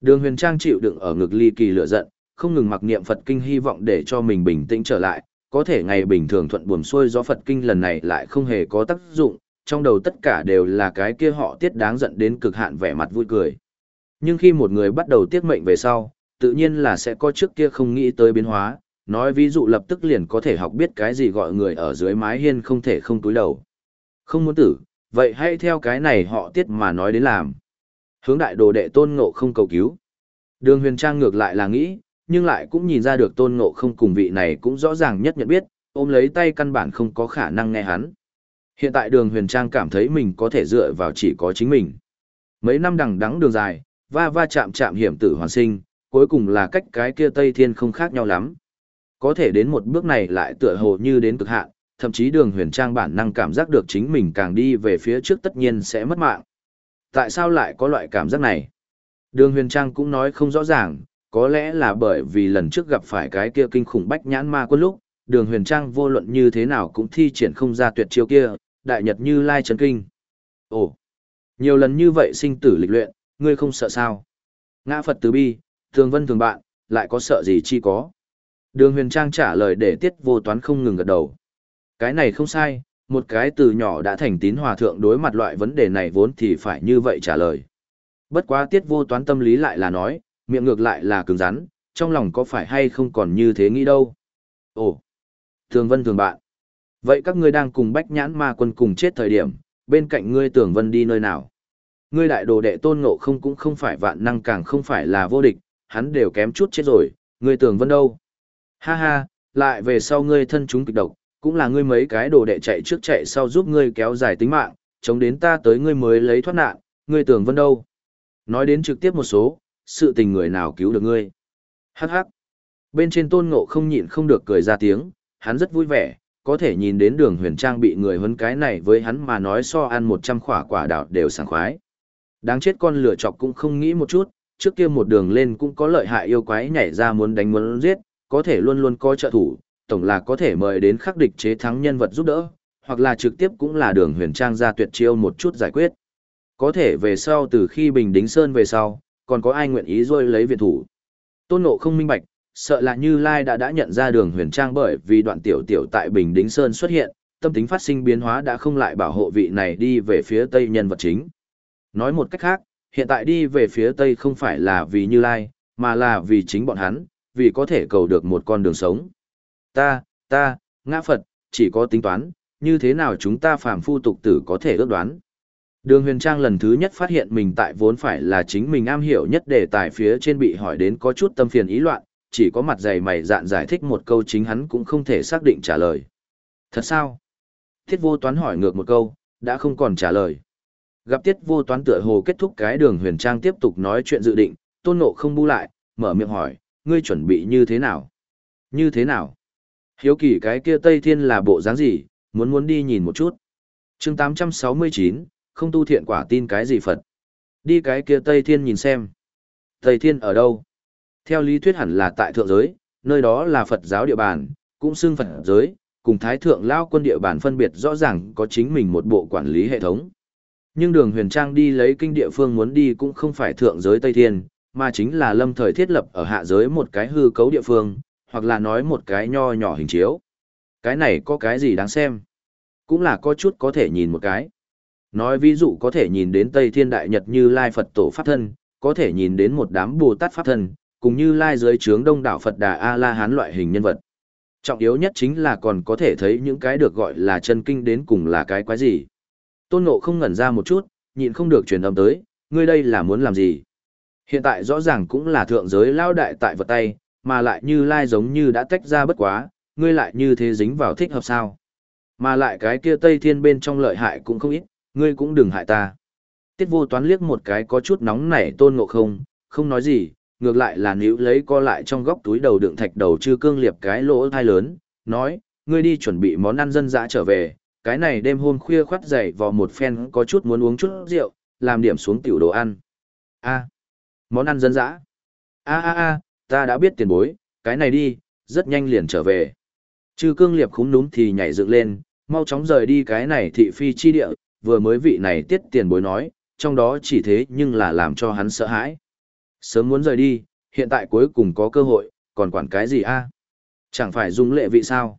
Đường huyền trang chịu đựng ở ngực ly kỳ lửa giận, không ngừng mặc niệm Phật kinh hy vọng để cho mình bình tĩnh trở lại, có thể ngày bình thường thuận buồm xuôi do Phật kinh lần này lại không hề có tác dụng, trong đầu tất cả đều là cái kia họ tiết đáng giận đến cực hạn vẻ mặt vui cười. Nhưng khi một người bắt đầu tiết mệnh về sau, tự nhiên là sẽ có trước kia không nghĩ tới biến hóa, nói ví dụ lập tức liền có thể học biết cái gì gọi người ở dưới mái hiên không thể không túi đầu. Không muốn tử, vậy hãy theo cái này họ tiết mà nói đến làm. Hướng đại đồ đệ tôn ngộ không cầu cứu. Đường huyền trang ngược lại là nghĩ, nhưng lại cũng nhìn ra được tôn ngộ không cùng vị này cũng rõ ràng nhất nhận biết, ôm lấy tay căn bản không có khả năng nghe hắn. Hiện tại đường huyền trang cảm thấy mình có thể dựa vào chỉ có chính mình. Mấy năm đằng đắng đường dài, va va chạm chạm hiểm tử hoàn sinh, cuối cùng là cách cái kia Tây Thiên không khác nhau lắm. Có thể đến một bước này lại tựa hồ như đến cực hạn, thậm chí đường huyền trang bản năng cảm giác được chính mình càng đi về phía trước tất nhiên sẽ mất mạng. Tại sao lại có loại cảm giác này? Đường huyền trang cũng nói không rõ ràng, có lẽ là bởi vì lần trước gặp phải cái kia kinh khủng bách nhãn ma quân lúc, đường huyền trang vô luận như thế nào cũng thi triển không ra tuyệt chiêu kia, đại nhật như lai chấn kinh. Ồ, nhiều lần như vậy sinh tử lịch luyện, ngươi không sợ sao? Ngã Phật từ bi, thường vân thường bạn, lại có sợ gì chi có? Đường huyền trang trả lời để tiết vô toán không ngừng gật đầu. Cái này không sai, một cái từ nhỏ đã thành tín hòa thượng đối mặt loại vấn đề này vốn thì phải như vậy trả lời. Bất quá tiết vô toán tâm lý lại là nói, miệng ngược lại là cứng rắn, trong lòng có phải hay không còn như thế nghĩ đâu. Ồ, thường vân thường bạn. Vậy các ngươi đang cùng bách nhãn ma quân cùng chết thời điểm, bên cạnh ngươi tưởng vân đi nơi nào? Ngươi đại đồ đệ tôn ngộ không cũng không phải vạn năng càng không phải là vô địch, hắn đều kém chút chết rồi, ngươi tưởng vân đâu? Ha ha, lại về sau ngươi thân chúng kịch độc, cũng là ngươi mấy cái đồ đệ chạy trước chạy sau giúp ngươi kéo dài tính mạng, chống đến ta tới ngươi mới lấy thoát nạn, ngươi tưởng vân đâu? Nói đến trực tiếp một số, sự tình người nào cứu được ngươi? Hắc hắc. Bên trên tôn ngộ không nhịn không được cười ra tiếng, hắn rất vui vẻ, có thể nhìn đến đường huyền trang bị người huấn cái này với hắn mà nói so ăn 100 khỏa quả đào đều sảng khoái. Đáng chết con lửa chọc cũng không nghĩ một chút, trước kia một đường lên cũng có lợi hại yêu quái nhảy ra muốn đánh muốn giết, có thể luôn luôn có trợ thủ, tổng là có thể mời đến khắc địch chế thắng nhân vật giúp đỡ, hoặc là trực tiếp cũng là đường huyền trang ra tuyệt chiêu một chút giải quyết. Có thể về sau từ khi Bình Đính Sơn về sau, còn có ai nguyện ý rồi lấy viện thủ. Tôn nộ không minh bạch, sợ là Như Lai đã đã nhận ra đường huyền trang bởi vì đoạn tiểu tiểu tại Bình Đính Sơn xuất hiện, tâm tính phát sinh biến hóa đã không lại bảo hộ vị này đi về phía Tây nhân vật chính. Nói một cách khác, hiện tại đi về phía Tây không phải là vì Như Lai, mà là vì chính bọn hắn, vì có thể cầu được một con đường sống. Ta, ta, ngã Phật, chỉ có tính toán, như thế nào chúng ta phàm phu tục tử có thể ước đoán. Đường huyền trang lần thứ nhất phát hiện mình tại vốn phải là chính mình am hiểu nhất đề tài phía trên bị hỏi đến có chút tâm phiền ý loạn, chỉ có mặt dày mày dạn giải thích một câu chính hắn cũng không thể xác định trả lời. Thật sao? Thiết vô toán hỏi ngược một câu, đã không còn trả lời. Gặp tiết vô toán tựa hồ kết thúc cái đường huyền trang tiếp tục nói chuyện dự định, tôn nộ không bu lại, mở miệng hỏi, ngươi chuẩn bị như thế nào? Như thế nào? Hiếu kỳ cái kia Tây Thiên là bộ dáng gì, muốn muốn đi nhìn một chút. chương 869, không tu thiện quả tin cái gì Phật. Đi cái kia Tây Thiên nhìn xem. Tây Thiên ở đâu? Theo lý thuyết hẳn là tại thượng giới, nơi đó là Phật giáo địa bàn, cũng xưng Phật giới, cùng Thái Thượng Lao quân địa bàn phân biệt rõ ràng có chính mình một bộ quản lý hệ thống. Nhưng đường huyền trang đi lấy kinh địa phương muốn đi cũng không phải thượng giới Tây Thiên, mà chính là lâm thời thiết lập ở hạ giới một cái hư cấu địa phương, hoặc là nói một cái nho nhỏ hình chiếu. Cái này có cái gì đáng xem? Cũng là có chút có thể nhìn một cái. Nói ví dụ có thể nhìn đến Tây Thiên Đại Nhật như Lai Phật Tổ Pháp Thân, có thể nhìn đến một đám Bồ Tát Pháp Thân, cùng như Lai dưới trướng đông đảo Phật Đà A-La-Hán loại hình nhân vật. Trọng yếu nhất chính là còn có thể thấy những cái được gọi là chân kinh đến cùng là cái quái gì. Tôn Ngộ không ngẩn ra một chút, nhịn không được truyền âm tới, ngươi đây là muốn làm gì? Hiện tại rõ ràng cũng là thượng giới lao đại tại vật tay, mà lại như lai giống như đã tách ra bất quá, ngươi lại như thế dính vào thích hợp sao. Mà lại cái kia Tây Thiên bên trong lợi hại cũng không ít, ngươi cũng đừng hại ta. Tiết vô toán liếc một cái có chút nóng nảy tôn ngộ không, không nói gì, ngược lại là níu lấy co lại trong góc túi đầu đựng thạch đầu chư cương liệp cái lỗ thai lớn, nói, ngươi đi chuẩn bị món ăn dân dã trở về, cái này đêm hôm khuya khoát dậy vào một phen có chút muốn uống chút rượu, làm điểm xuống tiểu đồ ăn. A, món ăn dân dã. A a a, ta đã biết tiền bối, cái này đi, rất nhanh liền trở về. Chư cương liệp khúng núm thì nhảy dựng lên, mau chóng rời đi cái này thị phi chi địa, vừa mới vị này tiết tiền bối nói, trong đó chỉ thế nhưng là làm cho hắn sợ hãi. Sớm muốn rời đi, hiện tại cuối cùng có cơ hội, còn quản cái gì a? Chẳng phải dùng lệ vị sao?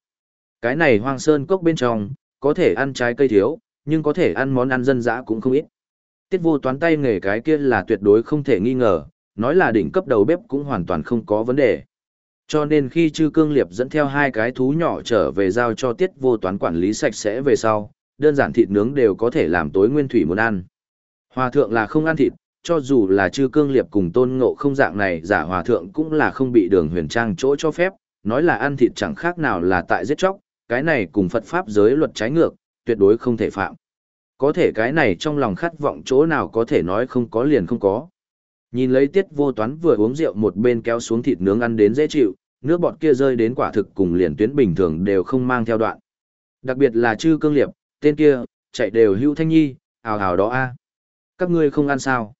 Cái này hoang sơn cốc bên trong, có thể ăn trái cây thiếu, nhưng có thể ăn món ăn dân dã cũng không ít. Tiết vô toán tay nghề cái kia là tuyệt đối không thể nghi ngờ, nói là đỉnh cấp đầu bếp cũng hoàn toàn không có vấn đề. Cho nên khi Trư Cương Liệp dẫn theo hai cái thú nhỏ trở về giao cho Tiết Vô Toán quản lý sạch sẽ về sau, đơn giản thịt nướng đều có thể làm tối nguyên thủy muốn ăn. Hòa thượng là không ăn thịt, cho dù là Trư Cương Liệp cùng Tôn Ngộ không dạng này giả hòa thượng cũng là không bị Đường Huyền Trang chỗ cho phép, nói là ăn thịt chẳng khác nào là tại giết chóc, cái này cùng Phật pháp giới luật trái ngược, tuyệt đối không thể phạm. Có thể cái này trong lòng khát vọng chỗ nào có thể nói không có liền không có. Nhìn lấy tiết vô toán vừa uống rượu một bên kéo xuống thịt nướng ăn đến dễ chịu, nước bọt kia rơi đến quả thực cùng liền tuyến bình thường đều không mang theo đoạn. Đặc biệt là chư cương liệp, tên kia, chạy đều hưu thanh nhi, ào ào đó a Các ngươi không ăn sao?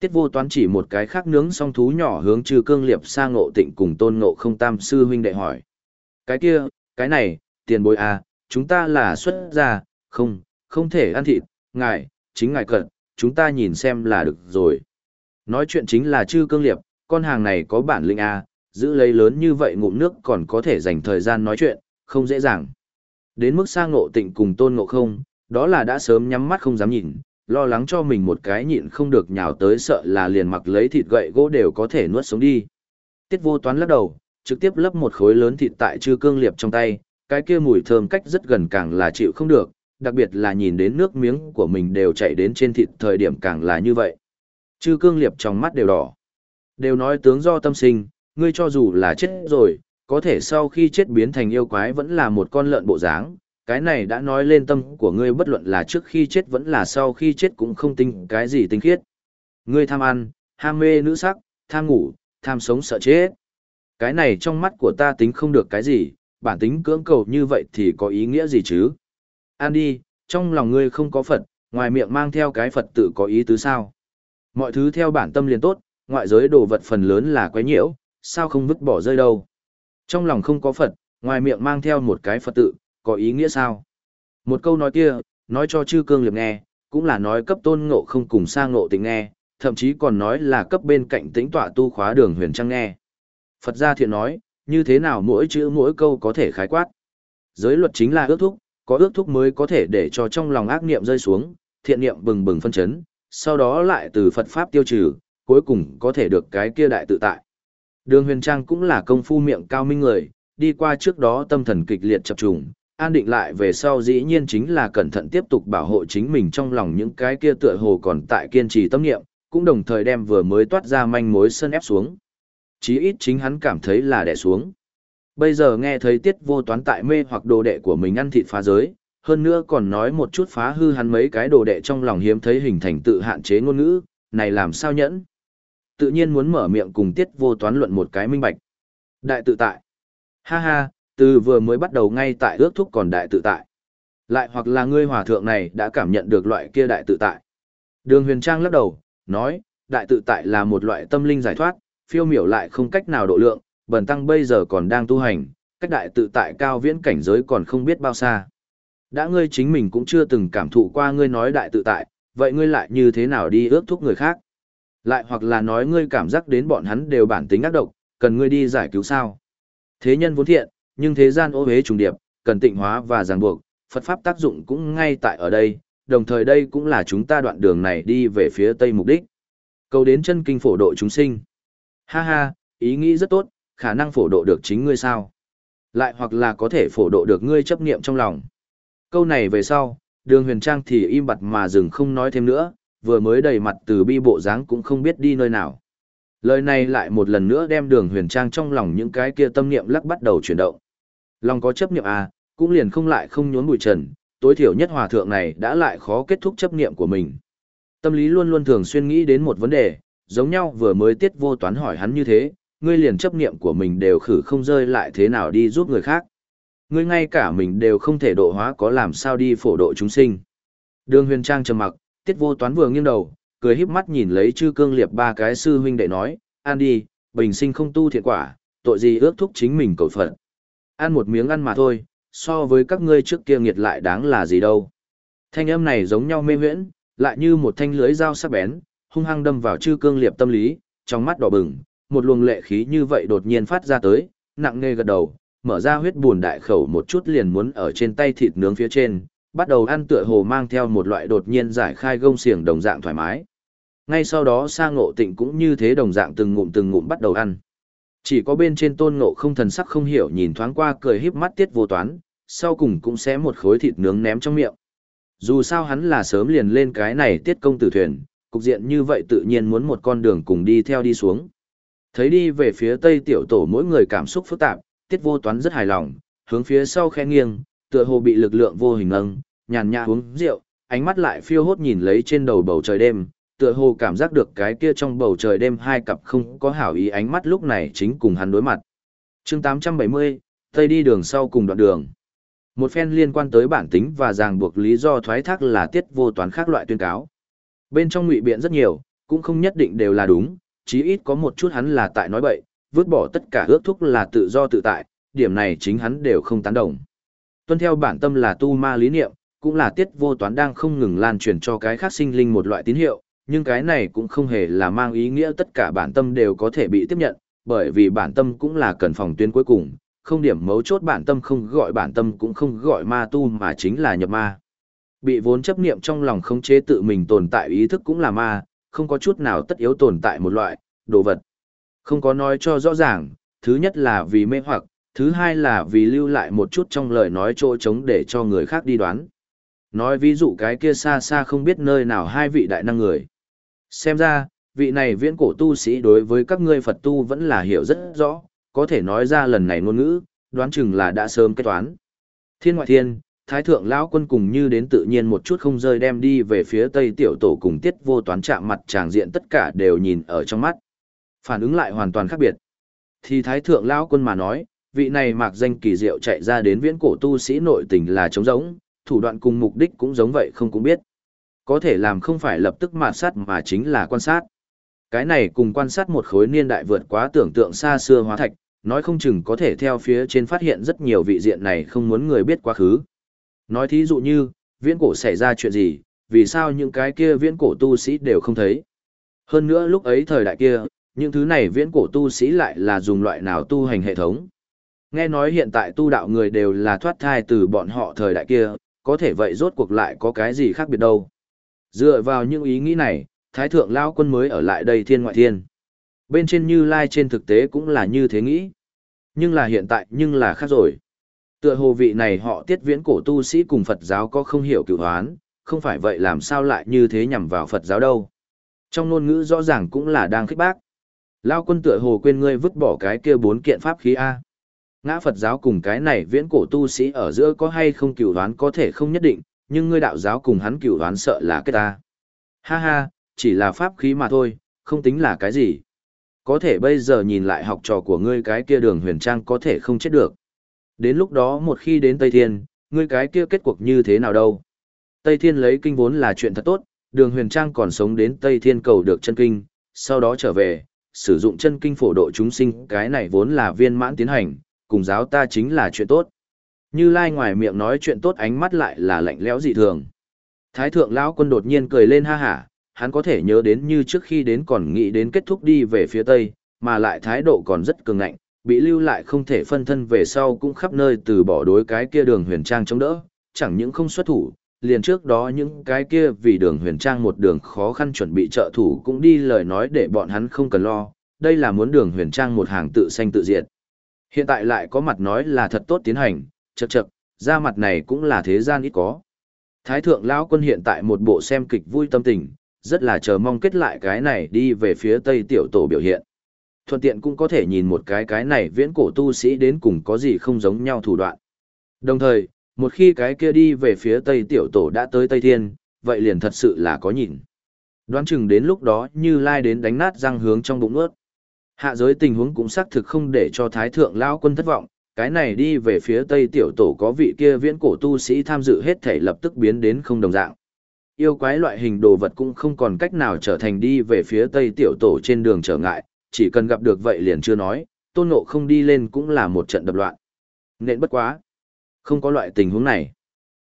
Tiết vô toán chỉ một cái khác nướng xong thú nhỏ hướng chư cương liệp sang ngộ tịnh cùng tôn ngộ không tam sư huynh đệ hỏi. Cái kia, cái này, tiền bối a chúng ta là xuất gia, không, không thể ăn thịt, ngài, chính ngài cận, chúng ta nhìn xem là được rồi. Nói chuyện chính là chư cương liệp, con hàng này có bản lĩnh A, giữ lấy lớn như vậy ngụm nước còn có thể dành thời gian nói chuyện, không dễ dàng. Đến mức sang ngộ tịnh cùng tôn ngộ không, đó là đã sớm nhắm mắt không dám nhìn, lo lắng cho mình một cái nhịn không được nhào tới sợ là liền mặc lấy thịt gậy gỗ đều có thể nuốt sống đi. Tiết vô toán lắc đầu, trực tiếp lấp một khối lớn thịt tại chư cương liệp trong tay, cái kia mùi thơm cách rất gần càng là chịu không được, đặc biệt là nhìn đến nước miếng của mình đều chảy đến trên thịt thời điểm càng là như vậy. Chư cương liệp trong mắt đều đỏ. Đều nói tướng do tâm sinh, ngươi cho dù là chết rồi, có thể sau khi chết biến thành yêu quái vẫn là một con lợn bộ dáng. Cái này đã nói lên tâm của ngươi bất luận là trước khi chết vẫn là sau khi chết cũng không tinh cái gì tinh khiết. Ngươi tham ăn, ham mê nữ sắc, tham ngủ, tham sống sợ chết. Cái này trong mắt của ta tính không được cái gì, bản tính cưỡng cầu như vậy thì có ý nghĩa gì chứ? An đi, trong lòng ngươi không có Phật, ngoài miệng mang theo cái Phật tự có ý tứ sao? Mọi thứ theo bản tâm liền tốt, ngoại giới đồ vật phần lớn là quấy nhiễu, sao không vứt bỏ rơi đâu. Trong lòng không có Phật, ngoài miệng mang theo một cái Phật tự, có ý nghĩa sao? Một câu nói kia, nói cho chư cương liệp nghe, cũng là nói cấp tôn ngộ không cùng sang ngộ tình nghe, thậm chí còn nói là cấp bên cạnh tĩnh tọa tu khóa đường huyền trăng nghe. Phật gia thiện nói, như thế nào mỗi chữ mỗi câu có thể khái quát. Giới luật chính là ước thúc, có ước thúc mới có thể để cho trong lòng ác niệm rơi xuống, thiện niệm bừng bừng phân chấn, sau đó lại từ Phật Pháp tiêu trừ, cuối cùng có thể được cái kia đại tự tại. Đường huyền trang cũng là công phu miệng cao minh người, đi qua trước đó tâm thần kịch liệt chập trùng, an định lại về sau dĩ nhiên chính là cẩn thận tiếp tục bảo hộ chính mình trong lòng những cái kia tựa hồ còn tại kiên trì tâm niệm, cũng đồng thời đem vừa mới toát ra manh mối sân ép xuống. Chí ít chính hắn cảm thấy là đè xuống. Bây giờ nghe thấy tiết vô toán tại mê hoặc đồ đệ của mình ăn thịt phá giới, hơn nữa còn nói một chút phá hư hắn mấy cái đồ đệ trong lòng hiếm thấy hình thành tự hạn chế ngôn ngữ, này làm sao nhẫn. Tự nhiên muốn mở miệng cùng tiết vô toán luận một cái minh bạch. Đại tự tại. Ha ha, từ vừa mới bắt đầu ngay tại ước thúc còn đại tự tại. Lại hoặc là ngươi hòa thượng này đã cảm nhận được loại kia đại tự tại. Đường huyền trang lắc đầu, nói, đại tự tại là một loại tâm linh giải thoát, phiêu miểu lại không cách nào độ lượng, bần tăng bây giờ còn đang tu hành, cách đại tự tại cao viễn cảnh giới còn không biết bao xa. Đã ngươi chính mình cũng chưa từng cảm thụ qua ngươi nói đại tự tại, vậy ngươi lại như thế nào đi ước thúc người khác? Lại hoặc là nói ngươi cảm giác đến bọn hắn đều bản tính ác độc, cần ngươi đi giải cứu sao? Thế nhân vốn thiện, nhưng thế gian ô hế trùng điệp, cần tịnh hóa và ràng buộc, Phật Pháp tác dụng cũng ngay tại ở đây, đồng thời đây cũng là chúng ta đoạn đường này đi về phía Tây mục đích. Cầu đến chân kinh phổ độ chúng sinh. Ha ha, ý nghĩ rất tốt, khả năng phổ độ được chính ngươi sao? Lại hoặc là có thể phổ độ được ngươi chấp niệm trong lòng. Câu này về sau, đường huyền trang thì im bặt mà dừng không nói thêm nữa, vừa mới đầy mặt từ bi bộ dáng cũng không biết đi nơi nào. Lời này lại một lần nữa đem đường huyền trang trong lòng những cái kia tâm niệm lắc bắt đầu chuyển động. Lòng có chấp niệm à, cũng liền không lại không nhốn bụi trần, tối thiểu nhất hòa thượng này đã lại khó kết thúc chấp niệm của mình. Tâm lý luôn luôn thường xuyên nghĩ đến một vấn đề, giống nhau vừa mới tiết vô toán hỏi hắn như thế, ngươi liền chấp niệm của mình đều khử không rơi lại thế nào đi giúp người khác. Ngươi ngay cả mình đều không thể độ hóa có làm sao đi phổ độ chúng sinh. Đường huyền trang trầm mặc, tiết vô toán vừa nghiêng đầu, cười híp mắt nhìn lấy chư cương liệp ba cái sư huynh đệ nói, ăn đi, bình sinh không tu thiện quả, tội gì ước thúc chính mình cầu phận. Ăn một miếng ăn mà thôi, so với các ngươi trước kia nghiệt lại đáng là gì đâu. Thanh âm này giống nhau mê huyễn, lại như một thanh lưới dao sắc bén, hung hăng đâm vào chư cương liệp tâm lý, trong mắt đỏ bừng, một luồng lệ khí như vậy đột nhiên phát ra tới, nặng nề gật đầu, mở ra huyết buồn đại khẩu một chút liền muốn ở trên tay thịt nướng phía trên, bắt đầu ăn tựa hồ mang theo một loại đột nhiên giải khai gông xiềng đồng dạng thoải mái. Ngay sau đó sa ngộ tịnh cũng như thế đồng dạng từng ngụm từng ngụm bắt đầu ăn. Chỉ có bên trên tôn ngộ không thần sắc không hiểu nhìn thoáng qua cười híp mắt tiết vô toán, sau cùng cũng xé một khối thịt nướng ném trong miệng. Dù sao hắn là sớm liền lên cái này tiết công tử thuyền, cục diện như vậy tự nhiên muốn một con đường cùng đi theo đi xuống. Thấy đi về phía tây tiểu tổ mỗi người cảm xúc phức tạp, tiết vô toán rất hài lòng, hướng phía sau khe nghiêng, tựa hồ bị lực lượng vô hình nâng, nhàn nhã uống rượu, ánh mắt lại phiêu hốt nhìn lấy trên đầu bầu trời đêm, tựa hồ cảm giác được cái kia trong bầu trời đêm hai cặp không có hảo ý ánh mắt lúc này chính cùng hắn đối mặt. chương 870, Tây đi đường sau cùng đoạn đường. Một phen liên quan tới bản tính và ràng buộc lý do thoái thác là tiết vô toán khác loại tuyên cáo. Bên trong ngụy biện rất nhiều, cũng không nhất định đều là đúng, chí ít có một chút hắn là tại nói bậy, vứt bỏ tất cả ước thúc là tự do tự tại, điểm này chính hắn đều không tán đồng. Tuân theo bản tâm là tu ma lý niệm, cũng là tiết vô toán đang không ngừng lan truyền cho cái khác sinh linh một loại tín hiệu, nhưng cái này cũng không hề là mang ý nghĩa tất cả bản tâm đều có thể bị tiếp nhận, bởi vì bản tâm cũng là cần phòng tuyến cuối cùng, không điểm mấu chốt bản tâm không gọi bản tâm cũng không gọi ma tu mà chính là nhập ma. Bị vốn chấp niệm trong lòng không chế tự mình tồn tại ý thức cũng là ma, không có chút nào tất yếu tồn tại một loại, đồ vật. Không có nói cho rõ ràng, thứ nhất là vì mê hoặc, thứ hai là vì lưu lại một chút trong lời nói chỗ trống để cho người khác đi đoán. Nói ví dụ cái kia xa xa không biết nơi nào hai vị đại năng người. Xem ra, vị này viễn cổ tu sĩ đối với các ngươi Phật tu vẫn là hiểu rất rõ, có thể nói ra lần này ngôn ngữ, đoán chừng là đã sớm kết toán. Thiên ngoại thiên, Thái thượng lão quân cùng như đến tự nhiên một chút không rơi đem đi về phía tây tiểu tổ cùng tiết vô toán chạm mặt tràng diện tất cả đều nhìn ở trong mắt. Phản ứng lại hoàn toàn khác biệt. Thì Thái thượng lão quân mà nói, vị này mạc danh kỳ diệu chạy ra đến viễn cổ tu sĩ nội tình là trống giống, thủ đoạn cùng mục đích cũng giống vậy không cũng biết. Có thể làm không phải lập tức mạt sát mà chính là quan sát. Cái này cùng quan sát một khối niên đại vượt quá tưởng tượng xa xưa hóa thạch, nói không chừng có thể theo phía trên phát hiện rất nhiều vị diện này không muốn người biết quá khứ. Nói thí dụ như, viễn cổ xảy ra chuyện gì, vì sao những cái kia viễn cổ tu sĩ đều không thấy. Hơn nữa lúc ấy thời đại kia, những thứ này viễn cổ tu sĩ lại là dùng loại nào tu hành hệ thống. Nghe nói hiện tại tu đạo người đều là thoát thai từ bọn họ thời đại kia, có thể vậy rốt cuộc lại có cái gì khác biệt đâu. Dựa vào những ý nghĩ này, Thái Thượng Lao quân mới ở lại đây thiên ngoại thiên. Bên trên Như Lai trên thực tế cũng là như thế nghĩ. Nhưng là hiện tại nhưng là khác rồi. Tựa hồ vị này họ tiết viễn cổ tu sĩ cùng Phật giáo có không hiểu cựu hoán, không phải vậy làm sao lại như thế nhằm vào Phật giáo đâu. Trong ngôn ngữ rõ ràng cũng là đang khích bác. Lao quân tựa hồ quên ngươi vứt bỏ cái kia bốn kiện pháp khí A. Ngã Phật giáo cùng cái này viễn cổ tu sĩ ở giữa có hay không cựu đoán có thể không nhất định, nhưng ngươi đạo giáo cùng hắn cựu đoán sợ là cái ta. Ha ha, chỉ là pháp khí mà thôi, không tính là cái gì. Có thể bây giờ nhìn lại học trò của ngươi cái kia đường huyền trang có thể không chết được. Đến lúc đó một khi đến Tây Thiên, ngươi cái kia kết cuộc như thế nào đâu. Tây Thiên lấy kinh vốn là chuyện thật tốt, đường huyền trang còn sống đến Tây Thiên cầu được chân kinh, sau đó trở về, sử dụng chân kinh phổ độ chúng sinh cái này vốn là viên mãn tiến hành, cùng giáo ta chính là chuyện tốt. Như Lai ngoài miệng nói chuyện tốt ánh mắt lại là lạnh lẽo dị thường. Thái thượng lão quân đột nhiên cười lên ha hả, hắn có thể nhớ đến như trước khi đến còn nghĩ đến kết thúc đi về phía tây, mà lại thái độ còn rất cường ngạnh, bị lưu lại không thể phân thân về sau cũng khắp nơi từ bỏ đối cái kia đường huyền trang chống đỡ, chẳng những không xuất thủ, liền trước đó những cái kia vì đường huyền trang một đường khó khăn chuẩn bị trợ thủ cũng đi lời nói để bọn hắn không cần lo, đây là muốn đường huyền trang một hàng tự sanh tự diệt. Hiện tại lại có mặt nói là thật tốt tiến hành, chật chật, ra mặt này cũng là thế gian ít có. Thái thượng lão quân hiện tại một bộ xem kịch vui tâm tình, rất là chờ mong kết lại cái này đi về phía tây tiểu tổ biểu hiện. Thuận tiện cũng có thể nhìn một cái cái này viễn cổ tu sĩ đến cùng có gì không giống nhau thủ đoạn. Đồng thời, một khi cái kia đi về phía tây tiểu tổ đã tới tây thiên, vậy liền thật sự là có nhìn. Đoán chừng đến lúc đó như lai đến đánh nát răng hướng trong bụng ướt. Hạ giới tình huống cũng xác thực không để cho thái thượng lão quân thất vọng, cái này đi về phía tây tiểu tổ có vị kia viễn cổ tu sĩ tham dự hết thể lập tức biến đến không đồng dạng. Yêu quái loại hình đồ vật cũng không còn cách nào trở thành đi về phía tây tiểu tổ trên đường trở ngại, chỉ cần gặp được vậy liền chưa nói, tôn ngộ không đi lên cũng là một trận đập loạn. Nên bất quá. Không có loại tình huống này.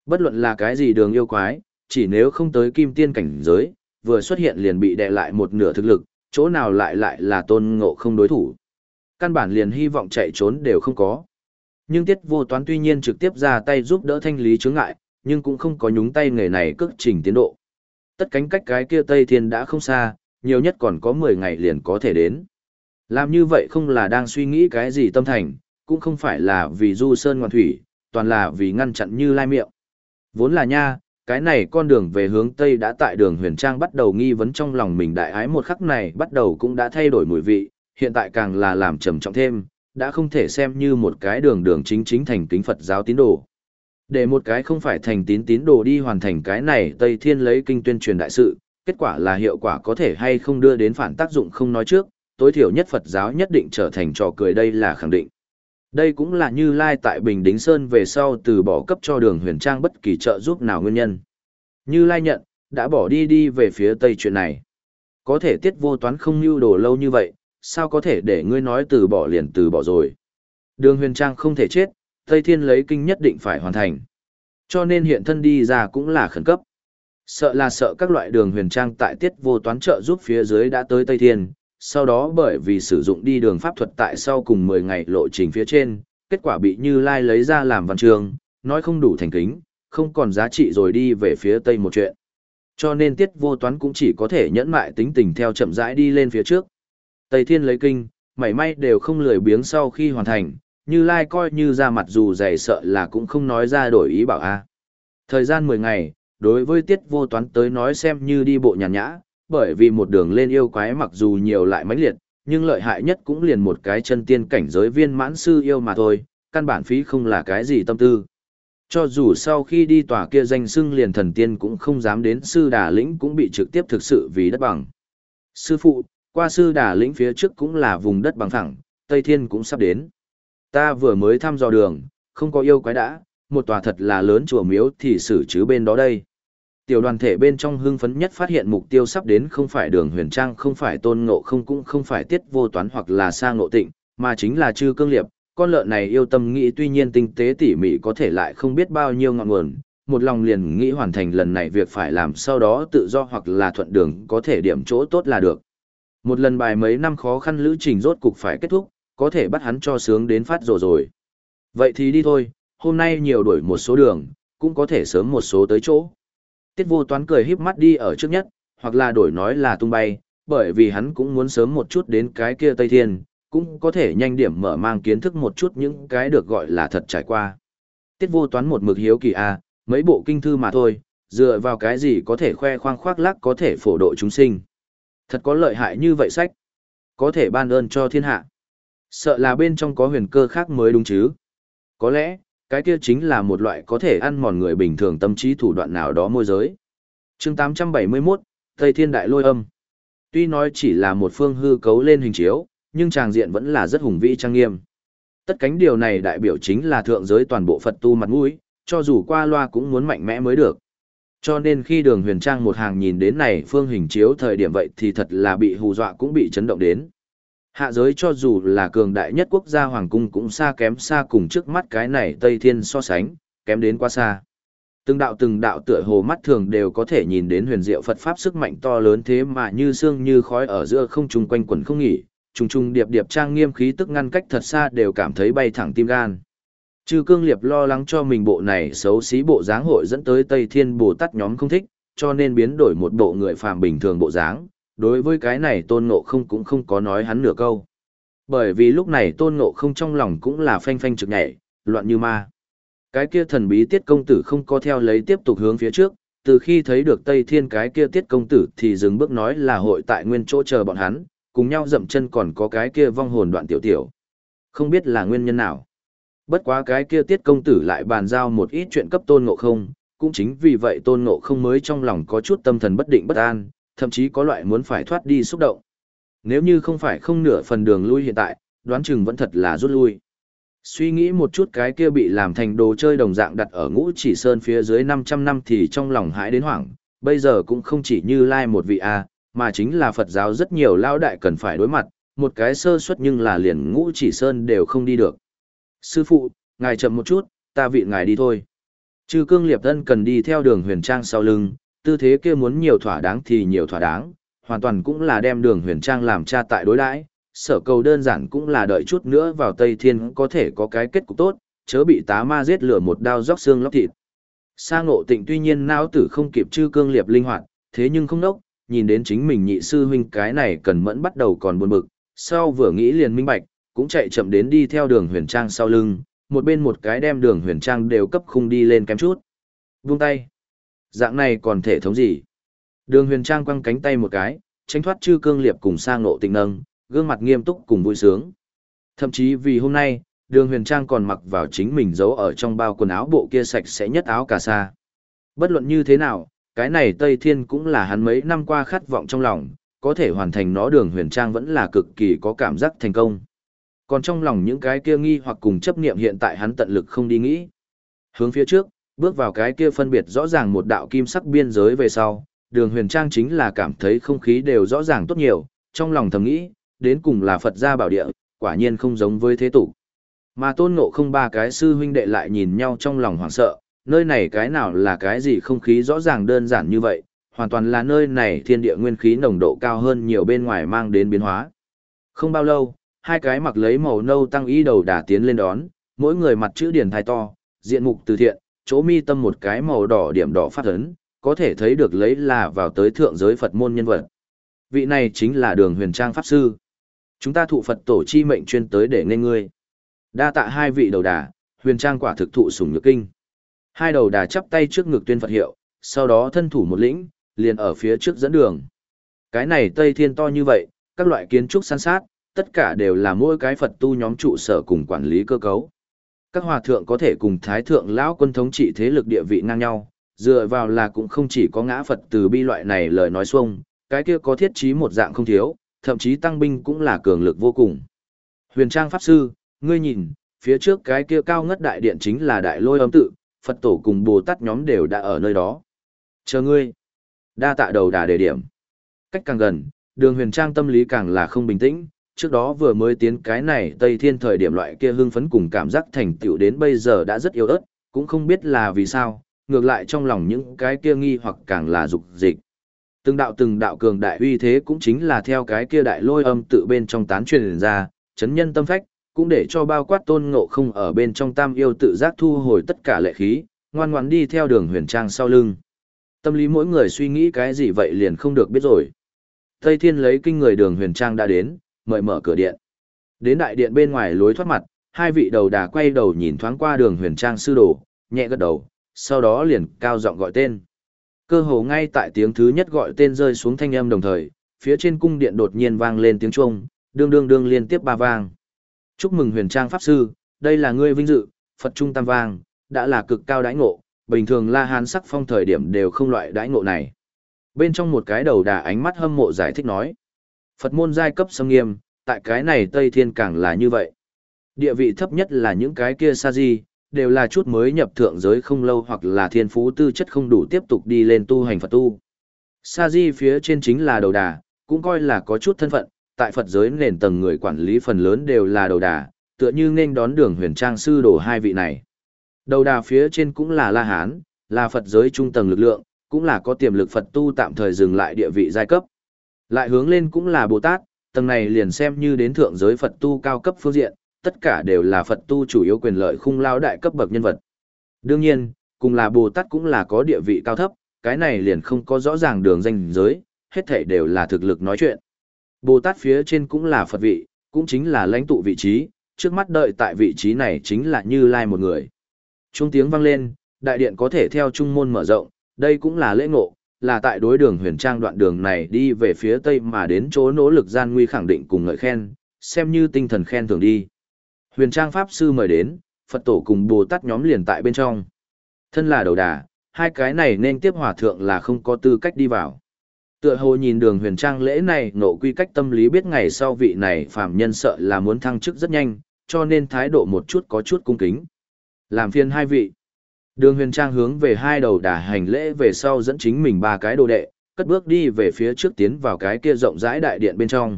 Bất luận là cái gì đường yêu quái, chỉ nếu không tới kim tiên cảnh giới, vừa xuất hiện liền bị đè lại một nửa thực lực, chỗ nào lại lại là tôn ngộ không đối thủ. Căn bản liền hy vọng chạy trốn đều không có. Nhưng tiết vô toán tuy nhiên trực tiếp ra tay giúp đỡ thanh lý chướng ngại, nhưng cũng không có nhúng tay nghề này cước trình tiến độ. Tất cánh cách cái kia Tây Thiên đã không xa, nhiều nhất còn có 10 ngày liền có thể đến. Làm như vậy không là đang suy nghĩ cái gì tâm thành, cũng không phải là vì du sơn ngoan thủy, toàn là vì ngăn chặn như lai miệng. Vốn là nha, cái này con đường về hướng Tây đã tại đường huyền trang bắt đầu nghi vấn trong lòng mình đại ái một khắc này bắt đầu cũng đã thay đổi mùi vị, hiện tại càng là làm trầm trọng thêm, đã không thể xem như một cái đường đường chính chính thành kính Phật giáo tín đồ. Để một cái không phải thành tín tín đồ đi hoàn thành cái này Tây Thiên lấy kinh tuyên truyền đại sự, kết quả là hiệu quả có thể hay không đưa đến phản tác dụng không nói trước, tối thiểu nhất Phật giáo nhất định trở thành trò cười đây là khẳng định. Đây cũng là như Lai tại Bình Đính Sơn về sau từ bỏ cấp cho đường huyền trang bất kỳ trợ giúp nào nguyên nhân. Như Lai nhận, đã bỏ đi đi về phía Tây chuyện này. Có thể tiết vô toán không lưu đồ lâu như vậy, sao có thể để ngươi nói từ bỏ liền từ bỏ rồi. Đường huyền trang không thể chết, Tây Thiên lấy kinh nhất định phải hoàn thành. Cho nên hiện thân đi ra cũng là khẩn cấp. Sợ là sợ các loại đường huyền trang tại tiết vô toán trợ giúp phía dưới đã tới Tây Thiên, sau đó bởi vì sử dụng đi đường pháp thuật tại sau cùng 10 ngày lộ trình phía trên, kết quả bị Như Lai lấy ra làm văn trường, nói không đủ thành kính, không còn giá trị rồi đi về phía Tây một chuyện. Cho nên tiết vô toán cũng chỉ có thể nhẫn mại tính tình theo chậm rãi đi lên phía trước. Tây Thiên lấy kinh, mảy may đều không lười biếng sau khi hoàn thành, Như Lai coi như ra mặt dù dày sợ là cũng không nói ra đổi ý bảo a. Thời gian 10 ngày, đối với tiết vô toán tới nói xem như đi bộ nhàn nhã, bởi vì một đường lên yêu quái mặc dù nhiều lại mãnh liệt, nhưng lợi hại nhất cũng liền một cái chân tiên cảnh giới viên mãn sư yêu mà thôi, căn bản phí không là cái gì tâm tư. Cho dù sau khi đi tòa kia danh xưng liền thần tiên cũng không dám đến sư đà lĩnh cũng bị trực tiếp thực sự vì đất bằng. Sư phụ, qua sư đà lĩnh phía trước cũng là vùng đất bằng thẳng Tây Thiên cũng sắp đến. Ta vừa mới thăm dò đường, không có yêu quái đã, một tòa thật là lớn chùa miếu thì xử chứ bên đó đây. Tiểu đoàn thể bên trong hưng phấn nhất phát hiện mục tiêu sắp đến không phải đường huyền trang không phải tôn ngộ không cũng không phải tiết vô toán hoặc là sa ngộ tịnh, mà chính là chư cương liệp. Con lợn này yêu tâm nghĩ tuy nhiên tinh tế tỉ mỉ có thể lại không biết bao nhiêu ngọn nguồn, một lòng liền nghĩ hoàn thành lần này việc phải làm sau đó tự do hoặc là thuận đường có thể điểm chỗ tốt là được. Một lần bài mấy năm khó khăn lữ trình rốt cục phải kết thúc, có thể bắt hắn cho sướng đến phát rồi rồi. Vậy thì đi thôi, hôm nay nhiều đổi một số đường, cũng có thể sớm một số tới chỗ. Tiết vô toán cười híp mắt đi ở trước nhất, hoặc là đổi nói là tung bay, bởi vì hắn cũng muốn sớm một chút đến cái kia Tây Thiên, cũng có thể nhanh điểm mở mang kiến thức một chút những cái được gọi là thật trải qua. Tiết vô toán một mực hiếu kỳ a, à, mấy bộ kinh thư mà thôi, dựa vào cái gì có thể khoe khoang khoác lác có thể phổ độ chúng sinh. Thật có lợi hại như vậy sách, có thể ban ơn cho thiên hạ. Sợ là bên trong có huyền cơ khác mới đúng chứ. Có lẽ, cái kia chính là một loại có thể ăn mòn người bình thường tâm trí thủ đoạn nào đó môi giới. chương 871, Tây Thiên Đại Lôi Âm. Tuy nói chỉ là một phương hư cấu lên hình chiếu, nhưng tràng diện vẫn là rất hùng vĩ trang nghiêm. Tất cánh điều này đại biểu chính là thượng giới toàn bộ Phật tu mặt mũi, cho dù qua loa cũng muốn mạnh mẽ mới được. Cho nên khi đường huyền trang một hàng nhìn đến này phương hình chiếu thời điểm vậy thì thật là bị hù dọa cũng bị chấn động đến. Hạ giới cho dù là cường đại nhất quốc gia hoàng cung cũng xa kém xa cùng trước mắt cái này Tây Thiên so sánh, kém đến quá xa. Từng đạo từng đạo tựa hồ mắt thường đều có thể nhìn đến huyền diệu Phật pháp sức mạnh to lớn thế mà như xương như khói ở giữa không trung quanh quẩn không nghỉ, trùng trùng điệp điệp trang nghiêm khí tức ngăn cách thật xa đều cảm thấy bay thẳng tim gan. Trừ cương liệp lo lắng cho mình bộ này xấu xí bộ dáng hội dẫn tới Tây Thiên Bồ Tát nhóm không thích, cho nên biến đổi một bộ người phàm bình thường bộ dáng, đối với cái này tôn ngộ không cũng không có nói hắn nửa câu. Bởi vì lúc này tôn ngộ không trong lòng cũng là phanh phanh trực nhảy, loạn như ma. Cái kia thần bí tiết công tử không có theo lấy tiếp tục hướng phía trước, từ khi thấy được Tây Thiên cái kia tiết công tử thì dừng bước nói là hội tại nguyên chỗ chờ bọn hắn, cùng nhau dậm chân còn có cái kia vong hồn đoạn tiểu tiểu. Không biết là nguyên nhân nào. Bất quá cái kia tiết công tử lại bàn giao một ít chuyện cấp tôn ngộ không, cũng chính vì vậy tôn ngộ không mới trong lòng có chút tâm thần bất định bất an, thậm chí có loại muốn phải thoát đi xúc động. Nếu như không phải không nửa phần đường lui hiện tại, đoán chừng vẫn thật là rút lui. Suy nghĩ một chút cái kia bị làm thành đồ chơi đồng dạng đặt ở ngũ chỉ sơn phía dưới 500 năm thì trong lòng hãi đến hoảng, bây giờ cũng không chỉ như lai một vị A, mà chính là Phật giáo rất nhiều lao đại cần phải đối mặt, một cái sơ suất nhưng là liền ngũ chỉ sơn đều không đi được. Sư phụ, ngài chậm một chút, ta vị ngài đi thôi. Trừ cương liệp thân cần đi theo đường huyền trang sau lưng, tư thế kia muốn nhiều thỏa đáng thì nhiều thỏa đáng, hoàn toàn cũng là đem đường huyền trang làm cha tại đối đãi sở cầu đơn giản cũng là đợi chút nữa vào Tây Thiên có thể có cái kết cục tốt, chớ bị tá ma giết lửa một đao róc xương lóc thịt. Sa ngộ tịnh tuy nhiên não tử không kịp chư cương liệp linh hoạt, thế nhưng không đốc, nhìn đến chính mình nhị sư huynh cái này cần mẫn bắt đầu còn buồn bực, sau vừa nghĩ liền minh bạch, cũng chạy chậm đến đi theo đường huyền trang sau lưng, một bên một cái đem đường huyền trang đều cấp khung đi lên kém chút. buông tay. Dạng này còn thể thống gì? Đường huyền trang quăng cánh tay một cái, tránh thoát chư cương liệp cùng sang nộ tình nâng, gương mặt nghiêm túc cùng vui sướng. Thậm chí vì hôm nay, đường huyền trang còn mặc vào chính mình giấu ở trong bao quần áo bộ kia sạch sẽ nhất áo cà sa. Bất luận như thế nào, cái này Tây Thiên cũng là hắn mấy năm qua khát vọng trong lòng, có thể hoàn thành nó đường huyền trang vẫn là cực kỳ có cảm giác thành công. Còn trong lòng những cái kia nghi hoặc cùng chấp niệm hiện tại hắn tận lực không đi nghĩ. Hướng phía trước, bước vào cái kia phân biệt rõ ràng một đạo kim sắc biên giới về sau, đường huyền trang chính là cảm thấy không khí đều rõ ràng tốt nhiều, trong lòng thầm nghĩ, đến cùng là Phật gia bảo địa, quả nhiên không giống với thế tục. Mà tôn ngộ không ba cái sư huynh đệ lại nhìn nhau trong lòng hoảng sợ, nơi này cái nào là cái gì không khí rõ ràng đơn giản như vậy, hoàn toàn là nơi này thiên địa nguyên khí nồng độ cao hơn nhiều bên ngoài mang đến biến hóa. Không bao lâu, hai cái mặc lấy màu nâu tăng ý đầu đà tiến lên đón, mỗi người mặt chữ điển thai to, diện mục từ thiện, chỗ mi tâm một cái màu đỏ điểm đỏ phát ấn, có thể thấy được lấy là vào tới thượng giới Phật môn nhân vật. Vị này chính là đường huyền trang pháp sư. Chúng ta thụ Phật tổ chi mệnh chuyên tới để nên ngươi. Đa tạ hai vị đầu đà, huyền trang quả thực thụ sủng nhược kinh. Hai đầu đà chắp tay trước ngực tuyên Phật hiệu, sau đó thân thủ một lĩnh, liền ở phía trước dẫn đường. Cái này Tây Thiên to như vậy, các loại kiến trúc san sát, tất cả đều là mỗi cái Phật tu nhóm trụ sở cùng quản lý cơ cấu. Các hòa thượng có thể cùng thái thượng lão quân thống trị thế lực địa vị ngang nhau, dựa vào là cũng không chỉ có ngã Phật từ bi loại này lời nói xuông, cái kia có thiết trí một dạng không thiếu, thậm chí tăng binh cũng là cường lực vô cùng. Huyền Trang Pháp Sư, ngươi nhìn, phía trước cái kia cao ngất đại điện chính là đại lôi âm tự, Phật tổ cùng Bồ Tát nhóm đều đã ở nơi đó. Chờ ngươi. Đa tạ đầu đà đề điểm. Cách càng gần, đường huyền trang tâm lý càng là không bình tĩnh, trước đó vừa mới tiến cái này Tây Thiên thời điểm loại kia hưng phấn cùng cảm giác thành tựu đến bây giờ đã rất yếu ớt, cũng không biết là vì sao, ngược lại trong lòng những cái kia nghi hoặc càng là dục dịch. Từng đạo từng đạo cường đại uy thế cũng chính là theo cái kia đại lôi âm tự bên trong tán truyền ra, chấn nhân tâm phách, cũng để cho bao quát tôn ngộ không ở bên trong tam yêu tự giác thu hồi tất cả lệ khí, ngoan ngoãn đi theo đường huyền trang sau lưng. Tâm lý mỗi người suy nghĩ cái gì vậy liền không được biết rồi. Tây Thiên lấy kinh người đường huyền trang đã đến, mời mở cửa điện. Đến đại điện bên ngoài lối thoát mặt, hai vị đầu đà quay đầu nhìn thoáng qua đường huyền trang sư đồ, nhẹ gật đầu, sau đó liền cao giọng gọi tên. Cơ hồ ngay tại tiếng thứ nhất gọi tên rơi xuống thanh âm đồng thời, phía trên cung điện đột nhiên vang lên tiếng chuông, đương đương đương liên tiếp ba vang. Chúc mừng huyền trang pháp sư, đây là ngươi vinh dự, Phật Trung Tam Vang, đã là cực cao đãi ngộ, bình thường La Hán sắc phong thời điểm đều không loại đãi ngộ này. Bên trong một cái đầu đà ánh mắt hâm mộ giải thích nói. Phật môn giai cấp sâm nghiêm, tại cái này Tây Thiên càng là như vậy. Địa vị thấp nhất là những cái kia sa di, đều là chút mới nhập thượng giới không lâu hoặc là thiên phú tư chất không đủ tiếp tục đi lên tu hành Phật tu. Sa di phía trên chính là đầu đà, cũng coi là có chút thân phận, tại Phật giới nền tầng người quản lý phần lớn đều là đầu đà, tựa như nên đón đường huyền trang sư đổ hai vị này. Đầu đà phía trên cũng là La Hán, là Phật giới trung tầng lực lượng, cũng là có tiềm lực Phật tu tạm thời dừng lại địa vị giai cấp. Lại hướng lên cũng là Bồ Tát, tầng này liền xem như đến thượng giới Phật tu cao cấp phương diện, tất cả đều là Phật tu chủ yếu quyền lợi khung lao đại cấp bậc nhân vật. Đương nhiên, cùng là Bồ Tát cũng là có địa vị cao thấp, cái này liền không có rõ ràng đường danh giới, hết thảy đều là thực lực nói chuyện. Bồ Tát phía trên cũng là Phật vị, cũng chính là lãnh tụ vị trí, trước mắt đợi tại vị trí này chính là Như Lai một người. Trung tiếng vang lên, đại điện có thể theo trung môn mở rộng, đây cũng là lễ ngộ, là tại đối đường huyền trang đoạn đường này đi về phía tây mà đến chỗ nỗ lực gian nguy khẳng định cùng ngợi khen, xem như tinh thần khen thường đi. Huyền trang pháp sư mời đến, Phật tổ cùng Bồ Tát nhóm liền tại bên trong. Thân là đầu đà, hai cái này nên tiếp hòa thượng là không có tư cách đi vào. Tựa hồ nhìn đường huyền trang lễ này nộ quy cách tâm lý biết ngày sau vị này phàm nhân sợ là muốn thăng chức rất nhanh, cho nên thái độ một chút có chút cung kính. Làm phiên hai vị. Đường huyền trang hướng về hai đầu đà hành lễ về sau dẫn chính mình ba cái đồ đệ, cất bước đi về phía trước tiến vào cái kia rộng rãi đại điện bên trong.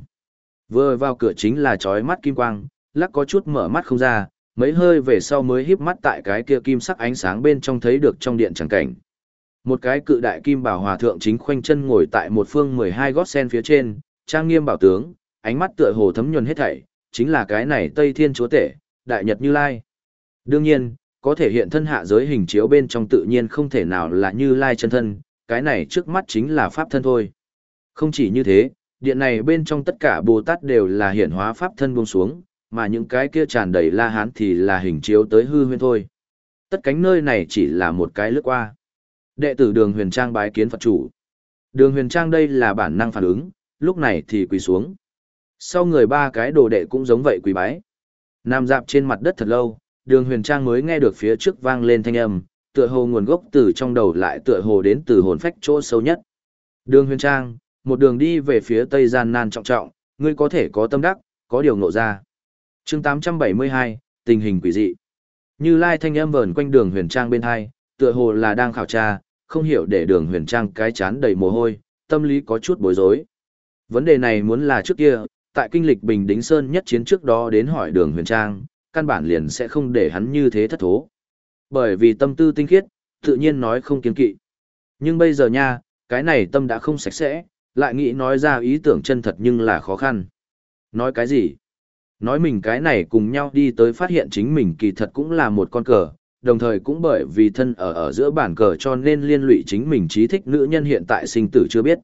Vừa vào cửa chính là chói mắt kim quang, lắc có chút mở mắt không ra, mấy hơi về sau mới híp mắt tại cái kia kim sắc ánh sáng bên trong thấy được trong điện chẳng cảnh. Một cái cự đại kim bảo hòa thượng chính khoanh chân ngồi tại một phương 12 gót sen phía trên, trang nghiêm bảo tướng, ánh mắt tựa hồ thấm nhuần hết thảy, chính là cái này Tây Thiên Chúa Tể, Đại Nhật Như Lai. Đương nhiên, có thể hiện thân hạ giới hình chiếu bên trong tự nhiên không thể nào là Như Lai chân thân, cái này trước mắt chính là Pháp thân thôi. Không chỉ như thế, điện này bên trong tất cả Bồ Tát đều là hiện hóa Pháp thân buông xuống, mà những cái kia tràn đầy la hán thì là hình chiếu tới hư huyên thôi. Tất cánh nơi này chỉ là một cái lướt qua. Đệ tử đường huyền trang bái kiến Phật chủ. Đường huyền trang đây là bản năng phản ứng, lúc này thì quỳ xuống. Sau người ba cái đồ đệ cũng giống vậy quỳ bái. Nằm dạp trên mặt đất thật lâu, đường huyền trang mới nghe được phía trước vang lên thanh âm, tựa hồ nguồn gốc từ trong đầu lại tựa hồ đến từ hồn phách chỗ sâu nhất. Đường huyền trang, một đường đi về phía tây gian nan trọng trọng, ngươi có thể có tâm đắc, có điều ngộ ra. chương 872, tình hình quỷ dị. Như lai thanh âm vờn quanh đường huyền trang bên hai, tựa hồ là đang khảo tra, không hiểu để đường huyền trang cái chán đầy mồ hôi, tâm lý có chút bối rối. Vấn đề này muốn là trước kia, tại kinh lịch Bình Đính Sơn nhất chiến trước đó đến hỏi đường huyền trang, căn bản liền sẽ không để hắn như thế thất thố. Bởi vì tâm tư tinh khiết, tự nhiên nói không kiên kỵ. Nhưng bây giờ nha, cái này tâm đã không sạch sẽ, lại nghĩ nói ra ý tưởng chân thật nhưng là khó khăn. Nói cái gì? Nói mình cái này cùng nhau đi tới phát hiện chính mình kỳ thật cũng là một con cờ, đồng thời cũng bởi vì thân ở ở giữa bản cờ cho nên liên lụy chính mình trí thích nữ nhân hiện tại sinh tử chưa biết.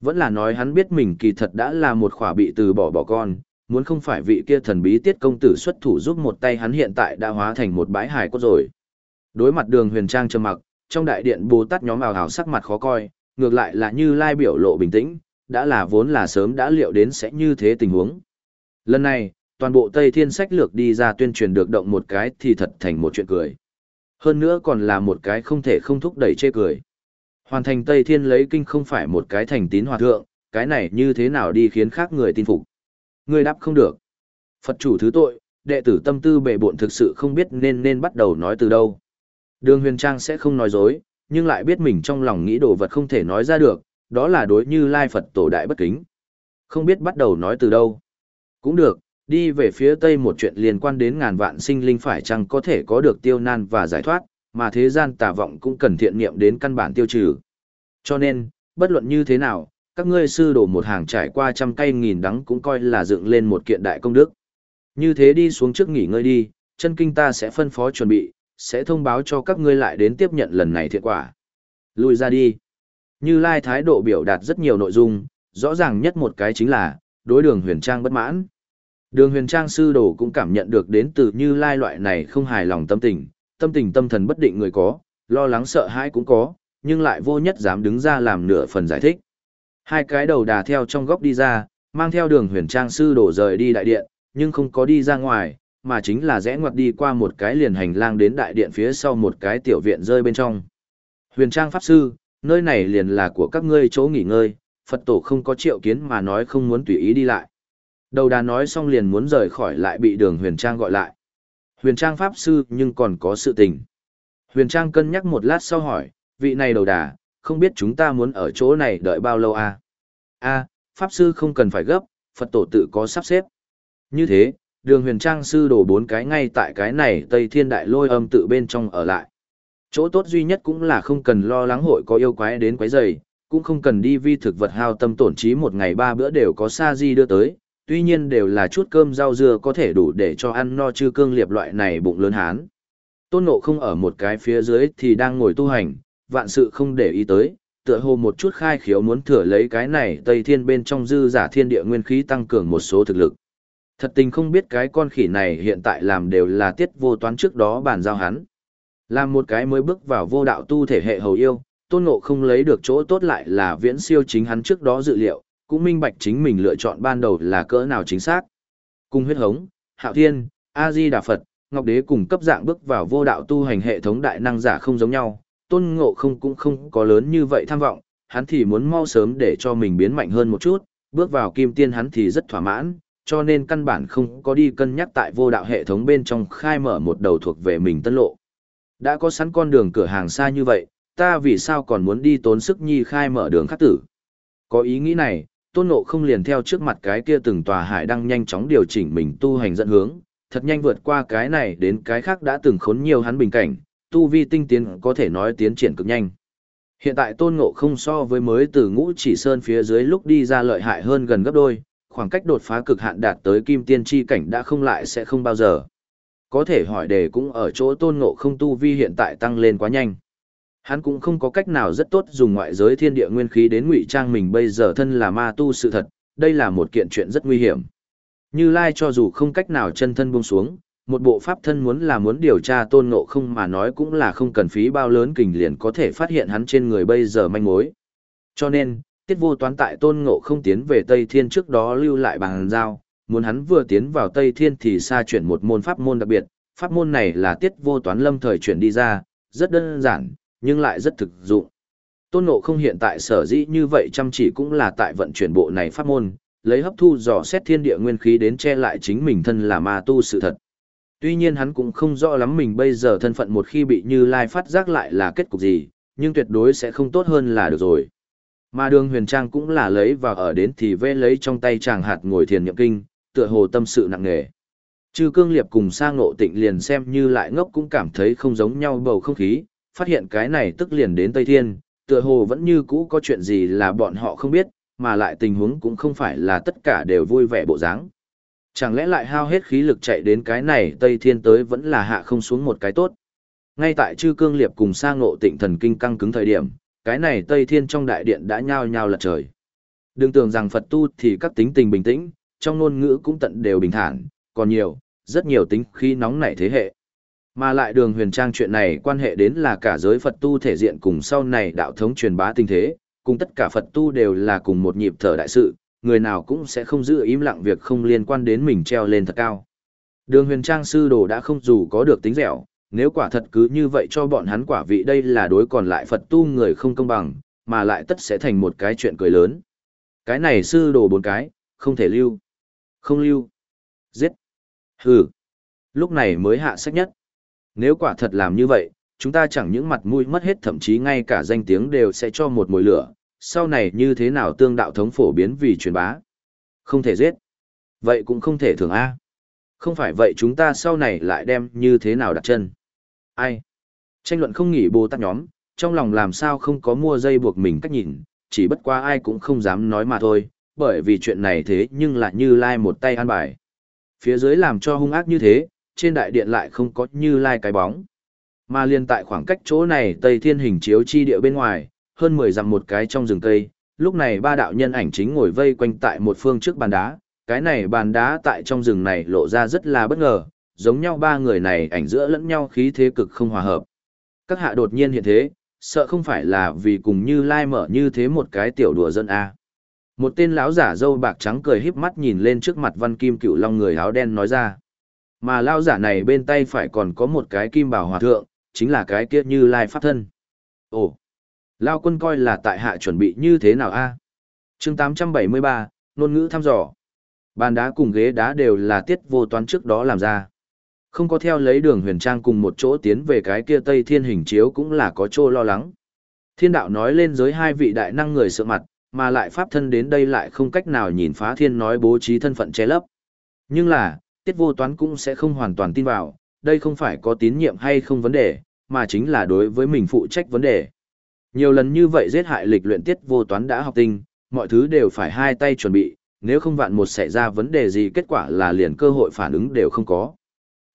Vẫn là nói hắn biết mình kỳ thật đã là một khỏa bị từ bỏ bỏ con, muốn không phải vị kia thần bí tiết công tử xuất thủ giúp một tay hắn hiện tại đã hóa thành một bãi hài cốt rồi. Đối mặt đường huyền trang trầm mặc, trong đại điện bồ tát nhóm ảo hào sắc mặt khó coi, ngược lại là như lai biểu lộ bình tĩnh, đã là vốn là sớm đã liệu đến sẽ như thế tình huống. Lần này, toàn bộ Tây Thiên sách lược đi ra tuyên truyền được động một cái thì thật thành một chuyện cười. Hơn nữa còn là một cái không thể không thúc đẩy chê cười. Hoàn thành Tây Thiên lấy kinh không phải một cái thành tín hòa thượng, cái này như thế nào đi khiến khác người tin phục. Ngươi đáp không được. Phật chủ thứ tội, đệ tử tâm tư bệ bộn thực sự không biết nên nên bắt đầu nói từ đâu. Đường huyền trang sẽ không nói dối, nhưng lại biết mình trong lòng nghĩ đồ vật không thể nói ra được, đó là đối như Lai Phật tổ đại bất kính. Không biết bắt đầu nói từ đâu. Cũng được, đi về phía tây một chuyện liên quan đến ngàn vạn sinh linh phải chăng có thể có được tiêu nan và giải thoát, mà thế gian tà vọng cũng cần thiện niệm đến căn bản tiêu trừ. Cho nên, bất luận như thế nào, các ngươi sư đổ một hàng trải qua trăm cây nghìn đắng cũng coi là dựng lên một kiện đại công đức. Như thế đi xuống trước nghỉ ngơi đi, chân kinh ta sẽ phân phó chuẩn bị, sẽ thông báo cho các ngươi lại đến tiếp nhận lần này thiệt quả. Lùi ra đi. Như Lai thái độ biểu đạt rất nhiều nội dung, rõ ràng nhất một cái chính là, đối đường huyền trang bất mãn. Đường huyền trang sư đồ cũng cảm nhận được đến từ Như Lai loại này không hài lòng tâm tình, tâm tình tâm thần bất định người có, lo lắng sợ hãi cũng có, nhưng lại vô nhất dám đứng ra làm nửa phần giải thích. Hai cái đầu đà theo trong góc đi ra, mang theo đường huyền trang sư đổ rời đi đại điện, nhưng không có đi ra ngoài, mà chính là rẽ ngoặt đi qua một cái liền hành lang đến đại điện phía sau một cái tiểu viện rơi bên trong. Huyền trang pháp sư, nơi này liền là của các ngươi chỗ nghỉ ngơi, Phật tổ không có triệu kiến mà nói không muốn tùy ý đi lại. Đầu đà nói xong liền muốn rời khỏi lại bị đường huyền trang gọi lại. Huyền trang pháp sư nhưng còn có sự tình. Huyền trang cân nhắc một lát sau hỏi, vị này đầu đà, không biết chúng ta muốn ở chỗ này đợi bao lâu à? A, pháp sư không cần phải gấp, Phật tổ tự có sắp xếp. Như thế, đường huyền trang sư đổ bốn cái ngay tại cái này Tây Thiên Đại lôi âm tự bên trong ở lại. Chỗ tốt duy nhất cũng là không cần lo lắng hội có yêu quái đến quái rầy, cũng không cần đi vi thực vật hao tâm tổn trí một ngày ba bữa đều có sa di đưa tới, tuy nhiên đều là chút cơm rau dưa có thể đủ để cho ăn no chư cương liệp loại này bụng lớn hán. Tôn nộ không ở một cái phía dưới thì đang ngồi tu hành, vạn sự không để ý tới, tựa hồ một chút khai khiếu muốn thừa lấy cái này Tây Thiên bên trong dư giả thiên địa nguyên khí tăng cường một số thực lực. Thật tình không biết cái con khỉ này hiện tại làm đều là tiết vô toán trước đó bàn giao hắn. Làm một cái mới bước vào vô đạo tu thể hệ hầu yêu, tôn ngộ không lấy được chỗ tốt lại là viễn siêu chính hắn trước đó dự liệu, cũng minh bạch chính mình lựa chọn ban đầu là cỡ nào chính xác. Cung huyết hống, hạo thiên, A-di Đà Phật, Ngọc Đế cùng cấp dạng bước vào vô đạo tu hành hệ thống đại năng giả không giống nhau, tôn ngộ không cũng không có lớn như vậy tham vọng, hắn thì muốn mau sớm để cho mình biến mạnh hơn một chút, bước vào kim tiên hắn thì rất thỏa mãn, cho nên căn bản không có đi cân nhắc tại vô đạo hệ thống bên trong khai mở một đầu thuộc về mình tân lộ. Đã có sẵn con đường cửa hàng xa như vậy, ta vì sao còn muốn đi tốn sức nhi khai mở đường khắc tử? Có ý nghĩ này, tôn ngộ không liền theo trước mặt cái kia từng tòa hải đang nhanh chóng điều chỉnh mình tu hành dẫn hướng, thật nhanh vượt qua cái này đến cái khác đã từng khốn nhiều hắn bình cảnh, tu vi tinh tiến có thể nói tiến triển cực nhanh. Hiện tại tôn ngộ không so với mới từ ngũ chỉ sơn phía dưới lúc đi ra lợi hại hơn gần gấp đôi, khoảng cách đột phá cực hạn đạt tới kim tiên tri cảnh đã không lại sẽ không bao giờ. Có thể hỏi đề cũng ở chỗ tôn ngộ không tu vi hiện tại tăng lên quá nhanh. Hắn cũng không có cách nào rất tốt dùng ngoại giới thiên địa nguyên khí đến ngụy trang mình bây giờ thân là ma tu sự thật, đây là một kiện chuyện rất nguy hiểm. Như Lai cho dù không cách nào chân thân buông xuống, một bộ pháp thân muốn là muốn điều tra tôn ngộ không mà nói cũng là không cần phí bao lớn kình liền có thể phát hiện hắn trên người bây giờ manh mối. Cho nên, tiết vô toán tại tôn ngộ không tiến về Tây Thiên trước đó lưu lại bằng giao, muốn hắn vừa tiến vào Tây Thiên thì xa chuyển một môn pháp môn đặc biệt, pháp môn này là tiết vô toán lâm thời chuyển đi ra, rất đơn giản, nhưng lại rất thực dụng. Tôn ngộ không hiện tại sở dĩ như vậy chăm chỉ cũng là tại vận chuyển bộ này pháp môn, lấy hấp thu dò xét thiên địa nguyên khí đến che lại chính mình thân là ma tu sự thật. Tuy nhiên hắn cũng không rõ lắm mình bây giờ thân phận một khi bị Như Lai phát giác lại là kết cục gì, nhưng tuyệt đối sẽ không tốt hơn là được rồi. Mà đường huyền trang cũng là lấy và ở đến thì vẽ lấy trong tay chàng hạt ngồi thiền nhậm kinh, tựa hồ tâm sự nặng nề. Chư cương liệp cùng sang ngộ tịnh liền xem như lại ngốc cũng cảm thấy không giống nhau bầu không khí, phát hiện cái này tức liền đến Tây Thiên, tựa hồ vẫn như cũ có chuyện gì là bọn họ không biết, mà lại tình huống cũng không phải là tất cả đều vui vẻ bộ dáng. Chẳng lẽ lại hao hết khí lực chạy đến cái này Tây Thiên tới vẫn là hạ không xuống một cái tốt. Ngay tại chư cương liệp cùng sang ngộ tịnh thần kinh căng cứng thời điểm, cái này Tây Thiên trong đại điện đã nhao nhao lật trời. Đừng tưởng rằng Phật tu thì các tính tình bình tĩnh, trong ngôn ngữ cũng tận đều bình thản, còn nhiều, rất nhiều tính khí nóng nảy thế hệ. Mà lại đường huyền trang chuyện này quan hệ đến là cả giới Phật tu thể diện cùng sau này đạo thống truyền bá tinh thế, cùng tất cả Phật tu đều là cùng một nhịp thở đại sự, người nào cũng sẽ không giữ im lặng việc không liên quan đến mình treo lên thật cao. Đường huyền trang sư đồ đã không dù có được tính dẻo, nếu quả thật cứ như vậy cho bọn hắn quả vị đây là đối còn lại Phật tu người không công bằng, mà lại tất sẽ thành một cái chuyện cười lớn. Cái này sư đồ bốn cái, không thể lưu. Không lưu. Giết. Hừ. Lúc này mới hạ sách nhất. Nếu quả thật làm như vậy, chúng ta chẳng những mặt mũi mất hết thậm chí ngay cả danh tiếng đều sẽ cho một mồi lửa, sau này như thế nào tương đạo thống phổ biến vì truyền bá. Không thể giết. Vậy cũng không thể thường A. Không phải vậy chúng ta sau này lại đem như thế nào đặt chân. Ai? Tranh luận không nghỉ bồ tát nhóm, trong lòng làm sao không có mua dây buộc mình cách nhìn, chỉ bất qua ai cũng không dám nói mà thôi, bởi vì chuyện này thế nhưng lại như lai một tay an bài. Phía dưới làm cho hung ác như thế, trên đại điện lại không có như lai cái bóng. Mà liên tại khoảng cách chỗ này Tây Thiên hình chiếu chi địa bên ngoài, hơn 10 dặm một cái trong rừng cây, lúc này ba đạo nhân ảnh chính ngồi vây quanh tại một phương trước bàn đá, cái này bàn đá tại trong rừng này lộ ra rất là bất ngờ, giống nhau ba người này ảnh giữa lẫn nhau khí thế cực không hòa hợp. Các hạ đột nhiên hiện thế, sợ không phải là vì cùng như lai mở như thế một cái tiểu đùa dân a. Một tên lão giả dâu bạc trắng cười híp mắt nhìn lên trước mặt văn kim cựu long người áo đen nói ra. Mà lão giả này bên tay phải còn có một cái kim bảo hòa thượng, chính là cái kia như lai pháp thân. Ồ, Lao quân coi là tại hạ chuẩn bị như thế nào a? À? chương 873, ngôn ngữ thăm dò. Bàn đá cùng ghế đá đều là tiết vô toán trước đó làm ra. Không có theo lấy đường huyền trang cùng một chỗ tiến về cái kia tây thiên hình chiếu cũng là có chỗ lo lắng. Thiên đạo nói lên giới hai vị đại năng người sợ mặt, mà lại pháp thân đến đây lại không cách nào nhìn phá thiên nói bố trí thân phận che lấp. Nhưng là, tiết vô toán cũng sẽ không hoàn toàn tin vào, đây không phải có tín nhiệm hay không vấn đề, mà chính là đối với mình phụ trách vấn đề. Nhiều lần như vậy giết hại lịch luyện tiết vô toán đã học tinh, mọi thứ đều phải hai tay chuẩn bị, nếu không vạn một xảy ra vấn đề gì kết quả là liền cơ hội phản ứng đều không có.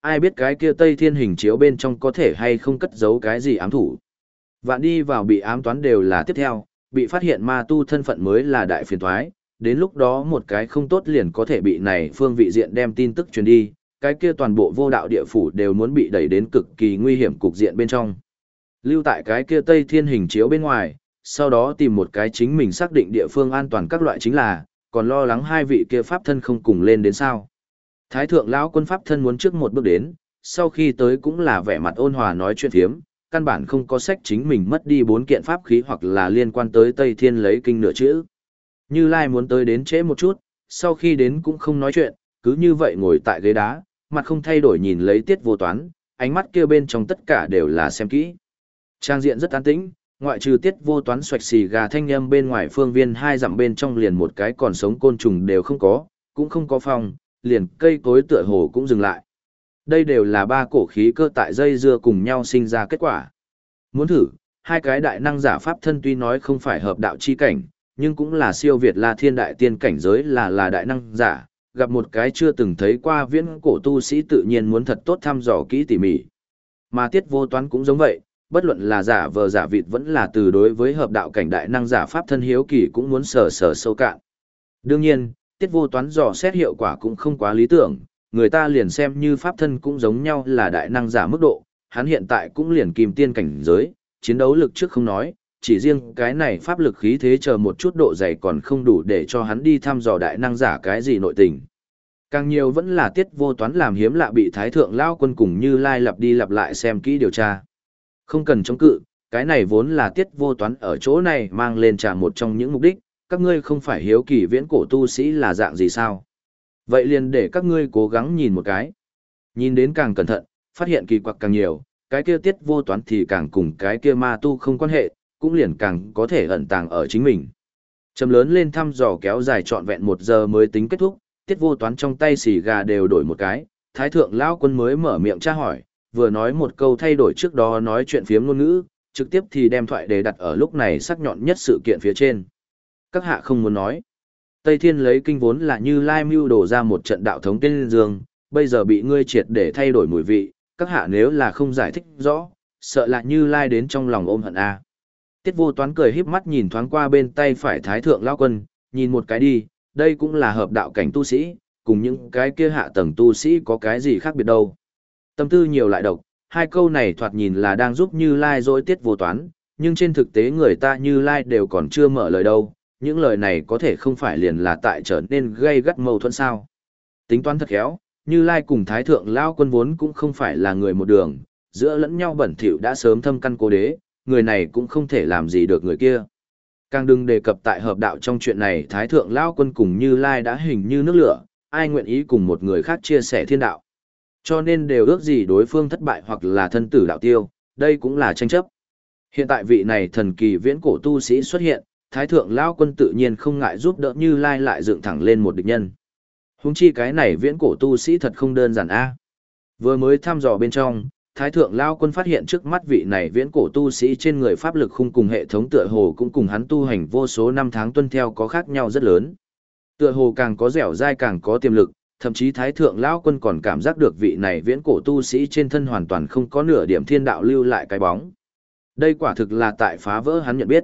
Ai biết cái kia Tây Thiên hình chiếu bên trong có thể hay không cất giấu cái gì ám thủ. Vạn đi vào bị ám toán đều là tiếp theo, bị phát hiện ma tu thân phận mới là đại phiền thoái, đến lúc đó một cái không tốt liền có thể bị này phương vị diện đem tin tức truyền đi, cái kia toàn bộ vô đạo địa phủ đều muốn bị đẩy đến cực kỳ nguy hiểm cục diện bên trong. Lưu tại cái kia Tây Thiên hình chiếu bên ngoài, sau đó tìm một cái chính mình xác định địa phương an toàn các loại chính là, còn lo lắng hai vị kia pháp thân không cùng lên đến sao. Thái thượng lão quân pháp thân muốn trước một bước đến, sau khi tới cũng là vẻ mặt ôn hòa nói chuyện phiếm, căn bản không có sách chính mình mất đi bốn kiện pháp khí hoặc là liên quan tới Tây Thiên lấy kinh nửa chữ. Như Lai muốn tới đến trễ một chút, sau khi đến cũng không nói chuyện, cứ như vậy ngồi tại ghế đá, mặt không thay đổi nhìn lấy tiết vô toán, ánh mắt kia bên trong tất cả đều là xem kỹ. Trang diện rất an tĩnh, ngoại trừ tiết vô toán xoạch xì gà thanh âm bên ngoài phương viên hai dặm bên trong liền một cái còn sống côn trùng đều không có, cũng không có phòng, liền cây cối tựa hồ cũng dừng lại. Đây đều là ba cổ khí cơ tại dây dưa cùng nhau sinh ra kết quả. Muốn thử, hai cái đại năng giả pháp thân tuy nói không phải hợp đạo chi cảnh, nhưng cũng là siêu việt La Thiên đại tiên cảnh giới là là đại năng giả, gặp một cái chưa từng thấy qua viễn cổ tu sĩ tự nhiên muốn thật tốt thăm dò kỹ tỉ mỉ. Mà tiết vô toán cũng giống vậy, bất luận là giả vờ giả vịt vẫn là từ đối với hợp đạo cảnh đại năng giả pháp thân hiếu kỳ cũng muốn sở sở sâu cạn. Đương nhiên, tiết vô toán dò xét hiệu quả cũng không quá lý tưởng, người ta liền xem như pháp thân cũng giống nhau là đại năng giả mức độ, hắn hiện tại cũng liền kìm tiên cảnh giới, chiến đấu lực trước không nói, chỉ riêng cái này pháp lực khí thế chờ một chút độ dày còn không đủ để cho hắn đi thăm dò đại năng giả cái gì nội tình. Càng nhiều vẫn là tiết vô toán làm hiếm lạ bị thái thượng lao quân cùng như lai lặp đi lặp lại xem kỹ điều tra. Không cần chống cự, cái này vốn là tiết vô toán ở chỗ này mang lên trả một trong những mục đích, các ngươi không phải hiếu kỳ viễn cổ tu sĩ là dạng gì sao. Vậy liền để các ngươi cố gắng nhìn một cái. Nhìn đến càng cẩn thận, phát hiện kỳ quặc càng nhiều, cái kia tiết vô toán thì càng cùng cái kia ma tu không quan hệ, cũng liền càng có thể ẩn tàng ở chính mình. Trầm lớn lên thăm dò kéo dài trọn vẹn một giờ mới tính kết thúc, tiết vô toán trong tay xì gà đều đổi một cái, thái thượng lão quân mới mở miệng tra hỏi, vừa nói một câu thay đổi trước đó nói chuyện phiếm ngôn ngữ, trực tiếp thì đem thoại đề đặt ở lúc này sắc nhọn nhất sự kiện phía trên. Các hạ không muốn nói. Tây Thiên lấy kinh vốn là như lai mưu đổ ra một trận đạo thống tên dương, bây giờ bị ngươi triệt để thay đổi mùi vị, các hạ nếu là không giải thích rõ, sợ là như lai đến trong lòng ôm hận a. Tiết vô toán cười híp mắt nhìn thoáng qua bên tay phải thái thượng lao quân, nhìn một cái đi, đây cũng là hợp đạo cảnh tu sĩ, cùng những cái kia hạ tầng tu sĩ có cái gì khác biệt đâu. Tâm tư nhiều lại độc, hai câu này thoạt nhìn là đang giúp Như Lai dối tiết vô toán, nhưng trên thực tế người ta Như Lai đều còn chưa mở lời đâu, những lời này có thể không phải liền là tại trở nên gây gắt mâu thuẫn sao. Tính toán thật khéo, Như Lai cùng Thái Thượng Lao quân vốn cũng không phải là người một đường, giữa lẫn nhau bẩn thỉu đã sớm thâm căn cố đế, người này cũng không thể làm gì được người kia. Càng đừng đề cập tại hợp đạo trong chuyện này Thái Thượng Lao quân cùng Như Lai đã hình như nước lửa, ai nguyện ý cùng một người khác chia sẻ thiên đạo. Cho nên đều ước gì đối phương thất bại hoặc là thân tử đạo tiêu, đây cũng là tranh chấp. Hiện tại vị này thần kỳ viễn cổ tu sĩ xuất hiện, Thái Thượng Lao quân tự nhiên không ngại giúp đỡ Như Lai lại dựng thẳng lên một địch nhân. Húng chi cái này viễn cổ tu sĩ thật không đơn giản a Vừa mới thăm dò bên trong, Thái thượng Lao quân phát hiện trước mắt vị này viễn cổ tu sĩ trên người pháp lực khung cùng hệ thống tựa hồ cũng cùng hắn tu hành vô số năm tháng tuân theo có khác nhau rất lớn. Tựa hồ càng có dẻo dai càng có tiềm lực, thậm chí Thái thượng lão quân còn cảm giác được vị này viễn cổ tu sĩ trên thân hoàn toàn không có nửa điểm thiên đạo lưu lại cái bóng. Đây quả thực là tại phá vỡ hắn nhận biết.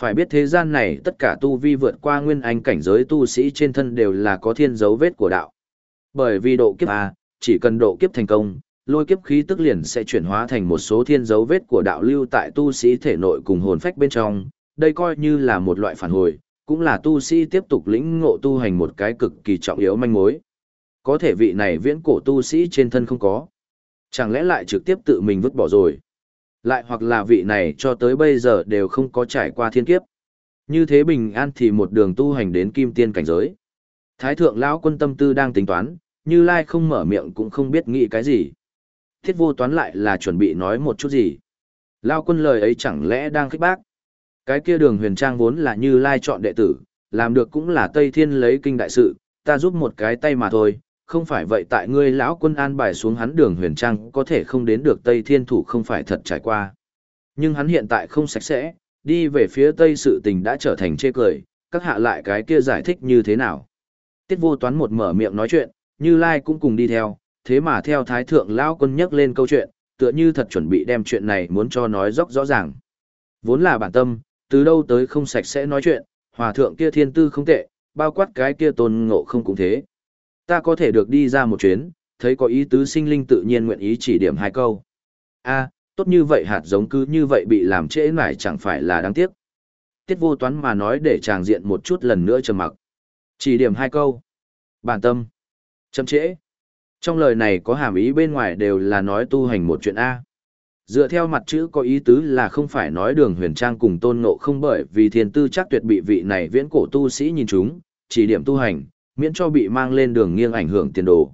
Phải biết thế gian này tất cả tu vi vượt qua nguyên anh cảnh giới tu sĩ trên thân đều là có thiên dấu vết của đạo. Bởi vì độ kiếp A, chỉ cần độ kiếp thành công, lôi kiếp khí tức liền sẽ chuyển hóa thành một số thiên dấu vết của đạo lưu tại tu sĩ thể nội cùng hồn phách bên trong, đây coi như là một loại phản hồi, cũng là tu sĩ tiếp tục lĩnh ngộ tu hành một cái cực kỳ trọng yếu manh mối. Có thể vị này viễn cổ tu sĩ trên thân không có. Chẳng lẽ lại trực tiếp tự mình vứt bỏ rồi. Lại hoặc là vị này cho tới bây giờ đều không có trải qua thiên kiếp. Như thế bình an thì một đường tu hành đến kim tiên cảnh giới. Thái thượng lão quân tâm tư đang tính toán, như lai không mở miệng cũng không biết nghĩ cái gì thiết vô toán lại là chuẩn bị nói một chút gì. Lao quân lời ấy chẳng lẽ đang khích bác. Cái kia đường huyền trang vốn là như lai chọn đệ tử, làm được cũng là Tây Thiên lấy kinh đại sự, ta giúp một cái tay mà thôi, không phải vậy tại ngươi lão quân an bài xuống hắn đường huyền trang có thể không đến được Tây Thiên thủ không phải thật trải qua. Nhưng hắn hiện tại không sạch sẽ, đi về phía Tây sự tình đã trở thành chê cười, các hạ lại cái kia giải thích như thế nào. Tiết vô toán một mở miệng nói chuyện, như lai cũng cùng đi theo, thế mà theo thái thượng lão quân nhắc lên câu chuyện, tựa như thật chuẩn bị đem chuyện này muốn cho nói rõ rõ ràng. Vốn là bản tâm, từ đâu tới không sạch sẽ nói chuyện, hòa thượng kia thiên tư không tệ, bao quát cái kia tôn ngộ không cũng thế. Ta có thể được đi ra một chuyến, thấy có ý tứ sinh linh tự nhiên nguyện ý chỉ điểm hai câu. a tốt như vậy hạt giống cứ như vậy bị làm trễ nải chẳng phải là đáng tiếc. Tiết vô toán mà nói để chàng diện một chút lần nữa trầm mặc. Chỉ điểm hai câu. Bản tâm. Chậm trễ. Trong lời này có hàm ý bên ngoài đều là nói tu hành một chuyện A. Dựa theo mặt chữ có ý tứ là không phải nói đường huyền trang cùng tôn ngộ không bởi vì thiên tư chắc tuyệt bị vị này viễn cổ tu sĩ nhìn chúng, chỉ điểm tu hành, miễn cho bị mang lên đường nghiêng ảnh hưởng tiền đồ.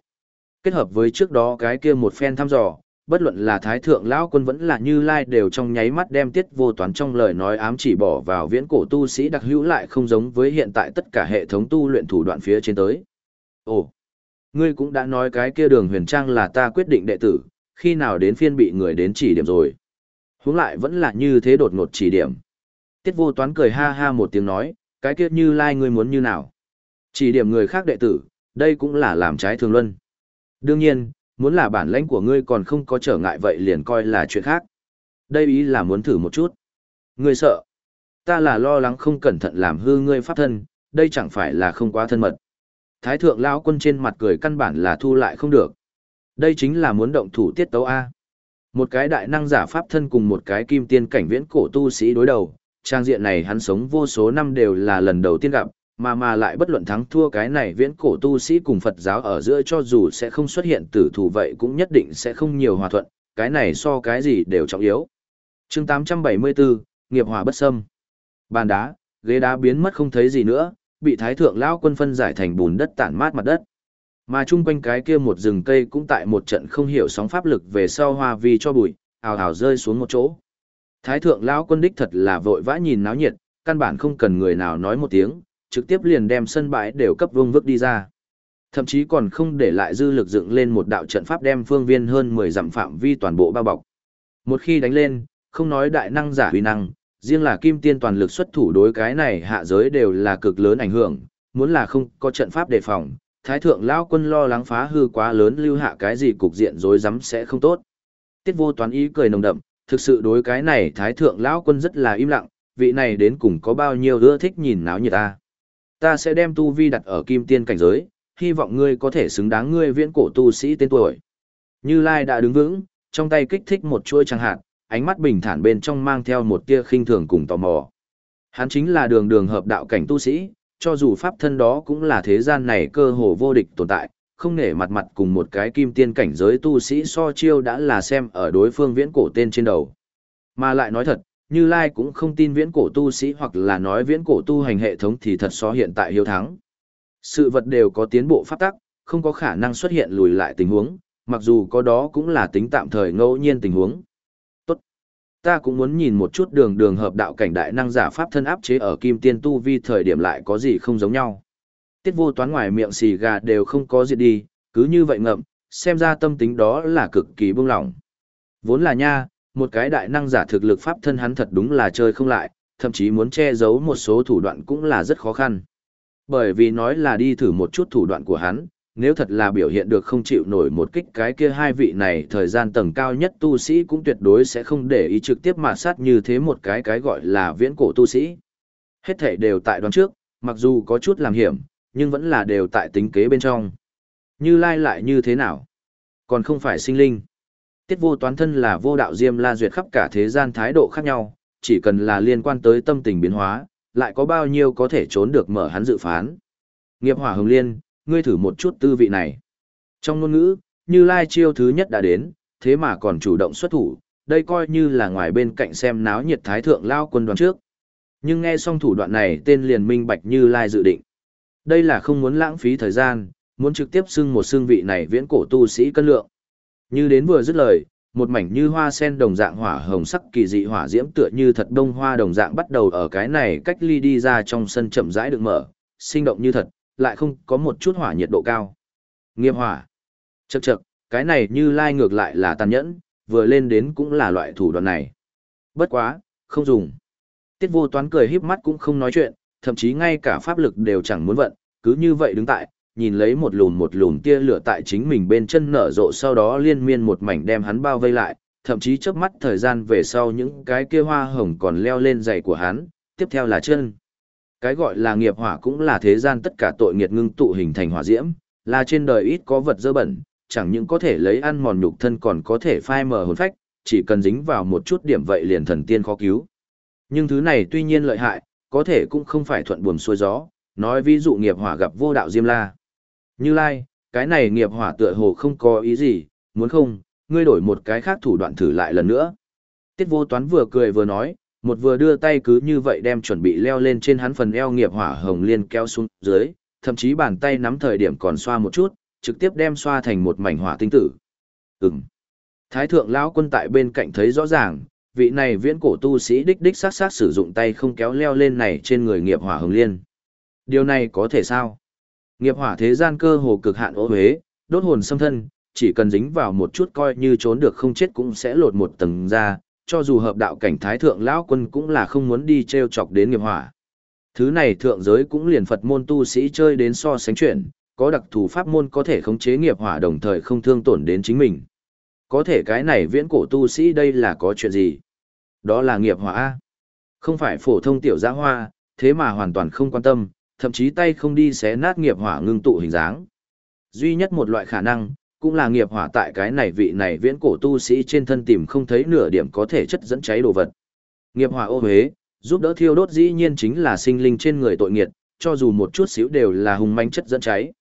Kết hợp với trước đó cái kia một phen thăm dò, bất luận là thái thượng lão quân vẫn là như lai đều trong nháy mắt đem tiết vô toán trong lời nói ám chỉ bỏ vào viễn cổ tu sĩ đặc hữu lại không giống với hiện tại tất cả hệ thống tu luyện thủ đoạn phía trên tới. Ồ, Ngươi cũng đã nói cái kia đường huyền trang là ta quyết định đệ tử, khi nào đến phiên bị người đến chỉ điểm rồi. Hướng lại vẫn là như thế đột ngột chỉ điểm. Tiết vô toán cười ha ha một tiếng nói, cái kia như lai ngươi muốn như nào. Chỉ điểm người khác đệ tử, đây cũng là làm trái thường luân. Đương nhiên, muốn là bản lãnh của ngươi còn không có trở ngại vậy liền coi là chuyện khác. Đây ý là muốn thử một chút. Ngươi sợ. Ta là lo lắng không cẩn thận làm hư ngươi pháp thân, đây chẳng phải là không quá thân mật. Thái thượng lão quân trên mặt cười căn bản là thu lại không được. Đây chính là muốn động thủ tiết tấu A. Một cái đại năng giả pháp thân cùng một cái kim tiên cảnh viễn cổ tu sĩ đối đầu, trang diện này hắn sống vô số năm đều là lần đầu tiên gặp, mà mà lại bất luận thắng thua cái này viễn cổ tu sĩ cùng Phật giáo ở giữa cho dù sẽ không xuất hiện tử thủ vậy cũng nhất định sẽ không nhiều hòa thuận, cái này so cái gì đều trọng yếu. chương 874, nghiệp hòa bất xâm. Bàn đá, ghế đá biến mất không thấy gì nữa, bị thái thượng lão quân phân giải thành bùn đất tản mát mặt đất. Mà chung quanh cái kia một rừng cây cũng tại một trận không hiểu sóng pháp lực về sau hoa vì cho bụi, ào ào rơi xuống một chỗ. Thái thượng lão quân đích thật là vội vã nhìn náo nhiệt, căn bản không cần người nào nói một tiếng, trực tiếp liền đem sân bãi đều cấp vương vức đi ra. Thậm chí còn không để lại dư lực dựng lên một đạo trận pháp đem phương viên hơn 10 dặm phạm vi toàn bộ bao bọc. Một khi đánh lên, không nói đại năng giả huy năng, riêng là kim tiên toàn lực xuất thủ đối cái này hạ giới đều là cực lớn ảnh hưởng, muốn là không có trận pháp đề phòng, thái thượng lao quân lo lắng phá hư quá lớn lưu hạ cái gì cục diện rối rắm sẽ không tốt. Tiết vô toán ý cười nồng đậm, thực sự đối cái này thái thượng lão quân rất là im lặng, vị này đến cùng có bao nhiêu ưa thích nhìn náo như ta. Ta sẽ đem tu vi đặt ở kim tiên cảnh giới, hy vọng ngươi có thể xứng đáng ngươi viễn cổ tu sĩ tên tuổi. Như Lai đã đứng vững, trong tay kích thích một chuôi chẳng hạt, ánh mắt bình thản bên trong mang theo một tia khinh thường cùng tò mò. Hắn chính là đường đường hợp đạo cảnh tu sĩ, cho dù pháp thân đó cũng là thế gian này cơ hồ vô địch tồn tại, không nể mặt mặt cùng một cái kim tiên cảnh giới tu sĩ so chiêu đã là xem ở đối phương viễn cổ tên trên đầu. Mà lại nói thật, như Lai cũng không tin viễn cổ tu sĩ hoặc là nói viễn cổ tu hành hệ thống thì thật so hiện tại hiếu thắng. Sự vật đều có tiến bộ phát tắc, không có khả năng xuất hiện lùi lại tình huống, mặc dù có đó cũng là tính tạm thời ngẫu nhiên tình huống. Tốt. Ta cũng muốn nhìn một chút đường đường hợp đạo cảnh đại năng giả pháp thân áp chế ở kim tiên tu vi thời điểm lại có gì không giống nhau. Tiết vô toán ngoài miệng xì gà đều không có gì đi, cứ như vậy ngậm, xem ra tâm tính đó là cực kỳ buông lỏng. Vốn là nha, một cái đại năng giả thực lực pháp thân hắn thật đúng là chơi không lại, thậm chí muốn che giấu một số thủ đoạn cũng là rất khó khăn. Bởi vì nói là đi thử một chút thủ đoạn của hắn, nếu thật là biểu hiện được không chịu nổi một kích cái kia hai vị này thời gian tầng cao nhất tu sĩ cũng tuyệt đối sẽ không để ý trực tiếp mà sát như thế một cái cái gọi là viễn cổ tu sĩ. Hết thể đều tại đoán trước, mặc dù có chút làm hiểm, nhưng vẫn là đều tại tính kế bên trong. Như lai lại như thế nào? Còn không phải sinh linh. Tiết vô toán thân là vô đạo diêm la duyệt khắp cả thế gian thái độ khác nhau, chỉ cần là liên quan tới tâm tình biến hóa, lại có bao nhiêu có thể trốn được mở hắn dự phán. Nghiệp hỏa hồng liên, ngươi thử một chút tư vị này. Trong ngôn ngữ, như lai chiêu thứ nhất đã đến, thế mà còn chủ động xuất thủ, đây coi như là ngoài bên cạnh xem náo nhiệt thái thượng lao quân đoàn trước. Nhưng nghe xong thủ đoạn này tên liền minh bạch như lai dự định. Đây là không muốn lãng phí thời gian, muốn trực tiếp xưng một xương vị này viễn cổ tu sĩ cân lượng. Như đến vừa dứt lời, một mảnh như hoa sen đồng dạng hỏa hồng sắc kỳ dị hỏa diễm tựa như thật đông hoa đồng dạng bắt đầu ở cái này cách ly đi ra trong sân chậm rãi được mở, sinh động như thật, lại không có một chút hỏa nhiệt độ cao. Nghiệp hỏa. Chậc chậc, cái này như lai ngược lại là tàn nhẫn, vừa lên đến cũng là loại thủ đoạn này. Bất quá, không dùng. Tiết vô toán cười híp mắt cũng không nói chuyện, thậm chí ngay cả pháp lực đều chẳng muốn vận, cứ như vậy đứng tại, nhìn lấy một lùn một lùn tia lửa tại chính mình bên chân nở rộ sau đó liên miên một mảnh đem hắn bao vây lại, thậm chí chớp mắt thời gian về sau những cái kia hoa hồng còn leo lên giày của hắn, tiếp theo là chân. Cái gọi là nghiệp hỏa cũng là thế gian tất cả tội nghiệt ngưng tụ hình thành hỏa diễm, là trên đời ít có vật dơ bẩn, chẳng những có thể lấy ăn mòn nhục thân còn có thể phai mờ hồn phách, chỉ cần dính vào một chút điểm vậy liền thần tiên khó cứu. Nhưng thứ này tuy nhiên lợi hại, có thể cũng không phải thuận buồm xuôi gió, nói ví dụ nghiệp hỏa gặp vô đạo Diêm La. Như Lai, cái này nghiệp hỏa tựa hồ không có ý gì, muốn không, ngươi đổi một cái khác thủ đoạn thử lại lần nữa. Tiết vô toán vừa cười vừa nói, một vừa đưa tay cứ như vậy đem chuẩn bị leo lên trên hắn phần eo nghiệp hỏa hồng liên kéo xuống dưới, thậm chí bàn tay nắm thời điểm còn xoa một chút, trực tiếp đem xoa thành một mảnh hỏa tinh tử. Ừm. Thái thượng lão quân tại bên cạnh thấy rõ ràng, vị này viễn cổ tu sĩ đích đích sát sát sử dụng tay không kéo leo lên này trên người nghiệp hỏa hồng liên. Điều này có thể sao? Nghiệp hỏa thế gian cơ hồ cực hạn ô huế, đốt hồn xâm thân, chỉ cần dính vào một chút coi như trốn được không chết cũng sẽ lột một tầng ra, cho dù hợp đạo cảnh thái thượng lão quân cũng là không muốn đi treo chọc đến nghiệp hỏa. Thứ này thượng giới cũng liền Phật môn tu sĩ chơi đến so sánh chuyện, có đặc thù pháp môn có thể khống chế nghiệp hỏa đồng thời không thương tổn đến chính mình. Có thể cái này viễn cổ tu sĩ đây là có chuyện gì? Đó là nghiệp hỏa A. Không phải phổ thông tiểu giã hoa, thế mà hoàn toàn không quan tâm, thậm chí tay không đi xé nát nghiệp hỏa ngưng tụ hình dáng. Duy nhất một loại khả năng, cũng là nghiệp hỏa tại cái này vị này viễn cổ tu sĩ trên thân tìm không thấy nửa điểm có thể chất dẫn cháy đồ vật. Nghiệp hỏa ô huế, giúp đỡ thiêu đốt dĩ nhiên chính là sinh linh trên người tội nghiệt, cho dù một chút xíu đều là hung manh chất dẫn cháy.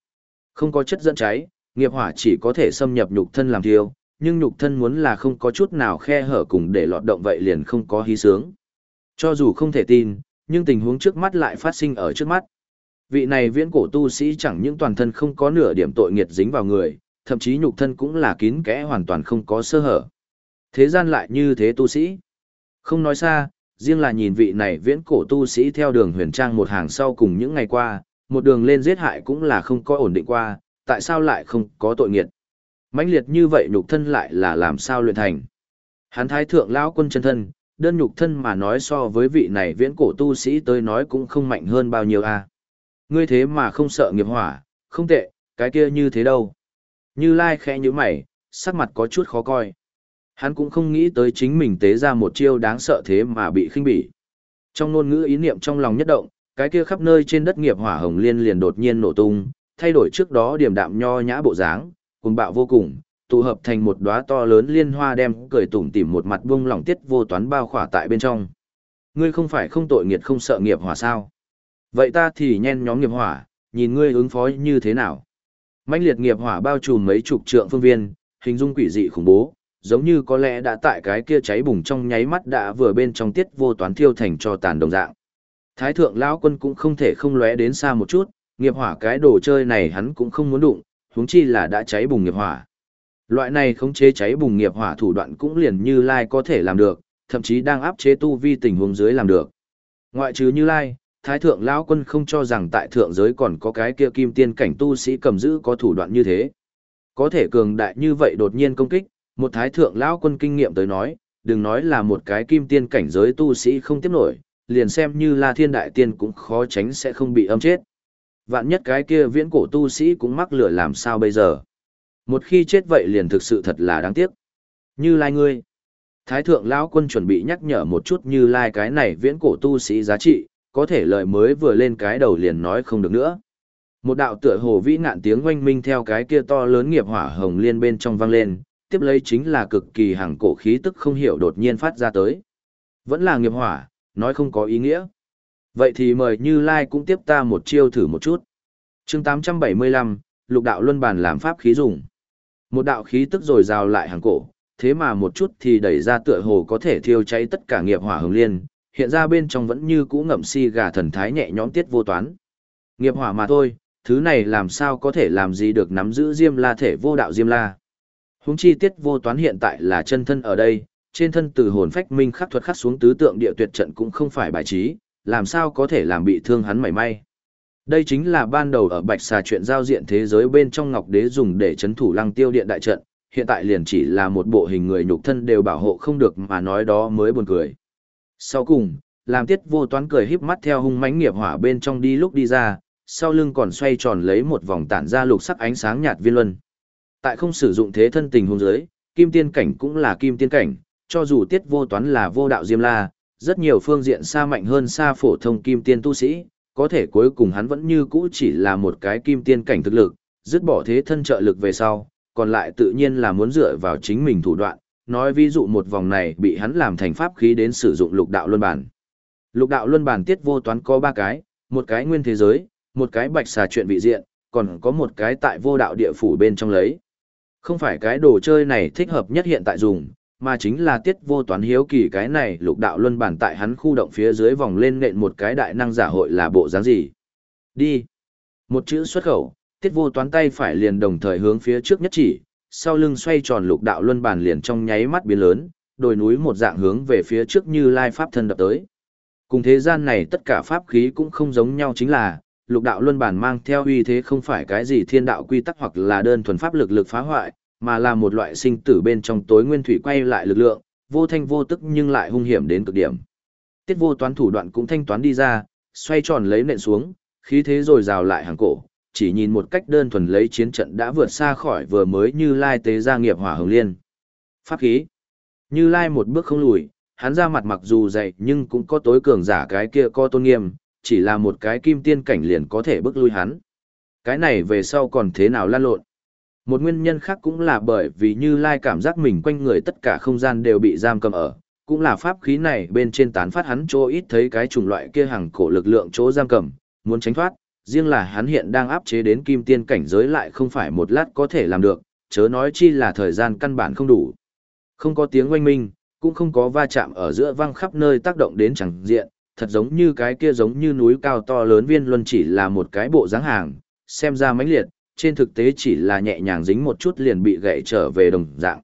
Không có chất dẫn cháy, nghiệp hỏa chỉ có thể xâm nhập nhục thân làm thiêu, nhưng nhục thân muốn là không có chút nào khe hở cùng để lọt động vậy liền không có hí sướng. Cho dù không thể tin, nhưng tình huống trước mắt lại phát sinh ở trước mắt. Vị này viễn cổ tu sĩ chẳng những toàn thân không có nửa điểm tội nghiệt dính vào người, thậm chí nhục thân cũng là kín kẽ hoàn toàn không có sơ hở. Thế gian lại như thế tu sĩ. Không nói xa, riêng là nhìn vị này viễn cổ tu sĩ theo đường huyền trang một hàng sau cùng những ngày qua, một đường lên giết hại cũng là không có ổn định qua, tại sao lại không có tội nghiệt. mãnh liệt như vậy nhục thân lại là làm sao luyện thành. Hắn thái thượng lão quân chân thân, đơn nhục thân mà nói so với vị này viễn cổ tu sĩ tới nói cũng không mạnh hơn bao nhiêu a. Ngươi thế mà không sợ nghiệp hỏa, không tệ, cái kia như thế đâu. Như Lai khẽ như mày, sắc mặt có chút khó coi. Hắn cũng không nghĩ tới chính mình tế ra một chiêu đáng sợ thế mà bị khinh bỉ. Trong ngôn ngữ ý niệm trong lòng nhất động, cái kia khắp nơi trên đất nghiệp hỏa hồng liên liền đột nhiên nổ tung, thay đổi trước đó điểm đạm nho nhã bộ dáng, cuồng bạo vô cùng, tụ hợp thành một đóa to lớn liên hoa đem cười tủm tỉm một mặt buông lỏng tiết vô toán bao khỏa tại bên trong. Ngươi không phải không tội nghiệt không sợ nghiệp hỏa sao? Vậy ta thì nhen nhóm nghiệp hỏa, nhìn ngươi ứng phó như thế nào? Mạnh liệt nghiệp hỏa bao trùm mấy chục trượng phương viên, hình dung quỷ dị khủng bố, giống như có lẽ đã tại cái kia cháy bùng trong nháy mắt đã vừa bên trong tiết vô toán thiêu thành cho tàn đồng dạng. Thái thượng lão quân cũng không thể không lóe đến xa một chút, nghiệp hỏa cái đồ chơi này hắn cũng không muốn đụng, huống chi là đã cháy bùng nghiệp hỏa. Loại này khống chế cháy bùng nghiệp hỏa thủ đoạn cũng liền như Lai có thể làm được, thậm chí đang áp chế tu vi tình huống dưới làm được. Ngoại trừ như Lai, Thái thượng lão quân không cho rằng tại thượng giới còn có cái kia kim tiên cảnh tu sĩ cầm giữ có thủ đoạn như thế. Có thể cường đại như vậy đột nhiên công kích, một thái thượng lão quân kinh nghiệm tới nói, đừng nói là một cái kim tiên cảnh giới tu sĩ không tiếp nổi, liền xem như là thiên đại tiên cũng khó tránh sẽ không bị âm chết. Vạn nhất cái kia viễn cổ tu sĩ cũng mắc lửa làm sao bây giờ. Một khi chết vậy liền thực sự thật là đáng tiếc. Như lai ngươi. Thái thượng lão quân chuẩn bị nhắc nhở một chút như lai cái này viễn cổ tu sĩ giá trị, có thể lời mới vừa lên cái đầu liền nói không được nữa. Một đạo tựa hồ vĩ ngạn tiếng oanh minh theo cái kia to lớn nghiệp hỏa hồng liên bên trong vang lên, tiếp lấy chính là cực kỳ hàng cổ khí tức không hiểu đột nhiên phát ra tới. Vẫn là nghiệp hỏa, nói không có ý nghĩa. Vậy thì mời Như Lai cũng tiếp ta một chiêu thử một chút. chương 875, lục đạo luân bàn làm pháp khí dùng. Một đạo khí tức rồi rào lại hàng cổ, thế mà một chút thì đẩy ra tựa hồ có thể thiêu cháy tất cả nghiệp hỏa hồng liên, hiện ra bên trong vẫn như cũ ngậm si gà thần thái nhẹ nhõm tiết vô toán. Nghiệp hỏa mà thôi, thứ này làm sao có thể làm gì được nắm giữ diêm la thể vô đạo diêm la. Húng chi tiết vô toán hiện tại là chân thân ở đây, trên thân từ hồn phách minh khắc thuật khắc xuống tứ tượng địa tuyệt trận cũng không phải bài trí, làm sao có thể làm bị thương hắn mảy may. Đây chính là ban đầu ở bạch xà chuyện giao diện thế giới bên trong ngọc đế dùng để chấn thủ lăng tiêu điện đại trận, hiện tại liền chỉ là một bộ hình người nhục thân đều bảo hộ không được mà nói đó mới buồn cười. Sau cùng, làm tiết vô toán cười híp mắt theo hung mãnh nghiệp hỏa bên trong đi lúc đi ra, sau lưng còn xoay tròn lấy một vòng tản ra lục sắc ánh sáng nhạt viên luân. Tại không sử dụng thế thân tình hung giới, kim tiên cảnh cũng là kim tiên cảnh, cho dù tiết vô toán là vô đạo diêm la, rất nhiều phương diện xa mạnh hơn xa phổ thông kim tiên tu sĩ, có thể cuối cùng hắn vẫn như cũ chỉ là một cái kim tiên cảnh thực lực, dứt bỏ thế thân trợ lực về sau, còn lại tự nhiên là muốn dựa vào chính mình thủ đoạn, nói ví dụ một vòng này bị hắn làm thành pháp khí đến sử dụng lục đạo luân bản. Lục đạo luân bản tiết vô toán có ba cái, một cái nguyên thế giới, một cái bạch xà chuyện vị diện, còn có một cái tại vô đạo địa phủ bên trong lấy. Không phải cái đồ chơi này thích hợp nhất hiện tại dùng, mà chính là tiết vô toán hiếu kỳ cái này lục đạo luân bản tại hắn khu động phía dưới vòng lên nện một cái đại năng giả hội là bộ dáng gì. Đi. Một chữ xuất khẩu, tiết vô toán tay phải liền đồng thời hướng phía trước nhất chỉ, sau lưng xoay tròn lục đạo luân bàn liền trong nháy mắt biến lớn, đồi núi một dạng hướng về phía trước như lai pháp thân đập tới. Cùng thế gian này tất cả pháp khí cũng không giống nhau chính là, lục đạo luân bản mang theo uy thế không phải cái gì thiên đạo quy tắc hoặc là đơn thuần pháp lực lực phá hoại, mà là một loại sinh tử bên trong tối nguyên thủy quay lại lực lượng, vô thanh vô tức nhưng lại hung hiểm đến cực điểm. Tiết vô toán thủ đoạn cũng thanh toán đi ra, xoay tròn lấy nện xuống, khí thế rồi rào lại hàng cổ, chỉ nhìn một cách đơn thuần lấy chiến trận đã vượt xa khỏi vừa mới như lai tế gia nghiệp hỏa hồng liên. Pháp khí. Như lai một bước không lùi, hắn ra mặt mặc dù dày nhưng cũng có tối cường giả cái kia co tôn nghiêm, chỉ là một cái kim tiên cảnh liền có thể bước lui hắn. Cái này về sau còn thế nào lan lộn. Một nguyên nhân khác cũng là bởi vì Như Lai cảm giác mình quanh người tất cả không gian đều bị giam cầm ở, cũng là pháp khí này bên trên tán phát hắn chỗ ít thấy cái chủng loại kia hàng cổ lực lượng chỗ giam cầm, muốn tránh thoát, riêng là hắn hiện đang áp chế đến kim tiên cảnh giới lại không phải một lát có thể làm được, chớ nói chi là thời gian căn bản không đủ. Không có tiếng oanh minh, cũng không có va chạm ở giữa văng khắp nơi tác động đến chẳng diện, thật giống như cái kia giống như núi cao to lớn viên luân chỉ là một cái bộ dáng hàng, xem ra mãnh liệt, trên thực tế chỉ là nhẹ nhàng dính một chút liền bị gãy trở về đồng dạng.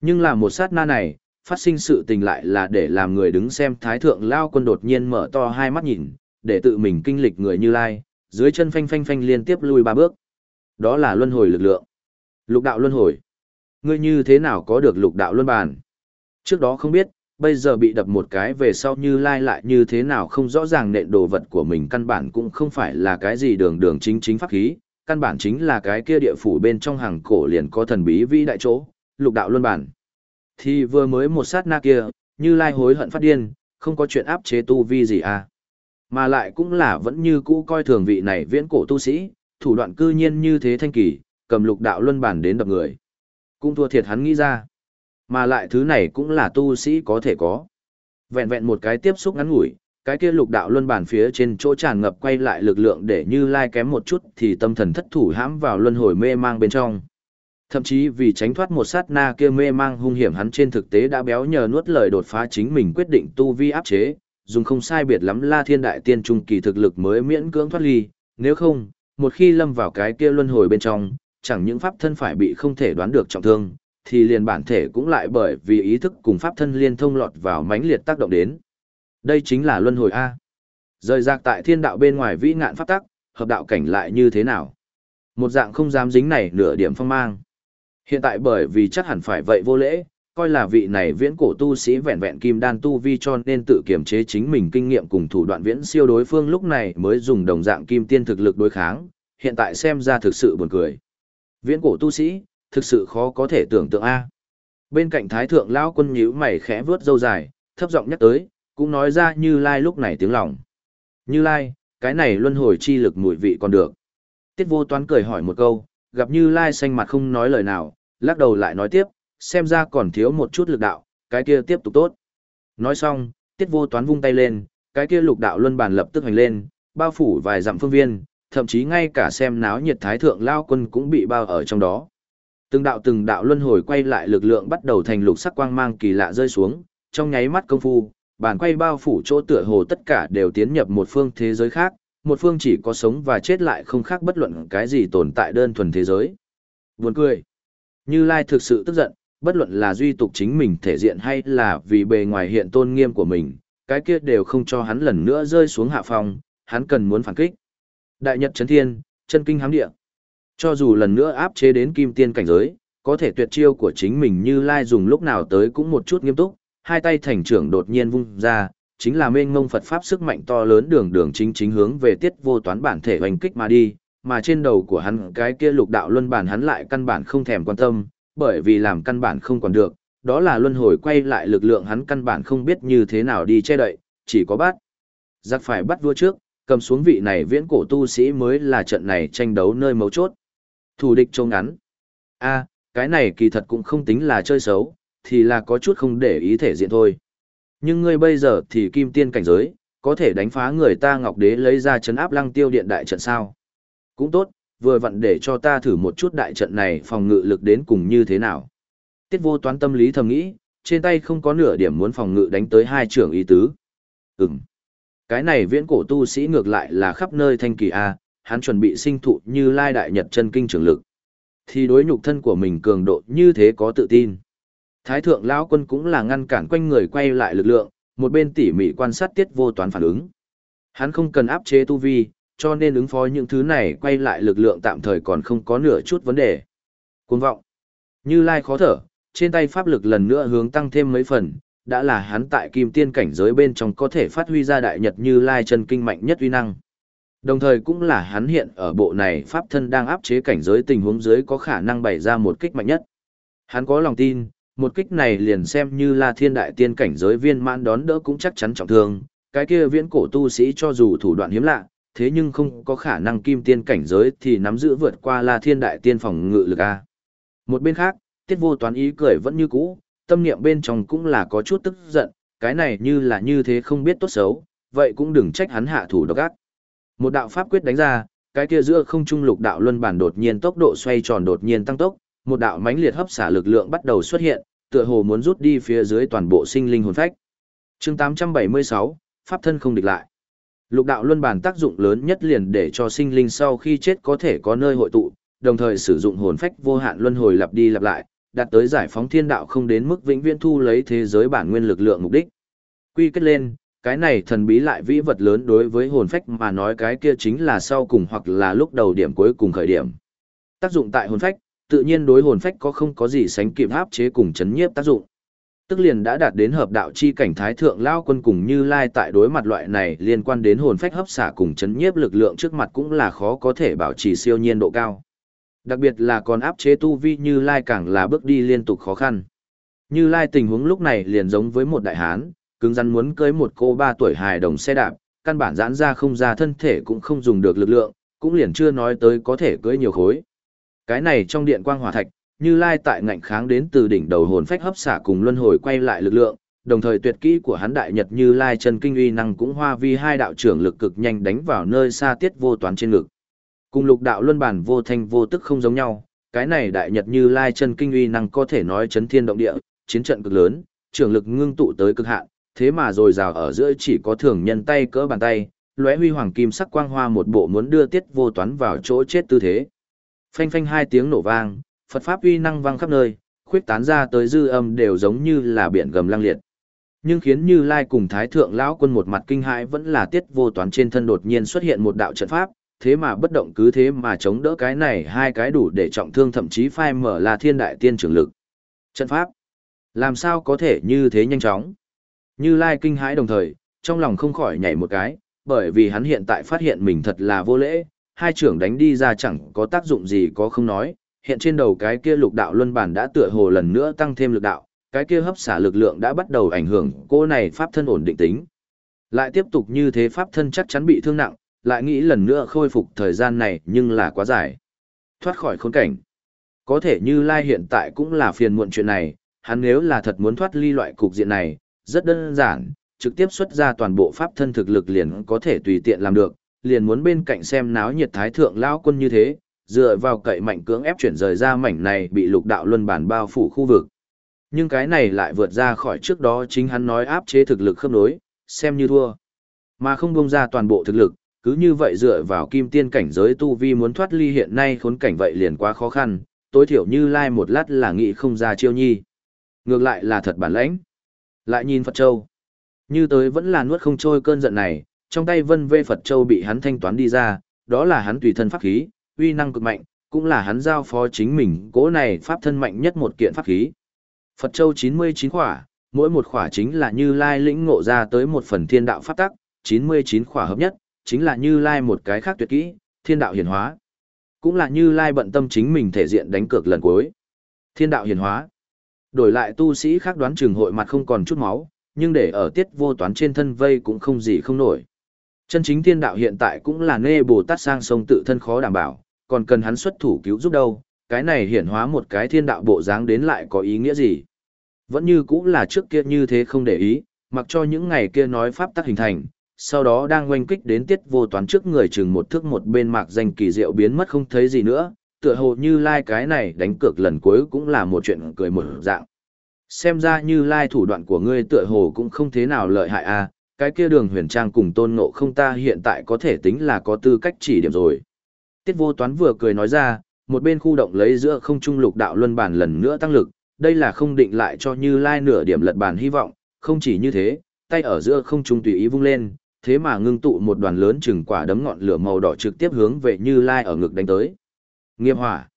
Nhưng là một sát na này, phát sinh sự tình lại là để làm người đứng xem thái thượng lao quân đột nhiên mở to hai mắt nhìn, để tự mình kinh lịch người như lai, dưới chân phanh phanh phanh liên tiếp lui ba bước. Đó là luân hồi lực lượng. Lục đạo luân hồi. Ngươi như thế nào có được lục đạo luân bàn? Trước đó không biết, bây giờ bị đập một cái về sau như lai lại như thế nào không rõ ràng nện đồ vật của mình căn bản cũng không phải là cái gì đường đường chính chính pháp khí, căn bản chính là cái kia địa phủ bên trong hàng cổ liền có thần bí vĩ đại chỗ, lục đạo luân bản. Thì vừa mới một sát na kia, như lai hối hận phát điên, không có chuyện áp chế tu vi gì à. Mà lại cũng là vẫn như cũ coi thường vị này viễn cổ tu sĩ, thủ đoạn cư nhiên như thế thanh kỳ, cầm lục đạo luân bản đến đập người. Cũng thua thiệt hắn nghĩ ra. Mà lại thứ này cũng là tu sĩ có thể có. Vẹn vẹn một cái tiếp xúc ngắn ngủi, cái kia lục đạo luân bản phía trên chỗ tràn ngập quay lại lực lượng để như lai kém một chút thì tâm thần thất thủ hãm vào luân hồi mê mang bên trong. Thậm chí vì tránh thoát một sát na kia mê mang hung hiểm hắn trên thực tế đã béo nhờ nuốt lời đột phá chính mình quyết định tu vi áp chế, dùng không sai biệt lắm la thiên đại tiên trung kỳ thực lực mới miễn cưỡng thoát ly, nếu không, một khi lâm vào cái kia luân hồi bên trong, chẳng những pháp thân phải bị không thể đoán được trọng thương, thì liền bản thể cũng lại bởi vì ý thức cùng pháp thân liên thông lọt vào mãnh liệt tác động đến. Đây chính là luân hồi A. Rời rạc tại thiên đạo bên ngoài vĩ ngạn pháp tắc, hợp đạo cảnh lại như thế nào? Một dạng không dám dính này nửa điểm phong mang. Hiện tại bởi vì chắc hẳn phải vậy vô lễ, coi là vị này viễn cổ tu sĩ vẹn vẹn kim đan tu vi cho nên tự kiểm chế chính mình kinh nghiệm cùng thủ đoạn viễn siêu đối phương lúc này mới dùng đồng dạng kim tiên thực lực đối kháng, hiện tại xem ra thực sự buồn cười. Viễn cổ tu sĩ, thực sự khó có thể tưởng tượng a. Bên cạnh thái thượng lão quân nhíu mày khẽ vướt râu dài, thấp giọng nhắc tới, cũng nói ra Như Lai lúc này tiếng lòng. Như Lai, cái này luân hồi chi lực mùi vị còn được. Tiết vô toán cười hỏi một câu, gặp Như Lai xanh mặt không nói lời nào, lắc đầu lại nói tiếp, xem ra còn thiếu một chút lực đạo, cái kia tiếp tục tốt. Nói xong, tiết vô toán vung tay lên, cái kia lục đạo luân bàn lập tức hành lên, bao phủ vài dặm phương viên, thậm chí ngay cả xem náo nhiệt thái thượng lao quân cũng bị bao ở trong đó. Từng đạo từng đạo luân hồi quay lại lực lượng bắt đầu thành lục sắc quang mang kỳ lạ rơi xuống, trong nháy mắt công phu, bàn quay bao phủ chỗ tựa hồ tất cả đều tiến nhập một phương thế giới khác, một phương chỉ có sống và chết lại không khác bất luận cái gì tồn tại đơn thuần thế giới. Buồn cười. Như Lai thực sự tức giận, bất luận là duy tục chính mình thể diện hay là vì bề ngoài hiện tôn nghiêm của mình, cái kia đều không cho hắn lần nữa rơi xuống hạ phong, hắn cần muốn phản kích. Đại Nhật Chấn Thiên, chân kinh hám địa. Cho dù lần nữa áp chế đến kim tiên cảnh giới, có thể tuyệt chiêu của chính mình như Lai dùng lúc nào tới cũng một chút nghiêm túc, hai tay thành trưởng đột nhiên vung ra, chính là mênh mông Phật Pháp sức mạnh to lớn đường đường chính chính hướng về tiết vô toán bản thể hoành kích mà đi, mà trên đầu của hắn cái kia lục đạo luân bản hắn lại căn bản không thèm quan tâm, bởi vì làm căn bản không còn được, đó là luân hồi quay lại lực lượng hắn căn bản không biết như thế nào đi che đậy, chỉ có bắt. Giặc phải bắt vua trước, cầm xuống vị này viễn cổ tu sĩ mới là trận này tranh đấu nơi mấu chốt. Thủ địch trông ngắn. a cái này kỳ thật cũng không tính là chơi xấu, thì là có chút không để ý thể diện thôi. Nhưng ngươi bây giờ thì kim tiên cảnh giới, có thể đánh phá người ta ngọc đế lấy ra chấn áp lăng tiêu điện đại trận sao. Cũng tốt, vừa vặn để cho ta thử một chút đại trận này phòng ngự lực đến cùng như thế nào. Tiết vô toán tâm lý thầm nghĩ, trên tay không có nửa điểm muốn phòng ngự đánh tới hai trưởng ý tứ. Ừm. Cái này viễn cổ tu sĩ ngược lại là khắp nơi thanh kỳ A, hắn chuẩn bị sinh thụ như lai đại nhật chân kinh trường lực. Thì đối nhục thân của mình cường độ như thế có tự tin. Thái thượng lão quân cũng là ngăn cản quanh người quay lại lực lượng, một bên tỉ mỉ quan sát tiết vô toán phản ứng. Hắn không cần áp chế tu vi, cho nên ứng phó những thứ này quay lại lực lượng tạm thời còn không có nửa chút vấn đề. Cuồng vọng. Như lai khó thở, trên tay pháp lực lần nữa hướng tăng thêm mấy phần, đã là hắn tại kim tiên cảnh giới bên trong có thể phát huy ra đại nhật như lai chân kinh mạnh nhất uy năng. Đồng thời cũng là hắn hiện ở bộ này pháp thân đang áp chế cảnh giới tình huống dưới có khả năng bày ra một kích mạnh nhất. Hắn có lòng tin, một kích này liền xem như là thiên đại tiên cảnh giới viên mãn đón đỡ cũng chắc chắn trọng thương, cái kia viễn cổ tu sĩ cho dù thủ đoạn hiếm lạ, thế nhưng không có khả năng kim tiên cảnh giới thì nắm giữ vượt qua là thiên đại tiên phòng ngự lực A. Một bên khác, tiết vô toán ý cười vẫn như cũ, tâm niệm bên trong cũng là có chút tức giận, cái này như là như thế không biết tốt xấu, vậy cũng đừng trách hắn hạ thủ độc ác. Một đạo pháp quyết đánh ra, cái kia giữa không trung lục đạo luân bản đột nhiên tốc độ xoay tròn đột nhiên tăng tốc, một đạo mãnh liệt hấp xả lực lượng bắt đầu xuất hiện, tựa hồ muốn rút đi phía dưới toàn bộ sinh linh hồn phách. Chương 876, pháp thân không địch lại. Lục đạo luân bản tác dụng lớn nhất liền để cho sinh linh sau khi chết có thể có nơi hội tụ, đồng thời sử dụng hồn phách vô hạn luân hồi lặp đi lặp lại, đạt tới giải phóng thiên đạo không đến mức vĩnh viễn thu lấy thế giới bản nguyên lực lượng mục đích. Quy kết lên, cái này thần bí lại vĩ vật lớn đối với hồn phách mà nói cái kia chính là sau cùng hoặc là lúc đầu điểm cuối cùng khởi điểm. Tác dụng tại hồn phách, tự nhiên đối hồn phách có không có gì sánh kịp áp chế cùng chấn nhiếp tác dụng. Tức liền đã đạt đến hợp đạo chi cảnh thái thượng lao quân cùng Như Lai tại đối mặt loại này liên quan đến hồn phách hấp xả cùng chấn nhiếp lực lượng trước mặt cũng là khó có thể bảo trì siêu nhiên độ cao. Đặc biệt là còn áp chế tu vi Như Lai càng là bước đi liên tục khó khăn. Như Lai tình huống lúc này liền giống với một đại hán, cứng rắn muốn cưới một cô ba tuổi hài đồng xe đạp, căn bản giãn ra không ra thân thể cũng không dùng được lực lượng, cũng liền chưa nói tới có thể cưới nhiều khối. Cái này trong điện quang hỏa thạch, như Lai tại ngạnh kháng đến từ đỉnh đầu hồn phách hấp xả cùng luân hồi quay lại lực lượng, đồng thời tuyệt kỹ của hắn đại nhật Như Lai chân kinh uy năng cũng hoa vi hai đạo trưởng lực cực nhanh đánh vào nơi xa tiết vô toán trên ngực. Cùng lục đạo luân bản vô thanh vô tức không giống nhau, cái này đại nhật Như Lai chân kinh uy năng có thể nói chấn thiên động địa, chiến trận cực lớn, trưởng lực ngưng tụ tới cực hạn, thế mà rồi rào ở giữa chỉ có thường nhân tay cỡ bàn tay, lóe huy hoàng kim sắc quang hoa một bộ muốn đưa tiết vô toán vào chỗ chết tư thế. Phanh phanh hai tiếng nổ vang, Phật pháp uy năng vang khắp nơi, khuyết tán ra tới dư âm đều giống như là biển gầm lăng liệt. Nhưng khiến Như Lai cùng Thái thượng lão quân một mặt kinh hãi vẫn là tiết vô toán trên thân đột nhiên xuất hiện một đạo trận pháp, thế mà bất động cứ thế mà chống đỡ cái này hai cái đủ để trọng thương thậm chí phai mở là thiên đại tiên trưởng lực. Trận pháp, làm sao có thể như thế nhanh chóng? Như Lai kinh hãi đồng thời, trong lòng không khỏi nhảy một cái, bởi vì hắn hiện tại phát hiện mình thật là vô lễ, hai trưởng đánh đi ra chẳng có tác dụng gì có không nói, hiện trên đầu cái kia lục đạo luân bản đã tựa hồ lần nữa tăng thêm lực đạo, cái kia hấp xả lực lượng đã bắt đầu ảnh hưởng cô này pháp thân ổn định tính. Lại tiếp tục như thế pháp thân chắc chắn bị thương nặng, lại nghĩ lần nữa khôi phục thời gian này nhưng là quá dài. Thoát khỏi khốn cảnh. Có thể như Lai hiện tại cũng là phiền muộn chuyện này, hắn nếu là thật muốn thoát ly loại cục diện này, rất đơn giản, trực tiếp xuất ra toàn bộ pháp thân thực lực liền có thể tùy tiện làm được, liền muốn bên cạnh xem náo nhiệt thái thượng lão quân như thế, dựa vào cậy mạnh cưỡng ép chuyển rời ra mảnh này bị lục đạo luân bản bao phủ khu vực. Nhưng cái này lại vượt ra khỏi trước đó chính hắn nói áp chế thực lực khớp nối, xem như thua. Mà không bông ra toàn bộ thực lực, cứ như vậy dựa vào kim tiên cảnh giới tu vi muốn thoát ly hiện nay khốn cảnh vậy liền quá khó khăn, tối thiểu như lai một lát là nghĩ không ra chiêu nhi. Ngược lại là thật bản lãnh. Lại nhìn Phật Châu. Như tới vẫn là nuốt không trôi cơn giận này, trong tay vân vê Phật Châu bị hắn thanh toán đi ra, đó là hắn tùy thân pháp khí, uy năng cực mạnh, cũng là hắn giao phó chính mình, cố này pháp thân mạnh nhất một kiện pháp khí. Phật Châu 99 khỏa, mỗi một khỏa chính là như lai lĩnh ngộ ra tới một phần thiên đạo pháp tắc, 99 khỏa hợp nhất, chính là như lai một cái khác tuyệt kỹ, thiên đạo hiển hóa. Cũng là như lai bận tâm chính mình thể diện đánh cược lần cuối. Thiên đạo hiển hóa. Đổi lại tu sĩ khác đoán trường hội mặt không còn chút máu, nhưng để ở tiết vô toán trên thân vây cũng không gì không nổi. Chân chính thiên đạo hiện tại cũng là nê Bồ Tát sang sông tự thân khó đảm bảo, còn cần hắn xuất thủ cứu giúp đâu, cái này hiển hóa một cái thiên đạo bộ dáng đến lại có ý nghĩa gì. Vẫn như cũng là trước kia như thế không để ý, mặc cho những ngày kia nói pháp tắc hình thành, sau đó đang oanh kích đến tiết vô toán trước người chừng một thước một bên mạc danh kỳ diệu biến mất không thấy gì nữa, tựa hồ như lai like cái này đánh cược lần cuối cũng là một chuyện cười một dạng. Xem ra như lai like thủ đoạn của ngươi tựa hồ cũng không thế nào lợi hại à, cái kia đường huyền trang cùng tôn ngộ không ta hiện tại có thể tính là có tư cách chỉ điểm rồi. Tiết vô toán vừa cười nói ra, một bên khu động lấy giữa không trung lục đạo luân bản lần nữa tăng lực, đây là không định lại cho như lai nửa điểm lật bản hy vọng, không chỉ như thế, tay ở giữa không trung tùy ý vung lên, thế mà ngưng tụ một đoàn lớn chừng quả đấm ngọn lửa màu đỏ trực tiếp hướng về như lai ở ngực đánh tới. Nghiệp hỏa.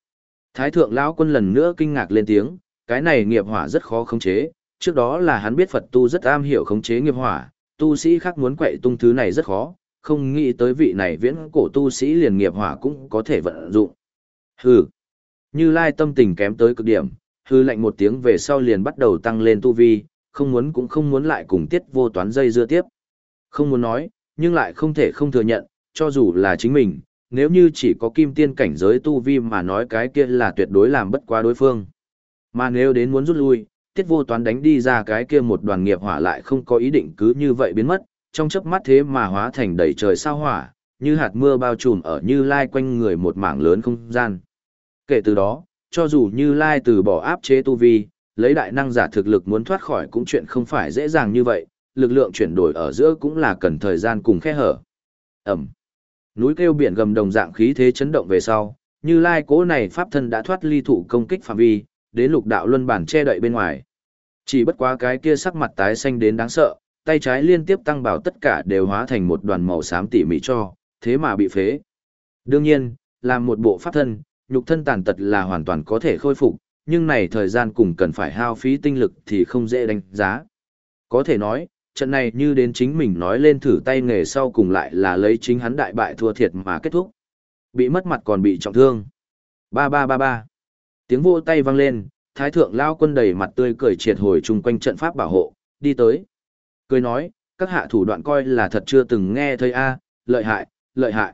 Thái thượng lão quân lần nữa kinh ngạc lên tiếng, Cái này nghiệp hỏa rất khó khống chế, trước đó là hắn biết Phật tu rất am hiểu khống chế nghiệp hỏa, tu sĩ khác muốn quậy tung thứ này rất khó, không nghĩ tới vị này viễn cổ tu sĩ liền nghiệp hỏa cũng có thể vận dụng. Hừ. Như Lai tâm tình kém tới cực điểm, Hừ, lạnh một tiếng về sau liền bắt đầu tăng lên tu vi, không muốn cũng không muốn lại cùng tiết vô toán dây dưa tiếp. Không muốn nói, nhưng lại không thể không thừa nhận, cho dù là chính mình, nếu như chỉ có kim tiên cảnh giới tu vi mà nói cái kia là tuyệt đối làm bất quá đối phương. Mà nếu đến muốn rút lui, tiết vô toán đánh đi ra cái kia một đoàn nghiệp hỏa lại không có ý định cứ như vậy biến mất, trong chớp mắt thế mà hóa thành đầy trời sao hỏa, như hạt mưa bao trùm ở như lai quanh người một mảng lớn không gian. Kể từ đó, cho dù như lai từ bỏ áp chế tu vi, lấy đại năng giả thực lực muốn thoát khỏi cũng chuyện không phải dễ dàng như vậy, lực lượng chuyển đổi ở giữa cũng là cần thời gian cùng khe hở. Ẩm. Núi kêu biển gầm đồng dạng khí thế chấn động về sau, như lai cố này pháp thân đã thoát ly thụ công kích phạm vi, đến lục đạo luân bản che đậy bên ngoài. Chỉ bất quá cái kia sắc mặt tái xanh đến đáng sợ, tay trái liên tiếp tăng bảo tất cả đều hóa thành một đoàn màu xám tỉ mỉ cho, thế mà bị phế. Đương nhiên, làm một bộ pháp thân, nhục thân tàn tật là hoàn toàn có thể khôi phục, nhưng này thời gian cùng cần phải hao phí tinh lực thì không dễ đánh giá. Có thể nói, trận này như đến chính mình nói lên thử tay nghề sau cùng lại là lấy chính hắn đại bại thua thiệt mà kết thúc. Bị mất mặt còn bị trọng thương. Ba ba ba ba. Tiếng vô tay vang lên, thái thượng lao quân đầy mặt tươi cười triệt hồi chung quanh trận pháp bảo hộ, đi tới. Cười nói, các hạ thủ đoạn coi là thật chưa từng nghe thấy a, lợi hại, lợi hại.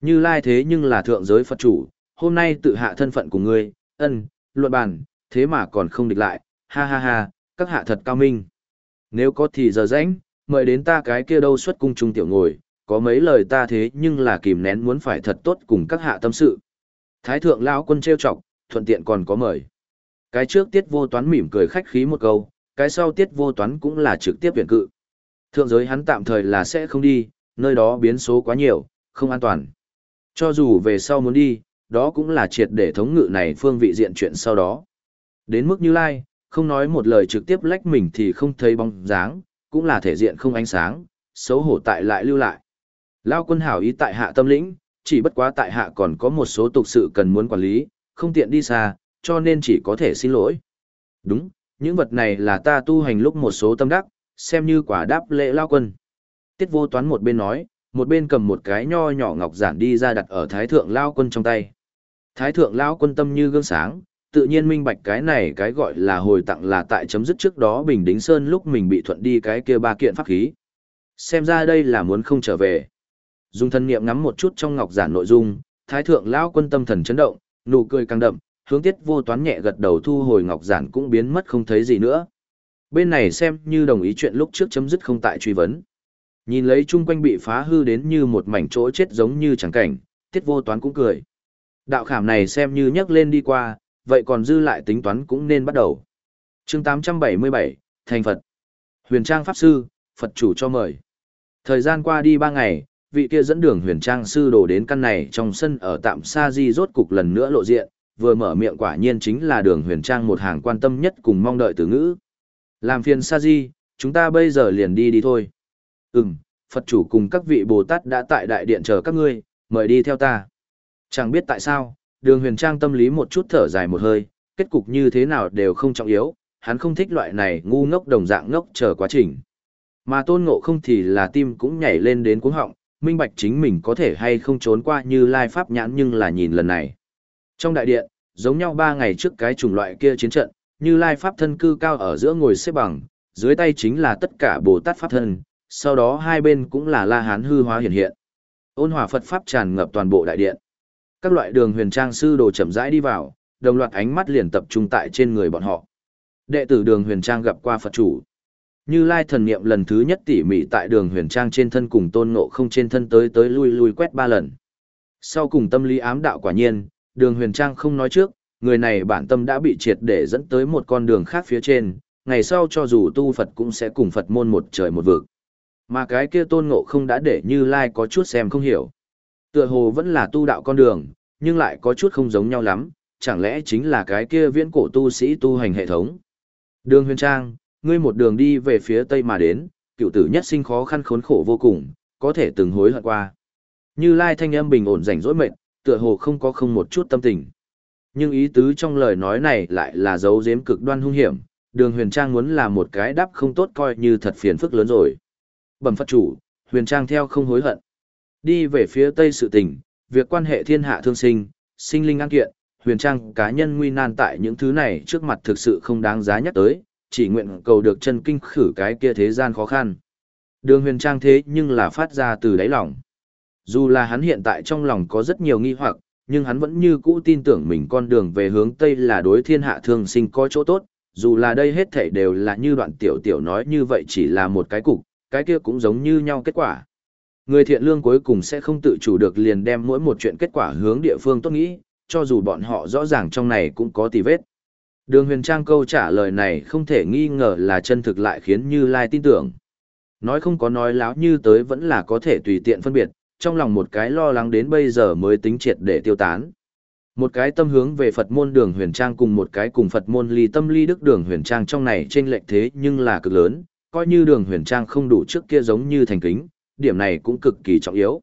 Như lai thế nhưng là thượng giới Phật chủ, hôm nay tự hạ thân phận của ngươi, ân, luận bàn, thế mà còn không địch lại, ha ha ha, các hạ thật cao minh. Nếu có thì giờ rảnh, mời đến ta cái kia đâu xuất cung trung tiểu ngồi, có mấy lời ta thế nhưng là kìm nén muốn phải thật tốt cùng các hạ tâm sự. Thái thượng lão quân trêu chọc, thuận tiện còn có mời. Cái trước tiết vô toán mỉm cười khách khí một câu, cái sau tiết vô toán cũng là trực tiếp viện cự. Thượng giới hắn tạm thời là sẽ không đi, nơi đó biến số quá nhiều, không an toàn. Cho dù về sau muốn đi, đó cũng là triệt để thống ngự này phương vị diện chuyện sau đó. Đến mức như lai, không nói một lời trực tiếp lách mình thì không thấy bóng dáng, cũng là thể diện không ánh sáng, xấu hổ tại lại lưu lại. Lao quân hảo ý tại hạ tâm lĩnh, chỉ bất quá tại hạ còn có một số tục sự cần muốn quản lý, không tiện đi xa, cho nên chỉ có thể xin lỗi. Đúng, những vật này là ta tu hành lúc một số tâm đắc, xem như quả đáp lễ lao quân. Tiết vô toán một bên nói, một bên cầm một cái nho nhỏ ngọc giản đi ra đặt ở thái thượng lao quân trong tay. Thái thượng lao quân tâm như gương sáng, tự nhiên minh bạch cái này cái gọi là hồi tặng là tại chấm dứt trước đó Bình Đính Sơn lúc mình bị thuận đi cái kia ba kiện pháp khí. Xem ra đây là muốn không trở về. Dung thân niệm ngắm một chút trong ngọc giản nội dung, thái thượng lao quân tâm thần chấn động, nụ cười càng đậm, hướng tiết vô toán nhẹ gật đầu thu hồi ngọc giản cũng biến mất không thấy gì nữa. Bên này xem như đồng ý chuyện lúc trước chấm dứt không tại truy vấn. Nhìn lấy chung quanh bị phá hư đến như một mảnh chỗ chết giống như chẳng cảnh, tiết vô toán cũng cười. Đạo khảm này xem như nhấc lên đi qua, vậy còn dư lại tính toán cũng nên bắt đầu. chương 877, Thành Phật. Huyền Trang Pháp Sư, Phật chủ cho mời. Thời gian qua đi ba ngày, vị kia dẫn đường huyền trang sư đổ đến căn này trong sân ở tạm Sa di rốt cục lần nữa lộ diện, vừa mở miệng quả nhiên chính là đường huyền trang một hàng quan tâm nhất cùng mong đợi từ ngữ. Làm phiền sa di, chúng ta bây giờ liền đi đi thôi. Ừm, Phật chủ cùng các vị Bồ Tát đã tại đại điện chờ các ngươi, mời đi theo ta. Chẳng biết tại sao, đường huyền trang tâm lý một chút thở dài một hơi, kết cục như thế nào đều không trọng yếu, hắn không thích loại này ngu ngốc đồng dạng ngốc chờ quá trình. Mà tôn ngộ không thì là tim cũng nhảy lên đến cuống họng, minh bạch chính mình có thể hay không trốn qua như lai pháp nhãn nhưng là nhìn lần này. Trong đại điện, giống nhau ba ngày trước cái chủng loại kia chiến trận, như lai pháp thân cư cao ở giữa ngồi xếp bằng, dưới tay chính là tất cả Bồ Tát pháp thân, sau đó hai bên cũng là La Hán hư hóa hiện hiện. Ôn hòa Phật pháp tràn ngập toàn bộ đại điện. Các loại đường huyền trang sư đồ chậm rãi đi vào, đồng loạt ánh mắt liền tập trung tại trên người bọn họ. Đệ tử đường huyền trang gặp qua Phật chủ. Như Lai thần niệm lần thứ nhất tỉ mỉ tại đường huyền trang trên thân cùng tôn ngộ không trên thân tới tới lui lui quét ba lần. Sau cùng tâm lý ám đạo quả nhiên, đường huyền trang không nói trước, người này bản tâm đã bị triệt để dẫn tới một con đường khác phía trên, ngày sau cho dù tu Phật cũng sẽ cùng Phật môn một trời một vực. Mà cái kia tôn ngộ không đã để như Lai có chút xem không hiểu. Tựa hồ vẫn là tu đạo con đường, nhưng lại có chút không giống nhau lắm, chẳng lẽ chính là cái kia viễn cổ tu sĩ tu hành hệ thống. Đường huyền trang, ngươi một đường đi về phía tây mà đến, cựu tử nhất sinh khó khăn khốn khổ vô cùng, có thể từng hối hận qua. Như Lai thanh âm bình ổn rảnh rỗi mệt, tựa hồ không có không một chút tâm tình. Nhưng ý tứ trong lời nói này lại là dấu giếm cực đoan hung hiểm, đường huyền trang muốn là một cái đáp không tốt coi như thật phiền phức lớn rồi. Bẩm Phật chủ, huyền trang theo không hối hận. Đi về phía tây sự tình, việc quan hệ thiên hạ thương sinh, sinh linh an kiện, huyền trang cá nhân nguy nan tại những thứ này trước mặt thực sự không đáng giá nhắc tới, chỉ nguyện cầu được chân kinh khử cái kia thế gian khó khăn. Đường huyền trang thế nhưng là phát ra từ đáy lòng. Dù là hắn hiện tại trong lòng có rất nhiều nghi hoặc, nhưng hắn vẫn như cũ tin tưởng mình con đường về hướng Tây là đối thiên hạ thương sinh có chỗ tốt, dù là đây hết thảy đều là như đoạn tiểu tiểu nói như vậy chỉ là một cái cục, cái kia cũng giống như nhau kết quả. Người thiện lương cuối cùng sẽ không tự chủ được liền đem mỗi một chuyện kết quả hướng địa phương tốt nghĩ, cho dù bọn họ rõ ràng trong này cũng có tì vết. Đường huyền trang câu trả lời này không thể nghi ngờ là chân thực lại khiến Như Lai tin tưởng. Nói không có nói láo như tới vẫn là có thể tùy tiện phân biệt, trong lòng một cái lo lắng đến bây giờ mới tính triệt để tiêu tán. Một cái tâm hướng về Phật môn đường huyền trang cùng một cái cùng Phật môn ly tâm ly đức đường huyền trang trong này trên lệnh thế nhưng là cực lớn, coi như đường huyền trang không đủ trước kia giống như thành kính, điểm này cũng cực kỳ trọng yếu.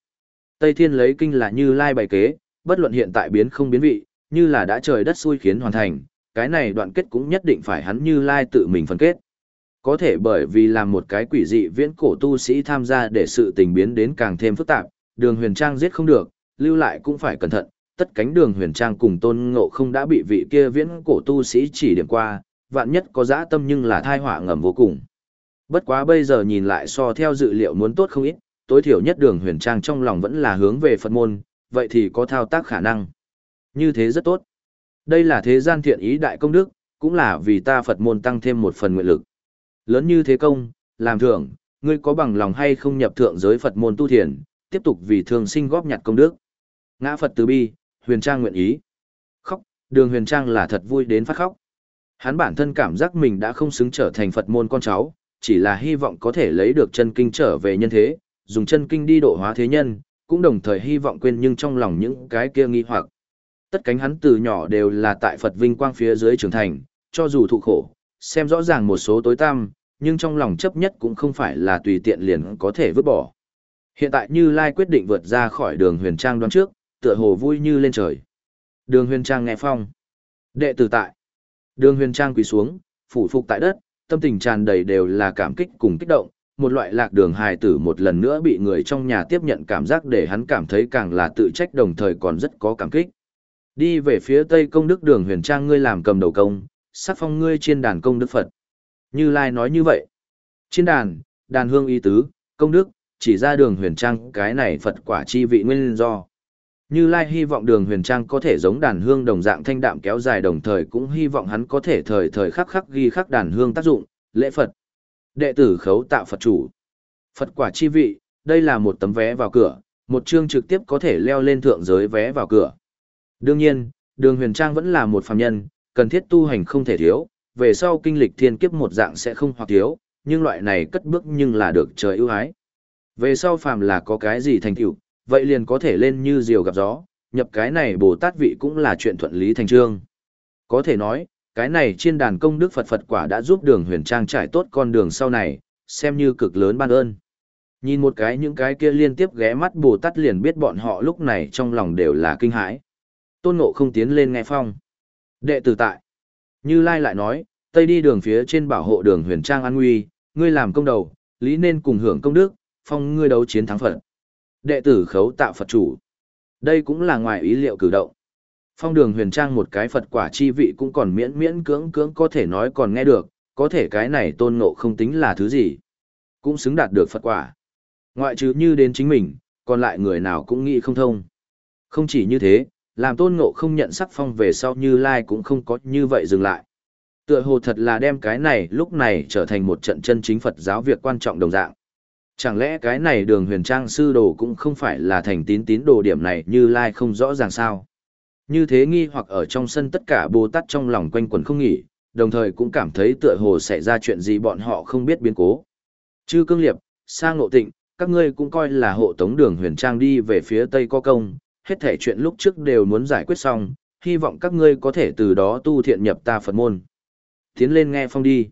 Tây Thiên lấy kinh là như lai bày kế, bất luận hiện tại biến không biến vị, như là đã trời đất xui khiến hoàn thành, cái này đoạn kết cũng nhất định phải hắn như lai tự mình phân kết. Có thể bởi vì làm một cái quỷ dị viễn cổ tu sĩ tham gia để sự tình biến đến càng thêm phức tạp, đường huyền trang giết không được, lưu lại cũng phải cẩn thận, tất cánh đường huyền trang cùng tôn ngộ không đã bị vị kia viễn cổ tu sĩ chỉ điểm qua, vạn nhất có dã tâm nhưng là thai họa ngầm vô cùng. Bất quá bây giờ nhìn lại so theo dự liệu muốn tốt không ít, tối thiểu nhất đường huyền trang trong lòng vẫn là hướng về Phật môn, vậy thì có thao tác khả năng. Như thế rất tốt. Đây là thế gian thiện ý đại công đức, cũng là vì ta Phật môn tăng thêm một phần nguyện lực. Lớn như thế công, làm thưởng, ngươi có bằng lòng hay không nhập thượng giới Phật môn tu thiền, tiếp tục vì thường sinh góp nhặt công đức. Ngã Phật từ bi, huyền trang nguyện ý. Khóc, đường huyền trang là thật vui đến phát khóc. Hắn bản thân cảm giác mình đã không xứng trở thành Phật môn con cháu, chỉ là hy vọng có thể lấy được chân kinh trở về nhân thế, dùng chân kinh đi độ hóa thế nhân, cũng đồng thời hy vọng quên nhưng trong lòng những cái kia nghi hoặc. Tất cánh hắn từ nhỏ đều là tại Phật vinh quang phía dưới trưởng thành, cho dù thụ khổ, xem rõ ràng một số tối tăm, nhưng trong lòng chấp nhất cũng không phải là tùy tiện liền có thể vứt bỏ. Hiện tại Như Lai quyết định vượt ra khỏi đường huyền trang đoán trước, tựa hồ vui như lên trời. Đường huyền trang nghe phong. Đệ tử tại. Đường huyền trang quỳ xuống, phủ phục tại đất, tâm tình tràn đầy đều là cảm kích cùng kích động. Một loại lạc đường hài tử một lần nữa bị người trong nhà tiếp nhận cảm giác để hắn cảm thấy càng là tự trách đồng thời còn rất có cảm kích. Đi về phía tây công đức đường huyền trang ngươi làm cầm đầu công, sắc phong ngươi trên đàn công đức Phật. Như Lai nói như vậy. Trên đàn, đàn hương y tứ, công đức, chỉ ra đường huyền trang cái này Phật quả chi vị nguyên do. Như Lai hy vọng đường huyền trang có thể giống đàn hương đồng dạng thanh đạm kéo dài đồng thời cũng hy vọng hắn có thể thời thời khắc khắc ghi khắc đàn hương tác dụng, lễ Phật. Đệ tử khấu tạo Phật chủ. Phật quả chi vị, đây là một tấm vé vào cửa, một chương trực tiếp có thể leo lên thượng giới vé vào cửa. Đương nhiên, đường huyền trang vẫn là một phàm nhân, cần thiết tu hành không thể thiếu, về sau kinh lịch thiên kiếp một dạng sẽ không hoặc thiếu, nhưng loại này cất bước nhưng là được trời ưu ái. Về sau phàm là có cái gì thành tựu, vậy liền có thể lên như diều gặp gió, nhập cái này Bồ Tát vị cũng là chuyện thuận lý thành trương. Có thể nói, cái này trên đàn công đức Phật Phật quả đã giúp đường huyền trang trải tốt con đường sau này, xem như cực lớn ban ơn. Nhìn một cái những cái kia liên tiếp ghé mắt Bồ Tát liền biết bọn họ lúc này trong lòng đều là kinh hãi. Tôn Ngộ không tiến lên nghe phong. Đệ tử tại. Như Lai lại nói, Tây đi đường phía trên bảo hộ đường huyền trang an nguy, ngươi làm công đầu, lý nên cùng hưởng công đức, phong ngươi đấu chiến thắng Phật. Đệ tử khấu tạo Phật chủ. Đây cũng là ngoài ý liệu cử động. Phong đường huyền trang một cái Phật quả chi vị cũng còn miễn miễn cưỡng cưỡng có thể nói còn nghe được, có thể cái này tôn ngộ không tính là thứ gì. Cũng xứng đạt được Phật quả. Ngoại trừ như đến chính mình, còn lại người nào cũng nghĩ không thông. Không chỉ như thế, làm tôn ngộ không nhận sắc phong về sau như lai cũng không có như vậy dừng lại. Tựa hồ thật là đem cái này lúc này trở thành một trận chân chính Phật giáo việc quan trọng đồng dạng. Chẳng lẽ cái này đường huyền trang sư đồ cũng không phải là thành tín tín đồ điểm này như lai không rõ ràng sao. Như thế nghi hoặc ở trong sân tất cả Bồ Tát trong lòng quanh quẩn không nghỉ, đồng thời cũng cảm thấy tựa hồ xảy ra chuyện gì bọn họ không biết biến cố. Chư cương liệp, sang ngộ tịnh, các ngươi cũng coi là hộ tống đường huyền trang đi về phía tây có công, hết thể chuyện lúc trước đều muốn giải quyết xong, hy vọng các ngươi có thể từ đó tu thiện nhập ta Phật môn. Tiến lên nghe phong đi.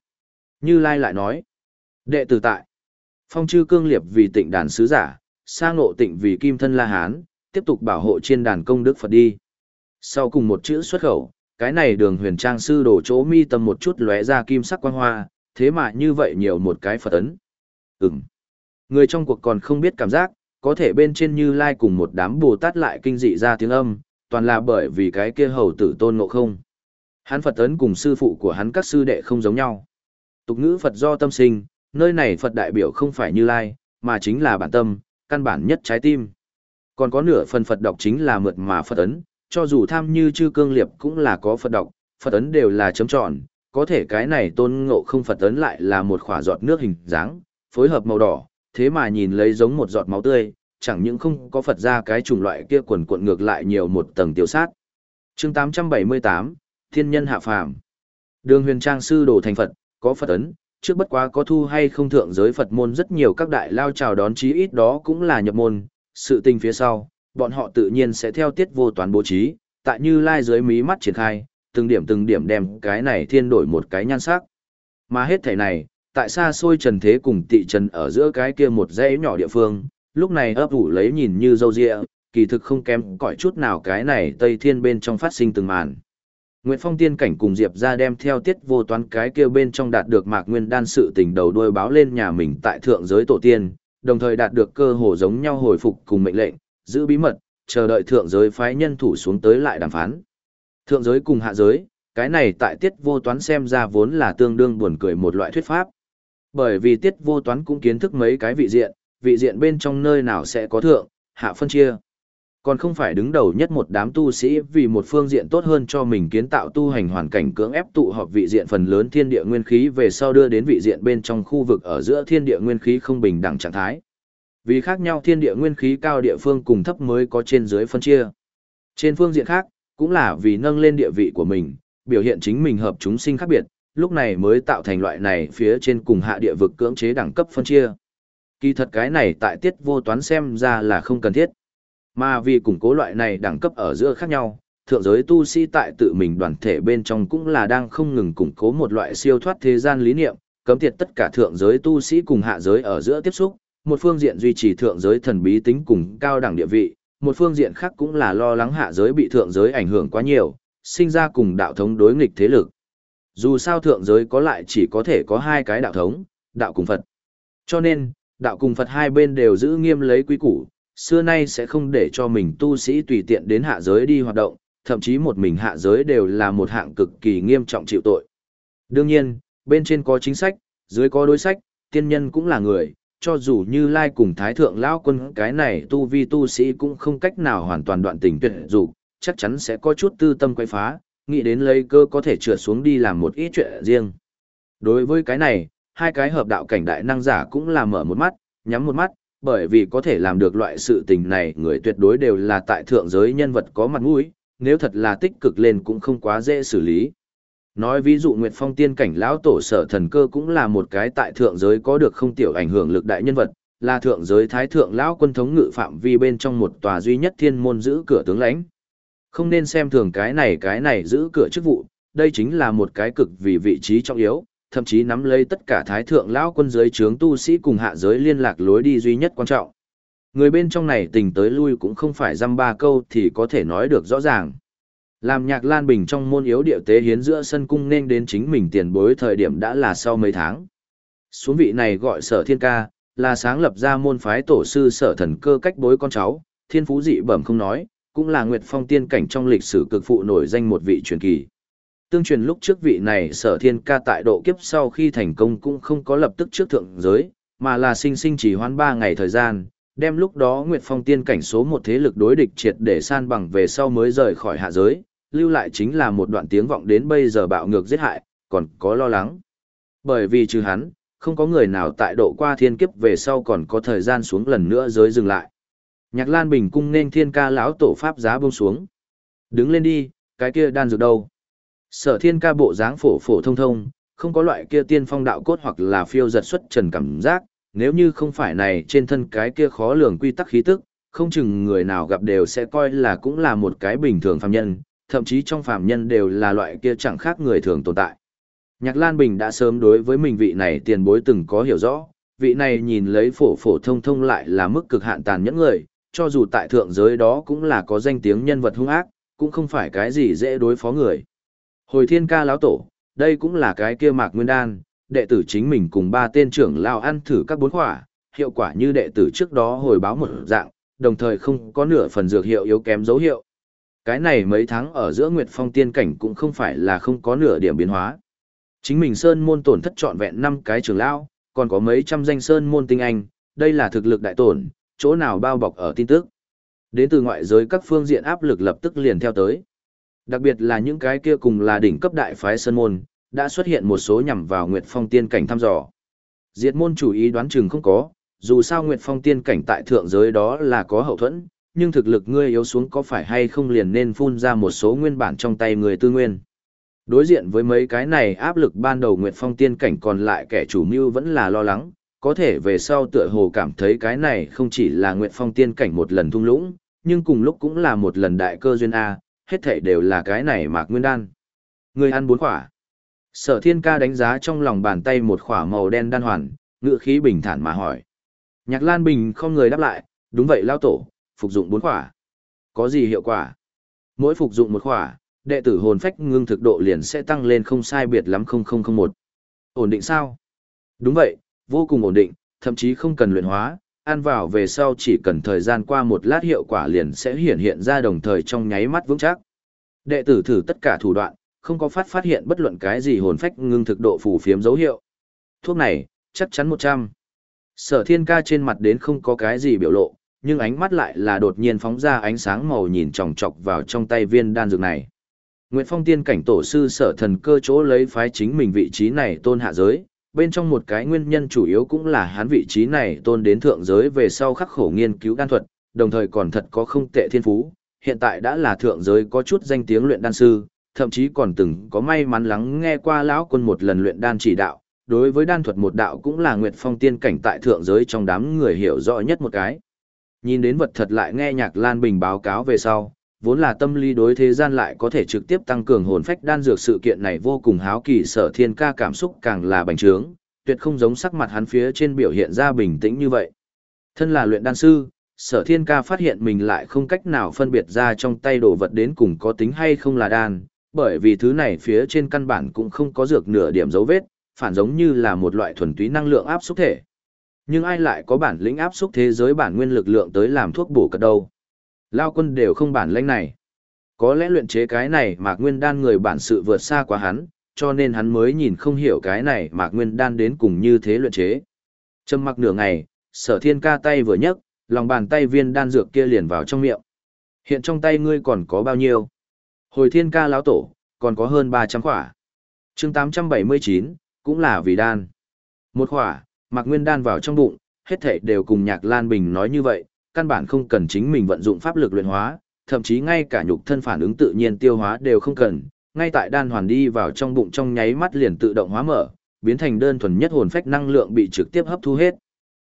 Như Lai lại nói. Đệ tử tại. Phong chư cương liệp vì tịnh đàn sứ giả, sa ngộ tịnh vì kim thân la hán, tiếp tục bảo hộ trên đàn công đức Phật đi. Sau cùng một chữ xuất khẩu, cái này đường huyền trang sư đổ chỗ mi tâm một chút lóe ra kim sắc quang hoa, thế mà như vậy nhiều một cái Phật ấn. Ừm. Người trong cuộc còn không biết cảm giác, có thể bên trên như lai cùng một đám bồ tát lại kinh dị ra tiếng âm, toàn là bởi vì cái kia hầu tử tôn ngộ không. Hắn Phật ấn cùng sư phụ của hắn các sư đệ không giống nhau. Tục ngữ Phật do tâm sinh, nơi này Phật đại biểu không phải như lai, mà chính là bản tâm, căn bản nhất trái tim. Còn có nửa phần Phật đọc chính là mượt mà Phật ấn, cho dù tham như chư cương liệp cũng là có Phật đọc, Phật ấn đều là chấm tròn, có thể cái này tôn ngộ không Phật ấn lại là một khỏa giọt nước hình dáng, phối hợp màu đỏ, thế mà nhìn lấy giống một giọt máu tươi, chẳng những không có Phật ra cái chủng loại kia quần cuộn ngược lại nhiều một tầng tiêu sát. chương 878, Thiên nhân hạ phàm. Đường huyền trang sư đồ thành Phật, có Phật ấn, trước bất quá có thu hay không thượng giới Phật môn rất nhiều các đại lao chào đón chí ít đó cũng là nhập môn, sự tình phía sau, bọn họ tự nhiên sẽ theo tiết vô toán bố trí, tại như lai dưới mí mắt triển khai, từng điểm từng điểm đem cái này thiên đổi một cái nhan sắc. Mà hết thể này, tại xa xôi trần thế cùng tị trần ở giữa cái kia một dãy nhỏ địa phương, lúc này ấp ủ lấy nhìn như dâu dịa, kỳ thực không kém cỏi chút nào cái này tây thiên bên trong phát sinh từng màn. Nguyệt Phong tiên cảnh cùng Diệp ra đem theo tiết vô toán cái kia bên trong đạt được mạc nguyên đan sự tình đầu đuôi báo lên nhà mình tại thượng giới tổ tiên, đồng thời đạt được cơ hồ giống nhau hồi phục cùng mệnh lệnh, giữ bí mật, chờ đợi thượng giới phái nhân thủ xuống tới lại đàm phán. Thượng giới cùng hạ giới, cái này tại tiết vô toán xem ra vốn là tương đương buồn cười một loại thuyết pháp. Bởi vì tiết vô toán cũng kiến thức mấy cái vị diện, vị diện bên trong nơi nào sẽ có thượng, hạ phân chia. Còn không phải đứng đầu nhất một đám tu sĩ vì một phương diện tốt hơn cho mình kiến tạo tu hành hoàn cảnh cưỡng ép tụ họp vị diện phần lớn thiên địa nguyên khí về sau đưa đến vị diện bên trong khu vực ở giữa thiên địa nguyên khí không bình đẳng trạng thái. Vì khác nhau thiên địa nguyên khí cao địa phương cùng thấp mới có trên dưới phân chia. Trên phương diện khác, cũng là vì nâng lên địa vị của mình, biểu hiện chính mình hợp chúng sinh khác biệt, lúc này mới tạo thành loại này phía trên cùng hạ địa vực cưỡng chế đẳng cấp phân chia. Kỳ thật cái này tại tiết vô toán xem ra là không cần thiết. Mà vì củng cố loại này đẳng cấp ở giữa khác nhau, thượng giới tu sĩ tại tự mình đoàn thể bên trong cũng là đang không ngừng củng cố một loại siêu thoát thế gian lý niệm, cấm tiệt tất cả thượng giới tu sĩ cùng hạ giới ở giữa tiếp xúc, một phương diện duy trì thượng giới thần bí tính cùng cao đẳng địa vị, một phương diện khác cũng là lo lắng hạ giới bị thượng giới ảnh hưởng quá nhiều, sinh ra cùng đạo thống đối nghịch thế lực. Dù sao thượng giới có lại chỉ có thể có hai cái đạo thống, đạo cùng Phật. Cho nên, đạo cùng Phật hai bên đều giữ nghiêm lấy quý củ, xưa nay sẽ không để cho mình tu sĩ tùy tiện đến hạ giới đi hoạt động, thậm chí một mình hạ giới đều là một hạng cực kỳ nghiêm trọng chịu tội. Đương nhiên, bên trên có chính sách, dưới có đối sách, tiên nhân cũng là người, cho dù như Lai cùng Thái Thượng Lão Quân cái này tu vi tu sĩ cũng không cách nào hoàn toàn đoạn tình tuyệt dục chắc chắn sẽ có chút tư tâm quay phá, nghĩ đến lấy cơ có thể trượt xuống đi làm một ít chuyện riêng. Đối với cái này, hai cái hợp đạo cảnh đại năng giả cũng là mở một mắt, nhắm một mắt, bởi vì có thể làm được loại sự tình này người tuyệt đối đều là tại thượng giới nhân vật có mặt mũi, nếu thật là tích cực lên cũng không quá dễ xử lý. Nói ví dụ Nguyệt Phong tiên cảnh lão tổ sở thần cơ cũng là một cái tại thượng giới có được không tiểu ảnh hưởng lực đại nhân vật, là thượng giới thái thượng lão quân thống ngự phạm vi bên trong một tòa duy nhất thiên môn giữ cửa tướng lãnh. Không nên xem thường cái này cái này giữ cửa chức vụ, đây chính là một cái cực vì vị trí trọng yếu, thậm chí nắm lấy tất cả thái thượng lão quân giới trướng tu sĩ cùng hạ giới liên lạc lối đi duy nhất quan trọng. Người bên trong này tình tới lui cũng không phải dăm ba câu thì có thể nói được rõ ràng. Làm nhạc lan bình trong môn yếu điệu tế hiến giữa sân cung nên đến chính mình tiền bối thời điểm đã là sau mấy tháng. Xuống vị này gọi sở thiên ca, là sáng lập ra môn phái tổ sư sở thần cơ cách bối con cháu, thiên phú dị bẩm không nói, cũng là nguyệt phong tiên cảnh trong lịch sử cực phụ nổi danh một vị truyền kỳ. Tương truyền lúc trước vị này sở thiên ca tại độ kiếp sau khi thành công cũng không có lập tức trước thượng giới, mà là sinh sinh chỉ hoãn 3 ngày thời gian, đem lúc đó Nguyệt Phong tiên cảnh số một thế lực đối địch triệt để san bằng về sau mới rời khỏi hạ giới, lưu lại chính là một đoạn tiếng vọng đến bây giờ bạo ngược giết hại, còn có lo lắng. Bởi vì trừ hắn, không có người nào tại độ qua thiên kiếp về sau còn có thời gian xuống lần nữa giới dừng lại. Nhạc Lan Bình cung nên thiên ca lão tổ pháp giá buông xuống. Đứng lên đi, cái kia đan dược đâu? Sở thiên ca bộ dáng phổ phổ thông thông, không có loại kia tiên phong đạo cốt hoặc là phiêu giật xuất trần cảm giác, nếu như không phải này trên thân cái kia khó lường quy tắc khí tức, không chừng người nào gặp đều sẽ coi là cũng là một cái bình thường phàm nhân, thậm chí trong phàm nhân đều là loại kia chẳng khác người thường tồn tại. Nhạc Lan Bình đã sớm đối với mình vị này tiền bối từng có hiểu rõ, vị này nhìn lấy phổ phổ thông thông lại là mức cực hạn tàn nhẫn người, cho dù tại thượng giới đó cũng là có danh tiếng nhân vật hung ác, cũng không phải cái gì dễ đối phó người. Hồi thiên ca lão tổ, đây cũng là cái kia mạc nguyên đan, đệ tử chính mình cùng ba tên trưởng lao ăn thử các bốn khỏa, hiệu quả như đệ tử trước đó hồi báo một dạng, đồng thời không có nửa phần dược hiệu yếu kém dấu hiệu. Cái này mấy tháng ở giữa Nguyệt Phong tiên cảnh cũng không phải là không có nửa điểm biến hóa. Chính mình sơn môn tổn thất trọn vẹn năm cái trưởng lão, còn có mấy trăm danh sơn môn tinh anh, đây là thực lực đại tổn, chỗ nào bao bọc ở tin tức. Đến từ ngoại giới các phương diện áp lực lập tức liền theo tới. Đặc biệt là những cái kia cùng là đỉnh cấp đại phái sơn môn, đã xuất hiện một số nhằm vào Nguyệt Phong tiên cảnh thăm dò. Diệt môn chủ ý đoán chừng không có, dù sao Nguyệt Phong tiên cảnh tại thượng giới đó là có hậu thuẫn, nhưng thực lực ngươi yếu xuống có phải hay không liền nên phun ra một số nguyên bản trong tay người tư nguyên. Đối diện với mấy cái này áp lực ban đầu Nguyệt Phong tiên cảnh còn lại kẻ chủ mưu vẫn là lo lắng, có thể về sau tựa hồ cảm thấy cái này không chỉ là Nguyệt Phong tiên cảnh một lần thung lũng, nhưng cùng lúc cũng là một lần đại cơ duyên A, hết thảy đều là cái này mạc nguyên đan. Người ăn bốn khỏa. Sở thiên ca đánh giá trong lòng bàn tay một khỏa màu đen đan hoàn, ngựa khí bình thản mà hỏi. Nhạc Lan Bình không người đáp lại, đúng vậy lao tổ, phục dụng bốn khỏa. Có gì hiệu quả? Mỗi phục dụng một khỏa, đệ tử hồn phách ngưng thực độ liền sẽ tăng lên không sai biệt lắm 0001. Ổn định sao? Đúng vậy, vô cùng ổn định, thậm chí không cần luyện hóa, ăn vào về sau chỉ cần thời gian qua một lát hiệu quả liền sẽ hiện hiện ra đồng thời trong nháy mắt vững chắc. Đệ tử thử tất cả thủ đoạn, không có phát phát hiện bất luận cái gì hồn phách ngưng thực độ phù phiếm dấu hiệu. Thuốc này, chắc chắn 100. Sở thiên ca trên mặt đến không có cái gì biểu lộ, nhưng ánh mắt lại là đột nhiên phóng ra ánh sáng màu nhìn chòng chọc vào trong tay viên đan dược này. Nguyệt Phong tiên cảnh tổ sư sở thần cơ chỗ lấy phái chính mình vị trí này tôn hạ giới, bên trong một cái nguyên nhân chủ yếu cũng là hắn vị trí này tôn đến thượng giới về sau khắc khổ nghiên cứu đan thuật, đồng thời còn thật có không tệ thiên phú, hiện tại đã là thượng giới có chút danh tiếng luyện đan sư, thậm chí còn từng có may mắn lắng nghe qua lão quân một lần luyện đan chỉ đạo, đối với đan thuật một đạo cũng là Nguyệt Phong tiên cảnh tại thượng giới trong đám người hiểu rõ nhất một cái. Nhìn đến vật thật lại nghe Nhạc Lan Bình báo cáo về sau, vốn là tâm lý đối thế gian lại có thể trực tiếp tăng cường hồn phách đan dược sự kiện này vô cùng háo kỳ sở thiên ca cảm xúc càng là bành trướng, tuyệt không giống sắc mặt hắn phía trên biểu hiện ra bình tĩnh như vậy. Thân là luyện đan sư, sở thiên ca phát hiện mình lại không cách nào phân biệt ra trong tay đồ vật đến cùng có tính hay không là đan, bởi vì thứ này phía trên căn bản cũng không có dược nửa điểm dấu vết, phản giống như là một loại thuần túy năng lượng áp xúc thể. Nhưng ai lại có bản lĩnh áp xúc thế giới bản nguyên lực lượng tới làm thuốc bổ cật đâu? Lao quân đều không bản lĩnh này. Có lẽ luyện chế cái này mạc nguyên đan người bản sự vượt xa quá hắn, cho nên hắn mới nhìn không hiểu cái này mạc nguyên đan đến cùng như thế luyện chế. Trầm mặc nửa ngày, sở thiên ca tay vừa nhấc, lòng bàn tay viên đan dược kia liền vào trong miệng. Hiện trong tay ngươi còn có bao nhiêu? Hồi thiên ca lão tổ, còn có hơn 300 khỏa. chương 879, cũng là vì đan. Một khỏa, mạc nguyên đan vào trong bụng, hết thảy đều cùng nhạc lan bình nói như vậy, căn bản không cần chính mình vận dụng pháp lực luyện hóa, thậm chí ngay cả nhục thân phản ứng tự nhiên tiêu hóa đều không cần, ngay tại đan hoàn đi vào trong bụng trong nháy mắt liền tự động hóa mở, biến thành đơn thuần nhất hồn phách năng lượng bị trực tiếp hấp thu hết.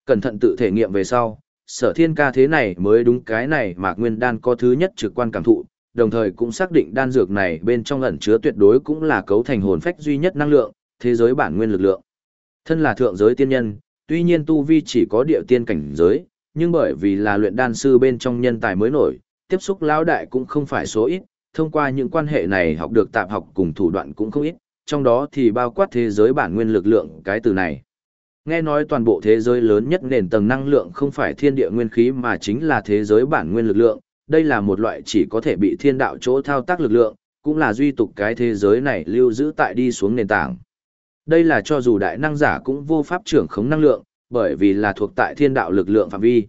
Cẩn thận tự thể nghiệm về sau, sở thiên ca thế này mới đúng cái này mà nguyên đan có thứ nhất trực quan cảm thụ, đồng thời cũng xác định đan dược này bên trong ẩn chứa tuyệt đối cũng là cấu thành hồn phách duy nhất năng lượng, thế giới bản nguyên lực lượng. Thân là thượng giới tiên nhân, tuy nhiên tu vi chỉ có địa tiên cảnh giới, nhưng bởi vì là luyện đan sư bên trong nhân tài mới nổi, tiếp xúc lão đại cũng không phải số ít, thông qua những quan hệ này học được tạp học cùng thủ đoạn cũng không ít, trong đó thì bao quát thế giới bản nguyên lực lượng cái từ này. Nghe nói toàn bộ thế giới lớn nhất nền tầng năng lượng không phải thiên địa nguyên khí mà chính là thế giới bản nguyên lực lượng, đây là một loại chỉ có thể bị thiên đạo chỗ thao tác lực lượng, cũng là duy tục cái thế giới này lưu giữ tại đi xuống nền tảng. Đây là cho dù đại năng giả cũng vô pháp trưởng khống năng lượng, bởi vì là thuộc tại thiên đạo lực lượng phạm vi.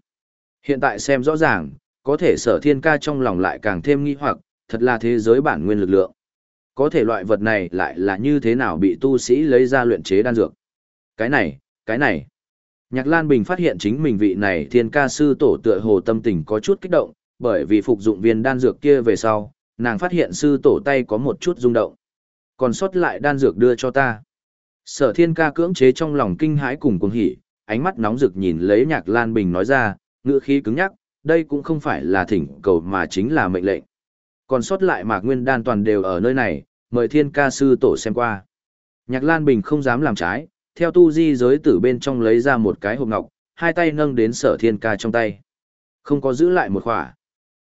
Hiện tại xem rõ ràng, có thể sở thiên ca trong lòng lại càng thêm nghi hoặc, thật là thế giới bản nguyên lực lượng. Có thể loại vật này lại là như thế nào bị tu sĩ lấy ra luyện chế đan dược. Cái này, cái này. Nhạc Lan Bình phát hiện chính mình vị này thiên ca sư tổ tựa hồ tâm tình có chút kích động, bởi vì phục dụng viên đan dược kia về sau, nàng phát hiện sư tổ tay có một chút rung động. Còn sót lại đan dược đưa cho ta. Sở thiên ca cưỡng chế trong lòng kinh hãi cùng cuồng hỉ, ánh mắt nóng rực nhìn lấy nhạc Lan Bình nói ra, ngữ khí cứng nhắc, đây cũng không phải là thỉnh cầu mà chính là mệnh lệnh. Còn sót lại mạc nguyên đan toàn đều ở nơi này, mời thiên ca sư tổ xem qua. Nhạc Lan Bình không dám làm trái, theo tu di giới tử bên trong lấy ra một cái hộp ngọc, hai tay nâng đến sở thiên ca trong tay. Không có giữ lại một khỏa.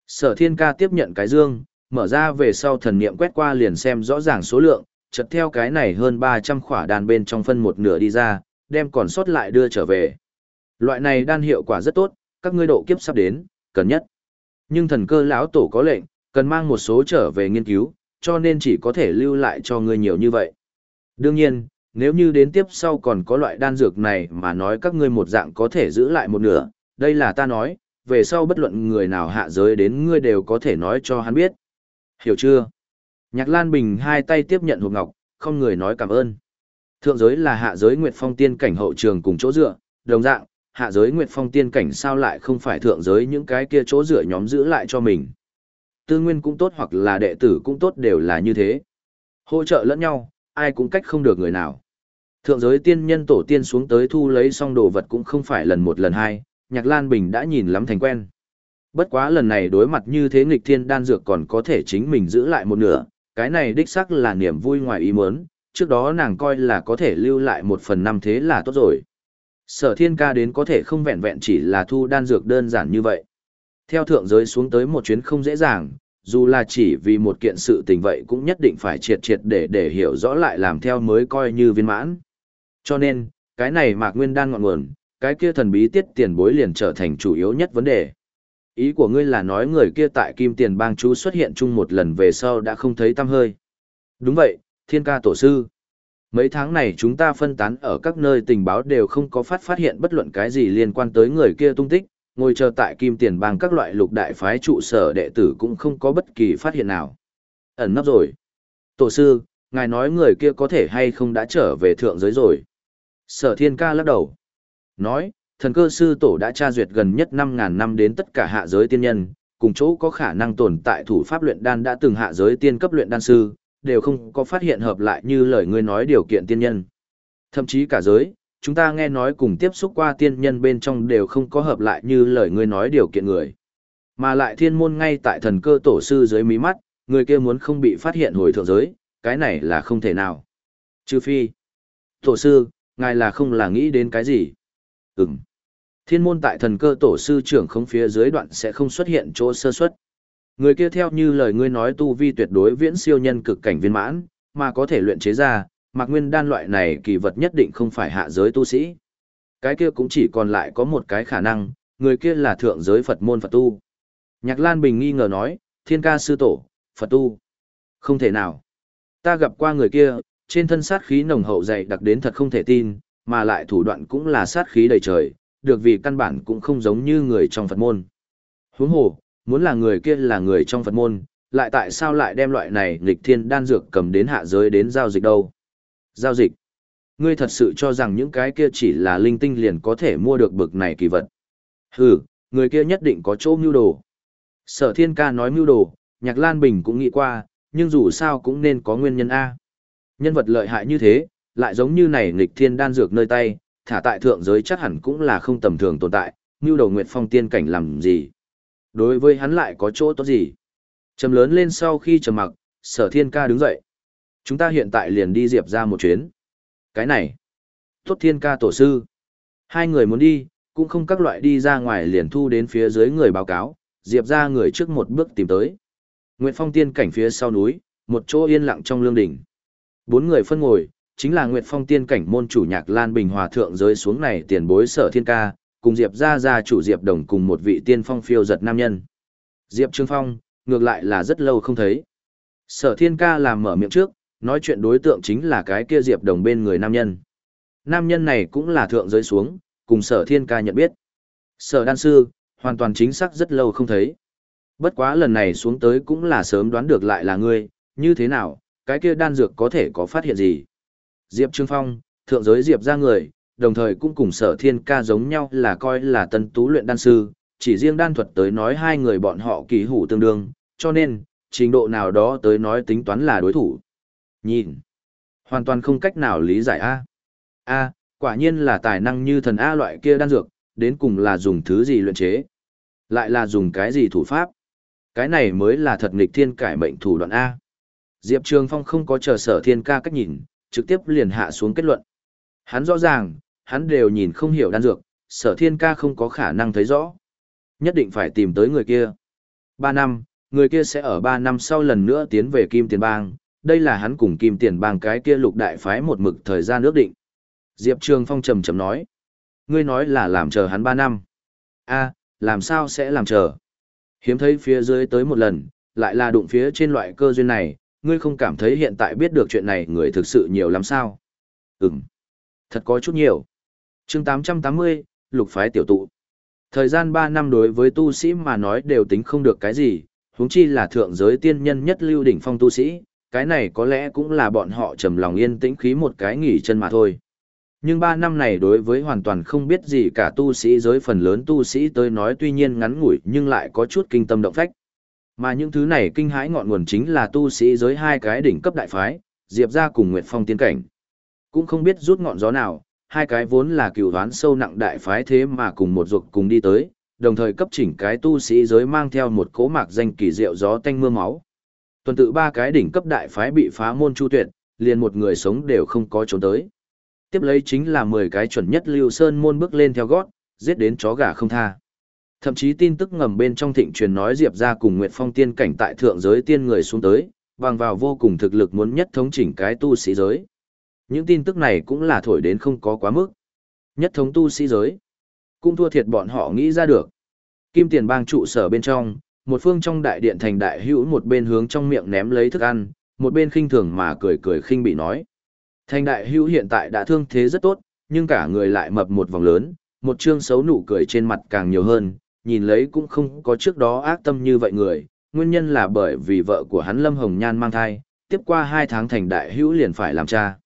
Sở thiên ca tiếp nhận cái dương, mở ra về sau thần niệm quét qua liền xem rõ ràng số lượng, chật theo cái này hơn 300 khỏa đan bên trong phân một nửa đi ra, đem còn sót lại đưa trở về. Loại này đan hiệu quả rất tốt, các ngươi độ kiếp sắp đến, cần nhất. Nhưng thần cơ lão tổ có lệnh, cần mang một số trở về nghiên cứu, cho nên chỉ có thể lưu lại cho ngươi nhiều như vậy. Đương nhiên, nếu như đến tiếp sau còn có loại đan dược này mà nói các ngươi một dạng có thể giữ lại một nửa, đây là ta nói, về sau bất luận người nào hạ giới đến ngươi đều có thể nói cho hắn biết. Hiểu chưa? Nhạc Lan Bình hai tay tiếp nhận hộp ngọc, không người nói cảm ơn. Thượng giới là hạ giới Nguyệt Phong tiên cảnh hậu trường cùng chỗ dựa, đồng dạng, hạ giới Nguyệt Phong tiên cảnh sao lại không phải thượng giới những cái kia chỗ dựa nhóm giữ lại cho mình. Tư nguyên cũng tốt hoặc là đệ tử cũng tốt đều là như thế. Hỗ trợ lẫn nhau, ai cũng cách không được người nào. Thượng giới tiên nhân tổ tiên xuống tới thu lấy xong đồ vật cũng không phải lần một lần hai, Nhạc Lan Bình đã nhìn lắm thành quen. Bất quá lần này đối mặt như thế nghịch thiên đan dược còn có thể chính mình giữ lại một nửa, cái này đích xác là niềm vui ngoài ý muốn, trước đó nàng coi là có thể lưu lại một phần năm thế là tốt rồi. Sở thiên ca đến có thể không vẹn vẹn chỉ là thu đan dược đơn giản như vậy. Theo thượng giới xuống tới một chuyến không dễ dàng, dù là chỉ vì một kiện sự tình vậy cũng nhất định phải triệt triệt để để hiểu rõ lại làm theo mới coi như viên mãn. Cho nên, cái này mạc nguyên đan ngọn nguồn, cái kia thần bí tiết tiền bối liền trở thành chủ yếu nhất vấn đề. Ý của ngươi là nói người kia tại kim tiền bang chú xuất hiện chung một lần về sau đã không thấy tăm hơi. Đúng vậy, thiên ca tổ sư. Mấy tháng này chúng ta phân tán ở các nơi tình báo đều không có phát phát hiện bất luận cái gì liên quan tới người kia tung tích, ngồi chờ tại kim tiền bang các loại lục đại phái trụ sở đệ tử cũng không có bất kỳ phát hiện nào. Ẩn nấp rồi. Tổ sư, ngài nói người kia có thể hay không đã trở về thượng giới rồi. Sở thiên ca lắc đầu. Nói, thần cơ sư tổ đã tra duyệt gần nhất 5.000 năm đến tất cả hạ giới tiên nhân, cùng chỗ có khả năng tồn tại thủ pháp luyện đan đã từng hạ giới tiên cấp luyện đan sư, đều không có phát hiện hợp lại như lời ngươi nói điều kiện tiên nhân. Thậm chí cả giới, chúng ta nghe nói cùng tiếp xúc qua tiên nhân bên trong đều không có hợp lại như lời ngươi nói điều kiện người. Mà lại thiên môn ngay tại thần cơ tổ sư dưới mí mắt, người kia muốn không bị phát hiện hồi thượng giới, cái này là không thể nào. Trừ phi. Tổ sư, ngài là không là nghĩ đến cái gì? Ừm. Thiên môn tại thần cơ tổ sư trưởng không phía dưới đoạn sẽ không xuất hiện chỗ sơ suất. Người kia theo như lời ngươi nói tu vi tuyệt đối viễn siêu nhân cực cảnh viên mãn, mà có thể luyện chế ra, mặc nguyên đan loại này kỳ vật nhất định không phải hạ giới tu sĩ. Cái kia cũng chỉ còn lại có một cái khả năng, người kia là thượng giới Phật môn Phật tu. Nhạc Lan Bình nghi ngờ nói, thiên ca sư tổ, Phật tu. Không thể nào. Ta gặp qua người kia, trên thân sát khí nồng hậu dày đặc đến thật không thể tin, mà lại thủ đoạn cũng là sát khí đầy trời, được vì căn bản cũng không giống như người trong Phật môn. Huống hồ, muốn là người kia là người trong Phật môn, lại tại sao lại đem loại này nghịch thiên đan dược cầm đến hạ giới đến giao dịch đâu? Giao dịch? Ngươi thật sự cho rằng những cái kia chỉ là linh tinh liền có thể mua được bực này kỳ vật. Hừ, người kia nhất định có chỗ mưu đồ. Sở thiên ca nói mưu đồ, nhạc Lan Bình cũng nghĩ qua, nhưng dù sao cũng nên có nguyên nhân A. Nhân vật lợi hại như thế, lại giống như này nghịch thiên đan dược nơi tay, thả tại thượng giới chắc hẳn cũng là không tầm thường tồn tại, mưu đồ Nguyệt Phong tiên cảnh làm gì. Đối với hắn lại có chỗ tốt gì? Trầm lớn lên sau khi trầm mặc, sở thiên ca đứng dậy. Chúng ta hiện tại liền đi diệp ra một chuyến. Cái này. Tốt thiên ca tổ sư. Hai người muốn đi, cũng không các loại đi ra ngoài liền thu đến phía dưới người báo cáo, diệp ra người trước một bước tìm tới. Nguyệt Phong tiên cảnh phía sau núi, một chỗ yên lặng trong lương đỉnh. Bốn người phân ngồi, chính là Nguyệt Phong tiên cảnh môn chủ nhạc Lan Bình Hòa thượng rơi xuống này tiền bối sở thiên ca, cùng Diệp gia gia chủ Diệp Đồng cùng một vị tiên phong phiêu giật nam nhân. Diệp Trương Phong, ngược lại là rất lâu không thấy. Sở thiên ca làm mở miệng trước, nói chuyện đối tượng chính là cái kia Diệp Đồng bên người nam nhân. Nam nhân này cũng là thượng giới xuống, cùng sở thiên ca nhận biết. Sở đan sư, hoàn toàn chính xác rất lâu không thấy. Bất quá lần này xuống tới cũng là sớm đoán được lại là ngươi, như thế nào, cái kia đan dược có thể có phát hiện gì. Diệp Trương Phong, thượng giới Diệp ra người, đồng thời cũng cùng sở thiên ca giống nhau là coi là tân tú luyện đan sư, chỉ riêng đan thuật tới nói hai người bọn họ kỳ hủ tương đương, cho nên, trình độ nào đó tới nói tính toán là đối thủ. Nhìn, hoàn toàn không cách nào lý giải A. A, quả nhiên là tài năng như thần A loại kia đan dược, đến cùng là dùng thứ gì luyện chế. Lại là dùng cái gì thủ pháp. Cái này mới là thật nghịch thiên cải mệnh thủ đoạn A. Diệp Trường Phong không có chờ sở thiên ca cách nhìn, trực tiếp liền hạ xuống kết luận. Hắn rõ ràng, hắn đều nhìn không hiểu đan dược, sở thiên ca không có khả năng thấy rõ. Nhất định phải tìm tới người kia. Ba năm, người kia sẽ ở 3 năm sau lần nữa tiến về Kim Tiền Bang, đây là hắn cùng Kim Tiền Bang cái kia lục đại phái một mực thời gian ước định. Diệp Trường Phong trầm trầm nói, ngươi nói là làm chờ hắn 3 năm. a làm sao sẽ làm chờ? Hiếm thấy phía dưới tới một lần, lại là đụng phía trên loại cơ duyên này, ngươi không cảm thấy hiện tại biết được chuyện này người thực sự nhiều lắm sao? Ừm, thật có chút nhiều chương 880, lục phái tiểu tụ. Thời gian 3 năm đối với tu sĩ mà nói đều tính không được cái gì, huống chi là thượng giới tiên nhân nhất lưu đỉnh phong tu sĩ, cái này có lẽ cũng là bọn họ trầm lòng yên tĩnh khí một cái nghỉ chân mà thôi. Nhưng 3 năm này đối với hoàn toàn không biết gì cả tu sĩ giới phần lớn tu sĩ tới nói tuy nhiên ngắn ngủi nhưng lại có chút kinh tâm động phách. Mà những thứ này kinh hãi ngọn nguồn chính là tu sĩ giới hai cái đỉnh cấp đại phái, Diệp ra cùng Nguyệt Phong tiên cảnh. Cũng không biết rút ngọn gió nào, hai cái vốn là cựu đoán sâu nặng đại phái thế mà cùng một ruột cùng đi tới, đồng thời cấp chỉnh cái tu sĩ giới mang theo một cố mạc danh kỳ diệu gió tanh mưa máu. Tuần tự ba cái đỉnh cấp đại phái bị phá môn chu tuyệt, liền một người sống đều không có trốn tới. Tiếp lấy chính là 10 cái chuẩn nhất lưu sơn môn bước lên theo gót, giết đến chó gà không tha. Thậm chí tin tức ngầm bên trong thịnh truyền nói Diệp ra cùng Nguyệt Phong tiên cảnh tại thượng giới tiên người xuống tới, bằng vào vô cùng thực lực muốn nhất thống chỉnh cái tu sĩ giới. Những tin tức này cũng là thổi đến không có quá mức. Nhất thống tu sĩ giới. Cũng thua thiệt bọn họ nghĩ ra được. Kim tiền bang trụ sở bên trong, một phương trong đại điện thành đại hữu một bên hướng trong miệng ném lấy thức ăn, một bên khinh thường mà cười cười khinh bị nói. Thành đại hữu hiện tại đã thương thế rất tốt, nhưng cả người lại mập một vòng lớn, một trương xấu nụ cười trên mặt càng nhiều hơn, nhìn lấy cũng không có trước đó ác tâm như vậy người, nguyên nhân là bởi vì vợ của hắn Lâm Hồng Nhan mang thai, tiếp qua hai tháng thành đại hữu liền phải làm cha.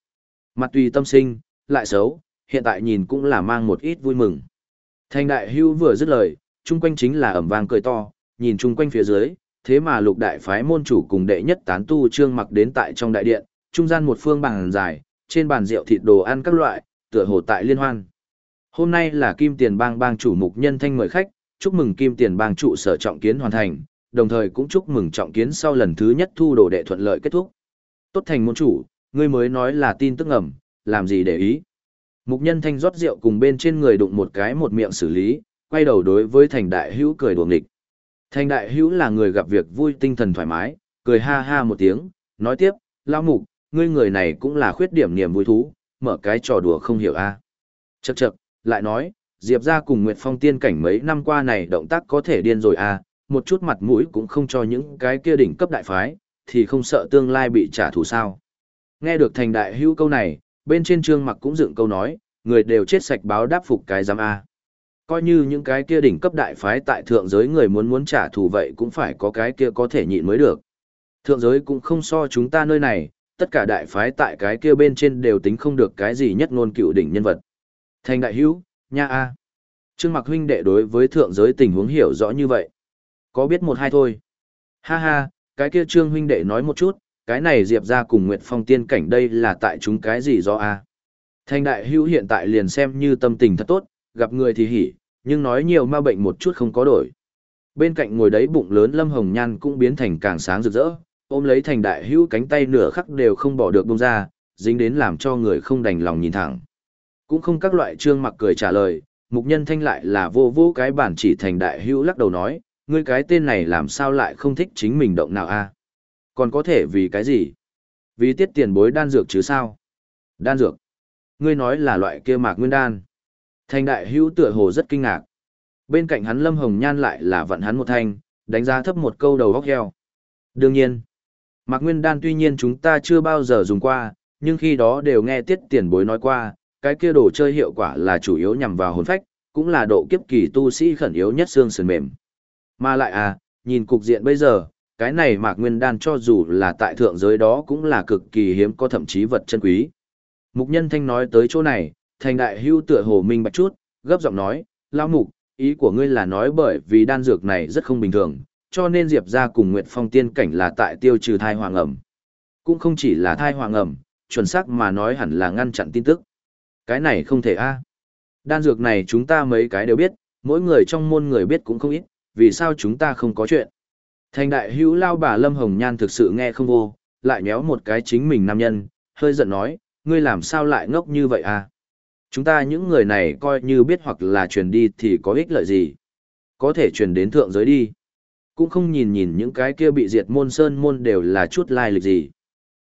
Mặt tùy tâm sinh, lại xấu, hiện tại nhìn cũng là mang một ít vui mừng. Thành đại hưu vừa dứt lời, chung quanh chính là ẩm vang cười to, nhìn chung quanh phía dưới, thế mà lục đại phái môn chủ cùng đệ nhất tán tu trương mặc đến tại trong đại điện, trung gian một phương bàn dài, trên bàn rượu thịt đồ ăn các loại, tựa hồ tại liên hoan. Hôm nay là Kim Tiền Bang bang chủ mục nhân thanh mời khách, chúc mừng Kim Tiền Bang trụ sở trọng kiến hoàn thành, đồng thời cũng chúc mừng trọng kiến sau lần thứ nhất thu đồ đệ thuận lợi kết thúc. Tốt thành môn chủ, ngươi mới nói là tin tức ngầm, làm gì để ý. Mục nhân thanh rót rượu cùng bên trên người đụng một cái một miệng xử lý, quay đầu đối với thành đại hữu cười đùa nghịch. Thành đại hữu là người gặp việc vui tinh thần thoải mái, cười ha ha một tiếng, nói tiếp, lão mục, ngươi người này cũng là khuyết điểm niềm vui thú, mở cái trò đùa không hiểu a. À. Chậc chậc, lại nói, Diệp gia cùng Nguyệt Phong tiên cảnh mấy năm qua này động tác có thể điên rồi à, một chút mặt mũi cũng không cho những cái kia đỉnh cấp đại phái, thì không sợ tương lai bị trả thù sao. Nghe được thành đại hữu câu này, bên trên trương mặc cũng dựng câu nói, người đều chết sạch báo đáp phục cái giám A. Coi như những cái kia đỉnh cấp đại phái tại thượng giới người muốn muốn trả thù vậy cũng phải có cái kia có thể nhịn mới được. Thượng giới cũng không so chúng ta nơi này, tất cả đại phái tại cái kia bên trên đều tính không được cái gì nhất ngôn cựu đỉnh nhân vật. Thành đại hữu, nha a. Trương Mặc huynh đệ đối với thượng giới tình huống hiểu rõ như vậy. Có biết một hai thôi. Ha ha, cái kia Trương huynh đệ nói một chút, cái này Diệp ra cùng Nguyệt Phong tiên cảnh đây là tại chúng cái gì do a? thanh đại hữu hiện tại liền xem như tâm tình thật tốt, gặp người thì hỉ, nhưng nói nhiều ma bệnh một chút không có đổi. Bên cạnh ngồi đấy bụng lớn Lâm Hồng Nhan cũng biến thành càng sáng rực rỡ, ôm lấy thành đại hữu cánh tay nửa khắc đều không bỏ được bông ra, dính đến làm cho người không đành lòng nhìn thẳng. Cũng không các loại trương mặc cười trả lời, mục nhân thanh lại là vô vô cái bản chỉ thành đại hữu lắc đầu nói, ngươi cái tên này làm sao lại không thích chính mình động nào a còn có thể vì cái gì? Vì tiết tiền bối đan dược chứ sao? Đan dược? Ngươi nói là loại kia mạc nguyên đan. Thành đại hữu tựa hồ rất kinh ngạc. Bên cạnh hắn Lâm Hồng Nhan lại là vận hắn một thanh, đánh giá thấp một câu đầu góc heo. Đương nhiên, Mạc Nguyên Đan tuy nhiên chúng ta chưa bao giờ dùng qua, nhưng khi đó đều nghe tiết tiền bối nói qua, cái kia đồ chơi hiệu quả là chủ yếu nhằm vào hồn phách, cũng là độ kiếp kỳ tu sĩ khẩn yếu nhất xương sườn mềm. Mà lại à, nhìn cục diện bây giờ, cái này Mạc Nguyên Đan cho dù là tại thượng giới đó cũng là cực kỳ hiếm có thậm chí vật chân quý. Mục Nhân Thanh nói tới chỗ này, thành đại hưu tựa hồ minh bạch chút, gấp giọng nói, lao mục, ý của ngươi là nói bởi vì đan dược này rất không bình thường, cho nên Diệp ra cùng Nguyệt Phong tiên cảnh là tại tiêu trừ thai hoàng ẩm. Cũng không chỉ là thai hoàng ẩm, chuẩn xác mà nói hẳn là ngăn chặn tin tức. Cái này không thể a. Đan dược này chúng ta mấy cái đều biết, mỗi người trong môn người biết cũng không ít, vì sao chúng ta không có chuyện. Thành đại hữu lao bà Lâm Hồng Nhan thực sự nghe không vô, lại nhéo một cái chính mình nam nhân, hơi giận nói, ngươi làm sao lại ngốc như vậy à? Chúng ta những người này coi như biết hoặc là truyền đi thì có ích lợi gì? Có thể truyền đến thượng giới đi. Cũng không nhìn nhìn những cái kia bị diệt môn sơn môn đều là chút lai lịch gì.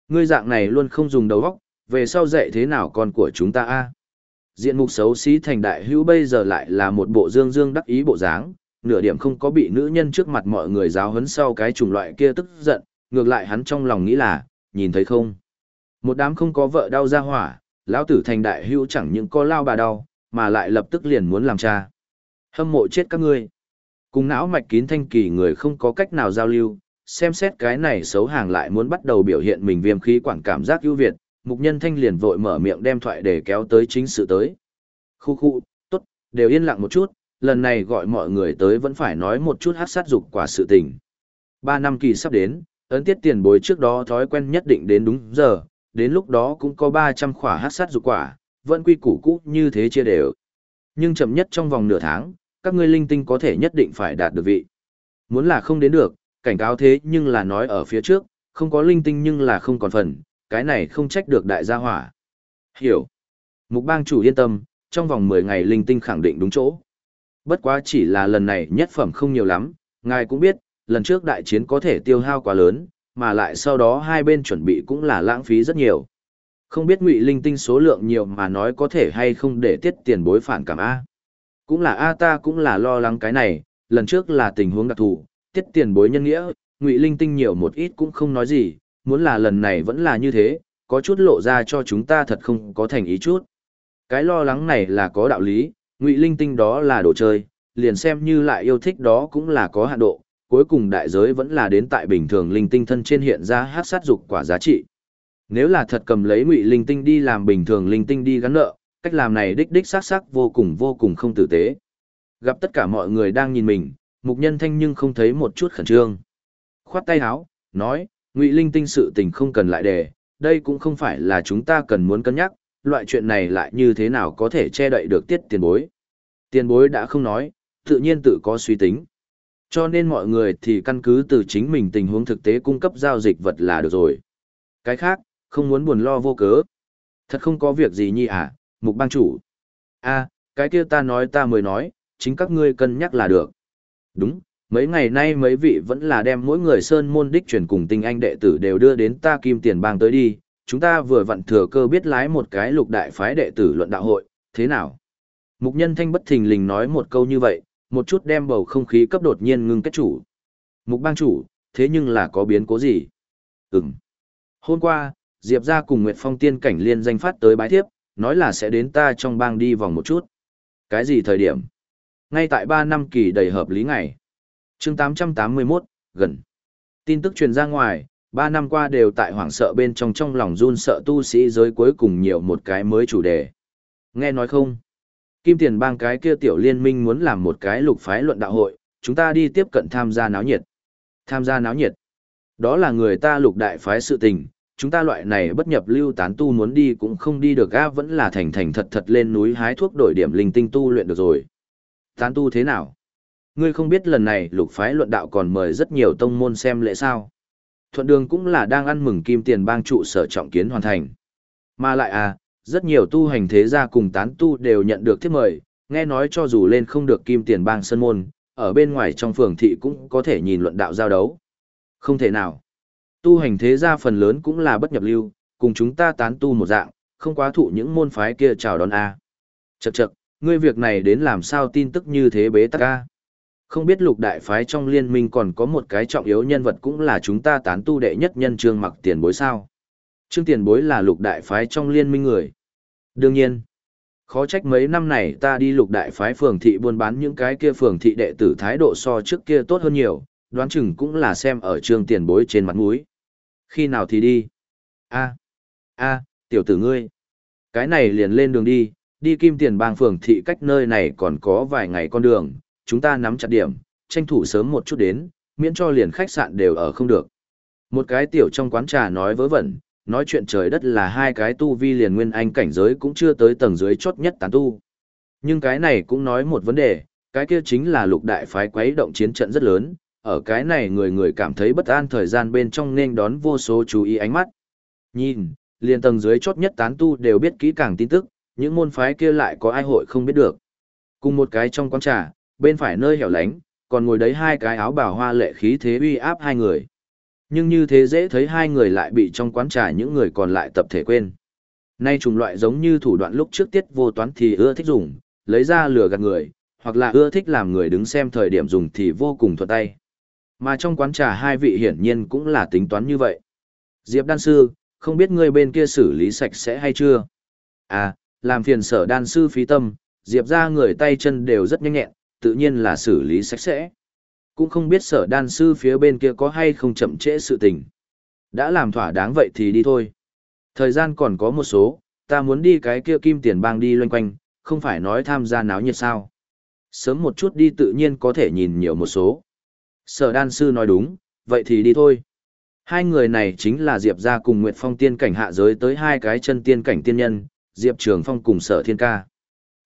Ngươi dạng này luôn không dùng đầu óc, về sau dạy thế nào con của chúng ta a? Diện mục xấu xí thành đại hữu bây giờ lại là một bộ dương dương đắc ý bộ dáng, nửa điểm không có bị nữ nhân trước mặt mọi người giáo hấn sau cái chủng loại kia tức giận, ngược lại hắn trong lòng nghĩ là, nhìn thấy không? Một đám không có vợ đau ra hỏa, lão tử thành đại hữu chẳng những có lao bà đau, mà lại lập tức liền muốn làm cha. Hâm mộ chết các ngươi. Cùng não mạch kín thanh kỳ người không có cách nào giao lưu, xem xét cái này xấu hàng lại muốn bắt đầu biểu hiện mình viêm khí quản cảm giác ưu việt, mục nhân thanh liền vội mở miệng đem thoại để kéo tới chính sự tới. Khu khu, tốt, đều yên lặng một chút, lần này gọi mọi người tới vẫn phải nói một chút hát sát dục quả sự tình. Ba năm kỳ sắp đến, ấn tiết tiền bối trước đó thói quen nhất định đến đúng giờ, đến lúc đó cũng có 300 khỏa hát sát dục quả, vẫn quy củ cũ như thế chia đều. Nhưng chậm nhất trong vòng nửa tháng, các ngươi linh tinh có thể nhất định phải đạt được vị. Muốn là không đến được, cảnh cáo thế nhưng là nói ở phía trước, không có linh tinh nhưng là không còn phần, cái này không trách được đại gia hỏa. Hiểu. Mục bang chủ yên tâm, trong vòng 10 ngày linh tinh khẳng định đúng chỗ. Bất quá chỉ là lần này nhất phẩm không nhiều lắm, ngài cũng biết, lần trước đại chiến có thể tiêu hao quá lớn, mà lại sau đó hai bên chuẩn bị cũng là lãng phí rất nhiều. Không biết ngụy linh tinh số lượng nhiều mà nói có thể hay không để tiết tiền bối phản cảm A. Cũng là A ta cũng là lo lắng cái này, lần trước là tình huống đặc thù, tiết tiền bối nhân nghĩa, ngụy linh tinh nhiều một ít cũng không nói gì, muốn là lần này vẫn là như thế, có chút lộ ra cho chúng ta thật không có thành ý chút. Cái lo lắng này là có đạo lý, ngụy linh tinh đó là đồ chơi, liền xem như lại yêu thích đó cũng là có hạn độ, cuối cùng đại giới vẫn là đến tại bình thường linh tinh thân trên hiện ra hát sát dục quả giá trị. Nếu là thật cầm lấy ngụy linh tinh đi làm bình thường linh tinh đi gắn nợ, cách làm này đích đích xác xác vô cùng vô cùng không tử tế. Gặp tất cả mọi người đang nhìn mình, mục nhân thanh nhưng không thấy một chút khẩn trương. Khoát tay háo nói, ngụy linh tinh sự tình không cần lại đề, đây cũng không phải là chúng ta cần muốn cân nhắc, loại chuyện này lại như thế nào có thể che đậy được tiết tiền bối. Tiền bối đã không nói, tự nhiên tự có suy tính. Cho nên mọi người thì căn cứ từ chính mình tình huống thực tế cung cấp giao dịch vật là được rồi. Cái khác, không muốn buồn lo vô cớ. Thật không có việc gì nhi à, mục bang chủ. a cái kia ta nói ta mới nói, chính các ngươi cân nhắc là được. Đúng, mấy ngày nay mấy vị vẫn là đem mỗi người sơn môn đích truyền cùng tinh anh đệ tử đều đưa đến ta kim tiền bang tới đi. Chúng ta vừa vặn thừa cơ biết lái một cái lục đại phái đệ tử luận đạo hội, thế nào? Mục nhân thanh bất thình lình nói một câu như vậy, một chút đem bầu không khí cấp đột nhiên ngưng kết chủ. Mục bang chủ, thế nhưng là có biến cố gì? Ừm. Hôm qua, Diệp ra cùng Nguyệt Phong tiên cảnh liên danh phát tới bái thiếp, nói là sẽ đến ta trong bang đi vòng một chút. Cái gì thời điểm? Ngay tại 3 năm kỳ đầy hợp lý ngày. chương 881, gần. Tin tức truyền ra ngoài, Ba năm qua đều tại hoảng sợ bên trong trong lòng run sợ tu sĩ giới cuối cùng nhiều một cái mới chủ đề. Nghe nói không? Kim tiền bang cái kia tiểu liên minh muốn làm một cái lục phái luận đạo hội, chúng ta đi tiếp cận tham gia náo nhiệt. Tham gia náo nhiệt. Đó là người ta lục đại phái sự tình, chúng ta loại này bất nhập lưu tán tu muốn đi cũng không đi được a vẫn là thành thành thật thật lên núi hái thuốc đổi điểm linh tinh tu luyện được rồi. Tán tu thế nào? Ngươi không biết lần này lục phái luận đạo còn mời rất nhiều tông môn xem lễ sao. Thuận đường cũng là đang ăn mừng kim tiền bang trụ sở trọng kiến hoàn thành. Mà lại à, rất nhiều tu hành thế gia cùng tán tu đều nhận được thiết mời, nghe nói cho dù lên không được kim tiền bang sân môn, ở bên ngoài trong phường thị cũng có thể nhìn luận đạo giao đấu. Không thể nào. Tu hành thế gia phần lớn cũng là bất nhập lưu, cùng chúng ta tán tu một dạng, không quá thụ những môn phái kia chào đón a. Chậc chậc, ngươi việc này đến làm sao tin tức như thế bế tắc a? Không biết lục đại phái trong liên minh còn có một cái trọng yếu nhân vật cũng là chúng ta tán tu đệ nhất nhân trương mặc tiền bối sao. Trương tiền bối là lục đại phái trong liên minh người. Đương nhiên, khó trách mấy năm này ta đi lục đại phái phường thị buôn bán những cái kia phường thị đệ tử thái độ so trước kia tốt hơn nhiều, đoán chừng cũng là xem ở trương tiền bối trên mặt mũi. Khi nào thì đi? a a tiểu tử ngươi. Cái này liền lên đường đi, đi kim tiền bang phường thị cách nơi này còn có vài ngày con đường, chúng ta nắm chặt điểm, tranh thủ sớm một chút đến, miễn cho liền khách sạn đều ở không được. Một cái tiểu trong quán trà nói vớ vẩn, nói chuyện trời đất là hai cái tu vi liền nguyên anh cảnh giới cũng chưa tới tầng dưới chốt nhất tán tu. Nhưng cái này cũng nói một vấn đề, cái kia chính là lục đại phái quấy động chiến trận rất lớn, ở cái này người người cảm thấy bất an thời gian bên trong nên đón vô số chú ý ánh mắt. Nhìn, liền tầng dưới chốt nhất tán tu đều biết kỹ càng tin tức, những môn phái kia lại có ai hội không biết được. Cùng một cái trong quán trà, bên phải nơi hẻo lánh, còn ngồi đấy hai cái áo bào hoa lệ khí thế uy áp hai người. Nhưng như thế dễ thấy hai người lại bị trong quán trà những người còn lại tập thể quên. Nay trùng loại giống như thủ đoạn lúc trước tiết vô toán thì ưa thích dùng, lấy ra lừa gạt người, hoặc là ưa thích làm người đứng xem thời điểm dùng thì vô cùng thuận tay. Mà trong quán trà hai vị hiển nhiên cũng là tính toán như vậy. Diệp đan sư, không biết ngươi bên kia xử lý sạch sẽ hay chưa? À, làm phiền sở đan sư phí tâm, Diệp ra người tay chân đều rất nhanh nhẹn, tự nhiên là xử lý sạch sẽ. Cũng không biết sở đan sư phía bên kia có hay không chậm trễ sự tình. Đã làm thỏa đáng vậy thì đi thôi. Thời gian còn có một số, ta muốn đi cái kia kim tiền bang đi loanh quanh, không phải nói tham gia náo nhiệt sao. Sớm một chút đi tự nhiên có thể nhìn nhiều một số. Sở đan sư nói đúng, vậy thì đi thôi. Hai người này chính là Diệp gia cùng Nguyệt Phong tiên cảnh hạ giới tới hai cái chân tiên cảnh tiên nhân, Diệp Trường Phong cùng Sở Thiên Ca.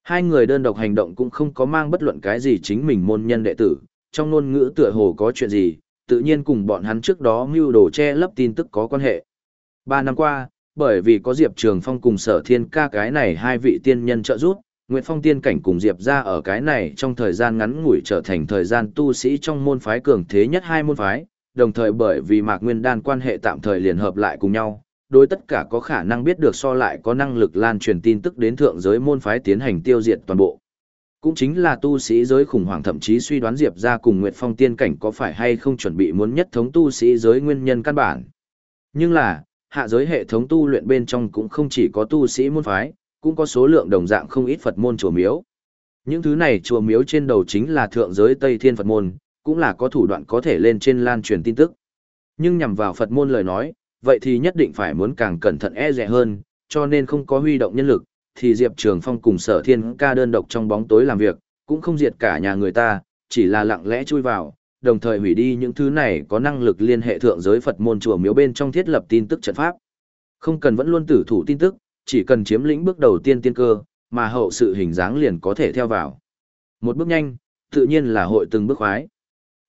Hai người đơn độc hành động cũng không có mang bất luận cái gì chính mình môn nhân đệ tử, trong ngôn ngữ tựa hồ có chuyện gì, tự nhiên cùng bọn hắn trước đó mưu đồ che lấp tin tức có quan hệ. Ba năm qua, bởi vì có Diệp Trường Phong cùng Sở Thiên Ca cái này hai vị tiên nhân trợ giúp, Nguyệt Phong tiên cảnh cùng Diệp ra ở cái này trong thời gian ngắn ngủi trở thành thời gian tu sĩ trong môn phái cường thế nhất hai môn phái, đồng thời bởi vì Mạc Nguyên Đan quan hệ tạm thời liền hợp lại cùng nhau, đối tất cả có khả năng biết được so lại có năng lực lan truyền tin tức đến thượng giới môn phái tiến hành tiêu diệt toàn bộ. Cũng chính là tu sĩ giới khủng hoảng thậm chí suy đoán Diệp ra cùng Nguyệt Phong tiên cảnh có phải hay không chuẩn bị muốn nhất thống tu sĩ giới nguyên nhân căn bản. Nhưng là, hạ giới hệ thống tu luyện bên trong cũng không chỉ có tu sĩ môn phái, cũng có số lượng đồng dạng không ít Phật môn chùa miếu. Những thứ này chùa miếu trên đầu chính là thượng giới Tây Thiên Phật môn, cũng là có thủ đoạn có thể lên trên lan truyền tin tức. Nhưng nhằm vào Phật môn lời nói, vậy thì nhất định phải muốn càng cẩn thận e dè hơn, cho nên không có huy động nhân lực, thì Diệp Trường Phong cùng Sở Thiên ca đơn độc trong bóng tối làm việc, cũng không diệt cả nhà người ta, chỉ là lặng lẽ chui vào, đồng thời hủy đi những thứ này có năng lực liên hệ thượng giới Phật môn chùa miếu bên trong thiết lập tin tức trận pháp. Không cần vẫn luôn tử thủ tin tức, chỉ cần chiếm lĩnh bước đầu tiên tiên cơ, mà hậu sự hình dáng liền có thể theo vào. Một bước nhanh, tự nhiên là hội từng bước khoái.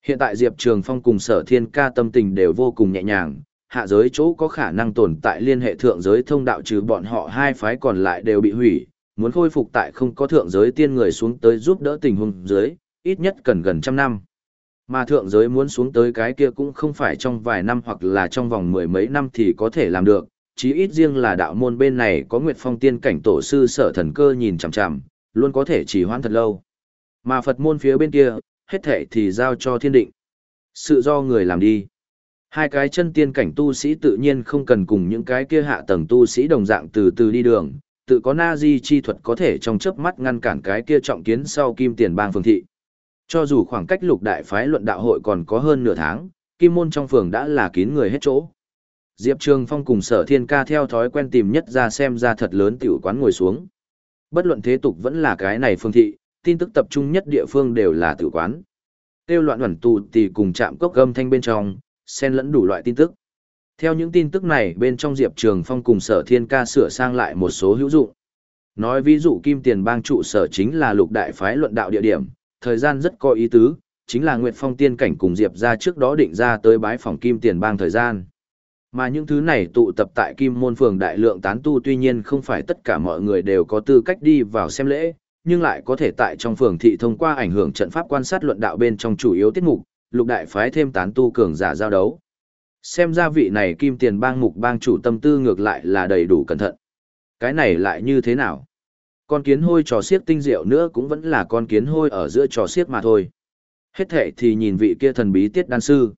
Hiện tại Diệp Trường Phong cùng sở thiên ca tâm tình đều vô cùng nhẹ nhàng, hạ giới chỗ có khả năng tồn tại liên hệ thượng giới thông đạo trừ bọn họ hai phái còn lại đều bị hủy, muốn khôi phục tại không có thượng giới tiên người xuống tới giúp đỡ tình huống dưới, ít nhất cần gần trăm năm. Mà thượng giới muốn xuống tới cái kia cũng không phải trong vài năm hoặc là trong vòng mười mấy năm thì có thể làm được, chí ít riêng là đạo môn bên này có Nguyệt Phong tiên cảnh tổ sư sở thần cơ nhìn chằm chằm, luôn có thể chỉ hoãn thật lâu. Mà Phật môn phía bên kia, hết thể thì giao cho thiên định. Sự do người làm đi. Hai cái chân tiên cảnh tu sĩ tự nhiên không cần cùng những cái kia hạ tầng tu sĩ đồng dạng từ từ đi đường, tự có na di chi thuật có thể trong chớp mắt ngăn cản cái kia trọng kiến sau kim tiền bang phường thị. Cho dù khoảng cách lục đại phái luận đạo hội còn có hơn nửa tháng, kim môn trong phường đã là kín người hết chỗ. Diệp Trường Phong cùng sở thiên ca theo thói quen tìm nhất ra xem ra thật lớn tiểu quán ngồi xuống. Bất luận thế tục vẫn là cái này phương thị, tin tức tập trung nhất địa phương đều là tử quán. Tiêu loạn ẩn tù tì cùng chạm cốc gâm thanh bên trong, xen lẫn đủ loại tin tức. Theo những tin tức này bên trong Diệp Trường Phong cùng sở thiên ca sửa sang lại một số hữu dụng. Nói ví dụ kim tiền bang trụ sở chính là lục đại phái luận đạo địa điểm, thời gian rất có ý tứ, chính là Nguyệt Phong tiên cảnh cùng Diệp ra trước đó định ra tới bái phòng kim tiền bang thời gian. Mà những thứ này tụ tập tại Kim Môn Phường đại lượng tán tu tuy nhiên không phải tất cả mọi người đều có tư cách đi vào xem lễ, nhưng lại có thể tại trong phường thị thông qua ảnh hưởng trận pháp quan sát luận đạo bên trong chủ yếu tiết mục, lục đại phái thêm tán tu cường giả giao đấu. Xem ra vị này kim tiền bang mục bang chủ tâm tư ngược lại là đầy đủ cẩn thận. Cái này lại như thế nào? Con kiến hôi trò xiếc tinh diệu nữa cũng vẫn là con kiến hôi ở giữa trò xiếc mà thôi. Hết thệ thì nhìn vị kia thần bí tiết đan sư.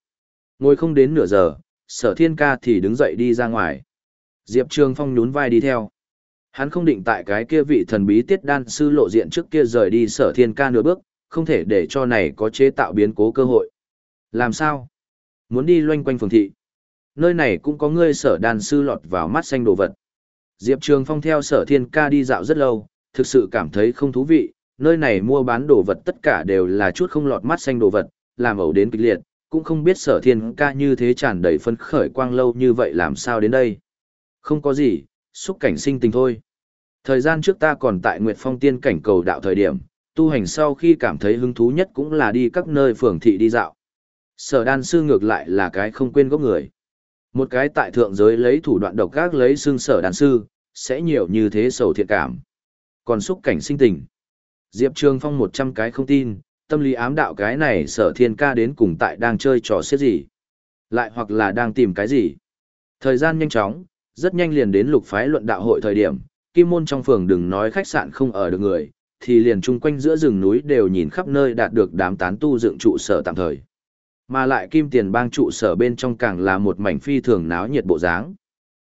Ngồi không đến nửa giờ, sở thiên ca thì đứng dậy đi ra ngoài. Diệp Trường Phong nhún vai đi theo. Hắn không định tại cái kia vị thần bí tiết đan sư lộ diện trước kia rời đi sở thiên ca nửa bước, không thể để cho này có chế tạo biến cố cơ hội. Làm sao? Muốn đi loanh quanh phường thị. Nơi này cũng có ngươi sở đàn sư lọt vào mắt xanh đồ vật. Diệp Trường Phong theo sở thiên ca đi dạo rất lâu, thực sự cảm thấy không thú vị, nơi này mua bán đồ vật tất cả đều là chút không lọt mắt xanh đồ vật, làm ẩu đến kịch liệt, cũng không biết sở thiên ca như thế tràn đầy phấn khởi quang lâu như vậy làm sao đến đây. Không có gì, xúc cảnh sinh tình thôi. Thời gian trước ta còn tại Nguyệt Phong tiên cảnh cầu đạo thời điểm, tu hành sau khi cảm thấy hứng thú nhất cũng là đi các nơi phường thị đi dạo. Sở đan sư ngược lại là cái không quên gốc người. Một cái tại thượng giới lấy thủ đoạn độc gác lấy xương sở đan sư, sẽ nhiều như thế sầu thiện cảm. Còn xúc cảnh sinh tình. Diệp Trường Phong một trăm cái không tin, tâm lý ám đạo cái này sở thiên ca đến cùng tại đang chơi trò xiết gì. Lại hoặc là đang tìm cái gì. Thời gian nhanh chóng, rất nhanh liền đến lục phái luận đạo hội thời điểm, kim môn trong phường đừng nói khách sạn không ở được người, thì liền chung quanh giữa rừng núi đều nhìn khắp nơi đạt được đám tán tu dựng trụ sở tạm thời. Mà lại kim tiền bang trụ sở bên trong càng là một mảnh phi thường náo nhiệt bộ dáng.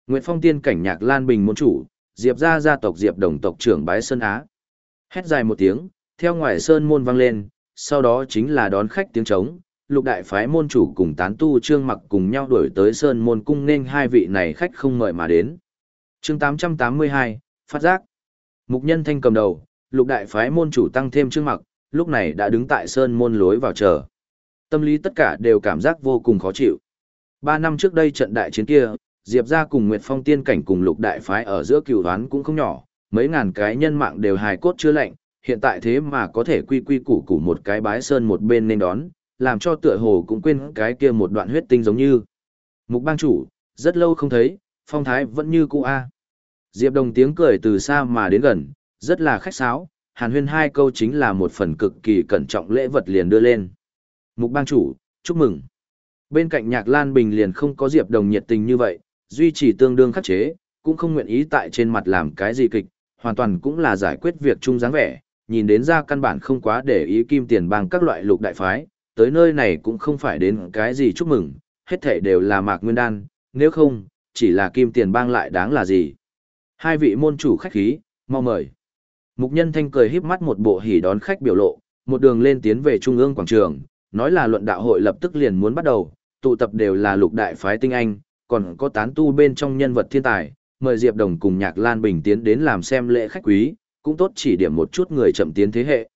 Nguyệt Phong tiên cảnh nhạc Lan Bình môn chủ, Diệp gia gia tộc Diệp đồng tộc trưởng bái Sơn Á. Hét dài một tiếng, theo ngoài sơn môn vang lên, sau đó chính là đón khách tiếng trống, lục đại phái môn chủ cùng tán tu trương mặc cùng nhau đuổi tới sơn môn cung nên hai vị này khách không mời mà đến. chương 882, phát giác. Mục nhân thanh cầm đầu, lục đại phái môn chủ tăng thêm trương mặc, lúc này đã đứng tại sơn môn lối vào chờ. Tâm lý tất cả đều cảm giác vô cùng khó chịu. Ba năm trước đây trận đại chiến kia, Diệp ra cùng Nguyệt Phong tiên cảnh cùng lục đại phái ở giữa cửu đoán cũng không nhỏ, mấy ngàn cái nhân mạng đều hài cốt chưa lạnh, hiện tại thế mà có thể quy quy củ củ một cái bái sơn một bên nên đón, làm cho tựa hồ cũng quên cái kia một đoạn huyết tinh giống như. Mục bang chủ, rất lâu không thấy, phong thái vẫn như cũ a. Diệp Đồng tiếng cười từ xa mà đến gần, rất là khách sáo, hàn huyên hai câu chính là một phần cực kỳ cẩn trọng lễ vật liền đưa lên. Mục bang chủ, chúc mừng. Bên cạnh nhạc Lan Bình liền không có Diệp Đồng nhiệt tình như vậy, duy trì tương đương khắc chế, cũng không nguyện ý tại trên mặt làm cái gì kịch, hoàn toàn cũng là giải quyết việc chung dáng vẻ, nhìn đến ra căn bản không quá để ý kim tiền bằng các loại lục đại phái, tới nơi này cũng không phải đến cái gì chúc mừng, hết thể đều là mạc nguyên đan, nếu không, chỉ là kim tiền bang lại đáng là gì. Hai vị môn chủ khách khí, mau mời. Mục nhân thanh cười híp mắt một bộ hỉ đón khách biểu lộ, một đường lên tiến về trung ương quảng trường, nói là luận đạo hội lập tức liền muốn bắt đầu, tụ tập đều là lục đại phái tinh anh, còn có tán tu bên trong nhân vật thiên tài, mời Diệp Đồng cùng Nhạc Lan Bình tiến đến làm xem lễ khách quý, cũng tốt chỉ điểm một chút người chậm tiến thế hệ.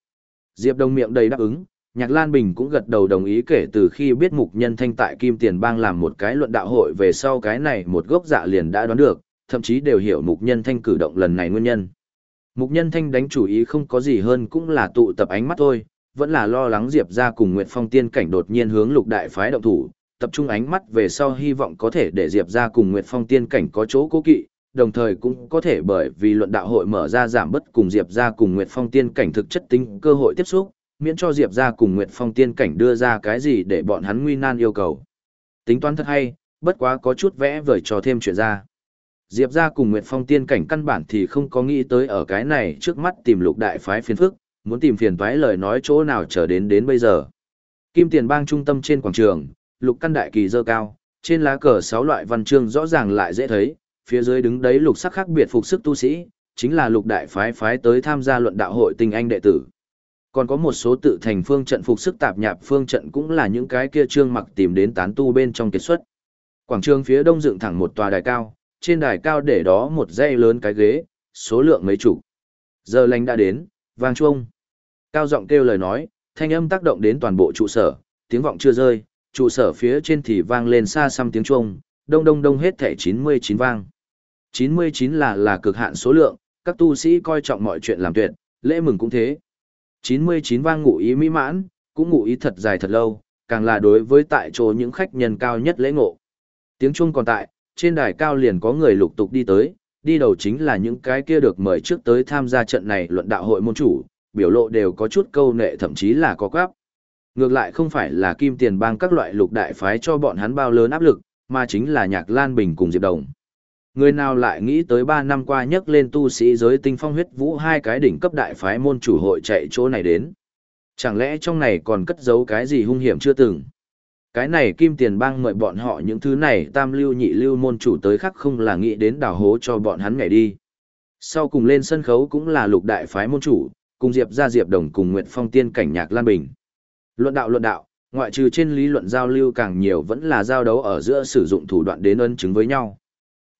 Diệp Đồng miệng đầy đáp ứng, Nhạc Lan Bình cũng gật đầu đồng ý kể từ khi biết mục nhân thanh tại Kim Tiền Bang làm một cái luận đạo hội về sau cái này một gốc dạ liền đã đoán được, thậm chí đều hiểu mục nhân thanh cử động lần này nguyên nhân. Mục nhân thanh đánh chủ ý không có gì hơn cũng là tụ tập ánh mắt thôi, vẫn là lo lắng Diệp ra cùng Nguyệt Phong tiên cảnh đột nhiên hướng lục đại phái động thủ, tập trung ánh mắt về sau hy vọng có thể để Diệp ra cùng Nguyệt Phong tiên cảnh có chỗ cố kỵ, đồng thời cũng có thể bởi vì luận đạo hội mở ra giảm bất cùng Diệp ra cùng Nguyệt Phong tiên cảnh thực chất tính cơ hội tiếp xúc, miễn cho Diệp ra cùng Nguyệt Phong tiên cảnh đưa ra cái gì để bọn hắn nguy nan yêu cầu. Tính toán thật hay, bất quá có chút vẽ vời cho thêm chuyện ra. Diệp ra cùng Nguyệt Phong tiên cảnh căn bản thì không có nghĩ tới ở cái này trước mắt tìm lục đại phái phiền phức, muốn tìm phiền toái lời nói chỗ nào trở đến đến bây giờ. Kim tiền bang trung tâm trên quảng trường, lục căn đại kỳ dơ cao, trên lá cờ sáu loại văn chương rõ ràng lại dễ thấy, phía dưới đứng đấy lục sắc khác biệt phục sức tu sĩ, chính là lục đại phái phái tới tham gia luận đạo hội tinh anh đệ tử. Còn có một số tự thành phương trận phục sức tạp nhạp phương trận cũng là những cái kia trương mặc tìm đến tán tu bên trong kết xuất. Quảng trường phía đông dựng thẳng một tòa đài cao, trên đài cao để đó một dãy lớn cái ghế, số lượng mấy chục. Giờ lành đã đến, vang chuông. Cao giọng kêu lời nói, thanh âm tác động đến toàn bộ trụ sở, tiếng vọng chưa rơi, trụ sở phía trên thì vang lên xa xăm tiếng chuông, đông đông đông hết thẻ 99 vang. 99 là là cực hạn số lượng, các tu sĩ coi trọng mọi chuyện làm tuyệt, lễ mừng cũng thế. 99 vang ngụ ý mỹ mãn, cũng ngụ ý thật dài thật lâu, càng là đối với tại chỗ những khách nhân cao nhất lễ ngộ. Tiếng chuông còn tại, trên đài cao liền có người lục tục đi tới, đi đầu chính là những cái kia được mời trước tới tham gia trận này luận đạo hội môn chủ, biểu lộ đều có chút câu nệ thậm chí là có quáp. Ngược lại không phải là kim tiền bang các loại lục đại phái cho bọn hắn bao lớn áp lực, mà chính là nhạc Lan Bình cùng Diệp Đồng. Người nào lại nghĩ tới 3 năm qua nhất lên tu sĩ giới tinh phong huyết vũ hai cái đỉnh cấp đại phái môn chủ hội chạy chỗ này đến. Chẳng lẽ trong này còn cất giấu cái gì hung hiểm chưa từng? Cái này kim tiền bang mời bọn họ những thứ này tam lưu nhị lưu môn chủ tới khác không là nghĩ đến đào hố cho bọn hắn nhảy đi. Sau cùng lên sân khấu cũng là lục đại phái môn chủ, cùng Diệp ra Diệp Đồng cùng Nguyệt Phong tiên cảnh nhạc Lan Bình. Luận đạo luận đạo, ngoại trừ trên lý luận giao lưu càng nhiều vẫn là giao đấu ở giữa sử dụng thủ đoạn đến ân chứng với nhau.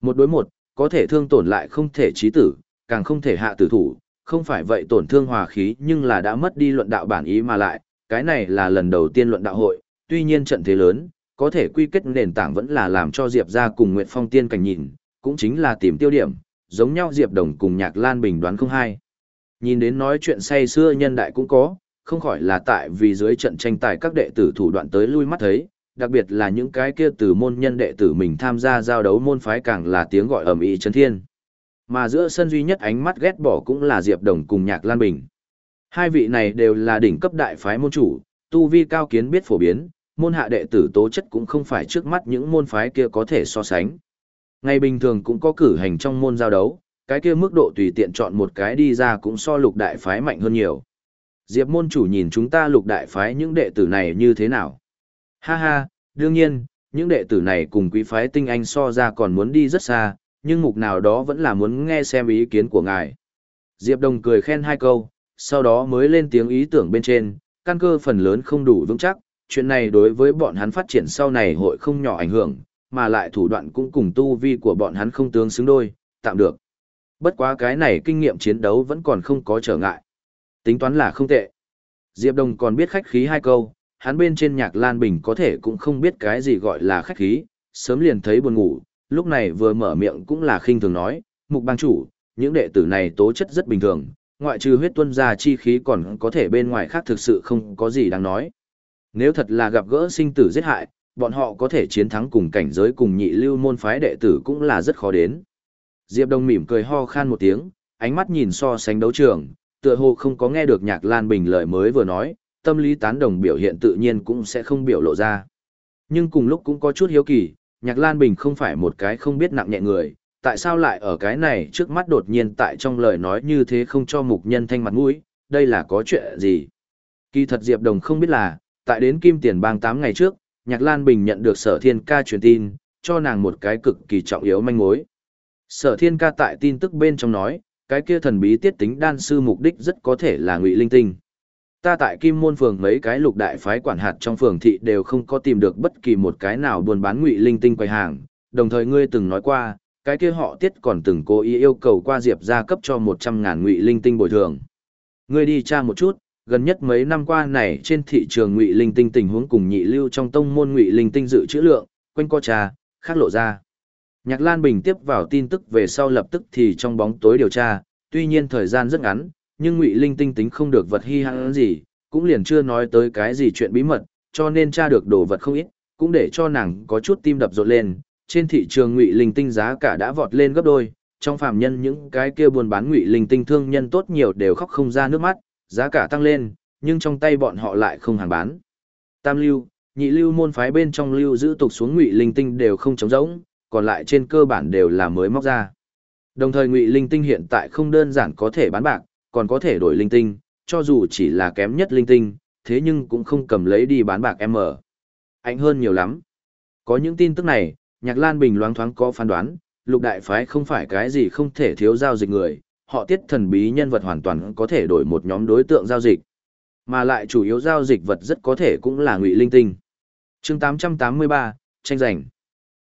Một đối một, có thể thương tổn lại không thể chí tử, càng không thể hạ tử thủ, không phải vậy tổn thương hòa khí nhưng là đã mất đi luận đạo bản ý mà lại, cái này là lần đầu tiên luận đạo hội, tuy nhiên trận thế lớn, có thể quy kết nền tảng vẫn là làm cho Diệp ra cùng Nguyệt Phong tiên cảnh nhìn, cũng chính là tìm tiêu điểm, giống nhau Diệp Đồng cùng Nhạc Lan Bình đoán không hai. Nhìn đến nói chuyện say xưa nhân đại cũng có, không khỏi là tại vì dưới trận tranh tài các đệ tử thủ đoạn tới lui mắt thấy, đặc biệt là những cái kia từ môn nhân đệ tử mình tham gia giao đấu môn phái càng là tiếng gọi ầm ĩ chấn thiên. Mà giữa sân duy nhất ánh mắt ghét bỏ cũng là Diệp Đồng cùng Nhạc Lan Bình. Hai vị này đều là đỉnh cấp đại phái môn chủ, tu vi cao kiến biết phổ biến, môn hạ đệ tử tố chất cũng không phải trước mắt những môn phái kia có thể so sánh. Ngày bình thường cũng có cử hành trong môn giao đấu, cái kia mức độ tùy tiện chọn một cái đi ra cũng so lục đại phái mạnh hơn nhiều. Diệp môn chủ nhìn chúng ta lục đại phái những đệ tử này như thế nào? Ha ha, đương nhiên, những đệ tử này cùng quý phái tinh anh so ra còn muốn đi rất xa, nhưng mục nào đó vẫn là muốn nghe xem ý kiến của ngài. Diệp Đồng cười khen hai câu, sau đó mới lên tiếng ý tưởng bên trên, căn cơ phần lớn không đủ vững chắc, chuyện này đối với bọn hắn phát triển sau này hội không nhỏ ảnh hưởng, mà lại thủ đoạn cũng cùng tu vi của bọn hắn không tương xứng đôi, tạm được. Bất quá cái này kinh nghiệm chiến đấu vẫn còn không có trở ngại. Tính toán là không tệ. Diệp Đồng còn biết khách khí hai câu, hắn bên trên nhạc Lan Bình có thể cũng không biết cái gì gọi là khách khí, sớm liền thấy buồn ngủ, lúc này vừa mở miệng cũng là khinh thường nói, mục bang chủ, những đệ tử này tố chất rất bình thường, ngoại trừ huyết tuân gia chi khí còn có thể bên ngoài khác thực sự không có gì đáng nói. Nếu thật là gặp gỡ sinh tử giết hại, bọn họ có thể chiến thắng cùng cảnh giới cùng nhị lưu môn phái đệ tử cũng là rất khó đến. Diệp Đông mỉm cười ho khan một tiếng, ánh mắt nhìn so sánh đấu trường, tựa hồ không có nghe được Nhạc Lan Bình lời mới vừa nói, tâm lý tán đồng biểu hiện tự nhiên cũng sẽ không biểu lộ ra. Nhưng cùng lúc cũng có chút hiếu kỳ, Nhạc Lan Bình không phải một cái không biết nặng nhẹ người, tại sao lại ở cái này trước mắt đột nhiên tại trong lời nói như thế không cho mục nhân thanh mặt mũi, đây là có chuyện gì? Kỳ thật Diệp Đồng không biết là, tại đến Kim Tiền Bang 8 ngày trước, Nhạc Lan Bình nhận được Sở Thiên Ca truyền tin, cho nàng một cái cực kỳ trọng yếu manh mối. Sở Thiên Ca tại tin tức bên trong nói, cái kia thần bí tiết tính đan sư mục đích rất có thể là ngụy linh tinh. Ta tại Kim Môn phường mấy cái lục đại phái quản hạt trong phường thị đều không có tìm được bất kỳ một cái nào buôn bán ngụy linh tinh quầy hàng, đồng thời ngươi từng nói qua, cái kia họ tiết còn từng cố ý yêu cầu qua Diệp gia cấp cho 100 ngàn ngụy linh tinh bồi thường. Ngươi đi tra một chút, gần nhất mấy năm qua này trên thị trường ngụy linh tinh tình huống cùng nhị lưu trong tông môn ngụy linh tinh dự trữ lượng, quanh co trà, khác lộ ra. Nhạc Lan Bình tiếp vào tin tức về sau lập tức thì trong bóng tối điều tra, tuy nhiên thời gian rất ngắn, nhưng ngụy linh tinh tính không được vật hy hãn gì, cũng liền chưa nói tới cái gì chuyện bí mật, cho nên tra được đồ vật không ít, cũng để cho nàng có chút tim đập rộn lên, trên thị trường ngụy linh tinh giá cả đã vọt lên gấp đôi, trong phàm nhân những cái kia buôn bán ngụy linh tinh thương nhân tốt nhiều đều khóc không ra nước mắt, giá cả tăng lên, nhưng trong tay bọn họ lại không hàng bán. Tam lưu, nhị lưu môn phái bên trong lưu giữ tục xuống ngụy linh tinh đều không trống rỗng, còn lại trên cơ bản đều là mới móc ra. Đồng thời ngụy linh tinh hiện tại không đơn giản có thể bán bạc, còn có thể đổi linh tinh, cho dù chỉ là kém nhất linh tinh, thế nhưng cũng không cầm lấy đi bán bạc M. Ảnh hơn nhiều lắm. Có những tin tức này, Nhạc Lan Bình loáng thoáng có phán đoán, lục đại phái không phải cái gì không thể thiếu giao dịch người, họ tiết thần bí nhân vật hoàn toàn có thể đổi một nhóm đối tượng giao dịch. Mà lại chủ yếu giao dịch vật rất có thể cũng là ngụy linh tinh. chương 883, tranh giành.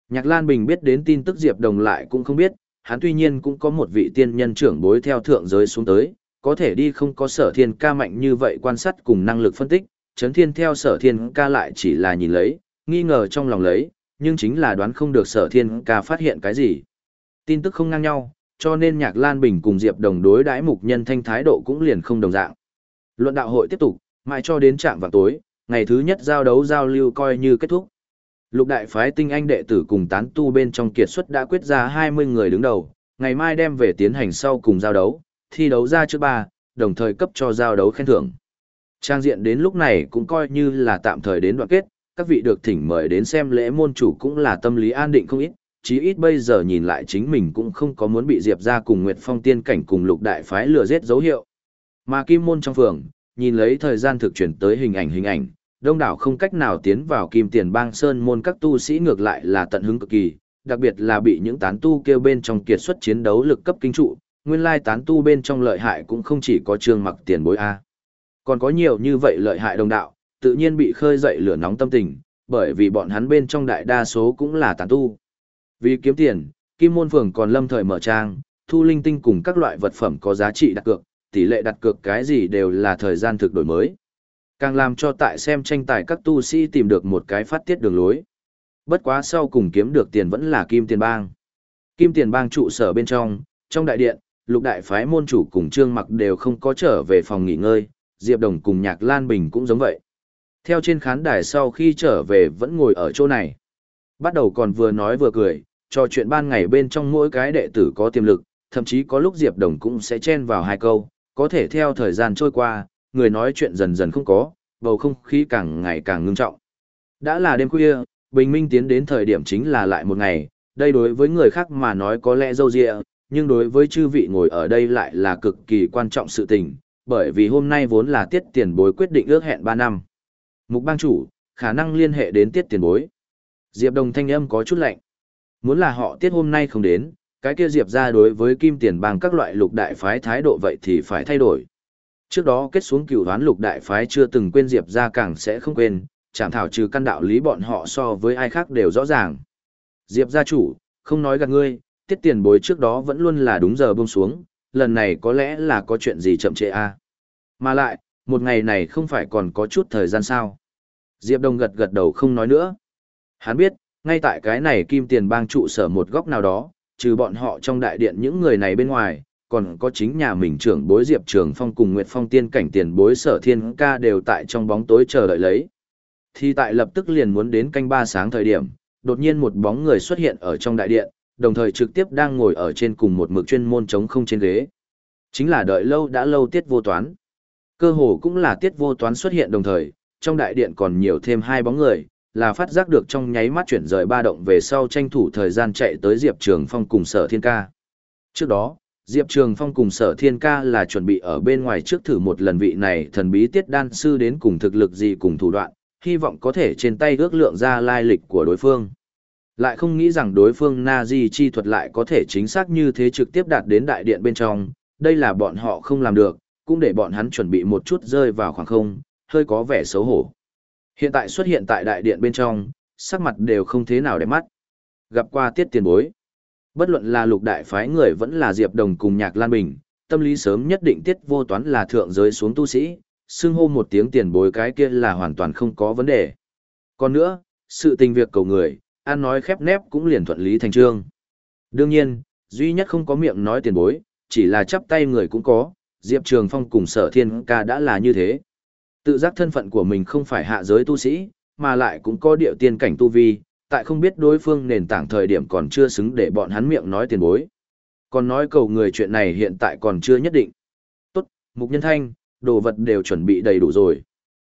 Nhạc Lan Bình biết đến tin tức Diệp Đồng lại cũng không biết, hắn tuy nhiên cũng có một vị tiên nhân trưởng bối theo thượng giới xuống tới, có thể đi không có sở thiên ca mạnh như vậy quan sát cùng năng lực phân tích, chấn thiên theo sở thiên ca lại chỉ là nhìn lấy, nghi ngờ trong lòng lấy, nhưng chính là đoán không được sở thiên ca phát hiện cái gì. Tin tức không ngang nhau, cho nên Nhạc Lan Bình cùng Diệp Đồng đối đãi mục nhân thanh thái độ cũng liền không đồng dạng. Luận đạo hội tiếp tục, mãi cho đến trạm vào tối, ngày thứ nhất giao đấu giao lưu coi như kết thúc. Lục đại phái tinh anh đệ tử cùng tán tu bên trong kiệt xuất đã quyết ra 20 người đứng đầu, ngày mai đem về tiến hành sau cùng giao đấu, thi đấu ra trước ba, đồng thời cấp cho giao đấu khen thưởng. Trang diện đến lúc này cũng coi như là tạm thời đến đoạn kết, các vị được thỉnh mời đến xem lễ môn chủ cũng là tâm lý an định không ít, chí ít bây giờ nhìn lại chính mình cũng không có muốn bị Diệp ra cùng Nguyệt Phong tiên cảnh cùng lục đại phái lừa giết dấu hiệu. Mà Kim Môn trong phường, nhìn lấy thời gian thực chuyển tới hình ảnh hình ảnh, đông đảo không cách nào tiến vào Kim Tiền Bang Sơn môn các tu sĩ ngược lại là tận hứng cực kỳ, đặc biệt là bị những tán tu kêu bên trong kiệt xuất chiến đấu lực cấp kinh trụ, nguyên lai tán tu bên trong lợi hại cũng không chỉ có trương mặc tiền bối A. Còn có nhiều như vậy lợi hại đồng đạo, tự nhiên bị khơi dậy lửa nóng tâm tình, bởi vì bọn hắn bên trong đại đa số cũng là tán tu. Vì kiếm tiền, Kim Môn Phường còn lâm thời mở trang, thu linh tinh cùng các loại vật phẩm có giá trị đặt cược, tỷ lệ đặt cược cái gì đều là thời gian thực đổi mới. Càng làm cho tại xem tranh tài các tu sĩ tìm được một cái phát tiết đường lối. Bất quá sau cùng kiếm được tiền vẫn là Kim Tiền Bang. Kim Tiền Bang trụ sở bên trong, trong đại điện, lục đại phái môn chủ cùng Trương Mặc đều không có trở về phòng nghỉ ngơi, Diệp Đồng cùng Nhạc Lan Bình cũng giống vậy. Theo trên khán đài sau khi trở về vẫn ngồi ở chỗ này. Bắt đầu còn vừa nói vừa cười, trò chuyện ban ngày bên trong mỗi cái đệ tử có tiềm lực, thậm chí có lúc Diệp Đồng cũng sẽ chen vào hai câu, có thể theo thời gian trôi qua, người nói chuyện dần dần không có, bầu không khí càng ngày càng ngưng trọng. Đã là đêm khuya, bình minh tiến đến thời điểm chính là lại một ngày, đây đối với người khác mà nói có lẽ dâu dịa, nhưng đối với chư vị ngồi ở đây lại là cực kỳ quan trọng sự tình, bởi vì hôm nay vốn là tiết tiền bối quyết định ước hẹn 3 năm. Mục bang chủ, khả năng liên hệ đến tiết tiền bối. Diệp Đồng thanh âm có chút lạnh. Muốn là họ tiết hôm nay không đến, cái kia Diệp ra đối với kim tiền bang các loại lục đại phái thái độ vậy thì phải thay đổi. Trước đó kết xuống cửu đoán lục đại phái chưa từng quên Diệp ra càng sẽ không quên, chẳng thảo trừ căn đạo lý bọn họ so với ai khác đều rõ ràng. Diệp gia chủ, không nói gạt ngươi, tiết tiền bối trước đó vẫn luôn là đúng giờ buông xuống, lần này có lẽ là có chuyện gì chậm trễ a à? Mà lại, một ngày này không phải còn có chút thời gian sao. Diệp Đông gật gật đầu không nói nữa. Hắn biết, ngay tại cái này kim tiền bang trụ sở một góc nào đó, trừ bọn họ trong đại điện những người này bên ngoài, còn có chính nhà mình trưởng bối Diệp Trường Phong cùng Nguyệt Phong tiên cảnh tiền bối sở thiên ca đều tại trong bóng tối chờ đợi lấy. Thì tại lập tức liền muốn đến canh ba sáng thời điểm, đột nhiên một bóng người xuất hiện ở trong đại điện, đồng thời trực tiếp đang ngồi ở trên cùng một mực chuyên môn chống không trên ghế. Chính là đợi lâu đã lâu tiết vô toán. Cơ hồ cũng là tiết vô toán xuất hiện đồng thời, trong đại điện còn nhiều thêm hai bóng người, là phát giác được trong nháy mắt chuyển rời ba động về sau tranh thủ thời gian chạy tới Diệp Trường Phong cùng Sở Thiên Ca. Trước đó, Diệp Trường Phong cùng Sở Thiên Ca là chuẩn bị ở bên ngoài trước thử một lần vị này thần bí tiết đan sư đến cùng thực lực gì cùng thủ đoạn, hy vọng có thể trên tay ước lượng ra lai lịch của đối phương. Lại không nghĩ rằng đối phương na di chi thuật lại có thể chính xác như thế trực tiếp đạt đến đại điện bên trong, đây là bọn họ không làm được, cũng để bọn hắn chuẩn bị một chút rơi vào khoảng không, hơi có vẻ xấu hổ. Hiện tại xuất hiện tại đại điện bên trong, sắc mặt đều không thế nào đẹp mắt. Gặp qua tiết tiền bối. Bất luận là lục đại phái người vẫn là Diệp Đồng cùng Nhạc Lan Bình, tâm lý sớm nhất định tiết vô toán là thượng giới xuống tu sĩ, xưng hô một tiếng tiền bối cái kia là hoàn toàn không có vấn đề. Còn nữa, sự tình việc cầu người, an nói khép nép cũng liền thuận lý thành trương. Đương nhiên, duy nhất không có miệng nói tiền bối, chỉ là chắp tay người cũng có, Diệp Trường Phong cùng sở thiên ca đã là như thế. Tự giác thân phận của mình không phải hạ giới tu sĩ, mà lại cũng có điệu tiên cảnh tu vi, tại không biết đối phương nền tảng thời điểm còn chưa xứng để bọn hắn miệng nói tiền bối. Còn nói cầu người chuyện này hiện tại còn chưa nhất định. Tốt, Mục Nhân Thanh, đồ vật đều chuẩn bị đầy đủ rồi.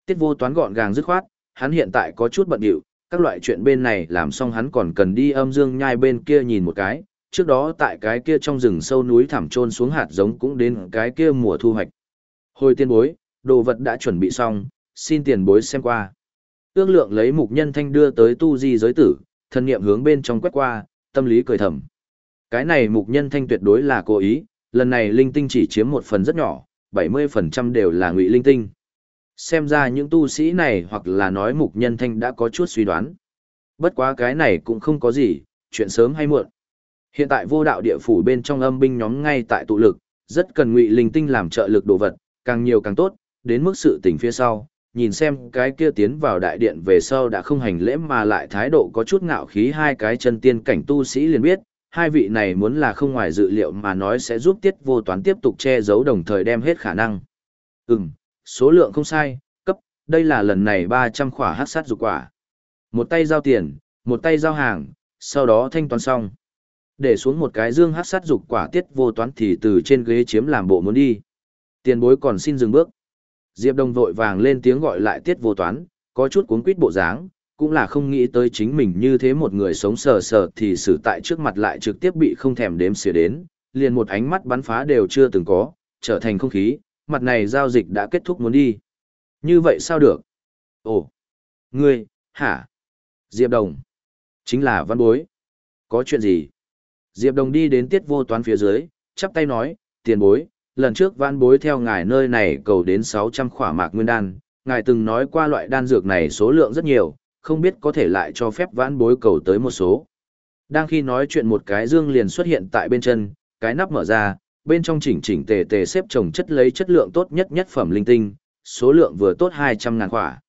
Tiết vô toán gọn gàng dứt khoát, hắn hiện tại có chút bận điệu, các loại chuyện bên này làm xong hắn còn cần đi âm dương nhai bên kia nhìn một cái, trước đó tại cái kia trong rừng sâu núi thẳm trôn xuống hạt giống cũng đến cái kia mùa thu hoạch. Hồi tiên bối, đồ vật đã chuẩn bị xong, xin tiền bối xem qua. Ước lượng lấy mục nhân thanh đưa tới tu di giới tử, thân niệm hướng bên trong quét qua, tâm lý cười thầm. Cái này mục nhân thanh tuyệt đối là cố ý, lần này linh tinh chỉ chiếm một phần rất nhỏ, 70% đều là ngụy linh tinh. Xem ra những tu sĩ này hoặc là nói mục nhân thanh đã có chút suy đoán. Bất quá cái này cũng không có gì, chuyện sớm hay muộn. Hiện tại vô đạo địa phủ bên trong âm binh nhóm ngay tại tụ lực, rất cần ngụy linh tinh làm trợ lực đồ vật, càng nhiều càng tốt, đến mức sự tình phía sau, nhìn xem cái kia tiến vào đại điện về sau đã không hành lễ mà lại thái độ có chút ngạo khí hai cái chân tiên cảnh tu sĩ liền biết, hai vị này muốn là không ngoài dự liệu mà nói sẽ giúp tiết vô toán tiếp tục che giấu đồng thời đem hết khả năng. Ừm, số lượng không sai, cấp, đây là lần này 300 khỏa hát sát dục quả. Một tay giao tiền, một tay giao hàng, sau đó thanh toán xong. Để xuống một cái dương hát sát dục quả tiết vô toán thì từ trên ghế chiếm làm bộ muốn đi. Tiền bối còn xin dừng bước. Diệp Đông vội vàng lên tiếng gọi lại tiết vô toán, có chút cuốn quýt bộ dáng, cũng là không nghĩ tới chính mình như thế một người sống sờ sờ thì xử tại trước mặt lại trực tiếp bị không thèm đếm xỉa đến, liền một ánh mắt bắn phá đều chưa từng có, trở thành không khí, mặt này giao dịch đã kết thúc muốn đi. Như vậy sao được? Ồ, ngươi, hả? Diệp Đồng, chính là văn bối. Có chuyện gì? Diệp Đồng đi đến tiết vô toán phía dưới, chắp tay nói, tiền bối, lần trước vãn bối theo ngài nơi này cầu đến 600 khỏa mạc nguyên đan, ngài từng nói qua loại đan dược này số lượng rất nhiều, không biết có thể lại cho phép vãn bối cầu tới một số. Đang khi nói chuyện một cái dương liền xuất hiện tại bên chân, cái nắp mở ra, bên trong chỉnh chỉnh tề tề xếp chồng chất lấy chất lượng tốt nhất nhất phẩm linh tinh, số lượng vừa tốt 200 ngàn khỏa.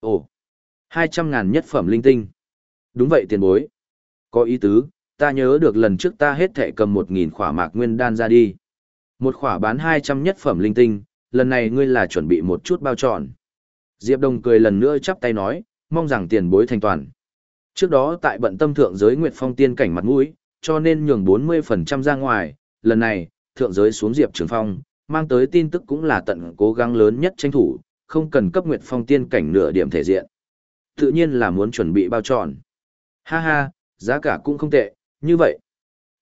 Ồ, 200 ngàn nhất phẩm linh tinh. Đúng vậy tiền bối. Có ý tứ, ta nhớ được lần trước ta hết thể cầm 1.000 khỏa mạc nguyên đan ra đi. Một khỏa bán 200 nhất phẩm linh tinh, lần này ngươi là chuẩn bị một chút bao trọn. Diệp Đông cười lần nữa chắp tay nói, mong rằng tiền bối thành toàn. Trước đó tại bận tâm thượng giới Nguyệt Phong tiên cảnh mặt mũi, cho nên nhường 40% ra ngoài, lần này, thượng giới xuống Diệp Trường Phong, mang tới tin tức cũng là tận cố gắng lớn nhất tranh thủ, không cần cấp Nguyệt Phong tiên cảnh nửa điểm thể diện. Tự nhiên là muốn chuẩn bị bao trọn. Ha ha, giá cả cũng không tệ, như vậy.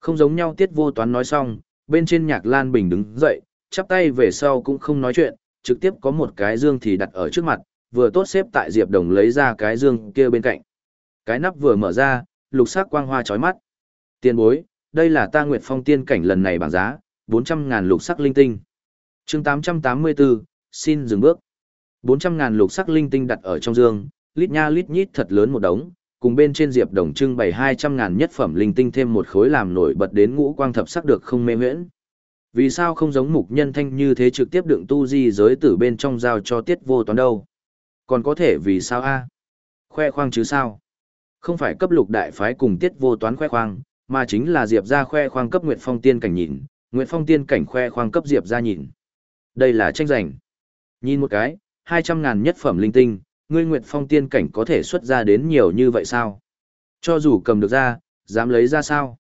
Không giống nhau tiết vô toán nói xong, bên trên nhạc Lan Bình đứng dậy, chắp tay về sau cũng không nói chuyện, trực tiếp có một cái dương thì đặt ở trước mặt, vừa tốt xếp tại Diệp Đồng lấy ra cái dương kia bên cạnh. Cái nắp vừa mở ra, lục sắc quang hoa chói mắt. Tiền bối, đây là ta Nguyệt Phong tiên cảnh lần này bảng giá, bốn trăm ngàn lục sắc linh tinh. chương 884, xin dừng bước. bốn trăm ngàn lục sắc linh tinh đặt ở trong dương, lít nha lít nhít thật lớn một đống, cùng bên trên diệp đồng trưng bày hai trăm ngàn nhất phẩm linh tinh thêm một khối làm nổi bật đến ngũ quang thập sắc được không mê miễn. Vì sao không giống mục nhân thanh như thế trực tiếp đựng tu di giới tử bên trong giao cho tiết vô toán đâu? Còn có thể vì sao a Khoe khoang chứ sao? Không phải cấp lục đại phái cùng tiết vô toán khoe khoang, mà chính là diệp ra khoe khoang cấp Nguyệt Phong tiên cảnh nhìn, Nguyệt Phong tiên cảnh khoe khoang cấp diệp ra nhìn. Đây là tranh giành. Nhìn một cái, hai trăm ngàn nhất phẩm linh tinh, ngươi Nguyệt Phong tiên cảnh có thể xuất ra đến nhiều như vậy sao? Cho dù cầm được ra, dám lấy ra sao?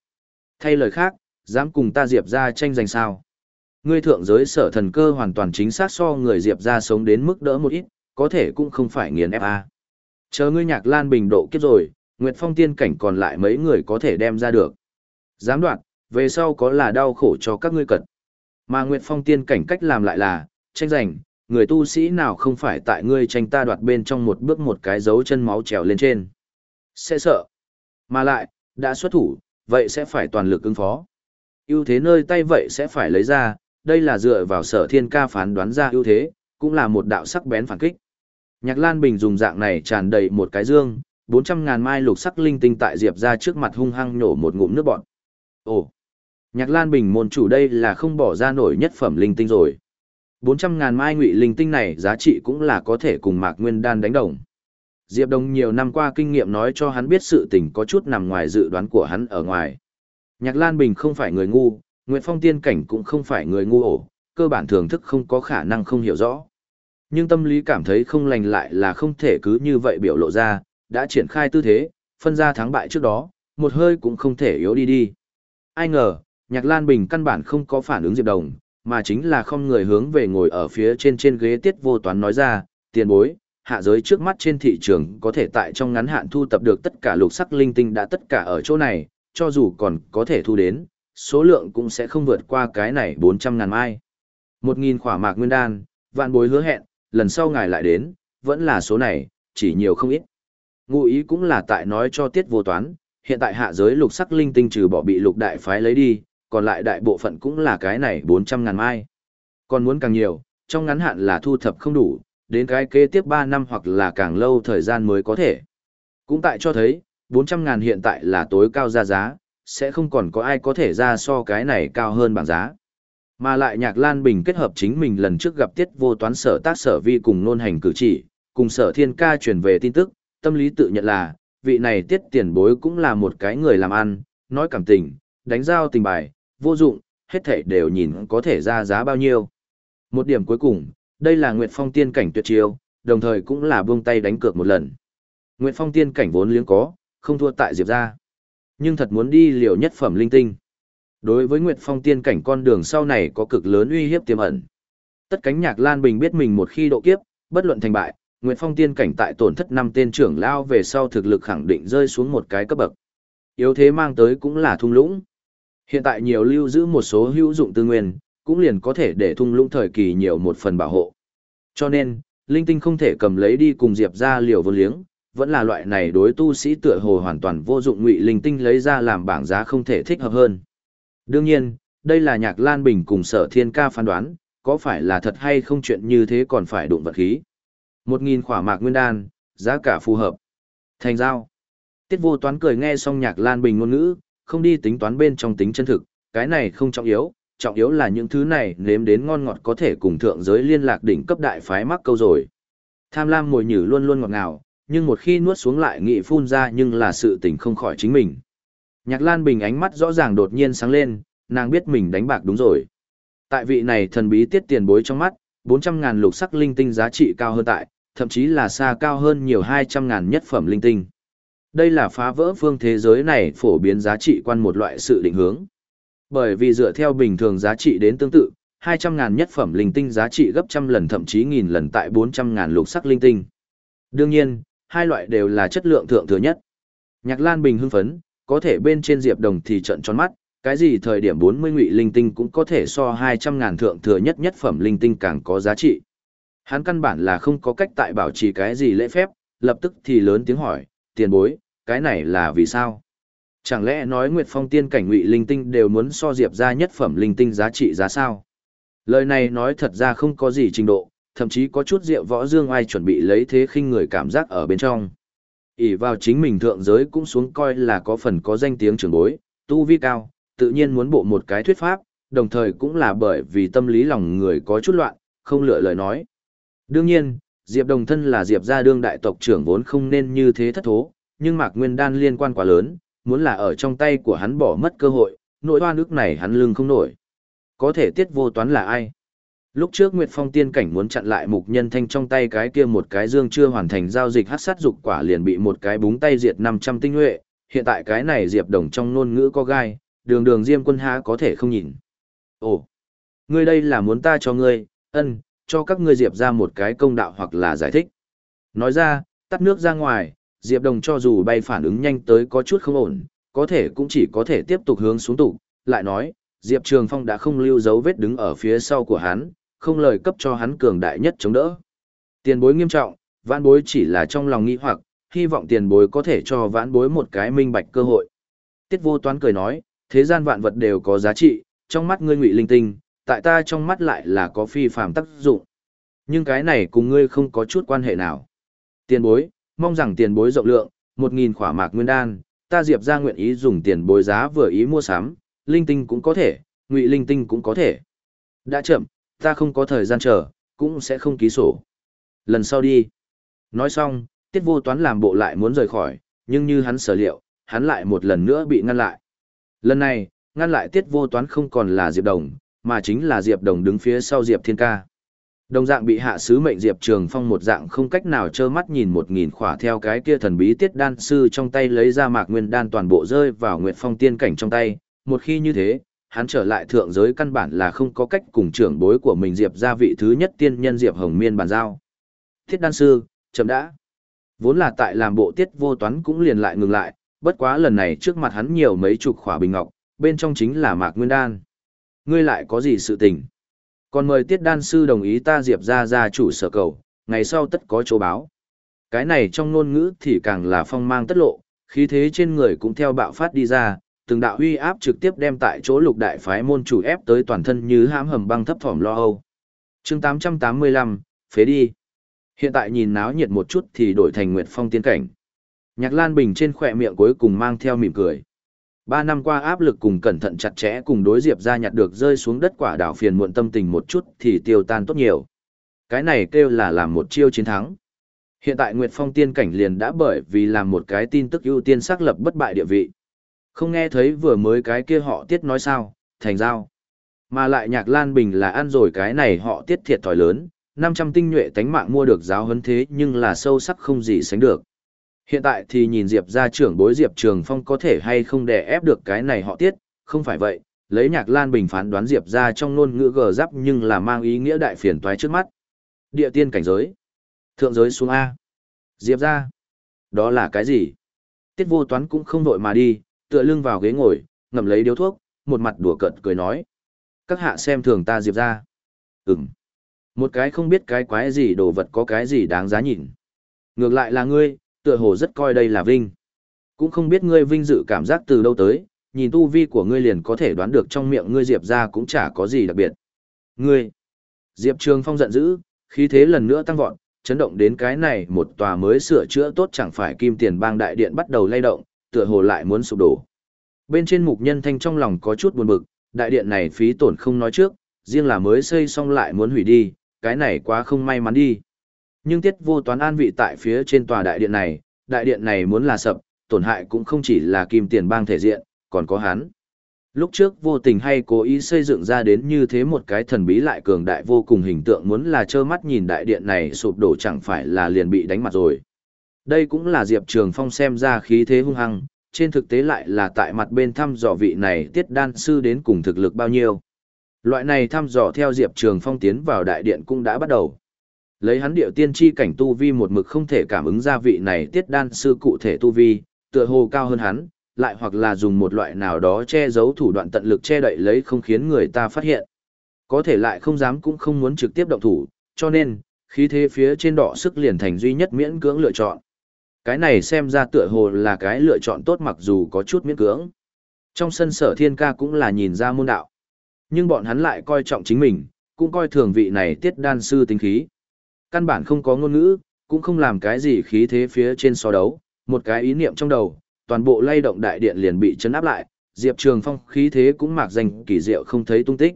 Thay lời khác, dám cùng ta Diệp ra tranh giành sao? Ngươi thượng giới sở thần cơ hoàn toàn chính xác so người Diệp ra sống đến mức đỡ một ít, có thể cũng không phải nghiền ép a. Chờ ngươi nhạc lan bình độ kiếp rồi, Nguyệt Phong tiên cảnh còn lại mấy người có thể đem ra được. Dám đoạn, về sau có là đau khổ cho các ngươi cận. Mà Nguyệt Phong tiên cảnh cách làm lại là, tranh giành, người tu sĩ nào không phải tại ngươi tranh ta đoạt bên trong một bước một cái dấu chân máu trèo lên trên. Sẽ sợ. Mà lại, đã xuất thủ, vậy sẽ phải toàn lực ứng phó. ưu thế nơi tay vậy sẽ phải lấy ra, đây là dựa vào sở thiên ca phán đoán ra ưu thế, cũng là một đạo sắc bén phản kích. Nhạc Lan Bình dùng dạng này tràn đầy một cái dương, 400 ngàn mai lục sắc linh tinh tại Diệp ra trước mặt hung hăng nhổ một ngụm nước bọn. Ồ, Nhạc Lan Bình môn chủ đây là không bỏ ra nổi nhất phẩm linh tinh rồi. 400 ngàn mai ngụy linh tinh này giá trị cũng là có thể cùng Mạc Nguyên Đan đánh đồng. Diệp Đông nhiều năm qua kinh nghiệm nói cho hắn biết sự tình có chút nằm ngoài dự đoán của hắn ở ngoài. Nhạc Lan Bình không phải người ngu, Nguyệt Phong tiên cảnh cũng không phải người ngu ổ, cơ bản thưởng thức không có khả năng không hiểu rõ. Nhưng tâm lý cảm thấy không lành lại là không thể cứ như vậy biểu lộ ra, đã triển khai tư thế, phân ra thắng bại trước đó, một hơi cũng không thể yếu đi đi. Ai ngờ, Nhạc Lan Bình căn bản không có phản ứng Diệp Đồng, mà chính là không người hướng về ngồi ở phía trên trên ghế tiết vô toán nói ra, tiền bối, hạ giới trước mắt trên thị trường có thể tại trong ngắn hạn thu tập được tất cả lục sắc linh tinh đã tất cả ở chỗ này, cho dù còn có thể thu đến, số lượng cũng sẽ không vượt qua cái này 400 ngàn mai. 1.000 khỏa mạc nguyên đan, vạn bối hứa hẹn, lần sau ngài lại đến, vẫn là số này, chỉ nhiều không ít. Ngụ ý cũng là tại nói cho tiết vô toán, hiện tại hạ giới lục sắc linh tinh trừ bỏ bị lục đại phái lấy đi, còn lại đại bộ phận cũng là cái này 400 ngàn mai. Còn muốn càng nhiều, trong ngắn hạn là thu thập không đủ, đến cái kế tiếp 3 năm hoặc là càng lâu thời gian mới có thể. Cũng tại cho thấy, 400 ngàn hiện tại là tối cao ra giá, sẽ không còn có ai có thể ra so cái này cao hơn bảng giá. Mà lại nhạc Lan Bình kết hợp chính mình lần trước gặp tiết vô toán sở tác sở vi cùng nôn hành cử chỉ, cùng sở thiên ca truyền về tin tức, tâm lý tự nhận là, vị này tiết tiền bối cũng là một cái người làm ăn, nói cảm tình, đánh giao tình bài, vô dụng, hết thảy đều nhìn có thể ra giá bao nhiêu. Một điểm cuối cùng, đây là Nguyệt Phong tiên cảnh tuyệt chiêu, đồng thời cũng là buông tay đánh cược một lần. Nguyệt Phong tiên cảnh vốn liếng có, không thua tại Diệp gia. Nhưng thật muốn đi liều nhất phẩm linh tinh. Đối với Nguyệt Phong tiên cảnh con đường sau này có cực lớn uy hiếp tiềm ẩn. Tất cánh nhạc Lan Bình biết mình một khi độ kiếp, bất luận thành bại, Nguyệt Phong tiên cảnh tại tổn thất năm tên trưởng lao về sau thực lực khẳng định rơi xuống một cái cấp bậc. Yếu thế mang tới cũng là thung lũng. Hiện tại nhiều lưu giữ một số hữu dụng tư nguyên, cũng liền có thể để thung lũng thời kỳ nhiều một phần bảo hộ. Cho nên, linh tinh không thể cầm lấy đi cùng Diệp ra liều vô liếng, vẫn là loại này đối tu sĩ tựa hồ hoàn toàn vô dụng ngụy linh tinh lấy ra làm bảng giá không thể thích hợp hơn. Đương nhiên, đây là nhạc Lan Bình cùng sở thiên ca phán đoán, có phải là thật hay không chuyện như thế còn phải đụng vật khí. Một nghìn khỏa mạc nguyên đan, giá cả phù hợp. Thành giao. Tiết vô toán cười nghe xong nhạc Lan Bình ngôn ngữ, không đi tính toán bên trong tính chân thực, cái này không trọng yếu, trọng yếu là những thứ này nếm đến ngon ngọt có thể cùng thượng giới liên lạc đỉnh cấp đại phái mắc câu rồi. Tham lam mồi nhử luôn luôn ngọt ngào, nhưng một khi nuốt xuống lại nghị phun ra nhưng là sự tình không khỏi chính mình. Nhạc Lan Bình ánh mắt rõ ràng đột nhiên sáng lên, nàng biết mình đánh bạc đúng rồi. Tại vị này thần bí tiết tiền bối trong mắt, 400 ngàn lục sắc linh tinh giá trị cao hơn tại, thậm chí là xa cao hơn nhiều 200 ngàn nhất phẩm linh tinh. Đây là phá vỡ phương thế giới này phổ biến giá trị quan một loại sự định hướng. Bởi vì dựa theo bình thường giá trị đến tương tự, 200 ngàn nhất phẩm linh tinh giá trị gấp trăm lần thậm chí nghìn lần tại 400 ngàn lục sắc linh tinh. Đương nhiên, hai loại đều là chất lượng thượng thừa nhất. Nhạc Lan Bình hưng phấn, có thể bên trên Diệp Đồng thì trận tròn mắt, cái gì thời điểm 40 ngụy linh tinh cũng có thể so 200 ngàn thượng thừa nhất nhất phẩm linh tinh càng có giá trị. Hắn căn bản là không có cách tại bảo trì cái gì lễ phép, lập tức thì lớn tiếng hỏi, tiền bối, cái này là vì sao? Chẳng lẽ nói Nguyệt Phong tiên cảnh ngụy linh tinh đều muốn so diệp ra nhất phẩm linh tinh giá trị giá sao? Lời này nói thật ra không có gì trình độ, thậm chí có chút rượu võ dương ai chuẩn bị lấy thế khinh người cảm giác ở bên trong. ỉ vào chính mình thượng giới cũng xuống coi là có phần có danh tiếng trường bối, tu vi cao, tự nhiên muốn bộ một cái thuyết pháp, đồng thời cũng là bởi vì tâm lý lòng người có chút loạn, không lựa lời nói. Đương nhiên, Diệp Đồng thân là Diệp gia đương đại tộc trưởng vốn không nên như thế thất thố, nhưng Mạc Nguyên Đan liên quan quá lớn, muốn là ở trong tay của hắn bỏ mất cơ hội, nội oan ức này hắn lưng không nổi. Có thể tiết vô toán là ai? Lúc trước Nguyệt Phong tiên cảnh muốn chặn lại mục nhân thanh trong tay cái kia một cái dương chưa hoàn thành giao dịch hát sát dục quả liền bị một cái búng tay diệt 500 tinh huệ hiện tại cái này Diệp Đồng trong ngôn ngữ có gai, đường đường Diêm quân há có thể không nhìn. Ồ, ngươi đây là muốn ta cho ngươi, ân, cho các ngươi Diệp ra một cái công đạo hoặc là giải thích. Nói ra, tắt nước ra ngoài, Diệp Đồng cho dù bay phản ứng nhanh tới có chút không ổn, có thể cũng chỉ có thể tiếp tục hướng xuống tụ, lại nói, Diệp Trường Phong đã không lưu dấu vết đứng ở phía sau của hắn, không lời cấp cho hắn cường đại nhất chống đỡ. Tiền bối nghiêm trọng, vãn bối chỉ là trong lòng nghĩ hoặc, hy vọng tiền bối có thể cho vãn bối một cái minh bạch cơ hội. Tiết vô toán cười nói, thế gian vạn vật đều có giá trị, trong mắt ngươi ngụy linh tinh, tại ta trong mắt lại là có phi phàm tác dụng. Nhưng cái này cùng ngươi không có chút quan hệ nào. Tiền bối, mong rằng tiền bối rộng lượng, một nghìn khỏa mạc nguyên đan, ta diệp ra nguyện ý dùng tiền bối giá vừa ý mua sắm, linh tinh cũng có thể, ngụy linh tinh cũng có thể. Đã chậm, ta không có thời gian chờ, cũng sẽ không ký sổ. Lần sau đi. Nói xong, tiết vô toán làm bộ lại muốn rời khỏi, nhưng như hắn sở liệu, hắn lại một lần nữa bị ngăn lại. Lần này, ngăn lại tiết vô toán không còn là Diệp Đồng, mà chính là Diệp Đồng đứng phía sau Diệp Thiên Ca. Đồng dạng bị hạ sứ mệnh Diệp Trường Phong một dạng không cách nào trơ mắt nhìn một nghìn khỏa theo cái kia thần bí tiết đan sư trong tay lấy ra mạc nguyên đan toàn bộ rơi vào Nguyệt Phong tiên cảnh trong tay. Một khi như thế, hắn trở lại thượng giới căn bản là không có cách cùng trưởng bối của mình Diệp ra vị thứ nhất tiên nhân Diệp Hồng Miên bàn giao. Tiết đan sư, chậm đã. Vốn là tại làm bộ tiết vô toán cũng liền lại ngừng lại, bất quá lần này trước mặt hắn nhiều mấy chục khỏa bình ngọc, bên trong chính là mạc nguyên đan. Ngươi lại có gì sự tình? Còn mời tiết đan sư đồng ý ta diệp ra ra chủ sở cầu, ngày sau tất có chỗ báo. Cái này trong ngôn ngữ thì càng là phong mang tất lộ, khí thế trên người cũng theo bạo phát đi ra, từng đạo uy áp trực tiếp đem tại chỗ lục đại phái môn chủ ép tới toàn thân như hãm hầm băng thấp thỏm lo âu. chương 885, phế đi. Hiện tại nhìn náo nhiệt một chút thì đổi thành Nguyệt Phong tiên cảnh. Nhạc Lan Bình trên khỏe miệng cuối cùng mang theo mỉm cười. Ba năm qua áp lực cùng cẩn thận chặt chẽ cùng đối diệp ra nhặt được rơi xuống đất quả đảo phiền muộn tâm tình một chút thì tiêu tan tốt nhiều. Cái này kêu là làm một chiêu chiến thắng. Hiện tại Nguyệt Phong tiên cảnh liền đã bởi vì làm một cái tin tức ưu tiên xác lập bất bại địa vị. Không nghe thấy vừa mới cái kia họ tiết nói sao, thành giao. Mà lại nhạc Lan Bình là ăn rồi cái này họ tiết thiệt thòi lớn, 500 tinh nhuệ tánh mạng mua được giáo huấn thế nhưng là sâu sắc không gì sánh được. Hiện tại thì nhìn Diệp gia trưởng bối Diệp Trường Phong có thể hay không đè ép được cái này họ tiết, không phải vậy, lấy nhạc lan bình phán đoán Diệp gia trong ngôn ngữ gờ giáp nhưng là mang ý nghĩa đại phiền toái trước mắt. Địa tiên cảnh giới, thượng giới xuống A. Diệp gia, đó là cái gì? Tiết vô toán cũng không vội mà đi, tựa lưng vào ghế ngồi, ngậm lấy điếu thuốc, một mặt đùa cợt cười nói. Các hạ xem thường ta Diệp gia. Ừm. Một cái không biết cái quái gì đồ vật có cái gì đáng giá nhìn. Ngược lại là ngươi, tựa hồ rất coi đây là vinh. Cũng không biết ngươi vinh dự cảm giác từ đâu tới, nhìn tu vi của ngươi liền có thể đoán được trong miệng ngươi Diệp ra cũng chả có gì đặc biệt. Ngươi! Diệp Trường Phong giận dữ, khí thế lần nữa tăng vọt, chấn động đến cái này một tòa mới sửa chữa tốt chẳng phải kim tiền bang đại điện bắt đầu lay động, tựa hồ lại muốn sụp đổ. Bên trên mục nhân thanh trong lòng có chút buồn bực, đại điện này phí tổn không nói trước, riêng là mới xây xong lại muốn hủy đi, cái này quá không may mắn đi. Nhưng tiết vô toán an vị tại phía trên tòa đại điện này, đại điện này muốn là sập, tổn hại cũng không chỉ là kim tiền bang thể diện, còn có hắn. Lúc trước vô tình hay cố ý xây dựng ra đến như thế một cái thần bí lại cường đại vô cùng hình tượng muốn là trơ mắt nhìn đại điện này sụp đổ chẳng phải là liền bị đánh mặt rồi. Đây cũng là Diệp Trường Phong xem ra khí thế hung hăng, trên thực tế lại là tại mặt bên thăm dò vị này tiết đan sư đến cùng thực lực bao nhiêu. Loại này thăm dò theo Diệp Trường Phong tiến vào đại điện cũng đã bắt đầu. Lấy hắn điệu tiên tri cảnh tu vi một mực không thể cảm ứng ra vị này tiết đan sư cụ thể tu vi, tựa hồ cao hơn hắn, lại hoặc là dùng một loại nào đó che giấu thủ đoạn tận lực che đậy lấy không khiến người ta phát hiện. Có thể lại không dám cũng không muốn trực tiếp động thủ, cho nên, khí thế phía trên đỏ sức liền thành duy nhất miễn cưỡng lựa chọn. Cái này xem ra tựa hồ là cái lựa chọn tốt mặc dù có chút miễn cưỡng. Trong sân sở thiên ca cũng là nhìn ra môn đạo. Nhưng bọn hắn lại coi trọng chính mình, cũng coi thường vị này tiết đan sư tính khí. Căn bản không có ngôn ngữ, cũng không làm cái gì khí thế phía trên so đấu, một cái ý niệm trong đầu, toàn bộ lay động đại điện liền bị chấn áp lại, Diệp Trường Phong khí thế cũng mạc danh kỳ diệu không thấy tung tích.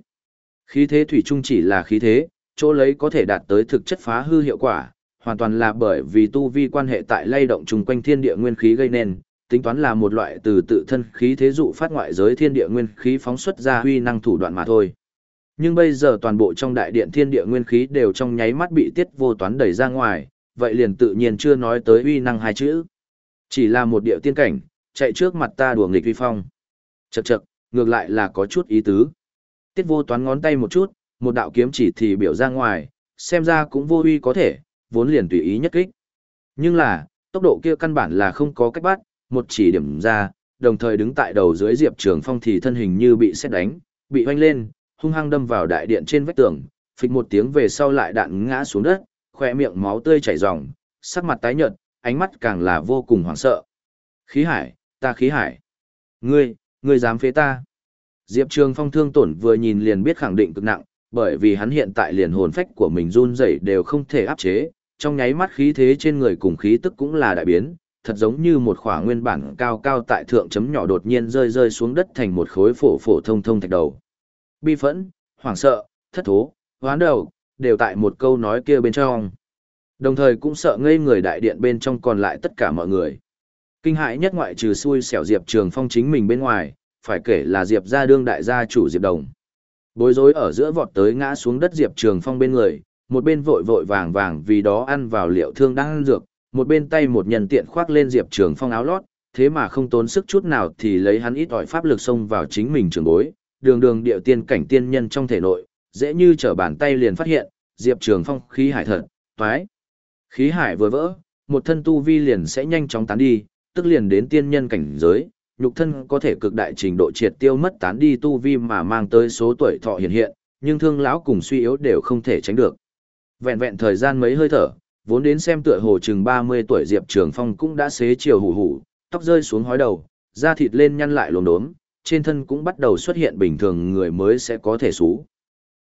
Khí thế thủy chung chỉ là khí thế, chỗ lấy có thể đạt tới thực chất phá hư hiệu quả, hoàn toàn là bởi vì tu vi quan hệ tại lay động chung quanh thiên địa nguyên khí gây nên, tính toán là một loại từ tự thân khí thế dụ phát ngoại giới thiên địa nguyên khí phóng xuất ra huy năng thủ đoạn mà thôi. Nhưng bây giờ toàn bộ trong đại điện thiên địa nguyên khí đều trong nháy mắt bị tiết vô toán đẩy ra ngoài, vậy liền tự nhiên chưa nói tới uy năng hai chữ. Chỉ là một điệu tiên cảnh, chạy trước mặt ta đùa nghịch vi phong. Chậc chậc, ngược lại là có chút ý tứ. Tiết vô toán ngón tay một chút, một đạo kiếm chỉ thì biểu ra ngoài, xem ra cũng vô uy có thể, vốn liền tùy ý nhất kích. Nhưng là, tốc độ kia căn bản là không có cách bắt, một chỉ điểm ra, đồng thời đứng tại đầu dưới Diệp Trường Phong thì thân hình như bị xét đánh, bị hoanh lên, hung hăng đâm vào đại điện trên vách tường, phịch một tiếng về sau lại đạn ngã xuống đất, khỏe miệng máu tươi chảy ròng, sắc mặt tái nhợt, ánh mắt càng là vô cùng hoảng sợ. Khí hải, ta khí hải. Ngươi, ngươi dám phế ta. Diệp Trường Phong thương tổn vừa nhìn liền biết khẳng định cực nặng, bởi vì hắn hiện tại liền hồn phách của mình run rẩy đều không thể áp chế, trong nháy mắt khí thế trên người cùng khí tức cũng là đại biến, thật giống như một khỏa nguyên bản cao cao tại thượng chấm nhỏ đột nhiên rơi rơi xuống đất thành một khối phổ phổ thông thông thạch đầu. Bi phẫn, hoảng sợ, thất thố, hoán đầu, đều tại một câu nói kia bên trong. Đồng thời cũng sợ ngây người đại điện bên trong còn lại tất cả mọi người. Kinh hãi nhất ngoại trừ xui xẻo Diệp Trường Phong chính mình bên ngoài, phải kể là Diệp gia đương đại gia chủ Diệp Đồng. Bối rối ở giữa vọt tới ngã xuống đất Diệp Trường Phong bên người, một bên vội vội vàng vàng vì đó ăn vào liệu thương đang ăn dược, một bên tay một nhân tiện khoác lên Diệp Trường Phong áo lót, thế mà không tốn sức chút nào thì lấy hắn ít ỏi pháp lực xông vào chính mình trường bối, đường đường điệu tiên cảnh tiên nhân trong thể nội, dễ như trở bàn tay liền phát hiện, Diệp Trường Phong khí hải thật, toái. Khí hải vừa vỡ, một thân tu vi liền sẽ nhanh chóng tán đi, tức liền đến tiên nhân cảnh giới, nhục thân có thể cực đại trình độ triệt tiêu mất tán đi tu vi mà mang tới số tuổi thọ hiện hiện, nhưng thương lão cùng suy yếu đều không thể tránh được. Vẹn vẹn thời gian mấy hơi thở, vốn đến xem tựa hồ chừng 30 tuổi Diệp Trường Phong cũng đã xế chiều hủ hủ, tóc rơi xuống hói đầu, da thịt lên nhăn lại lồm đốm, trên thân cũng bắt đầu xuất hiện bình thường người mới sẽ có thể xú.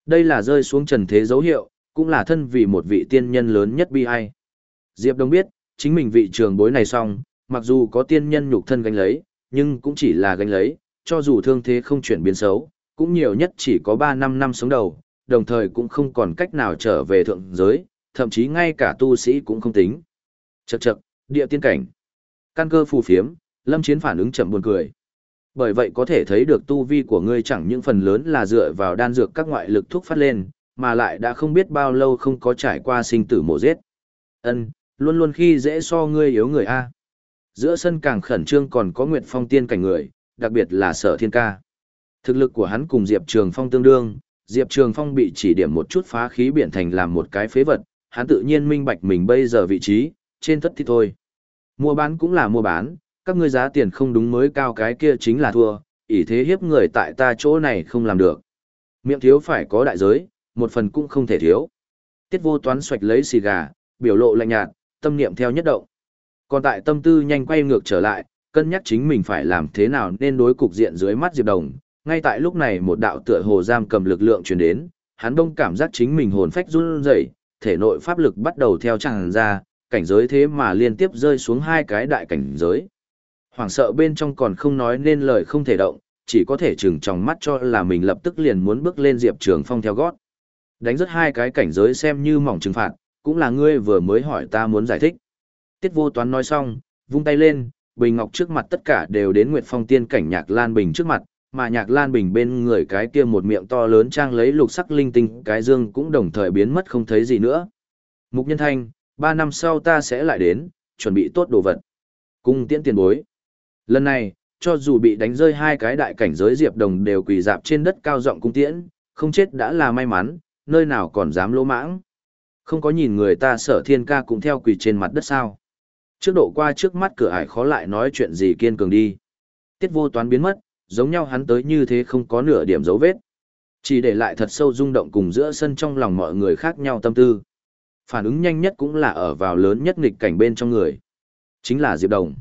Đây là rơi xuống trần thế dấu hiệu, cũng là thân vì một vị tiên nhân lớn nhất bi ai. Diệp Đông biết, chính mình vị trường bối này xong, mặc dù có tiên nhân nhục thân gánh lấy, nhưng cũng chỉ là gánh lấy, cho dù thương thế không chuyển biến xấu, cũng nhiều nhất chỉ có 3 năm năm sống đầu, đồng thời cũng không còn cách nào trở về thượng giới, thậm chí ngay cả tu sĩ cũng không tính. Chậc chậc, địa tiên cảnh. Căn cơ phù phiếm, lâm chiến phản ứng chậm buồn cười. Bởi vậy có thể thấy được tu vi của ngươi chẳng những phần lớn là dựa vào đan dược các ngoại lực thuốc phát lên, mà lại đã không biết bao lâu không có trải qua sinh tử mổ giết. Ân, luôn luôn khi dễ so ngươi yếu người A. Giữa sân càng khẩn trương còn có Nguyệt Phong tiên cảnh người, đặc biệt là sở thiên ca. Thực lực của hắn cùng Diệp Trường Phong tương đương, Diệp Trường Phong bị chỉ điểm một chút phá khí biển thành làm một cái phế vật, hắn tự nhiên minh bạch mình bây giờ vị trí, trên tất thì thôi. Mua bán cũng là mua bán, các ngươi giá tiền không đúng mới cao cái kia chính là thua, ỷ thế hiếp người tại ta chỗ này không làm được. Miệng thiếu phải có đại giới, một phần cũng không thể thiếu. Tiết vô toán xoạch lấy xì gà, biểu lộ lạnh nhạt, tâm niệm theo nhất động. Còn tại tâm tư nhanh quay ngược trở lại, cân nhắc chính mình phải làm thế nào nên đối cục diện dưới mắt Diệp Đồng. Ngay tại lúc này một đạo tựa hồ giam cầm lực lượng truyền đến, hắn đông cảm giác chính mình hồn phách run rẩy, thể nội pháp lực bắt đầu theo tràn ra, cảnh giới thế mà liên tiếp rơi xuống hai cái đại cảnh giới. Hoảng sợ bên trong còn không nói nên lời không thể động, chỉ có thể chừng trong mắt cho là mình lập tức liền muốn bước lên Diệp Trường Phong theo gót. Đánh rất hai cái cảnh giới xem như mỏng trừng phạt, cũng là ngươi vừa mới hỏi ta muốn giải thích. Tiết vô toán nói xong, vung tay lên, bình ngọc trước mặt tất cả đều đến Nguyệt Phong tiên cảnh Nhạc Lan Bình trước mặt, mà Nhạc Lan Bình bên người cái kia một miệng to lớn trang lấy lục sắc linh tinh, cái dương cũng đồng thời biến mất không thấy gì nữa. Mục Nhân Thanh, ba năm sau ta sẽ lại đến, chuẩn bị tốt đồ vật. Cung tiễn tiền bối. Lần này, cho dù bị đánh rơi hai cái đại cảnh giới Diệp Đồng đều quỳ dạp trên đất cao rộng cung tiễn, Không chết đã là may mắn, nơi nào còn dám lỗ mãng. Không có nhìn người ta sở thiên ca cũng theo quỳ trên mặt đất sao. Trước độ qua trước mắt cửa ải khó lại nói chuyện gì kiên cường đi. Tiết vô toán biến mất, giống nhau hắn tới như thế không có nửa điểm dấu vết. Chỉ để lại thật sâu rung động cùng giữa sân trong lòng mọi người khác nhau tâm tư. Phản ứng nhanh nhất cũng là ở vào lớn nhất nghịch cảnh bên trong người. Chính là Diệp Đồng.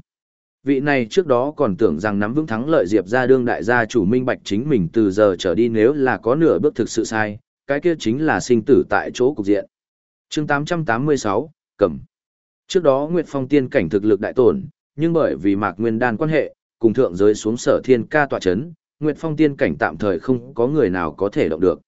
Vị này trước đó còn tưởng rằng nắm vững thắng lợi Diệp ra đương đại gia chủ minh bạch chính mình từ giờ trở đi nếu là có nửa bước thực sự sai, cái kia chính là sinh tử tại chỗ cục diện. chương 886, Cầm. Trước đó Nguyệt Phong tiên cảnh thực lực đại tổn, nhưng bởi vì Mạc Nguyên đan quan hệ, cùng thượng giới xuống sở thiên ca tọa chấn, Nguyệt Phong tiên cảnh tạm thời không có người nào có thể động được.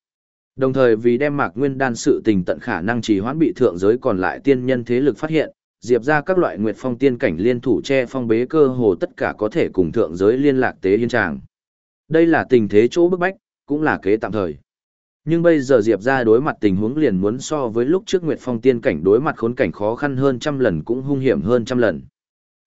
Đồng thời vì đem Mạc Nguyên đan sự tình tận khả năng trì hoãn bị thượng giới còn lại tiên nhân thế lực phát hiện, diệp ra các loại Nguyệt Phong tiên cảnh liên thủ che phong bế cơ hồ tất cả có thể cùng thượng giới liên lạc tế hiên tràng. Đây là tình thế chỗ bức bách, cũng là kế tạm thời. Nhưng bây giờ Diệp ra đối mặt tình huống liền muốn so với lúc trước Nguyệt Phong tiên cảnh đối mặt khốn cảnh khó khăn hơn trăm lần cũng hung hiểm hơn trăm lần.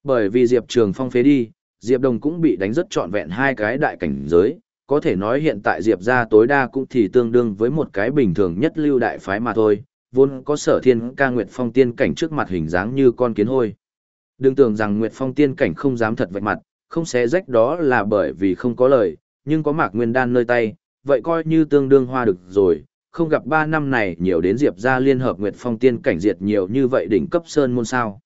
Bởi vì Diệp Trường Phong phế đi, Diệp Đồng cũng bị đánh rất trọn vẹn hai cái đại cảnh giới, có thể nói hiện tại Diệp ra tối đa cũng thì tương đương với một cái bình thường nhất lưu đại phái mà thôi, vốn có sở thiên ca Nguyệt Phong tiên cảnh trước mặt hình dáng như con kiến hôi. Đừng tưởng rằng Nguyệt Phong tiên cảnh không dám thật vạch mặt, không xé rách đó là bởi vì không có lời, nhưng có mạc nguyên đan nơi tay, vậy coi như tương đương hoa được rồi, không gặp ba năm này nhiều đến Diệp ra liên hợp Nguyệt Phong tiên cảnh diệt nhiều như vậy đỉnh cấp sơn môn sao.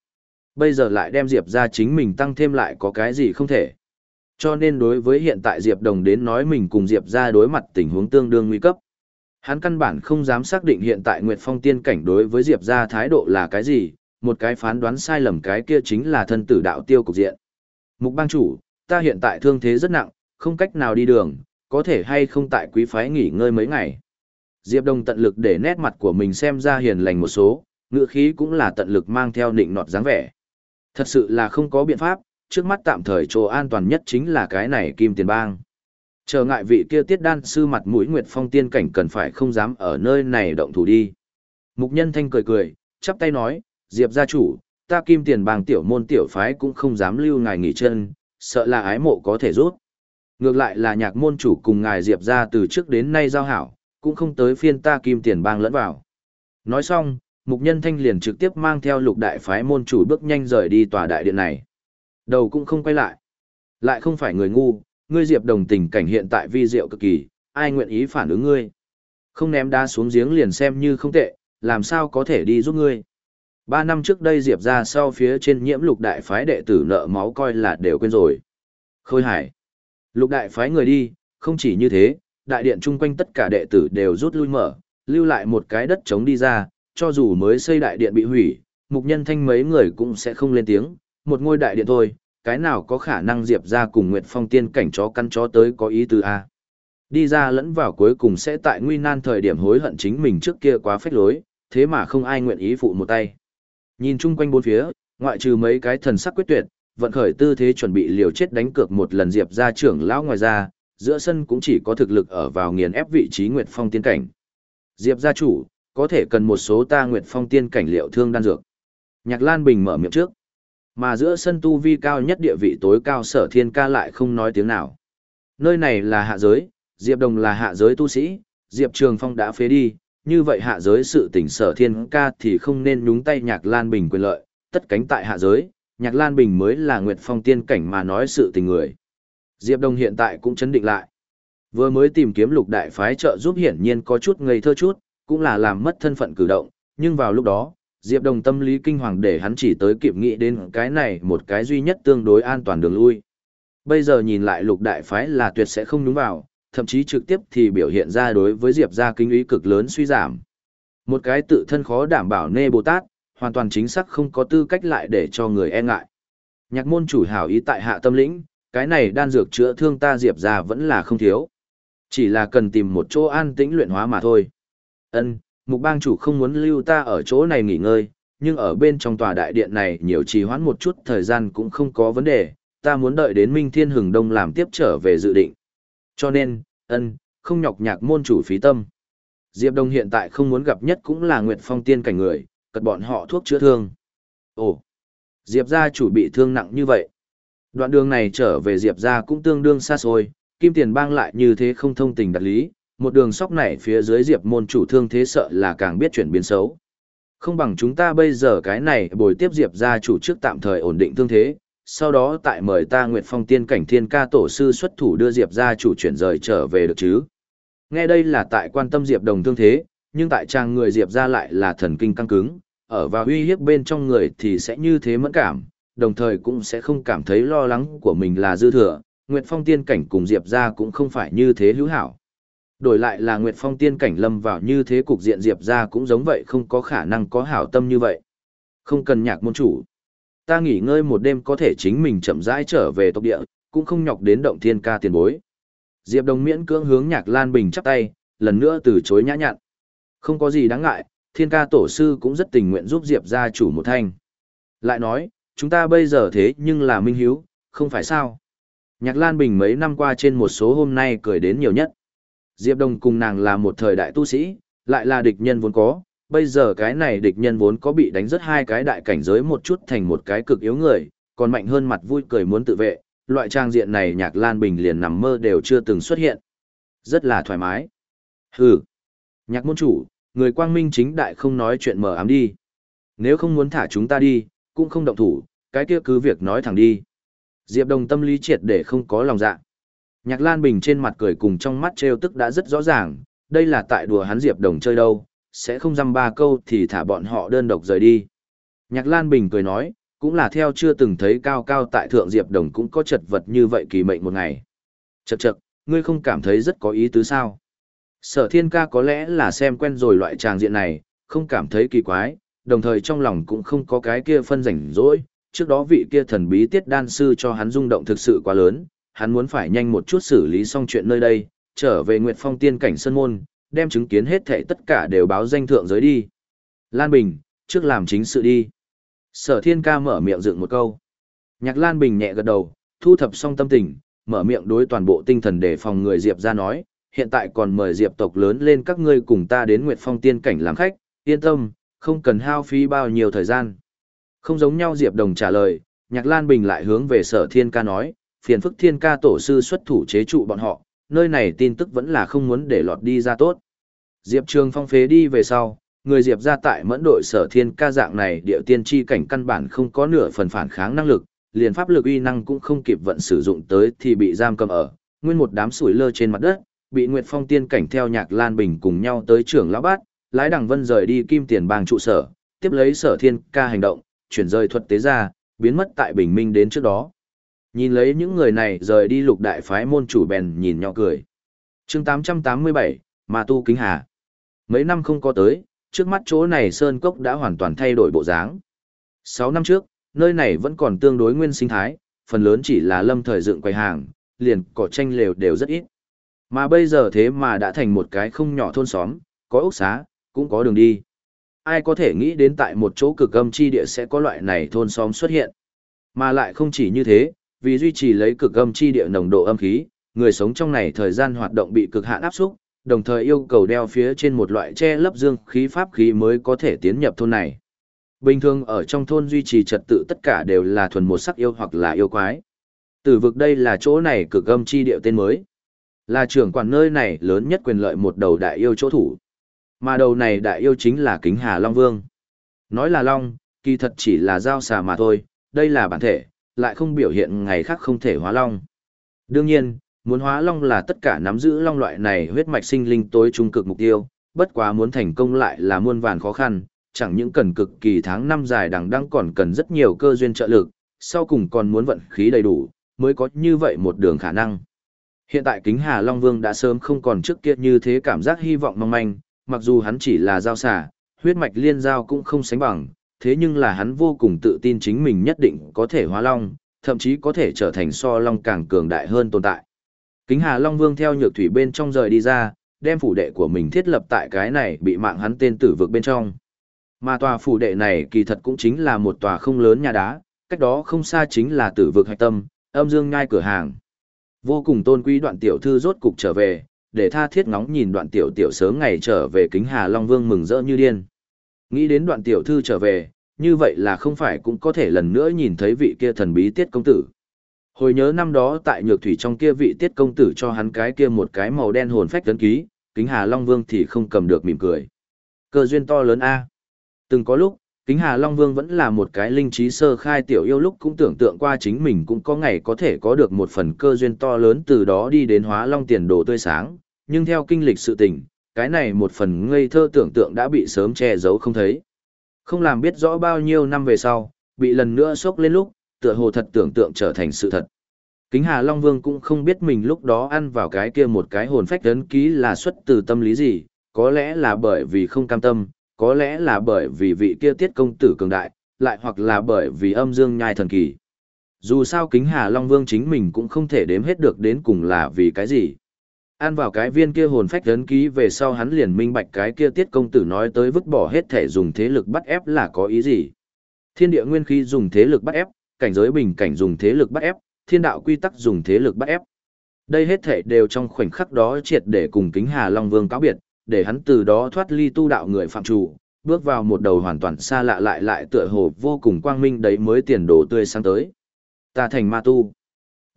Bây giờ lại đem Diệp ra chính mình tăng thêm lại có cái gì không thể. Cho nên đối với hiện tại Diệp Đồng đến nói mình cùng Diệp ra đối mặt tình huống tương đương nguy cấp. Hắn căn bản không dám xác định hiện tại Nguyệt Phong tiên cảnh đối với Diệp ra thái độ là cái gì, một cái phán đoán sai lầm cái kia chính là thân tử đạo tiêu cục diện. Mục bang chủ, ta hiện tại thương thế rất nặng, không cách nào đi đường, có thể hay không tại quý phái nghỉ ngơi mấy ngày. Diệp Đông tận lực để nét mặt của mình xem ra hiền lành một số, ngựa khí cũng là tận lực mang theo nịnh nọt dáng vẻ. Thật sự là không có biện pháp, trước mắt tạm thời chỗ an toàn nhất chính là cái này kim tiền bang. Chờ ngại vị kia tiết đan sư mặt mũi Nguyệt Phong tiên cảnh cần phải không dám ở nơi này động thủ đi. Mục nhân thanh cười cười, chắp tay nói, Diệp gia chủ, ta kim tiền bang tiểu môn tiểu phái cũng không dám lưu ngài nghỉ chân, sợ là ái mộ có thể rút. Ngược lại là nhạc môn chủ cùng ngài Diệp ra từ trước đến nay giao hảo, cũng không tới phiên ta kim tiền bang lẫn vào. Nói xong, mục nhân thanh liền trực tiếp mang theo lục đại phái môn chủ bước nhanh rời đi tòa đại điện này. Đầu cũng không quay lại. Lại không phải người ngu, ngươi Diệp đồng tình cảnh hiện tại vi diệu cực kỳ, ai nguyện ý phản ứng ngươi. Không ném đá xuống giếng liền xem như không tệ, làm sao có thể đi giúp ngươi. Ba năm trước đây Diệp ra sau phía trên nhiễm lục đại phái đệ tử nợ máu coi là đều quên rồi. Khôi hải. Lục đại phái người đi, không chỉ như thế, đại điện chung quanh tất cả đệ tử đều rút lui mở, lưu lại một cái đất trống đi ra, cho dù mới xây đại điện bị hủy, mục nhân thanh mấy người cũng sẽ không lên tiếng, một ngôi đại điện thôi, cái nào có khả năng diệp ra cùng Nguyệt Phong tiên cảnh chó căn chó tới có ý tứ A. Đi ra lẫn vào cuối cùng sẽ tại nguy nan thời điểm hối hận chính mình trước kia quá phách lối, thế mà không ai nguyện ý phụ một tay. Nhìn chung quanh bốn phía, ngoại trừ mấy cái thần sắc quyết tuyệt, vận khởi tư thế chuẩn bị liều chết đánh cược một lần diệp ra trưởng lão ngoài ra, giữa sân cũng chỉ có thực lực ở vào nghiền ép vị trí Nguyệt Phong tiên cảnh. Diệp gia chủ, có thể cần một số ta Nguyệt Phong tiên cảnh liệu thương đan dược. Nhạc Lan Bình mở miệng trước. Mà giữa sân tu vi cao nhất địa vị tối cao sở thiên ca lại không nói tiếng nào. Nơi này là hạ giới, Diệp Đồng là hạ giới tu sĩ, Diệp Trường Phong đã phế đi, như vậy hạ giới sự tỉnh sở thiên ca thì không nên nhúng tay Nhạc Lan Bình quyền lợi, tất cánh tại hạ giới, Nhạc Lan Bình mới là Nguyệt Phong tiên cảnh mà nói sự tình người. Diệp đồng hiện tại cũng chấn định lại. Vừa mới tìm kiếm lục đại phái trợ giúp hiển nhiên có chút ngây thơ chút, cũng là làm mất thân phận cử động, nhưng vào lúc đó, Diệp Đồng tâm lý kinh hoàng để hắn chỉ tới kịp nghĩ đến cái này một cái duy nhất tương đối an toàn đường lui. Bây giờ nhìn lại lục đại phái là tuyệt sẽ không đúng vào, thậm chí trực tiếp thì biểu hiện ra đối với Diệp gia kinh ý cực lớn suy giảm. Một cái tự thân khó đảm bảo nê Bồ Tát, hoàn toàn chính xác không có tư cách lại để cho người e ngại. Nhạc môn chủ hảo ý tại hạ tâm lĩnh, cái này đan dược chữa thương ta diệp gia vẫn là không thiếu. Chỉ là cần tìm một chỗ an tĩnh luyện hóa mà thôi. Ân, mục bang chủ không muốn lưu ta ở chỗ này nghỉ ngơi, nhưng ở bên trong tòa đại điện này nhiều trì hoãn một chút thời gian cũng không có vấn đề, ta muốn đợi đến Minh Thiên Hừng Đông làm tiếp trở về dự định. Cho nên, ân, không nhọc nhạc môn chủ phí tâm. Diệp Đông hiện tại không muốn gặp nhất cũng là Nguyệt Phong tiên cảnh người, cật bọn họ thuốc chữa thương. Ồ, Diệp gia chủ bị thương nặng như vậy. Đoạn đường này trở về Diệp gia cũng tương đương xa xôi, Kim Tiền Bang lại như thế không thông tình đặt lý, một đường sóc này phía dưới diệp môn chủ thương thế sợ là càng biết chuyển biến xấu. Không bằng chúng ta bây giờ cái này bồi tiếp diệp gia chủ trước tạm thời ổn định thương thế, sau đó tại mời ta Nguyệt Phong tiên cảnh thiên ca tổ sư xuất thủ đưa diệp gia chủ chuyển rời trở về được chứ. Nghe đây là tại quan tâm diệp đồng thương thế, nhưng tại trang người diệp gia lại là thần kinh căng cứng, ở vào uy hiếp bên trong người thì sẽ như thế mẫn cảm, đồng thời cũng sẽ không cảm thấy lo lắng của mình là dư thừa, Nguyệt Phong tiên cảnh cùng Diệp ra cũng không phải như thế hữu hảo. Đổi lại là Nguyệt Phong tiên cảnh lâm vào như thế cục diện Diệp ra cũng giống vậy không có khả năng có hảo tâm như vậy. Không cần nhạc môn chủ. Ta nghỉ ngơi một đêm có thể chính mình chậm rãi trở về tộc địa, cũng không nhọc đến động thiên ca tiền bối. Diệp Đồng miễn cưỡng hướng Nhạc Lan Bình chắp tay, lần nữa từ chối nhã nhặn. Không có gì đáng ngại, thiên ca tổ sư cũng rất tình nguyện giúp Diệp gia chủ một thanh. Lại nói, chúng ta bây giờ thế nhưng là minh hiếu, không phải sao. Nhạc Lan Bình mấy năm qua trên một số hôm nay cười đến nhiều nhất. Diệp Đông cùng nàng là một thời đại tu sĩ, lại là địch nhân vốn có, bây giờ cái này địch nhân vốn có bị đánh rất hai cái đại cảnh giới một chút thành một cái cực yếu người, còn mạnh hơn mặt vui cười muốn tự vệ, loại trang diện này Nhạc Lan Bình liền nằm mơ đều chưa từng xuất hiện. Rất là thoải mái. Hừ. Nhạc môn chủ, người quang minh chính đại không nói chuyện mờ ám đi. Nếu không muốn thả chúng ta đi, cũng không động thủ, cái kia cứ việc nói thẳng đi. Diệp Đồng tâm lý triệt để không có lòng dạ. Nhạc Lan Bình trên mặt cười cùng trong mắt trêu tức đã rất rõ ràng, đây là tại đùa hắn Diệp Đồng chơi đâu, sẽ không dăm ba câu thì thả bọn họ đơn độc rời đi. Nhạc Lan Bình cười nói, cũng là theo chưa từng thấy cao cao tại thượng Diệp Đồng cũng có chật vật như vậy kỳ mệnh một ngày. Chật chật, ngươi không cảm thấy rất có ý tứ sao? Sở thiên ca có lẽ là xem quen rồi loại tràng diện này, không cảm thấy kỳ quái, đồng thời trong lòng cũng không có cái kia phân rảnh rỗi. Trước đó vị kia thần bí tiết đan sư cho hắn rung động thực sự quá lớn, hắn muốn phải nhanh một chút xử lý xong chuyện nơi đây, trở về Nguyệt Phong tiên cảnh Sơn Môn, đem chứng kiến hết thảy tất cả đều báo danh thượng giới đi. Lan Bình, trước làm chính sự đi. Sở thiên ca mở miệng dựng một câu. Nhạc Lan Bình nhẹ gật đầu, thu thập xong tâm tình, mở miệng đối toàn bộ tinh thần để phòng người Diệp ra nói, hiện tại còn mời diệp tộc lớn lên các ngươi cùng ta đến Nguyệt Phong tiên cảnh làm khách, yên tâm, không cần hao phí bao nhiêu thời gian. Không giống nhau Diệp Đồng trả lời, Nhạc Lan Bình lại hướng về sở thiên ca nói, phiền phức thiên ca tổ sư xuất thủ chế trụ bọn họ, nơi này tin tức vẫn là không muốn để lọt đi ra tốt. Diệp Trường Phong phế đi về sau, người Diệp ra tại mẫn đội sở thiên ca dạng này địa tiên tri cảnh căn bản không có nửa phần phản kháng năng lực, liền pháp lực uy năng cũng không kịp vận sử dụng tới thì bị giam cầm ở, nguyên một đám sủi lơ trên mặt đất, bị Nguyệt Phong tiên cảnh theo Nhạc Lan Bình cùng nhau tới trưởng lão bát, lái đằng vân rời đi kim tiền bang trụ sở, tiếp lấy sở thiên ca hành động, chuyển rời thuật tế ra, biến mất tại bình minh đến trước đó. Nhìn lấy những người này rời đi lục đại phái môn chủ bèn nhìn nhỏ cười. chương 887, mà Tu Kính Hà. Mấy năm không có tới, trước mắt chỗ này Sơn Cốc đã hoàn toàn thay đổi bộ dáng. 6 năm trước, nơi này vẫn còn tương đối nguyên sinh thái, phần lớn chỉ là lâm thời dựng quầy hàng, liền cỏ tranh lều đều rất ít. Mà bây giờ thế mà đã thành một cái không nhỏ thôn xóm, có ốc xá, cũng có đường đi. Ai có thể nghĩ đến tại một chỗ cực âm chi địa sẽ có loại này thôn xóm xuất hiện. Mà lại không chỉ như thế, vì duy trì lấy cực âm chi địa nồng độ âm khí, người sống trong này thời gian hoạt động bị cực hạn áp xúc, đồng thời yêu cầu đeo phía trên một loại che lấp dương khí pháp khí mới có thể tiến nhập thôn này. Bình thường ở trong thôn duy trì trật tự tất cả đều là thuần một sắc yêu hoặc là yêu quái. Tử vực đây là chỗ này cực âm chi địa tên mới. Là trưởng quản nơi này lớn nhất quyền lợi một đầu đại yêu chỗ thủ. Mà đầu này đại yêu chính là kính Hà Long Vương. Nói là Long, kỳ thật chỉ là giao xà mà thôi, đây là bản thể, lại không biểu hiện ngày khác không thể hóa Long. Đương nhiên, muốn hóa Long là tất cả nắm giữ Long loại này huyết mạch sinh linh tối trung cực mục tiêu, bất quá muốn thành công lại là muôn vàn khó khăn, chẳng những cần cực kỳ tháng năm dài đằng đẵng còn cần rất nhiều cơ duyên trợ lực, sau cùng còn muốn vận khí đầy đủ, mới có như vậy một đường khả năng. Hiện tại kính Hà Long Vương đã sớm không còn trước kia như thế cảm giác hy vọng mong manh, mặc dù hắn chỉ là giao xà, huyết mạch liên giao cũng không sánh bằng, thế nhưng là hắn vô cùng tự tin chính mình nhất định có thể hóa long, thậm chí có thể trở thành so long càng cường đại hơn tồn tại. Kính Hà Long Vương theo nhược thủy bên trong rời đi ra, đem phủ đệ của mình thiết lập tại cái này bị mạng hắn tên tử vực bên trong. Mà tòa phủ đệ này kỳ thật cũng chính là một tòa không lớn nhà đá, cách đó không xa chính là tử vực hạch tâm, âm dương ngai cửa hàng. Vô cùng tôn quý đoạn tiểu thư rốt cục trở về, để tha thiết ngóng nhìn đoạn tiểu tiểu sớm ngày trở về kính Hà Long Vương mừng rỡ như điên. Nghĩ đến đoạn tiểu thư trở về, như vậy là không phải cũng có thể lần nữa nhìn thấy vị kia thần bí tiết công tử. Hồi nhớ năm đó tại nhược thủy trong kia vị tiết công tử cho hắn cái kia một cái màu đen hồn phách tấn ký, kính Hà Long Vương thì không cầm được mỉm cười. Cơ duyên to lớn A. Từng có lúc, kính Hà Long Vương vẫn là một cái linh trí sơ khai tiểu yêu lúc cũng tưởng tượng qua chính mình cũng có ngày có thể có được một phần cơ duyên to lớn từ đó đi đến hóa long tiền đồ tươi sáng, nhưng theo kinh lịch sự tình, cái này một phần ngây thơ tưởng tượng đã bị sớm che giấu không thấy. Không làm biết rõ bao nhiêu năm về sau, bị lần nữa sốc lên lúc, tựa hồ thật tưởng tượng trở thành sự thật. Kính Hà Long Vương cũng không biết mình lúc đó ăn vào cái kia một cái hồn phách ấn ký là xuất từ tâm lý gì, có lẽ là bởi vì không cam tâm, có lẽ là bởi vì vị kia tiết công tử cường đại, lại hoặc là bởi vì âm dương nhai thần kỳ. Dù sao kính Hà Long Vương chính mình cũng không thể đếm hết được đến cùng là vì cái gì. Ăn vào cái viên kia hồn phách ấn ký về sau hắn liền minh bạch cái kia tiết công tử nói tới vứt bỏ hết thể dùng thế lực bắt ép là có ý gì. Thiên địa nguyên khí dùng thế lực bắt ép, cảnh giới bình cảnh dùng thế lực bắt ép, thiên đạo quy tắc dùng thế lực bắt ép. Đây hết thể đều trong khoảnh khắc đó triệt để cùng kính Hà Long Vương cáo biệt, để hắn từ đó thoát ly tu đạo người phạm chủ, bước vào một đầu hoàn toàn xa lạ lại lại tựa hồ vô cùng quang minh đấy mới tiền đồ tươi sáng tới. Ta thành ma tu.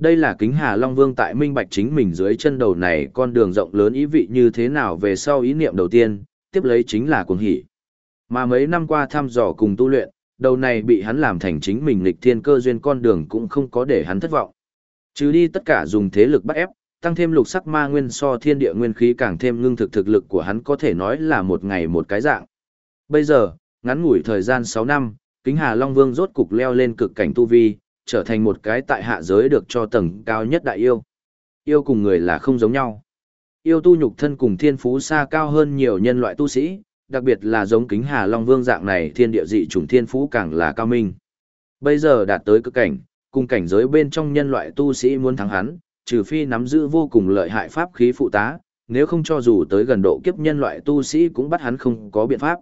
Đây là kính Hà Long Vương tại minh bạch chính mình dưới chân đầu này con đường rộng lớn ý vị như thế nào về sau ý niệm đầu tiên, tiếp lấy chính là cuồng hỷ. Mà mấy năm qua thăm dò cùng tu luyện, đầu này bị hắn làm thành chính mình lịch thiên cơ duyên con đường cũng không có để hắn thất vọng. Trừ đi tất cả dùng thế lực bắt ép, tăng thêm lục sắc ma nguyên so thiên địa nguyên khí càng thêm ngưng thực thực lực của hắn có thể nói là một ngày một cái dạng. Bây giờ, ngắn ngủi thời gian 6 năm, Kính Hà Long Vương rốt cục leo lên cực cảnh tu vi, trở thành một cái tại hạ giới được cho tầng cao nhất đại yêu. Yêu cùng người là không giống nhau. Yêu tu nhục thân cùng thiên phú xa cao hơn nhiều nhân loại tu sĩ, đặc biệt là giống kính Hà Long Vương dạng này thiên địa dị chủng thiên phú càng là cao minh. Bây giờ đạt tới cực cảnh, cùng cảnh giới bên trong nhân loại tu sĩ muốn thắng hắn, trừ phi nắm giữ vô cùng lợi hại pháp khí phụ tá, nếu không cho dù tới gần độ kiếp nhân loại tu sĩ cũng bắt hắn không có biện pháp.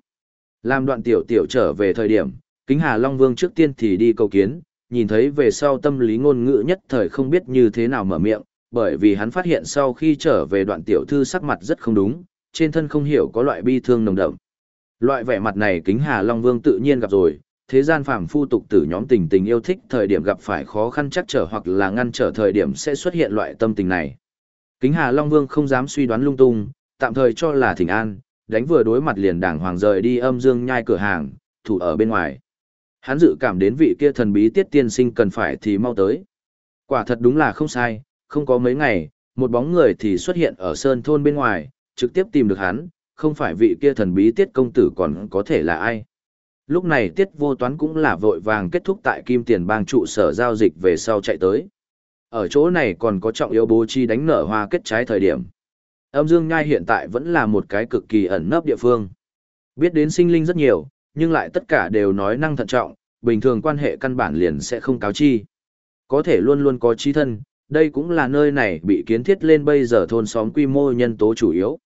Làm đoạn tiểu tiểu trở về thời điểm, kính Hà Long Vương trước tiên thì đi cầu kiến, nhìn thấy về sau tâm lý ngôn ngữ nhất thời không biết như thế nào mở miệng, bởi vì hắn phát hiện sau khi trở về đoạn tiểu thư sắc mặt rất không đúng, trên thân không hiểu có loại bi thương nồng đậm. Loại vẻ mặt này kính Hà Long Vương tự nhiên gặp rồi, thế gian phàm phu tục tử nhóm tình tình yêu thích thời điểm gặp phải khó khăn chắc trở hoặc là ngăn trở thời điểm sẽ xuất hiện loại tâm tình này. Kính Hà Long Vương không dám suy đoán lung tung, tạm thời cho là thỉnh an, đánh vừa đối mặt liền đảng hoàng rời đi âm dương nhai cửa hàng, thủ ở bên ngoài. Hắn dự cảm đến vị kia thần bí tiết tiên sinh cần phải thì mau tới. Quả thật đúng là không sai, không có mấy ngày, một bóng người thì xuất hiện ở sơn thôn bên ngoài, trực tiếp tìm được hắn, không phải vị kia thần bí tiết công tử còn có thể là ai. Lúc này tiết vô toán cũng là vội vàng kết thúc tại kim tiền bang trụ sở giao dịch về sau chạy tới. Ở chỗ này còn có trọng yếu bố chi đánh nở hoa kết trái thời điểm. Âm Dương Nhai hiện tại vẫn là một cái cực kỳ ẩn nấp địa phương. Biết đến sinh linh rất nhiều, nhưng lại tất cả đều nói năng thận trọng, bình thường quan hệ căn bản liền sẽ không cáo chi. Có thể luôn luôn có trí thân, đây cũng là nơi này bị kiến thiết lên bây giờ thôn xóm quy mô nhân tố chủ yếu.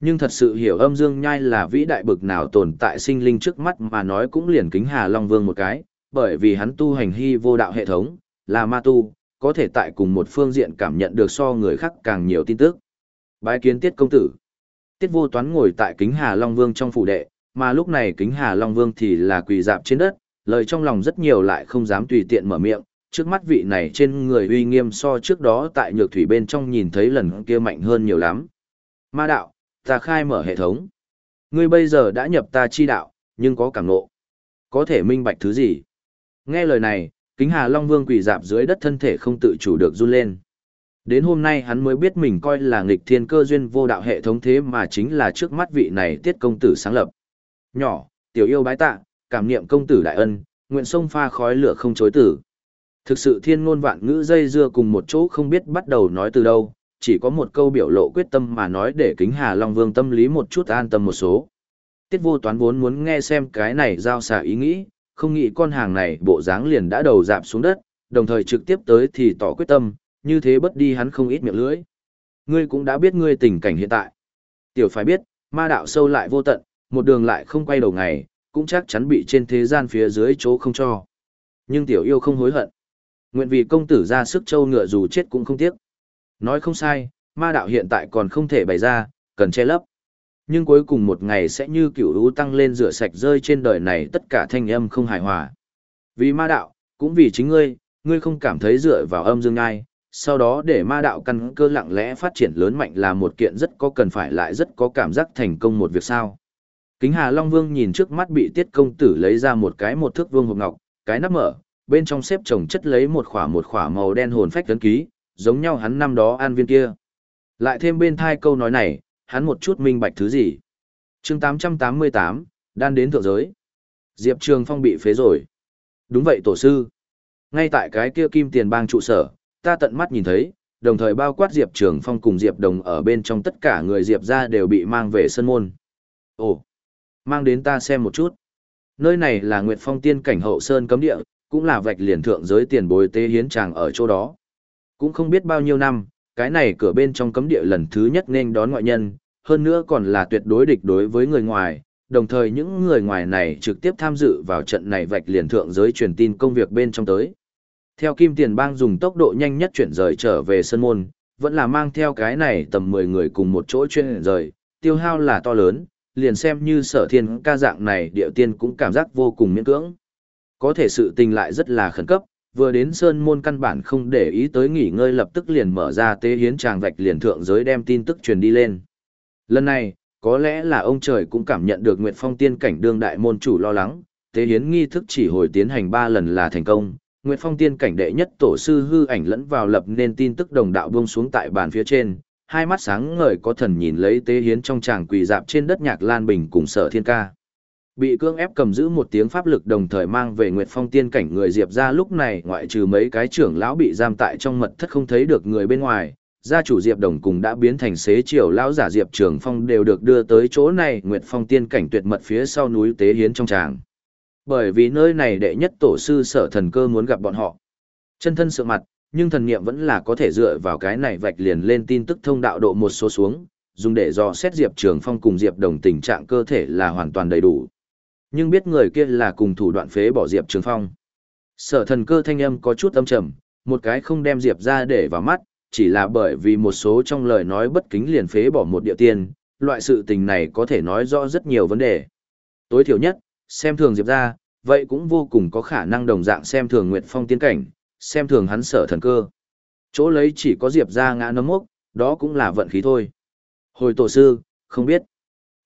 Nhưng thật sự hiểu âm dương nhai là vĩ đại bực nào tồn tại sinh linh trước mắt mà nói cũng liền kính Hà Long Vương một cái, bởi vì hắn tu hành hy vô đạo hệ thống, là ma tu, có thể tại cùng một phương diện cảm nhận được so người khác càng nhiều tin tức. Bái kiến tiết công tử. Tiết vô toán ngồi tại kính Hà Long Vương trong phủ đệ, mà lúc này kính Hà Long Vương thì là quỳ dạp trên đất, lời trong lòng rất nhiều lại không dám tùy tiện mở miệng, trước mắt vị này trên người uy nghiêm so trước đó tại nhược thủy bên trong nhìn thấy lần kia mạnh hơn nhiều lắm. Ma đạo, ta khai mở hệ thống. Ngươi bây giờ đã nhập ta chi đạo, nhưng có cảm nộ. Có thể minh bạch thứ gì? Nghe lời này, kính Hà Long Vương quỳ dạp dưới đất thân thể không tự chủ được run lên. Đến hôm nay hắn mới biết mình coi là nghịch thiên cơ duyên vô đạo hệ thống thế mà chính là trước mắt vị này tiết công tử sáng lập. Nhỏ, tiểu yêu bái tạ, cảm niệm công tử đại ân, nguyện sông pha khói lửa không chối tử. Thực sự thiên ngôn vạn ngữ dây dưa cùng một chỗ không biết bắt đầu nói từ đâu, chỉ có một câu biểu lộ quyết tâm mà nói để kính Hà Long Vương tâm lý một chút an tâm một số. Tiết vô toán vốn muốn nghe xem cái này giao xả ý nghĩ, không nghĩ con hàng này bộ dáng liền đã đầu dạp xuống đất, đồng thời trực tiếp tới thì tỏ quyết tâm, như thế bất đi hắn không ít miệng lưỡi. Ngươi cũng đã biết ngươi tình cảnh hiện tại. Tiểu phải biết, ma đạo sâu lại vô tận, một đường lại không quay đầu ngày, cũng chắc chắn bị trên thế gian phía dưới chỗ không cho. Nhưng tiểu yêu không hối hận. Nguyện vì công tử ra sức châu ngựa dù chết cũng không tiếc. Nói không sai, ma đạo hiện tại còn không thể bày ra, cần che lấp. Nhưng cuối cùng một ngày sẽ như kiểu lũ tăng lên rửa sạch rơi trên đời này tất cả thanh âm không hài hòa. Vì ma đạo, cũng vì chính ngươi, ngươi không cảm thấy dựa vào âm dương ai? sau đó để ma đạo căn cơ lặng lẽ phát triển lớn mạnh là một kiện rất có cần phải lại rất có cảm giác thành công một việc sao. Kính Hà Long Vương nhìn trước mắt bị tiết công tử lấy ra một cái một thước vương hộp ngọc, cái nắp mở, bên trong xếp chồng chất lấy một khỏa một khỏa màu đen hồn phách tấn ký, giống nhau hắn năm đó an viên kia. Lại thêm bên thai câu nói này, hắn một chút minh bạch thứ gì. chương 888, đan đến thượng giới. Diệp Trường Phong bị phế rồi. Đúng vậy tổ sư. Ngay tại cái kia kim tiền bang trụ sở, ta tận mắt nhìn thấy, đồng thời bao quát Diệp Trường Phong cùng Diệp Đồng ở bên trong tất cả người Diệp ra đều bị mang về sân môn. Ồ, mang đến ta xem một chút. Nơi này là Nguyệt Phong tiên cảnh hậu sơn cấm địa, cũng là vạch liền thượng giới tiền bối tế hiến tràng ở chỗ đó. Cũng không biết bao nhiêu năm, cái này cửa bên trong cấm địa lần thứ nhất nên đón ngoại nhân, hơn nữa còn là tuyệt đối địch đối với người ngoài, đồng thời những người ngoài này trực tiếp tham dự vào trận này vạch liền thượng giới truyền tin công việc bên trong tới. Theo Kim Tiền Bang dùng tốc độ nhanh nhất chuyển rời trở về sân môn, vẫn là mang theo cái này tầm 10 người cùng một chỗ chuyển rời, tiêu hao là to lớn, liền xem như sở thiên ca dạng này địa tiên cũng cảm giác vô cùng miễn cưỡng. Có thể sự tình lại rất là khẩn cấp, vừa đến sơn môn căn bản không để ý tới nghỉ ngơi lập tức liền mở ra tế hiến tràng vạch liền thượng giới đem tin tức truyền đi lên. Lần này, có lẽ là ông trời cũng cảm nhận được Nguyệt Phong tiên cảnh đương đại môn chủ lo lắng, tế hiến nghi thức chỉ hồi tiến hành 3 lần là thành công. Nguyệt Phong tiên cảnh đệ nhất tổ sư hư ảnh lẫn vào lập nên tin tức đồng đạo buông xuống tại bàn phía trên, hai mắt sáng ngời có thần nhìn lấy tế hiến trong tràng quỳ dạp trên đất nhạc lan bình cùng sở thiên ca. Bị cương ép cầm giữ một tiếng pháp lực đồng thời mang về Nguyệt Phong tiên cảnh người Diệp ra lúc này ngoại trừ mấy cái trưởng lão bị giam tại trong mật thất không thấy được người bên ngoài, gia chủ Diệp Đồng cùng đã biến thành xế triều lão giả Diệp Trường Phong đều được đưa tới chỗ này Nguyệt Phong tiên cảnh tuyệt mật phía sau núi Tế Hiến trong tràng. Bởi vì nơi này đệ nhất tổ sư sở thần cơ muốn gặp bọn họ. Chân thân sự mặt, nhưng thần niệm vẫn là có thể dựa vào cái này vạch liền lên tin tức thông đạo độ một số xuống, dùng để dò xét Diệp Trường Phong cùng Diệp Đồng tình trạng cơ thể là hoàn toàn đầy đủ. Nhưng biết người kia là cùng thủ đoạn phế bỏ Diệp Trường Phong. Sở thần cơ thanh âm có chút âm trầm, một cái không đem Diệp ra để vào mắt, chỉ là bởi vì một số trong lời nói bất kính liền phế bỏ một địa tiên, loại sự tình này có thể nói rõ rất nhiều vấn đề. Tối thiểu nhất, xem thường Diệp ra, vậy cũng vô cùng có khả năng đồng dạng xem thường Nguyệt Phong tiên cảnh, xem thường hắn sở thần cơ. Chỗ lấy chỉ có Diệp ra ngã nấm mốc, đó cũng là vận khí thôi. Hồi tổ sư, không biết.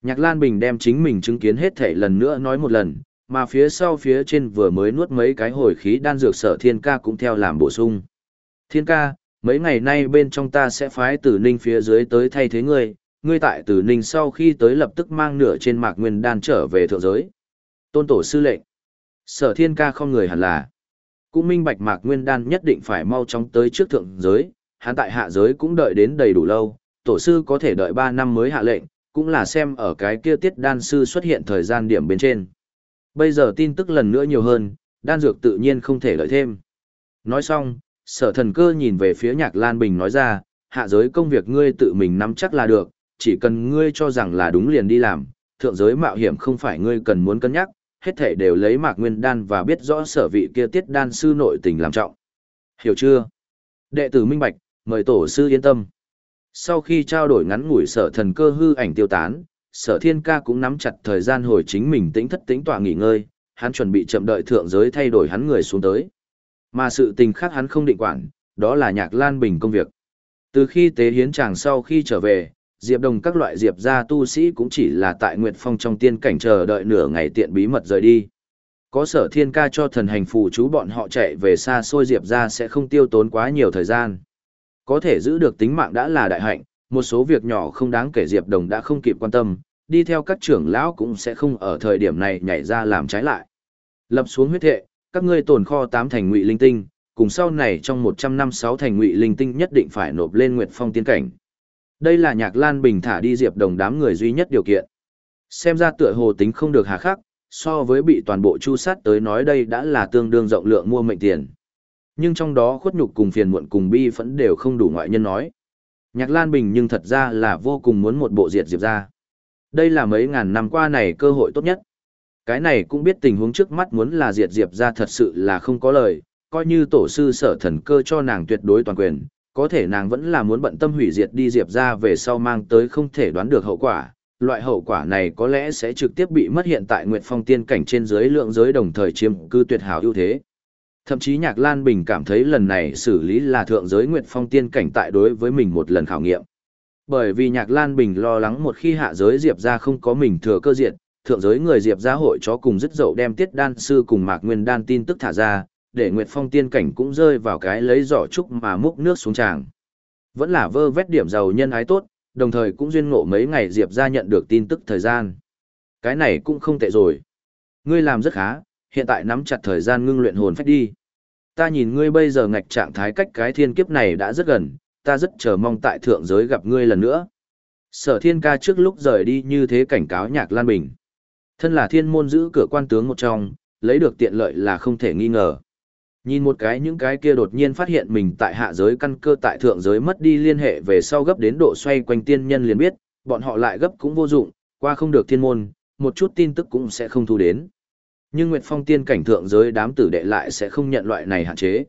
Nhạc Lan Bình đem chính mình chứng kiến hết thể lần nữa nói một lần, mà phía sau phía trên vừa mới nuốt mấy cái hồi khí đan dược sở thiên ca cũng theo làm bổ sung. Thiên ca, mấy ngày nay bên trong ta sẽ phái tử ninh phía dưới tới thay thế ngươi, ngươi tại tử ninh sau khi tới lập tức mang nửa trên mạc nguyên đan trở về thượng giới. Tôn tổ sư lệnh. Sở thiên ca không người hẳn là. Cũng minh bạch mạc nguyên đan nhất định phải mau chóng tới trước thượng giới, hắn tại hạ giới cũng đợi đến đầy đủ lâu, tổ sư có thể đợi 3 năm mới hạ lệnh, cũng là xem ở cái kia tiết đan sư xuất hiện thời gian điểm bên trên. Bây giờ tin tức lần nữa nhiều hơn, đan dược tự nhiên không thể lợi thêm. Nói xong, sở thần cơ nhìn về phía nhạc Lan Bình nói ra, hạ giới công việc ngươi tự mình nắm chắc là được, chỉ cần ngươi cho rằng là đúng liền đi làm, thượng giới mạo hiểm không phải ngươi cần muốn cân nhắc, hết thể đều lấy mạc nguyên đan và biết rõ sở vị kia tiết đan sư nội tình làm trọng. Hiểu chưa? Đệ tử minh bạch, mời tổ sư yên tâm. Sau khi trao đổi ngắn ngủi sở thần cơ hư ảnh tiêu tán, sở thiên ca cũng nắm chặt thời gian hồi chính mình tĩnh thất tĩnh tọa nghỉ ngơi, hắn chuẩn bị chậm đợi thượng giới thay đổi hắn người xuống tới. Mà sự tình khác hắn không định quản, đó là nhạc lan bình công việc. Từ khi tế hiến chàng sau khi trở về, Diệp Đồng các loại Diệp gia tu sĩ cũng chỉ là tại Nguyệt Phong trong tiên cảnh chờ đợi nửa ngày tiện bí mật rời đi. Có sở thiên ca cho thần hành phù chú bọn họ chạy về xa xôi Diệp gia sẽ không tiêu tốn quá nhiều thời gian. Có thể giữ được tính mạng đã là đại hạnh, một số việc nhỏ không đáng kể Diệp Đồng đã không kịp quan tâm, đi theo các trưởng lão cũng sẽ không ở thời điểm này nhảy ra làm trái lại. Lập xuống huyết thệ, các ngươi tồn kho tám thành ngụy linh tinh, cùng sau này trong một trăm năm sáu thành ngụy linh tinh nhất định phải nộp lên Nguyệt Phong tiên cảnh. Đây là Nhạc Lan Bình thả đi Diệp Đồng đám người duy nhất điều kiện. Xem ra tựa hồ tính không được hà khắc, so với bị toàn bộ chu sát tới nói đây đã là tương đương rộng lượng mua mệnh tiền. Nhưng trong đó khuất nhục cùng phiền muộn cùng bi phẫn đều không đủ ngoại nhân nói. Nhạc Lan Bình nhưng thật ra là vô cùng muốn một bộ diệt diệp ra. Đây là mấy ngàn năm qua này cơ hội tốt nhất. Cái này cũng biết tình huống trước mắt muốn là diệt diệp ra thật sự là không có lời, coi như tổ sư sở thần cơ cho nàng tuyệt đối toàn quyền, có thể nàng vẫn là muốn bận tâm hủy diệt đi diệp ra về sau mang tới không thể đoán được hậu quả. Loại hậu quả này có lẽ sẽ trực tiếp bị mất hiện tại Nguyệt Phong tiên cảnh trên dưới lượng giới đồng thời chiếm cư tuyệt hảo ưu thế. Thậm chí Nhạc Lan Bình cảm thấy lần này xử lý là thượng giới Nguyệt Phong tiên cảnh tại đối với mình một lần khảo nghiệm. Bởi vì Nhạc Lan Bình lo lắng một khi hạ giới Diệp ra không có mình thừa cơ diện, thượng giới người Diệp ra hội chó cùng dứt dậu đem tiết đan sư cùng Mạc Nguyên đan tin tức thả ra, để Nguyệt Phong tiên cảnh cũng rơi vào cái lấy giỏ trúc mà múc nước xuống tràng. Vẫn là vơ vét điểm giàu nhân ái tốt, đồng thời cũng duyên ngộ mấy ngày Diệp ra nhận được tin tức thời gian. Cái này cũng không tệ rồi. Ngươi làm rất khá, hiện tại nắm chặt thời gian ngưng luyện hồn phách đi. Ta nhìn ngươi bây giờ ngạch trạng thái cách cái thiên kiếp này đã rất gần, ta rất chờ mong tại thượng giới gặp ngươi lần nữa. Sở thiên ca trước lúc rời đi như thế cảnh cáo nhạc Lan Bình. Thân là thiên môn giữ cửa quan tướng một trong, lấy được tiện lợi là không thể nghi ngờ. Nhìn một cái những cái kia đột nhiên phát hiện mình tại hạ giới căn cơ tại thượng giới mất đi liên hệ về sau gấp đến độ xoay quanh tiên nhân liền biết, bọn họ lại gấp cũng vô dụng, qua không được thiên môn, một chút tin tức cũng sẽ không thu đến. Nhưng Nguyệt Phong tiên cảnh thượng giới đám tử đệ lại sẽ không nhận loại này hạn chế.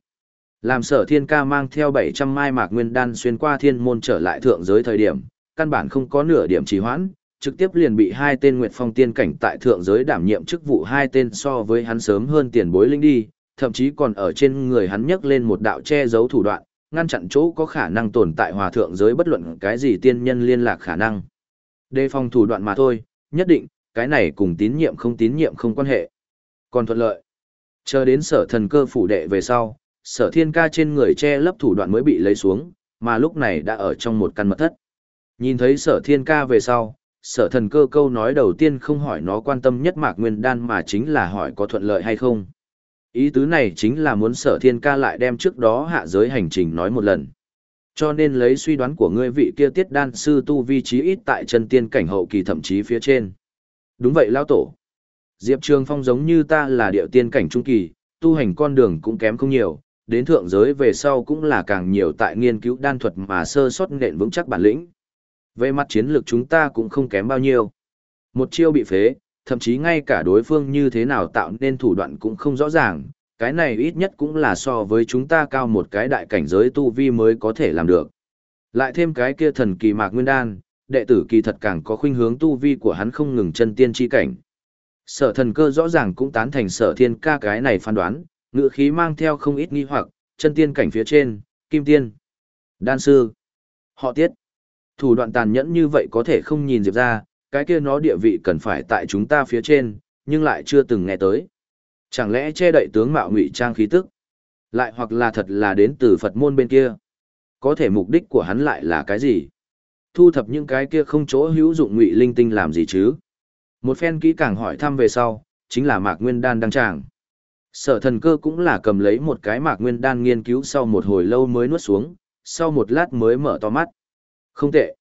Làm sở thiên ca mang theo 700 mai mạc nguyên đan xuyên qua thiên môn trở lại thượng giới thời điểm, căn bản không có nửa điểm trì hoãn, trực tiếp liền bị hai tên Nguyệt Phong tiên cảnh tại thượng giới đảm nhiệm chức vụ hai tên so với hắn sớm hơn tiền bối linh đi, thậm chí còn ở trên người hắn nhấc lên một đạo che giấu thủ đoạn, ngăn chặn chỗ có khả năng tồn tại hòa thượng giới bất luận cái gì tiên nhân liên lạc khả năng. Đề phòng thủ đoạn mà thôi, nhất định, cái này cùng tín nhiệm không tín nhiệm không quan hệ. Còn thuận lợi. Chờ đến sở thần cơ phủ đệ về sau, sở thiên ca trên người che lấp thủ đoạn mới bị lấy xuống, mà lúc này đã ở trong một căn mật thất. Nhìn thấy sở thiên ca về sau, sở thần cơ câu nói đầu tiên không hỏi nó quan tâm nhất mạc nguyên đan mà chính là hỏi có thuận lợi hay không. Ý tứ này chính là muốn sở thiên ca lại đem trước đó hạ giới hành trình nói một lần. Cho nên lấy suy đoán của ngươi vị kia tiết đan sư tu vi trí ít tại chân tiên cảnh hậu kỳ thậm chí phía trên. Đúng vậy lao tổ. Diệp Trường Phong giống như ta là điệu tiên cảnh trung kỳ, tu hành con đường cũng kém không nhiều, đến thượng giới về sau cũng là càng nhiều tại nghiên cứu đan thuật mà sơ sót nện vững chắc bản lĩnh. Về mặt chiến lược chúng ta cũng không kém bao nhiêu. Một chiêu bị phế, thậm chí ngay cả đối phương như thế nào tạo nên thủ đoạn cũng không rõ ràng, cái này ít nhất cũng là so với chúng ta cao một cái đại cảnh giới tu vi mới có thể làm được. Lại thêm cái kia thần kỳ mạc nguyên đan, đệ tử kỳ thật càng có khuynh hướng tu vi của hắn không ngừng chân tiên chi cảnh. Sở thần cơ rõ ràng cũng tán thành sở thiên ca cái này phán đoán, ngựa khí mang theo không ít nghi hoặc, chân tiên cảnh phía trên, kim tiên, đan sư, họ tiết. Thủ đoạn tàn nhẫn như vậy có thể không nhìn Diệp ra, cái kia nó địa vị cần phải tại chúng ta phía trên, nhưng lại chưa từng nghe tới. Chẳng lẽ che đậy tướng mạo ngụy trang khí tức? Lại hoặc là thật là đến từ Phật môn bên kia? Có thể mục đích của hắn lại là cái gì? Thu thập những cái kia không chỗ hữu dụng ngụy linh tinh làm gì chứ? Một phen kỹ càng hỏi thăm về sau, chính là Mạc Nguyên Đan đăng tràng. Sở thần cơ cũng là cầm lấy một cái Mạc Nguyên Đan nghiên cứu sau một hồi lâu mới nuốt xuống, sau một lát mới mở to mắt. Không tệ.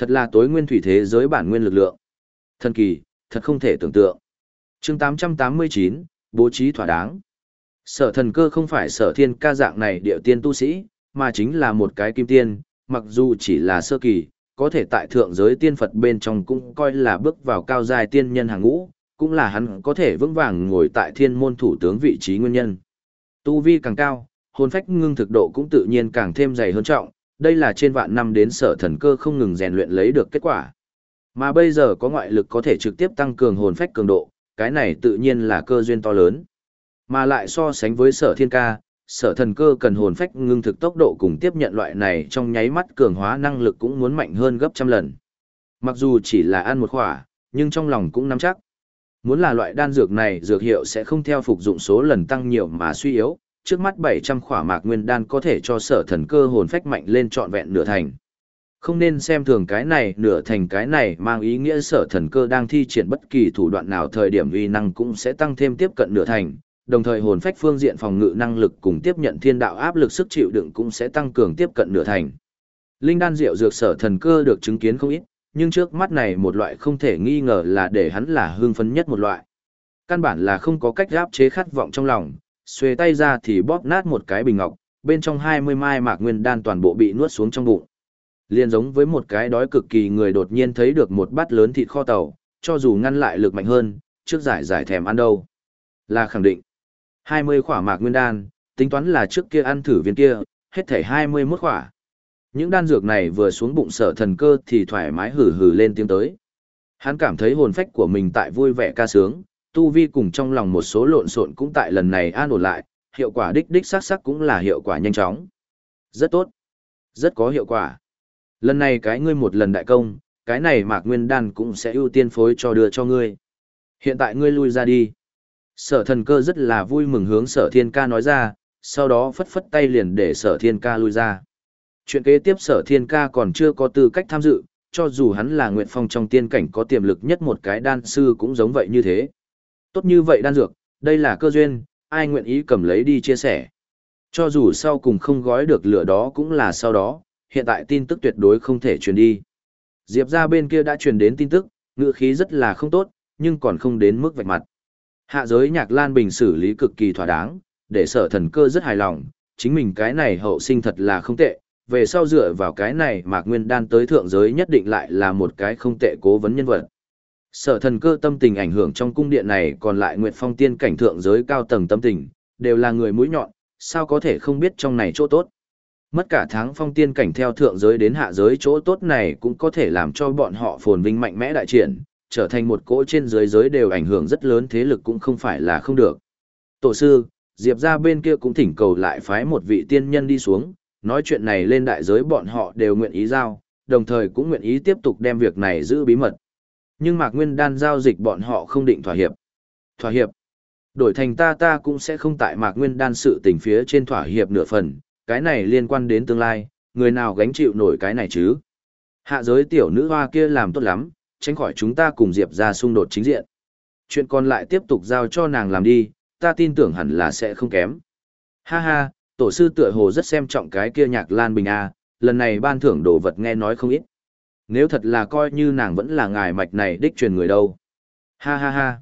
Thật là tối nguyên thủy thế giới bản nguyên lực lượng. Thần kỳ, thật không thể tưởng tượng. chương 889, bố trí thỏa đáng. Sở thần cơ không phải sở thiên ca dạng này địa tiên tu sĩ, mà chính là một cái kim tiên, mặc dù chỉ là sơ kỳ, có thể tại thượng giới tiên Phật bên trong cũng coi là bước vào cao giai tiên nhân hàng ngũ, cũng là hắn có thể vững vàng ngồi tại thiên môn thủ tướng vị trí nguyên nhân. Tu vi càng cao, hồn phách ngưng thực độ cũng tự nhiên càng thêm dày hơn trọng, đây là trên vạn năm đến sở thần cơ không ngừng rèn luyện lấy được kết quả. Mà bây giờ có ngoại lực có thể trực tiếp tăng cường hồn phách cường độ, cái này tự nhiên là cơ duyên to lớn. Mà lại so sánh với sở thiên ca, sở thần cơ cần hồn phách ngưng thực tốc độ cùng tiếp nhận loại này trong nháy mắt cường hóa năng lực cũng muốn mạnh hơn gấp trăm lần. Mặc dù chỉ là ăn một khỏa, nhưng trong lòng cũng nắm chắc. Muốn là loại đan dược này dược hiệu sẽ không theo phục dụng số lần tăng nhiều mà suy yếu, trước mắt 700 khỏa mạc nguyên đan có thể cho sở thần cơ hồn phách mạnh lên trọn vẹn nửa thành. Không nên xem thường cái này nửa thành cái này mang ý nghĩa sở thần cơ đang thi triển bất kỳ thủ đoạn nào thời điểm uy năng cũng sẽ tăng thêm tiếp cận nửa thành, đồng thời hồn phách phương diện phòng ngự năng lực cùng tiếp nhận thiên đạo áp lực sức chịu đựng cũng sẽ tăng cường tiếp cận nửa thành. Linh đan diệu dược sở thần cơ được chứng kiến không ít, nhưng trước mắt này một loại không thể nghi ngờ là để hắn là hương phấn nhất một loại. Căn bản là không có cách áp chế khát vọng trong lòng, xuề tay ra thì bóp nát một cái bình ngọc, bên trong 20 mai mạc nguyên đan toàn bộ bị nuốt xuống trong bụng. Liên giống với một cái đói cực kỳ người đột nhiên thấy được một bát lớn thịt kho tàu, cho dù ngăn lại lực mạnh hơn, trước giải giải thèm ăn đâu. Là khẳng định. 20 khỏa mạc nguyên đan, tính toán là trước kia ăn thử viên kia, hết thể 21 khỏa. Những đan dược này vừa xuống bụng sở thần cơ thì thoải mái hử hử lên tiếng tới. Hắn cảm thấy hồn phách của mình tại vui vẻ ca sướng, tu vi cùng trong lòng một số lộn xộn cũng tại lần này an ổn lại, hiệu quả đích đích sắc sắc cũng là hiệu quả nhanh chóng. Rất tốt. Rất có hiệu quả. Lần này cái ngươi một lần đại công, cái này Mạc Nguyên Đan cũng sẽ ưu tiên phối cho đưa cho ngươi. Hiện tại ngươi lui ra đi. Sở thần cơ rất là vui mừng hướng sở thiên ca nói ra, sau đó phất phất tay liền để sở thiên ca lui ra. Chuyện kế tiếp sở thiên ca còn chưa có tư cách tham dự, cho dù hắn là nguyện phong trong tiên cảnh có tiềm lực nhất một cái đan sư cũng giống vậy như thế. Tốt như vậy đan dược, đây là cơ duyên, ai nguyện ý cầm lấy đi chia sẻ. Cho dù sau cùng không gói được lửa đó cũng là sau đó, hiện tại tin tức tuyệt đối không thể truyền đi. Diệp ra bên kia đã truyền đến tin tức, ngữ khí rất là không tốt, nhưng còn không đến mức vạch mặt. Hạ giới nhạc lan bình xử lý cực kỳ thỏa đáng, để sở thần cơ rất hài lòng, chính mình cái này hậu sinh thật là không tệ, về sau dựa vào cái này mạc nguyên đan tới thượng giới nhất định lại là một cái không tệ cố vấn nhân vật. Sở thần cơ tâm tình ảnh hưởng trong cung điện này còn lại Nguyệt Phong tiên cảnh thượng giới cao tầng tâm tình, đều là người mũi nhọn, sao có thể không biết trong này chỗ tốt. Mất cả tháng phong tiên cảnh theo thượng giới đến hạ giới chỗ tốt này cũng có thể làm cho bọn họ phồn vinh mạnh mẽ đại triển, trở thành một cỗ trên giới giới đều ảnh hưởng rất lớn thế lực cũng không phải là không được. Tổ sư, Diệp ra bên kia cũng thỉnh cầu lại phái một vị tiên nhân đi xuống, nói chuyện này lên đại giới bọn họ đều nguyện ý giao, đồng thời cũng nguyện ý tiếp tục đem việc này giữ bí mật. Nhưng Mạc Nguyên Đan giao dịch bọn họ không định thỏa hiệp. Thỏa hiệp. Đổi thành ta ta cũng sẽ không tại Mạc Nguyên Đan sự tình phía trên thỏa hiệp nửa phần, cái này liên quan đến tương lai, người nào gánh chịu nổi cái này chứ. Hạ giới tiểu nữ hoa kia làm tốt lắm, tránh khỏi chúng ta cùng Diệp ra xung đột chính diện. Chuyện còn lại tiếp tục giao cho nàng làm đi, ta tin tưởng hẳn là sẽ không kém. Ha ha, tổ sư tựa hồ rất xem trọng cái kia nhạc lan bình a lần này ban thưởng đồ vật nghe nói không ít nếu thật là coi như nàng vẫn là ngài mạch này đích truyền người đâu. Ha ha ha.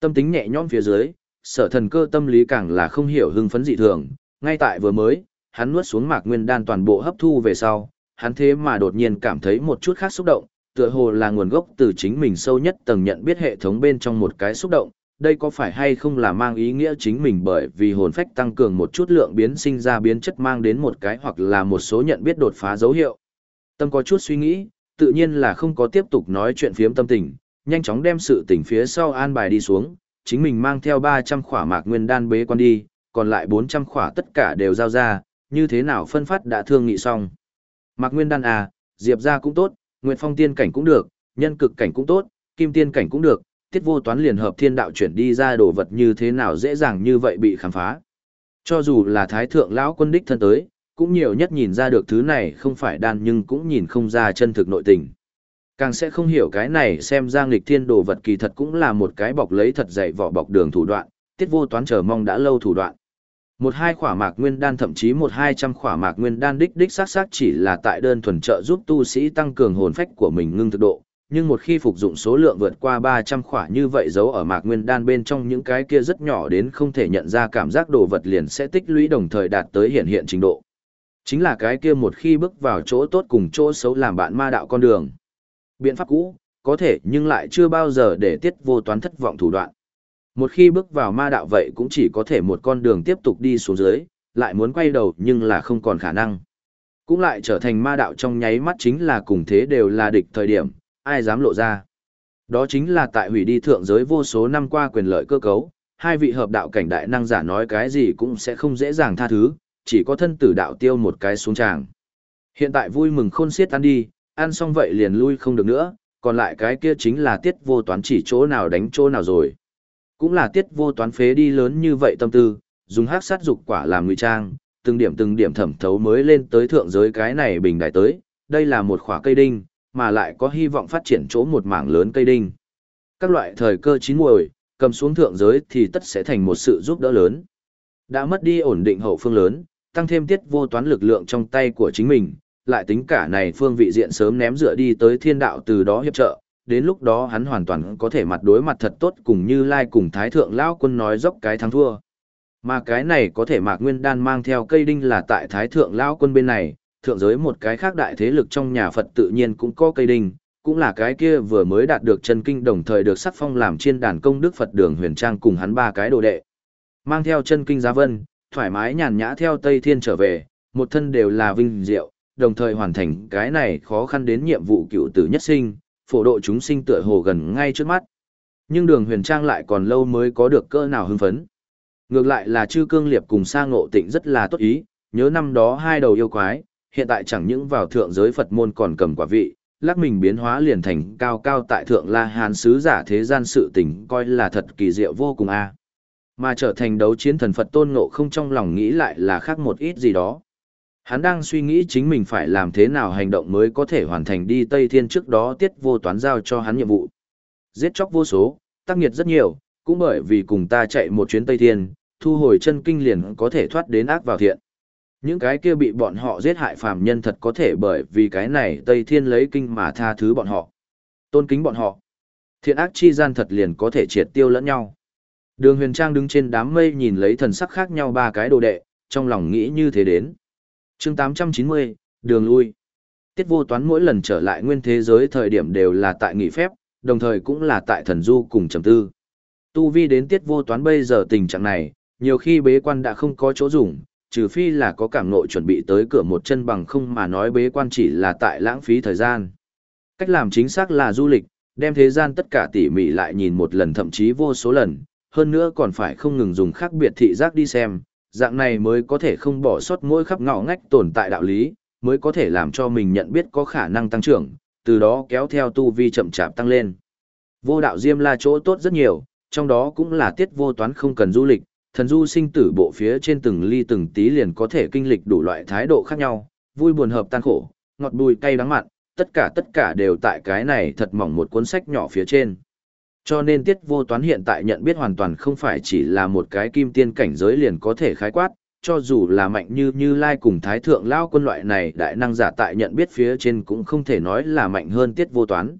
Tâm tính nhẹ nhõm phía dưới sở thần cơ tâm lý càng là không hiểu hưng phấn dị thường. Ngay tại vừa mới hắn nuốt xuống mạc nguyên đan toàn bộ hấp thu về sau hắn thế mà đột nhiên cảm thấy một chút khác xúc động tựa hồ là nguồn gốc từ chính mình sâu nhất tầng nhận biết hệ thống bên trong một cái xúc động. Đây có phải hay không là mang ý nghĩa chính mình bởi vì hồn phách tăng cường một chút lượng biến sinh ra biến chất mang đến một cái hoặc là một số nhận biết đột phá dấu hiệu. Tâm có chút suy nghĩ, tự nhiên là không có tiếp tục nói chuyện phiếm tâm tình, nhanh chóng đem sự tình phía sau an bài đi xuống, chính mình mang theo 300 khỏa mạc nguyên đan bế quan đi, còn lại 400 khỏa tất cả đều giao ra, như thế nào phân phát đã thương nghị xong. Mạc nguyên đan à, diệp ra cũng tốt, nguyệt phong tiên cảnh cũng được, nhân cực cảnh cũng tốt, kim tiên cảnh cũng được, tiết vô toán liền hợp thiên đạo chuyển đi ra đồ vật như thế nào dễ dàng như vậy bị khám phá. Cho dù là thái thượng lão quân đích thân tới, cũng nhiều nhất nhìn ra được thứ này không phải đan nhưng cũng nhìn không ra chân thực nội tình. Càng sẽ không hiểu cái này xem ra nghịch thiên đồ vật kỳ thật cũng là một cái bọc lấy thật dày vỏ bọc đường thủ đoạn, tiết vô toán chờ mong đã lâu thủ đoạn. Một hai khỏa mạc nguyên đan thậm chí một hai trăm khỏa mạc nguyên đan đích đích sát sát chỉ là tại đơn thuần trợ giúp tu sĩ tăng cường hồn phách của mình ngưng thực độ, nhưng một khi phục dụng số lượng vượt qua 300 khỏa như vậy giấu ở mạc nguyên đan bên trong những cái kia rất nhỏ đến không thể nhận ra cảm giác đồ vật liền sẽ tích lũy đồng thời đạt tới hiện hiện trình độ. Chính là cái kia một khi bước vào chỗ tốt cùng chỗ xấu làm bạn ma đạo con đường. Biện pháp cũ, có thể nhưng lại chưa bao giờ để tiết vô toán thất vọng thủ đoạn. Một khi bước vào ma đạo vậy cũng chỉ có thể một con đường tiếp tục đi xuống dưới, lại muốn quay đầu nhưng là không còn khả năng. Cũng lại trở thành ma đạo trong nháy mắt chính là cùng thế đều là địch thời điểm, ai dám lộ ra. Đó chính là tại hủy đi thượng giới vô số năm qua quyền lợi cơ cấu, hai vị hợp đạo cảnh đại năng giả nói cái gì cũng sẽ không dễ dàng tha thứ, chỉ có thân tử đạo tiêu một cái xuống tràng. Hiện tại vui mừng khôn xiết ăn đi, ăn xong vậy liền lui không được nữa, còn lại cái kia chính là tiết vô toán chỉ chỗ nào đánh chỗ nào rồi. Cũng là tiết vô toán phế đi lớn như vậy tâm tư, dùng hắc sát dục quả làm ngụy trang, từng điểm từng điểm thẩm thấu mới lên tới thượng giới cái này bình đại tới, đây là một khỏa cây đinh, mà lại có hy vọng phát triển chỗ một mảng lớn cây đinh. Các loại thời cơ chín muồi, cầm xuống thượng giới thì tất sẽ thành một sự giúp đỡ lớn. Đã mất đi ổn định hậu phương lớn, tăng thêm tiết vô toán lực lượng trong tay của chính mình, lại tính cả này phương vị diện sớm ném dựa đi tới thiên đạo từ đó hiệp trợ, đến lúc đó hắn hoàn toàn có thể mặt đối mặt thật tốt cùng như lai cùng thái thượng lão quân nói dốc cái thắng thua. Mà cái này có thể mạc nguyên đan mang theo cây đinh là tại thái thượng lão quân bên này, thượng giới một cái khác đại thế lực trong nhà Phật tự nhiên cũng có cây đinh, cũng là cái kia vừa mới đạt được chân kinh đồng thời được sắc phong làm chiên đàn công đức Phật đường huyền trang cùng hắn ba cái đồ đệ. Mang theo chân kinh giá vân, thoải mái nhàn nhã theo Tây Thiên trở về, một thân đều là vinh diệu, đồng thời hoàn thành cái này khó khăn đến nhiệm vụ cựu tử nhất sinh, phổ độ chúng sinh tựa hồ gần ngay trước mắt. Nhưng đường huyền trang lại còn lâu mới có được cơ nào hưng phấn. Ngược lại là chư cương liệp cùng sa ngộ tịnh rất là tốt ý, nhớ năm đó hai đầu yêu quái, hiện tại chẳng những vào thượng giới Phật môn còn cầm quả vị, lắc mình biến hóa liền thành cao cao tại thượng La Hán sứ giả thế gian sự tình coi là thật kỳ diệu vô cùng a. Mà trở thành đấu chiến thần Phật tôn ngộ không trong lòng nghĩ lại là khác một ít gì đó. Hắn đang suy nghĩ chính mình phải làm thế nào hành động mới có thể hoàn thành đi Tây Thiên trước đó tiết vô toán giao cho hắn nhiệm vụ. Giết chóc vô số, tác nghiệt rất nhiều, cũng bởi vì cùng ta chạy một chuyến Tây Thiên, thu hồi chân kinh liền có thể thoát đến ác vào thiện. Những cái kia bị bọn họ giết hại phàm nhân thật có thể bởi vì cái này Tây Thiên lấy kinh mà tha thứ bọn họ. Tôn kính bọn họ. Thiện ác chi gian thật liền có thể triệt tiêu lẫn nhau. Đường huyền trang đứng trên đám mây nhìn lấy thần sắc khác nhau ba cái đồ đệ, trong lòng nghĩ như thế đến. chương 890, đường lui. Tiết vô toán mỗi lần trở lại nguyên thế giới thời điểm đều là tại nghỉ phép, đồng thời cũng là tại thần du cùng trầm tư. Tu vi đến tiết vô toán bây giờ tình trạng này, nhiều khi bế quan đã không có chỗ dùng, trừ phi là có cảm nội chuẩn bị tới cửa một chân bằng không mà nói bế quan chỉ là tại lãng phí thời gian. Cách làm chính xác là du lịch, đem thế gian tất cả tỉ mỉ lại nhìn một lần thậm chí vô số lần, hơn nữa còn phải không ngừng dùng khác biệt thị giác đi xem, dạng này mới có thể không bỏ sót mỗi khắp ngõ ngách tồn tại đạo lý, mới có thể làm cho mình nhận biết có khả năng tăng trưởng, từ đó kéo theo tu vi chậm chạp tăng lên. Vô đạo diêm là chỗ tốt rất nhiều, trong đó cũng là tiết vô toán không cần du lịch, thần du sinh tử bộ phía trên từng ly từng tí liền có thể kinh lịch đủ loại thái độ khác nhau, vui buồn hợp tan khổ, ngọt bùi cay đắng mặn, tất cả tất cả đều tại cái này thật mỏng một cuốn sách nhỏ phía trên. Cho nên tiết vô toán hiện tại nhận biết hoàn toàn không phải chỉ là một cái kim tiên cảnh giới liền có thể khái quát, cho dù là mạnh như như lai cùng thái thượng lao quân loại này đại năng giả tại nhận biết phía trên cũng không thể nói là mạnh hơn tiết vô toán.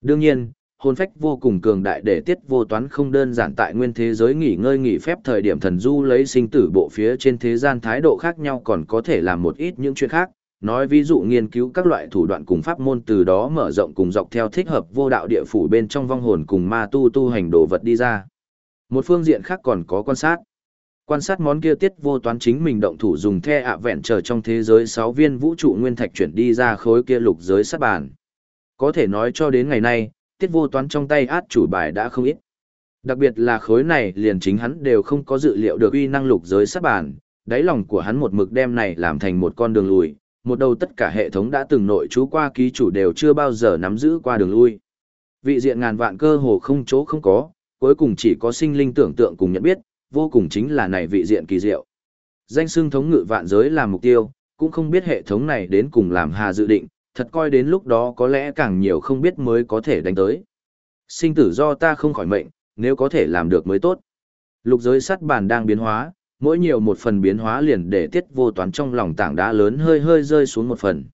Đương nhiên, hồn phách vô cùng cường đại để tiết vô toán không đơn giản tại nguyên thế giới nghỉ ngơi nghỉ phép thời điểm thần du lấy sinh tử bộ phía trên thế gian thái độ khác nhau còn có thể làm một ít những chuyện khác, nói ví dụ nghiên cứu các loại thủ đoạn cùng pháp môn từ đó mở rộng cùng dọc theo thích hợp vô đạo địa phủ bên trong vong hồn cùng ma tu tu hành đồ vật đi ra. Một phương diện khác còn có quan sát. Quan sát món kia tiết vô toán chính mình động thủ dùng the ạ vẹn trở trong thế giới 6 viên vũ trụ nguyên thạch chuyển đi ra khối kia lục giới sát bàn. Có thể nói cho đến ngày nay, tiết vô toán trong tay át chủ bài đã không ít. Đặc biệt là khối này liền chính hắn đều không có dự liệu được uy năng lục giới sát bàn, đáy lòng của hắn một mực đem này làm thành một con đường lùi, một đầu tất cả hệ thống đã từng nội trú qua ký chủ đều chưa bao giờ nắm giữ qua đường lui. Vị diện ngàn vạn cơ hồ không chỗ không có, cuối cùng chỉ có sinh linh tưởng tượng cùng nhận biết, vô cùng chính là này vị diện kỳ diệu. Danh xưng thống ngự vạn giới là mục tiêu, cũng không biết hệ thống này đến cùng làm hà dự định, thật coi đến lúc đó có lẽ càng nhiều không biết mới có thể đánh tới. Sinh tử do ta không khỏi mệnh, nếu có thể làm được mới tốt. Lục giới sắt bàn đang biến hóa, mỗi nhiều một phần biến hóa liền để tiết vô toán trong lòng tảng đá lớn hơi hơi rơi xuống một phần.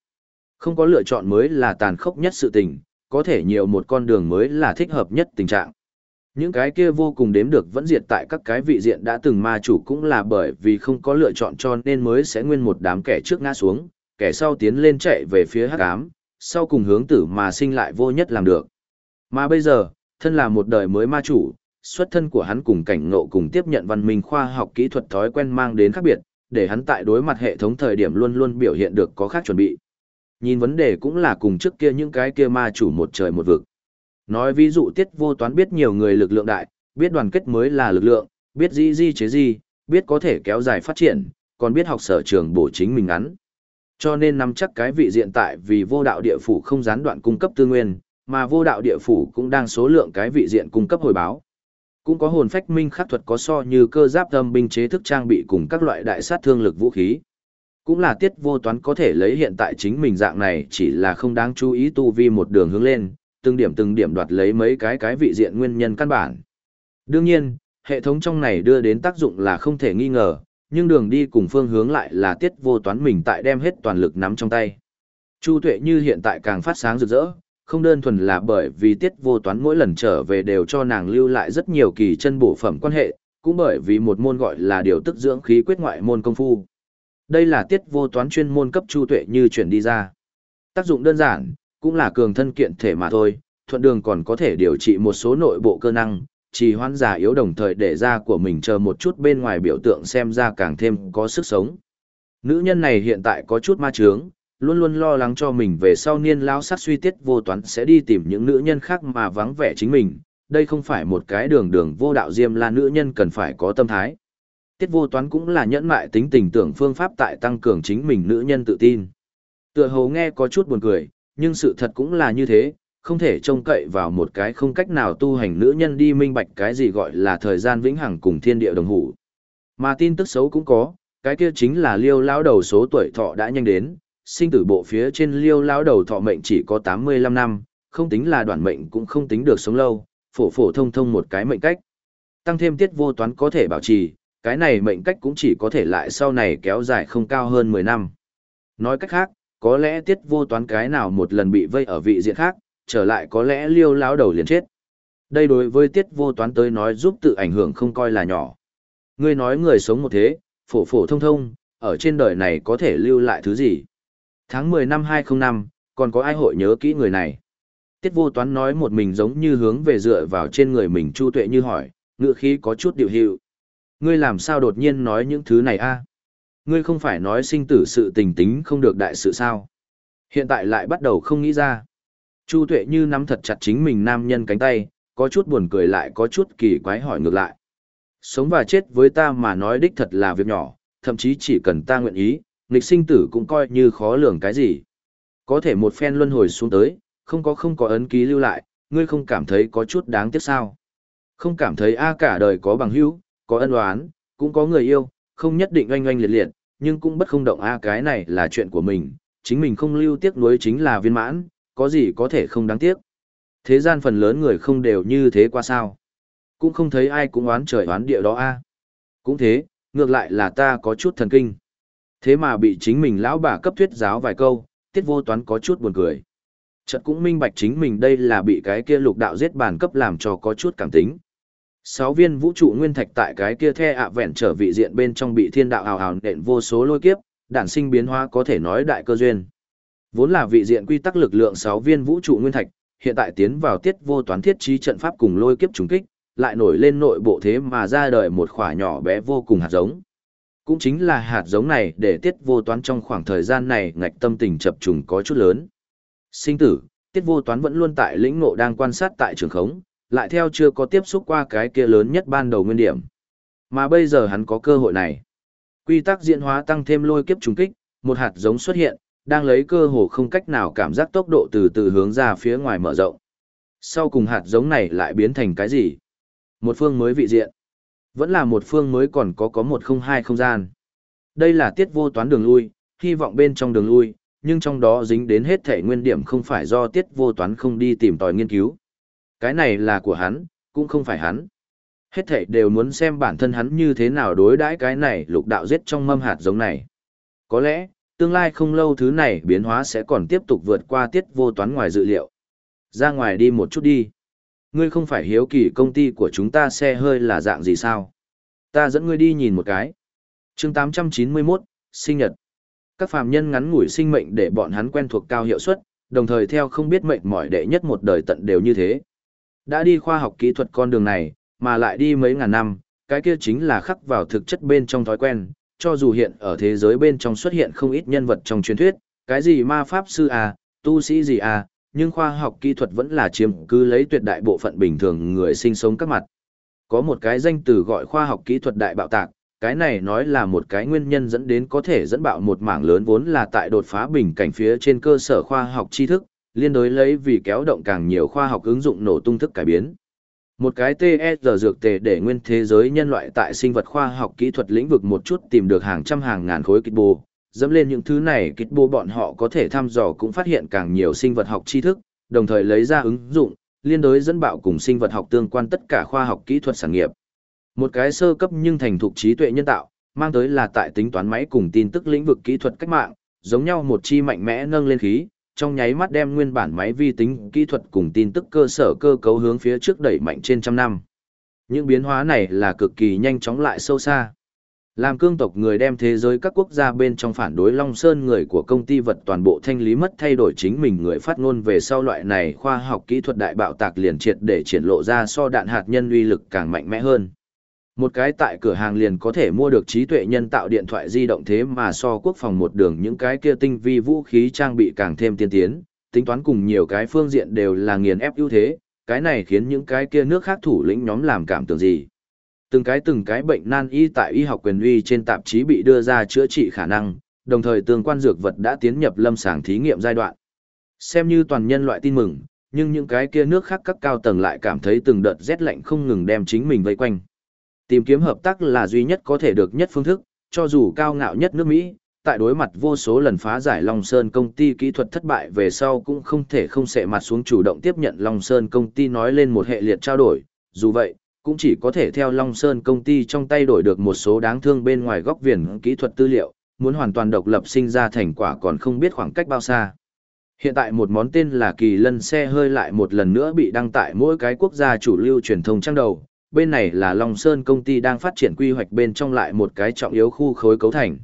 Không có lựa chọn mới là tàn khốc nhất sự tình, có thể nhiều một con đường mới là thích hợp nhất tình trạng. Những cái kia vô cùng đếm được vẫn diệt tại các cái vị diện đã từng ma chủ cũng là bởi vì không có lựa chọn cho nên mới sẽ nguyên một đám kẻ trước ngã xuống, kẻ sau tiến lên chạy về phía hắc ám, sau cùng hướng tử mà sinh lại vô nhất làm được. Mà bây giờ, thân là một đời mới ma chủ, xuất thân của hắn cùng cảnh ngộ cùng tiếp nhận văn minh khoa học kỹ thuật thói quen mang đến khác biệt, để hắn tại đối mặt hệ thống thời điểm luôn luôn biểu hiện được có khác chuẩn bị. Nhìn vấn đề cũng là cùng trước kia những cái kia ma chủ một trời một vực. Nói ví dụ tiết vô toán biết nhiều người lực lượng đại, biết đoàn kết mới là lực lượng, biết gì gì chế gì, biết có thể kéo dài phát triển, còn biết học sở trường bổ chính mình ngắn. Cho nên nắm chắc cái vị diện tại vì vô đạo địa phủ không gián đoạn cung cấp tư nguyên, mà vô đạo địa phủ cũng đang số lượng cái vị diện cung cấp hồi báo. Cũng có hồn phách minh khắc thuật có so như cơ giáp âm binh chế thức trang bị cùng các loại đại sát thương lực vũ khí. Cũng là tiết vô toán có thể lấy hiện tại chính mình dạng này chỉ là không đáng chú ý tu vi một đường hướng lên, từng điểm từng điểm đoạt lấy mấy cái cái vị diện nguyên nhân căn bản. Đương nhiên, hệ thống trong này đưa đến tác dụng là không thể nghi ngờ, nhưng đường đi cùng phương hướng lại là tiết vô toán mình tại đem hết toàn lực nắm trong tay. Chu tuệ như hiện tại càng phát sáng rực rỡ, không đơn thuần là bởi vì tiết vô toán mỗi lần trở về đều cho nàng lưu lại rất nhiều kỳ chân bổ phẩm quan hệ, cũng bởi vì một môn gọi là điều tức dưỡng khí quyết ngoại môn công phu. Đây là tiết vô toán chuyên môn cấp chu tuệ như chuyển đi ra. Tác dụng đơn giản, cũng là cường thân kiện thể mà thôi, thuận đường còn có thể điều trị một số nội bộ cơ năng, trì hoãn già yếu đồng thời để ra của mình chờ một chút bên ngoài biểu tượng xem ra càng thêm có sức sống. Nữ nhân này hiện tại có chút ma trướng, luôn luôn lo lắng cho mình về sau niên lao sát suy tiết vô toán sẽ đi tìm những nữ nhân khác mà vắng vẻ chính mình. Đây không phải một cái đường đường vô đạo diêm là nữ nhân cần phải có tâm thái. Tiết vô toán cũng là nhẫn mại tính tình tưởng phương pháp tại tăng cường chính mình nữ nhân tự tin. Tựa hồ nghe có chút buồn cười, nhưng sự thật cũng là như thế, không thể trông cậy vào một cái không cách nào tu hành nữ nhân đi minh bạch cái gì gọi là thời gian vĩnh hằng cùng thiên địa đồng hủ. Mà tin tức xấu cũng có, cái kia chính là liêu lão đầu số tuổi thọ đã nhanh đến, sinh tử bộ phía trên liêu lão đầu thọ mệnh chỉ có 85 năm, không tính là đoạn mệnh cũng không tính được sống lâu, phổ phổ thông thông một cái mệnh cách. Tăng thêm tiết vô toán có thể bảo trì, cái này mệnh cách cũng chỉ có thể lại sau này kéo dài không cao hơn 10 năm. Nói cách khác, có lẽ tiết vô toán cái nào một lần bị vây ở vị diện khác, trở lại có lẽ liêu lão đầu liền chết. Đây đối với tiết vô toán tới nói giúp tự ảnh hưởng không coi là nhỏ. Ngươi nói người sống một thế, phổ phổ thông thông, ở trên đời này có thể lưu lại thứ gì? Tháng 10 năm 2005, còn có ai hội nhớ kỹ người này? Tiết vô toán nói một mình giống như hướng về dựa vào trên người mình chu tuệ như hỏi, ngựa khí có chút điều hiệu. Ngươi làm sao đột nhiên nói những thứ này a? Ngươi không phải nói sinh tử sự tình tính không được đại sự sao? Hiện tại lại bắt đầu không nghĩ ra. Chu tuệ như nắm thật chặt chính mình nam nhân cánh tay, có chút buồn cười lại có chút kỳ quái hỏi ngược lại. Sống và chết với ta mà nói đích thật là việc nhỏ, thậm chí chỉ cần ta nguyện ý, nghịch sinh tử cũng coi như khó lường cái gì. Có thể một phen luân hồi xuống tới, không có không có ấn ký lưu lại, ngươi không cảm thấy có chút đáng tiếc sao. Không cảm thấy a cả đời có bằng hữu, có ân oán, cũng có người yêu, không nhất định oanh oanh liệt liệt, nhưng cũng bất không động a cái này là chuyện của mình, chính mình không lưu tiếc nuối chính là viên mãn, có gì có thể không đáng tiếc. Thế gian phần lớn người không đều như thế qua sao. Cũng không thấy ai cũng oán trời oán địa đó a. Cũng thế, ngược lại là ta có chút thần kinh. Thế mà bị chính mình lão bà cấp thuyết giáo vài câu, tiết vô toán có chút buồn cười. Chợt cũng minh bạch chính mình đây là bị cái kia lục đạo giết bàn cấp làm cho có chút cảm tính. Sáu viên vũ trụ nguyên thạch tại cái kia the ạ vẹn trở vị diện bên trong bị thiên đạo hào hào nện vô số lôi kiếp, đản sinh biến hóa có thể nói đại cơ duyên. Vốn là vị diện quy tắc lực lượng sáu viên vũ trụ nguyên thạch, hiện tại tiến vào tiết vô toán thiết trí trận pháp cùng lôi kiếp trùng kích, lại nổi lên nội bộ thế mà ra đời một khỏa nhỏ bé vô cùng hạt giống. Cũng chính là hạt giống này để tiết vô toán trong khoảng thời gian này ngạch tâm tình chập trùng có chút lớn. Sinh tử, tiết vô toán vẫn luôn tại lĩnh ngộ đang quan sát tại trường khống, lại theo chưa có tiếp xúc qua cái kia lớn nhất ban đầu nguyên điểm. Mà bây giờ hắn có cơ hội này. Quy tắc diễn hóa tăng thêm lôi kiếp trùng kích, một hạt giống xuất hiện, đang lấy cơ hồ không cách nào cảm giác tốc độ từ từ hướng ra phía ngoài mở rộng. Sau cùng hạt giống này lại biến thành cái gì? Một phương mới vị diện. Vẫn là một phương mới còn có có một không hai không gian. Đây là tiết vô toán đường lui, hy vọng bên trong đường lui, nhưng trong đó dính đến hết thể nguyên điểm không phải do tiết vô toán không đi tìm tòi nghiên cứu. Cái này là của hắn, cũng không phải hắn. Hết thể đều muốn xem bản thân hắn như thế nào đối đãi cái này lục đạo giết trong mâm hạt giống này. Có lẽ, tương lai không lâu thứ này biến hóa sẽ còn tiếp tục vượt qua tiết vô toán ngoài dự liệu. Ra ngoài đi một chút đi. Ngươi không phải hiếu kỳ công ty của chúng ta xe hơi là dạng gì sao? Ta dẫn ngươi đi nhìn một cái. chương 891, sinh nhật. Các phàm nhân ngắn ngủi sinh mệnh để bọn hắn quen thuộc cao hiệu suất, đồng thời theo không biết mệnh mỏi đệ nhất một đời tận đều như thế. Đã đi khoa học kỹ thuật con đường này, mà lại đi mấy ngàn năm, cái kia chính là khắc vào thực chất bên trong thói quen, cho dù hiện ở thế giới bên trong xuất hiện không ít nhân vật trong truyền thuyết, cái gì ma pháp sư à, tu sĩ gì à, nhưng khoa học kỹ thuật vẫn là chiếm cứ lấy tuyệt đại bộ phận bình thường người sinh sống các mặt. Có một cái danh từ gọi khoa học kỹ thuật đại bạo tạc, cái này nói là một cái nguyên nhân dẫn đến có thể dẫn bạo một mảng lớn vốn là tại đột phá bình cảnh phía trên cơ sở khoa học tri thức, liên đối lấy vì kéo động càng nhiều khoa học ứng dụng nổ tung thức cải biến. Một cái TSR dược tề để nguyên thế giới nhân loại tại sinh vật khoa học kỹ thuật lĩnh vực một chút tìm được hàng trăm hàng ngàn khối kịch bù, Dẫm lên những thứ này kích bố bọn họ có thể thăm dò cũng phát hiện càng nhiều sinh vật học tri thức, đồng thời lấy ra ứng dụng, liên đối dẫn bạo cùng sinh vật học tương quan tất cả khoa học kỹ thuật sản nghiệp. Một cái sơ cấp nhưng thành thục trí tuệ nhân tạo, mang tới là tại tính toán máy cùng tin tức lĩnh vực kỹ thuật cách mạng, giống nhau một chi mạnh mẽ nâng lên khí, trong nháy mắt đem nguyên bản máy vi tính kỹ thuật cùng tin tức cơ sở cơ cấu hướng phía trước đẩy mạnh trên trăm năm. Những biến hóa này là cực kỳ nhanh chóng lại sâu xa. Làm cương tộc người đem thế giới các quốc gia bên trong phản đối Long Sơn người của công ty vật toàn bộ thanh lý mất thay đổi chính mình người phát ngôn về sau loại này khoa học kỹ thuật đại bạo tạc liền triệt để triển lộ ra so đạn hạt nhân uy lực càng mạnh mẽ hơn. Một cái tại cửa hàng liền có thể mua được trí tuệ nhân tạo điện thoại di động thế mà so quốc phòng một đường những cái kia tinh vi vũ khí trang bị càng thêm tiên tiến, tính toán cùng nhiều cái phương diện đều là nghiền ép ưu thế, cái này khiến những cái kia nước khác thủ lĩnh nhóm làm cảm tưởng gì. Từng cái từng cái bệnh nan y tại y học quyền uy trên tạp chí bị đưa ra chữa trị khả năng, đồng thời tương quan dược vật đã tiến nhập lâm sàng thí nghiệm giai đoạn. Xem như toàn nhân loại tin mừng, nhưng những cái kia nước khác các cao tầng lại cảm thấy từng đợt rét lạnh không ngừng đem chính mình vây quanh. Tìm kiếm hợp tác là duy nhất có thể được nhất phương thức, cho dù cao ngạo nhất nước Mỹ, tại đối mặt vô số lần phá giải Long Sơn công ty kỹ thuật thất bại về sau cũng không thể không sệ mặt xuống chủ động tiếp nhận Long Sơn công ty nói lên một hệ liệt trao đổi, dù vậy, cũng chỉ có thể theo Long Sơn công ty trong tay đổi được một số đáng thương bên ngoài góc viền kỹ thuật tư liệu, muốn hoàn toàn độc lập sinh ra thành quả còn không biết khoảng cách bao xa. Hiện tại một món tên là kỳ lân xe hơi lại một lần nữa bị đăng tại mỗi cái quốc gia chủ lưu truyền thông trang đầu, bên này là Long Sơn công ty đang phát triển quy hoạch bên trong lại một cái trọng yếu khu khối cấu thành.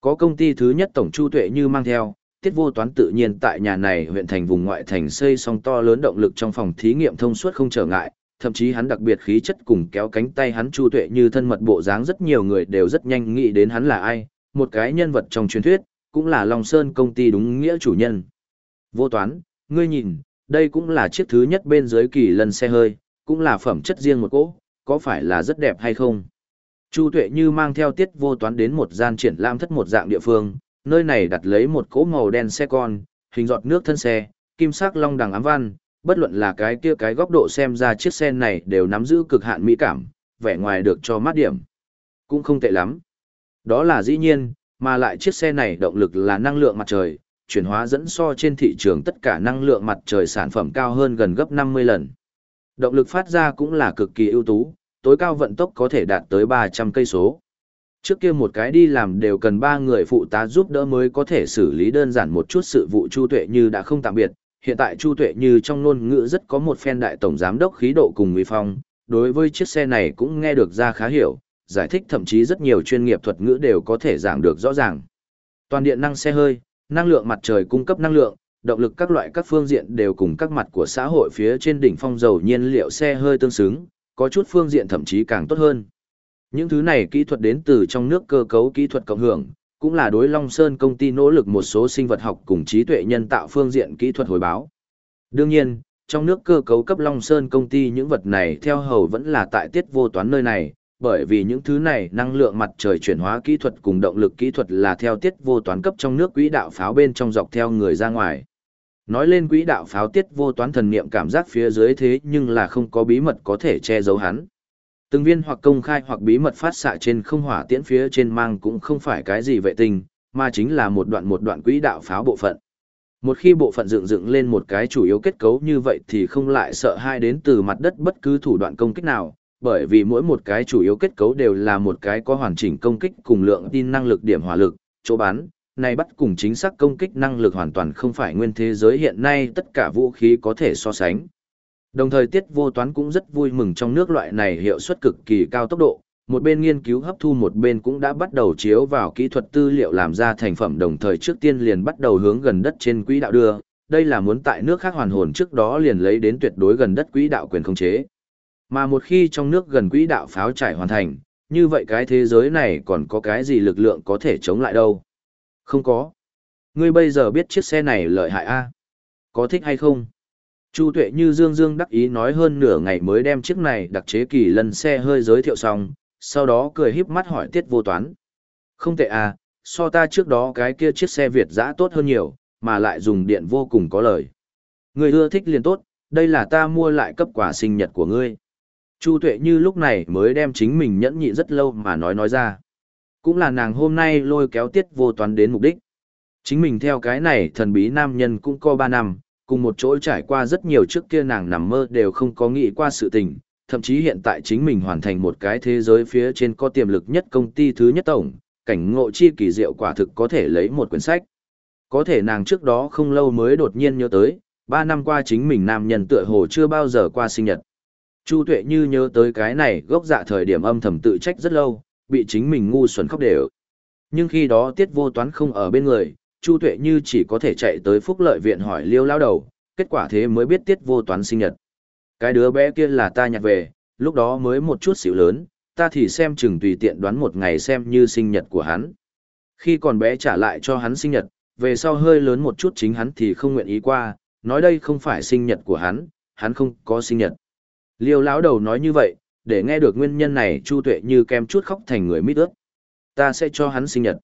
Có công ty thứ nhất tổng chu tuệ như mang theo, tiết vô toán tự nhiên tại nhà này huyện thành vùng ngoại thành xây xong to lớn động lực trong phòng thí nghiệm thông suốt không trở ngại, thậm chí hắn đặc biệt khí chất cùng kéo cánh tay hắn chu tuệ như thân mật bộ dáng rất nhiều người đều rất nhanh nghĩ đến hắn là ai, một cái nhân vật trong truyền thuyết, cũng là Long Sơn công ty đúng nghĩa chủ nhân. Vô toán, ngươi nhìn, đây cũng là chiếc thứ nhất bên dưới kỳ lần xe hơi, cũng là phẩm chất riêng một cỗ, có phải là rất đẹp hay không? Chu Tuệ như mang theo tiết vô toán đến một gian triển lãm thất một dạng địa phương, nơi này đặt lấy một cỗ màu đen xe con, hình giọt nước thân xe, kim sắc long đằng ám văn, bất luận là cái kia cái góc độ xem ra chiếc xe này đều nắm giữ cực hạn mỹ cảm, vẻ ngoài được cho mát điểm. Cũng không tệ lắm. Đó là dĩ nhiên, mà lại chiếc xe này động lực là năng lượng mặt trời, chuyển hóa dẫn so trên thị trường tất cả năng lượng mặt trời sản phẩm cao hơn gần gấp 50 lần. Động lực phát ra cũng là cực kỳ ưu tú, tối cao vận tốc có thể đạt tới 300 cây số. Trước kia một cái đi làm đều cần ba người phụ tá giúp đỡ mới có thể xử lý đơn giản một chút sự vụ Chu Tuệ Như đã không tạm biệt, hiện tại Chu Tuệ Như trong ngôn ngữ rất có một phen đại tổng giám đốc khí độ cùng uy phong, đối với chiếc xe này cũng nghe được ra khá hiểu, giải thích thậm chí rất nhiều chuyên nghiệp thuật ngữ đều có thể giảng được rõ ràng. Toàn điện năng xe hơi, năng lượng mặt trời cung cấp năng lượng, động lực các loại các phương diện đều cùng các mặt của xã hội phía trên đỉnh phong dầu nhiên liệu xe hơi tương xứng, có chút phương diện thậm chí càng tốt hơn. Những thứ này kỹ thuật đến từ trong nước cơ cấu kỹ thuật cộng hưởng, cũng là đối Long Sơn công ty nỗ lực một số sinh vật học cùng trí tuệ nhân tạo phương diện kỹ thuật hồi báo. Đương nhiên, trong nước cơ cấu cấp Long Sơn công ty những vật này theo hầu vẫn là tại tiết vô toán nơi này, bởi vì những thứ này năng lượng mặt trời chuyển hóa kỹ thuật cùng động lực kỹ thuật là theo tiết vô toán cấp trong nước quỹ đạo pháo bên trong dọc theo người ra ngoài. Nói lên quỹ đạo pháo tiết vô toán thần niệm cảm giác phía dưới thế nhưng là không có bí mật có thể che giấu hắn. Từng viên hoặc công khai hoặc bí mật phát xạ trên không hỏa tiễn phía trên mang cũng không phải cái gì vệ tinh, mà chính là một đoạn một đoạn quỹ đạo pháo bộ phận. Một khi bộ phận dựng dựng lên một cái chủ yếu kết cấu như vậy thì không lại sợ hai đến từ mặt đất bất cứ thủ đoạn công kích nào, bởi vì mỗi một cái chủ yếu kết cấu đều là một cái có hoàn chỉnh công kích cùng lượng tin năng lực điểm hỏa lực, chỗ bán, này bắt cùng chính xác công kích năng lực hoàn toàn không phải nguyên thế giới hiện nay tất cả vũ khí có thể so sánh. Đồng thời tiết vô toán cũng rất vui mừng trong nước loại này hiệu suất cực kỳ cao tốc độ, một bên nghiên cứu hấp thu một bên cũng đã bắt đầu chiếu vào kỹ thuật tư liệu làm ra thành phẩm đồng thời trước tiên liền bắt đầu hướng gần đất trên quỹ đạo đưa, đây là muốn tại nước khác hoàn hồn trước đó liền lấy đến tuyệt đối gần đất quỹ đạo quyền khống chế. Mà một khi trong nước gần quỹ đạo pháo trải hoàn thành, như vậy cái thế giới này còn có cái gì lực lượng có thể chống lại đâu? Không có. Ngươi bây giờ biết chiếc xe này lợi hại a? Có thích hay không? Chu Tuệ như Dương Dương đắc ý nói hơn nửa ngày mới đem chiếc này đặc chế kỳ lần xe hơi giới thiệu xong, sau đó cười híp mắt hỏi Tiết Vô Toán. Không tệ à, so ta trước đó cái kia chiếc xe Việt giã tốt hơn nhiều, mà lại dùng điện vô cùng có lời. Người ưa thích liền tốt, đây là ta mua lại cấp quả sinh nhật của ngươi. Chu Tuệ như lúc này mới đem chính mình nhẫn nhị rất lâu mà nói nói ra. Cũng là nàng hôm nay lôi kéo tiết vô toán đến mục đích. Chính mình theo cái này thần bí nam nhân cũng có 3 năm, cùng một chỗ trải qua rất nhiều trước kia nàng nằm mơ đều không có nghĩ qua sự tình, thậm chí hiện tại chính mình hoàn thành một cái thế giới phía trên có tiềm lực nhất công ty thứ nhất tổng, cảnh ngộ chi kỳ diệu quả thực có thể lấy một quyển sách. Có thể nàng trước đó không lâu mới đột nhiên nhớ tới, 3 năm qua chính mình nam nhân tựa hồ chưa bao giờ qua sinh nhật. Chu Tuệ như nhớ tới cái này gốc dạ thời điểm âm thầm tự trách rất lâu, bị chính mình ngu xuẩn khóc đều. Nhưng khi đó tiết vô toán không ở bên người, Chu Tuệ như chỉ có thể chạy tới phúc lợi viện hỏi liêu lao đầu, kết quả thế mới biết tiết vô toán sinh nhật. Cái đứa bé kia là ta nhặt về, lúc đó mới một chút xíu lớn, ta thì xem chừng tùy tiện đoán một ngày xem như sinh nhật của hắn. Khi còn bé trả lại cho hắn sinh nhật, về sau hơi lớn một chút chính hắn thì không nguyện ý qua, nói đây không phải sinh nhật của hắn, hắn không có sinh nhật. Liêu lão đầu nói như vậy, để nghe được nguyên nhân này Chu Tuệ như kem chút khóc thành người mít ướt. Ta sẽ cho hắn sinh nhật.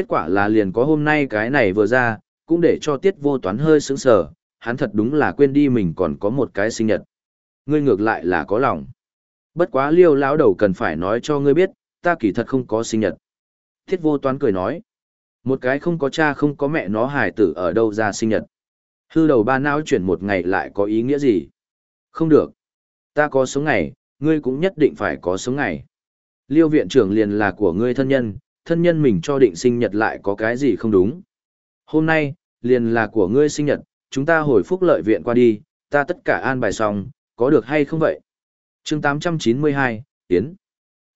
Kết quả là liền có hôm nay cái này vừa ra, cũng để cho tiết vô toán hơi sững sờ, hắn thật đúng là quên đi mình còn có một cái sinh nhật. Ngươi ngược lại là có lòng. Bất quá liêu lão đầu cần phải nói cho ngươi biết, ta kỳ thật không có sinh nhật. Tiết vô toán cười nói. Một cái không có cha không có mẹ nó hài tử ở đâu ra sinh nhật. Hư đầu ba não chuyển một ngày lại có ý nghĩa gì? Không được. Ta có sống ngày, ngươi cũng nhất định phải có sống ngày. Liêu viện trưởng liền là của ngươi thân nhân, thân nhân mình cho định sinh nhật lại có cái gì không đúng. Hôm nay, liền là của ngươi sinh nhật, chúng ta hồi phúc lợi viện qua đi, ta tất cả an bài xong, có được hay không vậy? chương 892, Tiến.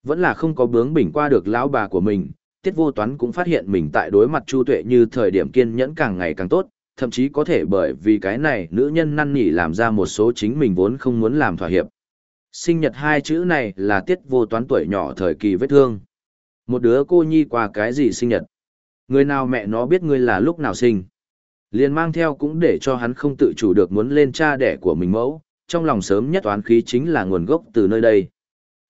Vẫn là không có bướng bỉnh qua được lão bà của mình, tiết vô toán cũng phát hiện mình tại đối mặt chu tuệ như thời điểm kiên nhẫn càng ngày càng tốt, thậm chí có thể bởi vì cái này nữ nhân năn nỉ làm ra một số chính mình vốn không muốn làm thỏa hiệp. Sinh nhật hai chữ này là tiết vô toán tuổi nhỏ thời kỳ vết thương. Một đứa cô nhi qua cái gì sinh nhật? Người nào mẹ nó biết ngươi là lúc nào sinh? liền mang theo cũng để cho hắn không tự chủ được muốn lên cha đẻ của mình mẫu, trong lòng sớm nhất toán khí chính là nguồn gốc từ nơi đây.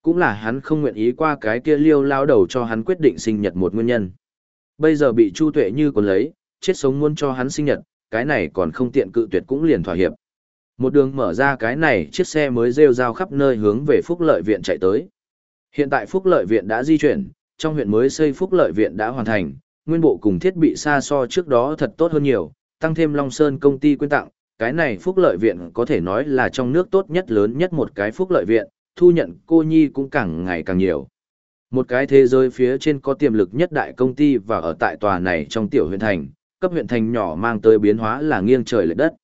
Cũng là hắn không nguyện ý qua cái kia liêu lao đầu cho hắn quyết định sinh nhật một nguyên nhân. Bây giờ bị Chu Tuệ như còn lấy, chết sống muốn cho hắn sinh nhật, cái này còn không tiện cự tuyệt cũng liền thỏa hiệp. Một đường mở ra cái này chiếc xe mới rêu rao khắp nơi hướng về Phúc Lợi Viện chạy tới. Hiện tại Phúc Lợi Viện đã di chuyển, trong huyện mới xây Phúc Lợi Viện đã hoàn thành, nguyên bộ cùng thiết bị xa so trước đó thật tốt hơn nhiều, tăng thêm Long Sơn công ty quyên tặng, cái này phúc lợi viện có thể nói là trong nước tốt nhất lớn nhất một cái phúc lợi viện, thu nhận cô nhi cũng càng ngày càng nhiều. Một cái thế giới phía trên có tiềm lực nhất đại công ty và ở tại tòa này trong tiểu huyện thành, cấp huyện thành nhỏ mang tới biến hóa là nghiêng trời lệch đất.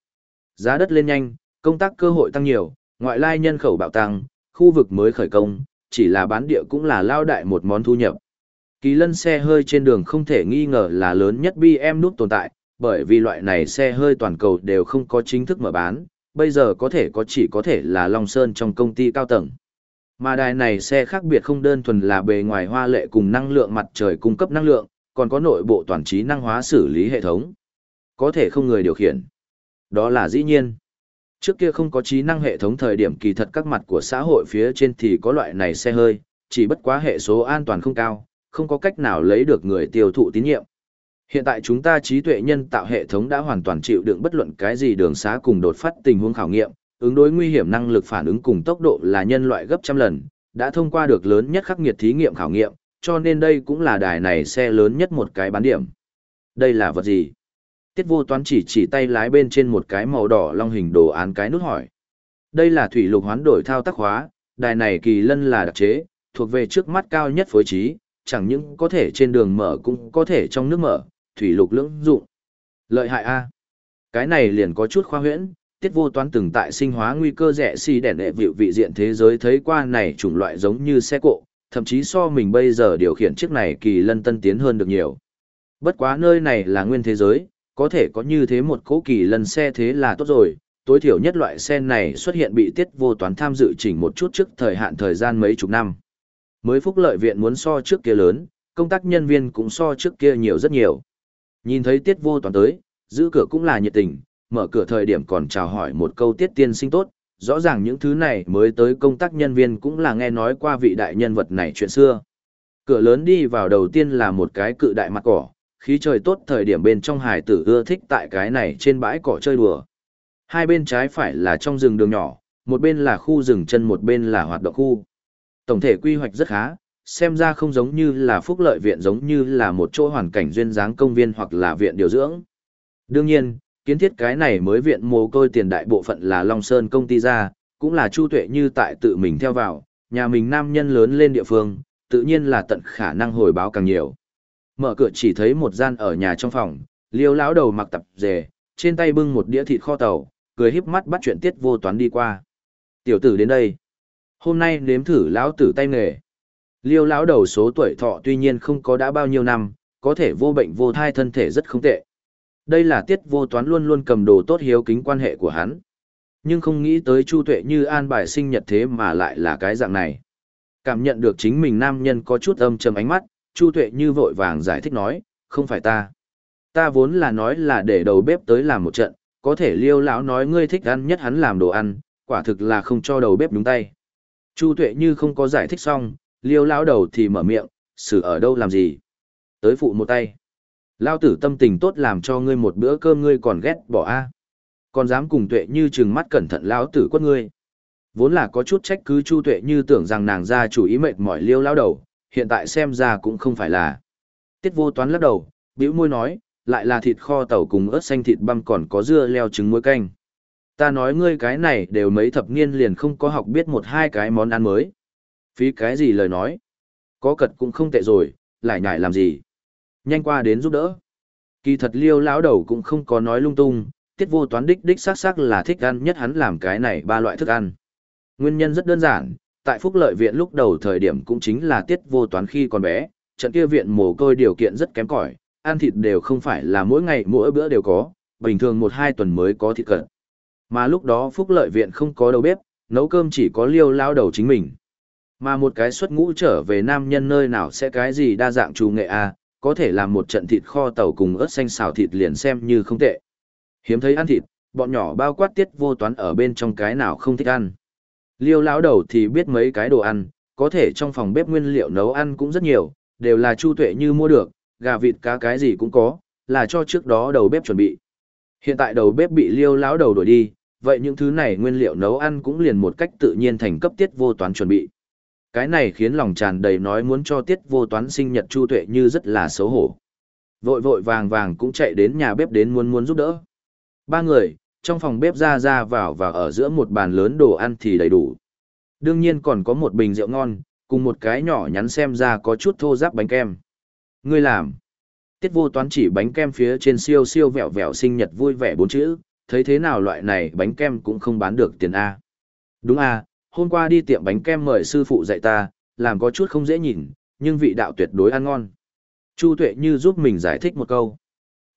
Giá đất lên nhanh, công tác cơ hội tăng nhiều, ngoại lai nhân khẩu bạo tăng, khu vực mới khởi công, chỉ là bán địa cũng là lao đại một món thu nhập. Kỳ lân xe hơi trên đường không thể nghi ngờ là lớn nhất BM nút tồn tại, bởi vì loại này xe hơi toàn cầu đều không có chính thức mở bán, bây giờ có thể có chỉ có thể là Long Sơn trong công ty cao tầng. Mà đài này xe khác biệt không đơn thuần là bề ngoài hoa lệ cùng năng lượng mặt trời cung cấp năng lượng, còn có nội bộ toàn trí năng hóa xử lý hệ thống. Có thể không người điều khiển. Đó là dĩ nhiên. Trước kia không có trí năng hệ thống thời điểm kỳ thật các mặt của xã hội phía trên thì có loại này xe hơi, chỉ bất quá hệ số an toàn không cao, không có cách nào lấy được người tiêu thụ tín nhiệm. Hiện tại chúng ta trí tuệ nhân tạo hệ thống đã hoàn toàn chịu đựng bất luận cái gì đường xá cùng đột phát tình huống khảo nghiệm, ứng đối nguy hiểm năng lực phản ứng cùng tốc độ là nhân loại gấp trăm lần, đã thông qua được lớn nhất khắc nghiệt thí nghiệm khảo nghiệm, cho nên đây cũng là đài này xe lớn nhất một cái bán điểm. Đây là vật gì? Tiết vô toán chỉ chỉ tay lái bên trên một cái màu đỏ long hình đồ án cái nút hỏi. Đây là thủy lục hoán đổi thao tác hóa, đài này kỳ lân là đặc chế, thuộc về trước mắt cao nhất phối trí, chẳng những có thể trên đường mở cũng có thể trong nước mở, thủy lục lưỡng dụng. Lợi hại A. Cái này liền có chút khoa huyễn, tiết vô toán từng tại sinh hóa nguy cơ rẻ xì đèn đệ vịu vị diện thế giới thấy qua này chủng loại giống như xe cộ, thậm chí so mình bây giờ điều khiển chiếc này kỳ lân tân tiến hơn được nhiều. Bất quá nơi này là nguyên thế giới, có thể có như thế một cố kỳ lần xe thế là tốt rồi, tối thiểu nhất loại xe này xuất hiện bị tiết vô toán tham dự chỉnh một chút trước thời hạn thời gian mấy chục năm. Mới phúc lợi viện muốn so trước kia lớn, công tác nhân viên cũng so trước kia nhiều rất nhiều. Nhìn thấy tiết vô toàn tới, giữ cửa cũng là nhiệt tình, mở cửa thời điểm còn chào hỏi một câu tiết tiên sinh tốt, rõ ràng những thứ này mới tới công tác nhân viên cũng là nghe nói qua vị đại nhân vật này chuyện xưa. Cửa lớn đi vào đầu tiên là một cái cự đại mặt cỏ, khí trời tốt thời điểm bên trong hải tử ưa thích tại cái này trên bãi cỏ chơi đùa. Hai bên trái phải là trong rừng đường nhỏ, một bên là khu rừng chân một bên là hoạt động khu. Tổng thể quy hoạch rất khá, xem ra không giống như là phúc lợi viện giống như là một chỗ hoàn cảnh duyên dáng công viên hoặc là viện điều dưỡng. Đương nhiên, kiến thiết cái này mới viện mồ côi tiền đại bộ phận là Long Sơn công ty ra, cũng là Chu Tuệ như tại tự mình theo vào, nhà mình nam nhân lớn lên địa phương, tự nhiên là tận khả năng hồi báo càng nhiều. Mở cửa chỉ thấy một gian ở nhà trong phòng, liêu lão đầu mặc tập dề, trên tay bưng một đĩa thịt kho tàu, cười híp mắt bắt chuyện tiết vô toán đi qua. Tiểu tử đến đây. Hôm nay nếm thử lão tử tay nghề. Liêu lão đầu số tuổi thọ tuy nhiên không có đã bao nhiêu năm, có thể vô bệnh vô thai thân thể rất không tệ. Đây là tiết vô toán luôn luôn cầm đồ tốt hiếu kính quan hệ của hắn. Nhưng không nghĩ tới Chu Tuệ như an bài sinh nhật thế mà lại là cái dạng này. Cảm nhận được chính mình nam nhân có chút âm trầm ánh mắt, Chu Tuệ như vội vàng giải thích nói, không phải ta. Ta vốn là nói là để đầu bếp tới làm một trận, có thể liêu lão nói ngươi thích ăn nhất hắn làm đồ ăn, quả thực là không cho đầu bếp đúng tay. Chu tuệ như không có giải thích xong, liêu lão đầu thì mở miệng, xử ở đâu làm gì. Tới phụ một tay. Lao tử tâm tình tốt làm cho ngươi một bữa cơm ngươi còn ghét bỏ a Còn dám cùng tuệ như trừng mắt cẩn thận lão tử quất ngươi. Vốn là có chút trách cứ chu tuệ như tưởng rằng nàng ra chủ ý mệt mỏi liêu lão đầu, hiện tại xem ra cũng không phải là. Tiết vô toán lắc đầu, bĩu môi nói, lại là thịt kho tàu cùng ớt xanh thịt băm còn có dưa leo trứng muối canh. Ta nói ngươi cái này đều mấy thập niên liền không có học biết một hai cái món ăn mới. Phí cái gì lời nói. Có cật cũng không tệ rồi, lại nhải làm gì. Nhanh qua đến giúp đỡ. Kỳ thật liêu lão đầu cũng không có nói lung tung, tiết vô toán đích đích xác xác là thích ăn nhất hắn làm cái này ba loại thức ăn. Nguyên nhân rất đơn giản, tại phúc lợi viện lúc đầu thời điểm cũng chính là tiết vô toán khi còn bé, trận kia viện mồ côi điều kiện rất kém cỏi, ăn thịt đều không phải là mỗi ngày mỗi bữa đều có, bình thường một hai tuần mới có thịt cận. Mà lúc đó phúc lợi viện không có đầu bếp, nấu cơm chỉ có liêu lao đầu chính mình. Mà một cái xuất ngũ trở về nam nhân nơi nào sẽ cái gì đa dạng trù nghệ a, à, có thể làm một trận thịt kho tàu cùng ớt xanh xào thịt liền xem như không tệ. Hiếm thấy ăn thịt, bọn nhỏ bao quát tiết vô toán ở bên trong cái nào không thích ăn. Liêu lão đầu thì biết mấy cái đồ ăn, có thể trong phòng bếp nguyên liệu nấu ăn cũng rất nhiều, đều là chu tuệ như mua được, gà vịt cá cái gì cũng có, là cho trước đó đầu bếp chuẩn bị. Hiện tại đầu bếp bị liêu lão đầu đuổi đi, vậy những thứ này nguyên liệu nấu ăn cũng liền một cách tự nhiên thành cấp tiết vô toán chuẩn bị. Cái này khiến lòng tràn đầy nói muốn cho tiết vô toán sinh nhật chu tuệ như rất là xấu hổ. Vội vội vàng vàng cũng chạy đến nhà bếp đến muốn muốn giúp đỡ. Ba người, trong phòng bếp ra ra vào và ở giữa một bàn lớn đồ ăn thì đầy đủ. Đương nhiên còn có một bình rượu ngon, cùng một cái nhỏ nhắn xem ra có chút thô giáp bánh kem. Ngươi làm. Tiết vô toán chỉ bánh kem phía trên siêu siêu vẹo vẹo sinh nhật vui vẻ bốn chữ, thấy thế nào loại này bánh kem cũng không bán được tiền A. Đúng A, hôm qua đi tiệm bánh kem mời sư phụ dạy ta, làm có chút không dễ nhìn, nhưng vị đạo tuyệt đối ăn ngon. Chu Tuệ như giúp mình giải thích một câu.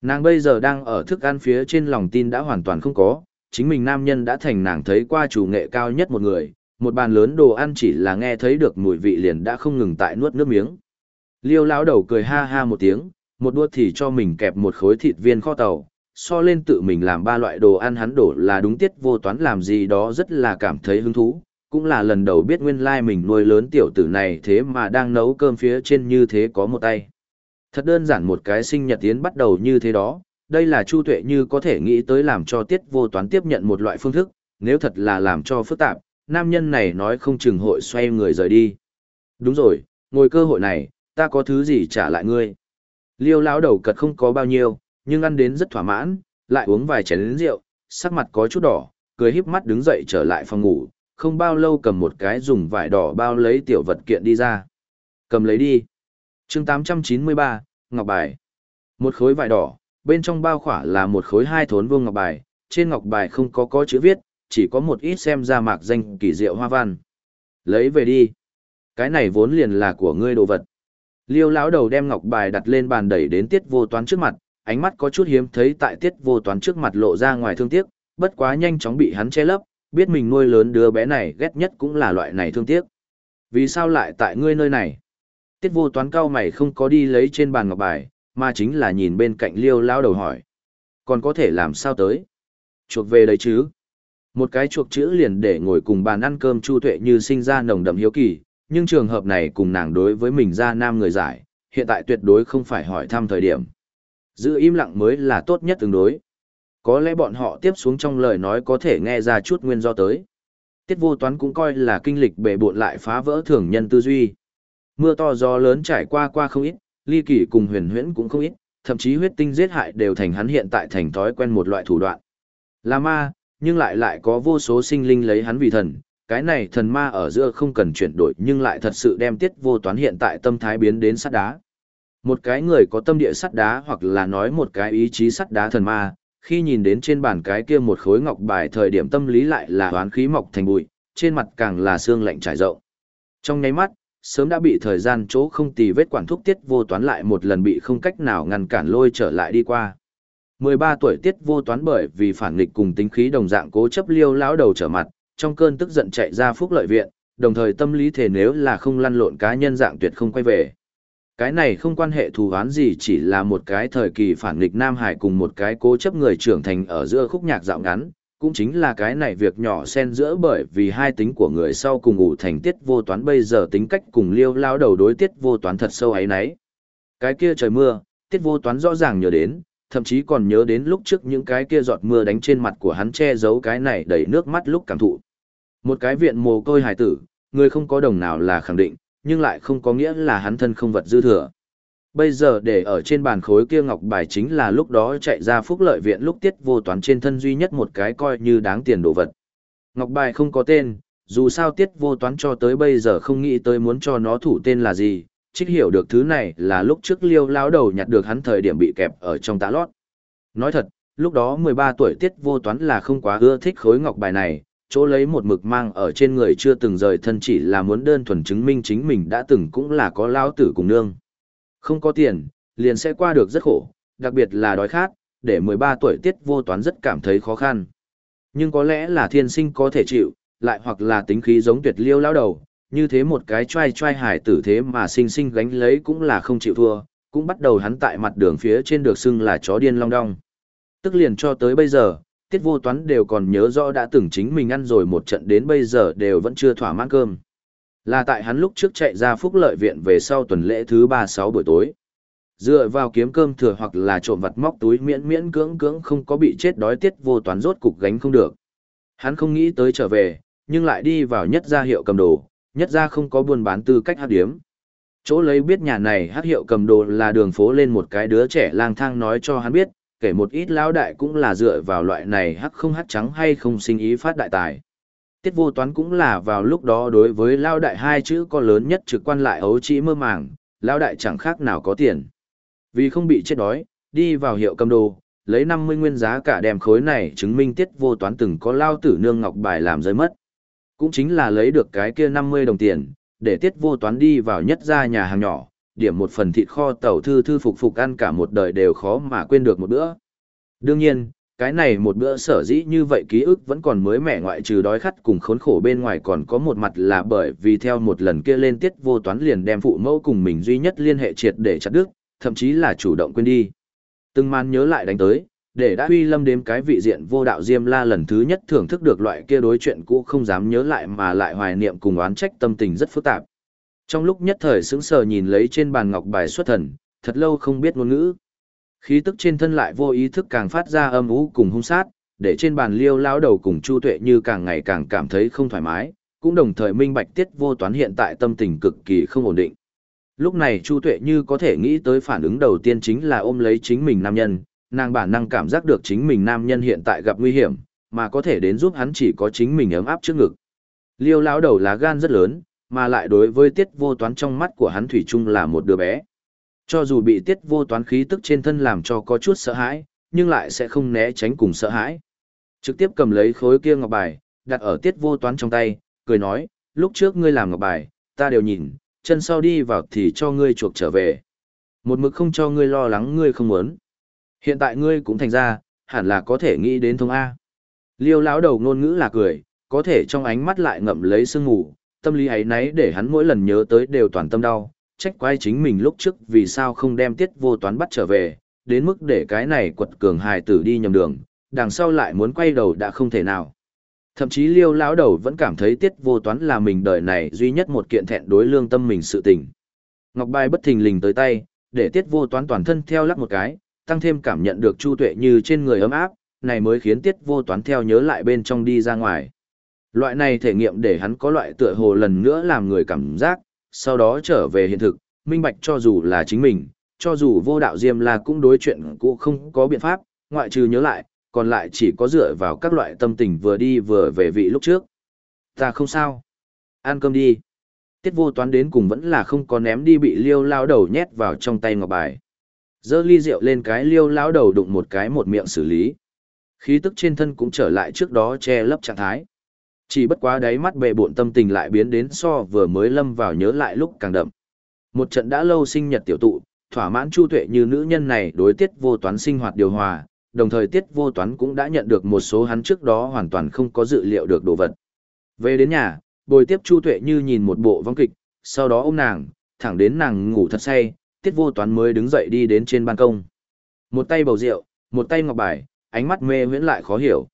Nàng bây giờ đang ở thức ăn phía trên lòng tin đã hoàn toàn không có, chính mình nam nhân đã thành nàng thấy qua chủ nghệ cao nhất một người, một bàn lớn đồ ăn chỉ là nghe thấy được mùi vị liền đã không ngừng tại nuốt nước miếng. Liêu lão đầu cười ha ha một tiếng, một đua thì cho mình kẹp một khối thịt viên kho tàu, so lên tự mình làm ba loại đồ ăn hắn đổ là đúng tiết vô toán làm gì đó rất là cảm thấy hứng thú, cũng là lần đầu biết nguyên lai mình nuôi lớn tiểu tử này thế mà đang nấu cơm phía trên như thế có một tay. Thật đơn giản một cái sinh nhật tiến bắt đầu như thế đó, đây là Chu Tuệ như có thể nghĩ tới làm cho tiết vô toán tiếp nhận một loại phương thức, nếu thật là làm cho phức tạp, nam nhân này nói không chừng hội xoay người rời đi. Đúng rồi, ngồi cơ hội này, ta có thứ gì trả lại ngươi. Liêu lão đầu cật không có bao nhiêu, nhưng ăn đến rất thỏa mãn, lại uống vài chén rượu, sắc mặt có chút đỏ, cười híp mắt đứng dậy trở lại phòng ngủ, không bao lâu cầm một cái dùng vải đỏ bao lấy tiểu vật kiện đi ra. Cầm lấy đi chương 893, Ngọc Bài. Một khối vải đỏ, bên trong bao khỏa là một khối hai thốn vuông ngọc bài, trên ngọc bài không có có chữ viết, chỉ có một ít xem ra mạc danh kỳ diệu hoa văn. Lấy về đi. Cái này vốn liền là của ngươi đồ vật. Liêu lão đầu đem ngọc bài đặt lên bàn đẩy đến tiết vô toán trước mặt, ánh mắt có chút hiếm thấy tại tiết vô toán trước mặt lộ ra ngoài thương tiếc, bất quá nhanh chóng bị hắn che lấp, biết mình nuôi lớn đứa bé này ghét nhất cũng là loại này thương tiếc. Vì sao lại tại ngươi nơi này? Tiết vô toán cao mày không có đi lấy trên bàn ngọc bài, mà chính là nhìn bên cạnh liêu lao đầu hỏi. Còn có thể làm sao tới? Chuộc về đấy chứ? Một cái chuộc chữ liền để ngồi cùng bàn ăn cơm chu tuệ như sinh ra nồng đậm hiếu kỳ, nhưng trường hợp này cùng nàng đối với mình ra nam người giải, hiện tại tuyệt đối không phải hỏi thăm thời điểm. Giữ im lặng mới là tốt nhất tương đối. Có lẽ bọn họ tiếp xuống trong lời nói có thể nghe ra chút nguyên do tới. Tiết vô toán cũng coi là kinh lịch bể bộn lại phá vỡ thường nhân tư duy. Mưa to gió lớn trải qua qua không ít, ly kỳ cùng huyền huyễn cũng không ít, thậm chí huyết tinh giết hại đều thành hắn hiện tại thành thói quen một loại thủ đoạn. Là ma, nhưng lại lại có vô số sinh linh lấy hắn vì thần, cái này thần ma ở giữa không cần chuyển đổi nhưng lại thật sự đem tiết vô toán hiện tại tâm thái biến đến sắt đá. Một cái người có tâm địa sắt đá hoặc là nói một cái ý chí sắt đá thần ma, khi nhìn đến trên bàn cái kia một khối ngọc bài thời điểm tâm lý lại là oán khí mọc thành bụi, trên mặt càng là xương lạnh trải rộng. Trong nháy mắt, sớm đã bị thời gian chỗ không tì vết quản thúc tiết vô toán lại một lần bị không cách nào ngăn cản lôi trở lại đi qua. 13 tuổi tiết vô toán bởi vì phản nghịch cùng tính khí đồng dạng cố chấp liêu lão đầu trở mặt, trong cơn tức giận chạy ra phúc lợi viện, đồng thời tâm lý thể nếu là không lăn lộn cá nhân dạng tuyệt không quay về. Cái này không quan hệ thù oán gì chỉ là một cái thời kỳ phản nghịch Nam Hải cùng một cái cố chấp người trưởng thành ở giữa khúc nhạc dạo ngắn, cũng chính là cái này việc nhỏ xen giữa bởi vì hai tính của người sau cùng ngủ thành tiết vô toán bây giờ tính cách cùng liêu lao đầu đối tiết vô toán thật sâu ấy nấy. Cái kia trời mưa, tiết vô toán rõ ràng nhớ đến, thậm chí còn nhớ đến lúc trước những cái kia giọt mưa đánh trên mặt của hắn che giấu cái này đầy nước mắt lúc cảm thụ. Một cái viện mồ côi hài tử, người không có đồng nào là khẳng định, nhưng lại không có nghĩa là hắn thân không vật dư thừa. Bây giờ để ở trên bàn khối kia ngọc bài chính là lúc đó chạy ra phúc lợi viện lúc tiết vô toán trên thân duy nhất một cái coi như đáng tiền đồ vật. Ngọc bài không có tên, dù sao tiết vô toán cho tới bây giờ không nghĩ tới muốn cho nó thủ tên là gì, trích hiểu được thứ này là lúc trước liêu lao đầu nhặt được hắn thời điểm bị kẹp ở trong tá lót. Nói thật, lúc đó 13 tuổi tiết vô toán là không quá ưa thích khối ngọc bài này, chỗ lấy một mực mang ở trên người chưa từng rời thân chỉ là muốn đơn thuần chứng minh chính mình đã từng cũng là có lao tử cùng nương. Không có tiền, liền sẽ qua được rất khổ, đặc biệt là đói khát, để 13 tuổi tiết vô toán rất cảm thấy khó khăn. Nhưng có lẽ là thiên sinh có thể chịu, lại hoặc là tính khí giống tuyệt liêu lao đầu, như thế một cái trai trai hải tử thế mà sinh sinh gánh lấy cũng là không chịu thua, cũng bắt đầu hắn tại mặt đường phía trên được xưng là chó điên long đong. Tức liền cho tới bây giờ, tiết vô toán đều còn nhớ rõ đã từng chính mình ăn rồi một trận đến bây giờ đều vẫn chưa thỏa mãn cơm. Là tại hắn lúc trước chạy ra phúc lợi viện về sau tuần lễ thứ ba sáu buổi tối. Dựa vào kiếm cơm thừa hoặc là trộm vặt móc túi miễn miễn cưỡng cưỡng không có bị chết đói tiết vô toán rốt cục gánh không được. Hắn không nghĩ tới trở về, nhưng lại đi vào nhất gia hiệu cầm đồ, nhất gia không có buôn bán tư cách hát điếm. Chỗ lấy biết nhà này hát hiệu cầm đồ là đường phố lên một cái đứa trẻ lang thang nói cho hắn biết, kể một ít lão đại cũng là dựa vào loại này hắc không hắc trắng hay không sinh ý phát đại tài. Tiết vô toán cũng là vào lúc đó đối với lao đại hai chữ có lớn nhất trực quan lại ấu trĩ mơ màng, lao đại chẳng khác nào có tiền. Vì không bị chết đói, đi vào hiệu cầm đồ, lấy 50 nguyên giá cả đem khối này chứng minh tiết vô toán từng có lao tử nương ngọc bài làm rơi mất. Cũng chính là lấy được cái kia 50 đồng tiền, để tiết vô toán đi vào nhất ra nhà hàng nhỏ, điểm một phần thịt kho tàu thư thư phục phục ăn cả một đời đều khó mà quên được một bữa. Đương nhiên, cái này một bữa sở dĩ như vậy ký ức vẫn còn mới mẻ ngoại trừ đói khát cùng khốn khổ bên ngoài còn có một mặt là bởi vì theo một lần kia lên tiết vô toán liền đem phụ mẫu cùng mình duy nhất liên hệ triệt để chặt đứt, thậm chí là chủ động quên đi. Từng man nhớ lại đánh tới, để đã huy lâm đếm cái vị diện vô đạo diêm la lần thứ nhất thưởng thức được loại kia đối chuyện cũ không dám nhớ lại mà lại hoài niệm cùng oán trách tâm tình rất phức tạp. Trong lúc nhất thời sững sờ nhìn lấy trên bàn ngọc bài xuất thần, thật lâu không biết ngôn ngữ. Khí tức trên thân lại vô ý thức càng phát ra âm ú cùng hung sát, để trên bàn liêu lao đầu cùng Chu Tuệ như càng ngày càng cảm thấy không thoải mái, cũng đồng thời minh bạch tiết vô toán hiện tại tâm tình cực kỳ không ổn định. Lúc này Chu Tuệ như có thể nghĩ tới phản ứng đầu tiên chính là ôm lấy chính mình nam nhân, nàng bản năng cảm giác được chính mình nam nhân hiện tại gặp nguy hiểm, mà có thể đến giúp hắn chỉ có chính mình ấm áp trước ngực. Liêu lão đầu lá gan rất lớn, mà lại đối với tiết vô toán trong mắt của hắn thủy chung là một đứa bé. Cho dù bị tiết vô toán khí tức trên thân làm cho có chút sợ hãi, nhưng lại sẽ không né tránh cùng sợ hãi. Trực tiếp cầm lấy khối kia ngọc bài, đặt ở tiết vô toán trong tay, cười nói, lúc trước ngươi làm ngọc bài, ta đều nhìn, chân sau đi vào thì cho ngươi chuộc trở về. Một mực không cho ngươi lo lắng ngươi không muốn. Hiện tại ngươi cũng thành ra, hẳn là có thể nghĩ đến thông A. Liêu lão đầu ngôn ngữ là cười, có thể trong ánh mắt lại ngậm lấy sương ngủ, tâm lý ấy nấy để hắn mỗi lần nhớ tới đều toàn tâm đau, trách quay chính mình lúc trước vì sao không đem tiết vô toán bắt trở về, đến mức để cái này quật cường hài tử đi nhầm đường, đằng sau lại muốn quay đầu đã không thể nào. Thậm chí liêu lão đầu vẫn cảm thấy tiết vô toán là mình đời này duy nhất một kiện thẹn đối lương tâm mình sự tình. Ngọc bài bất thình lình tới tay, để tiết vô toán toàn thân theo lắc một cái, tăng thêm cảm nhận được chu tuệ như trên người ấm áp, này mới khiến tiết vô toán theo nhớ lại bên trong đi ra ngoài. Loại này thể nghiệm để hắn có loại tựa hồ lần nữa làm người cảm giác, sau đó trở về hiện thực, minh bạch cho dù là chính mình, cho dù vô đạo diêm là cũng đối chuyện cũ không có biện pháp, ngoại trừ nhớ lại, còn lại chỉ có dựa vào các loại tâm tình vừa đi vừa về vị lúc trước. Ta không sao. Ăn cơm đi. Tiết vô toán đến cùng vẫn là không có ném đi bị liêu lao đầu nhét vào trong tay ngọc bài. Dơ ly rượu lên cái liêu lao đầu đụng một cái một miệng xử lý. Khí tức trên thân cũng trở lại trước đó che lấp trạng thái. Chỉ bất quá đáy mắt bệ bộn tâm tình lại biến đến so vừa mới lâm vào nhớ lại lúc càng đậm. Một trận đã lâu sinh nhật tiểu tụ, thỏa mãn chu tuệ như nữ nhân này đối tiết vô toán sinh hoạt điều hòa, đồng thời tiết vô toán cũng đã nhận được một số hắn trước đó hoàn toàn không có dự liệu được đồ vật. Về đến nhà, bồi tiếp chu tuệ như nhìn một bộ vong kịch, sau đó ôm nàng, thẳng đến nàng ngủ thật say, tiết vô toán mới đứng dậy đi đến trên ban công. Một tay bầu rượu, một tay ngọc bài, ánh mắt mê miễn lại khó hiểu.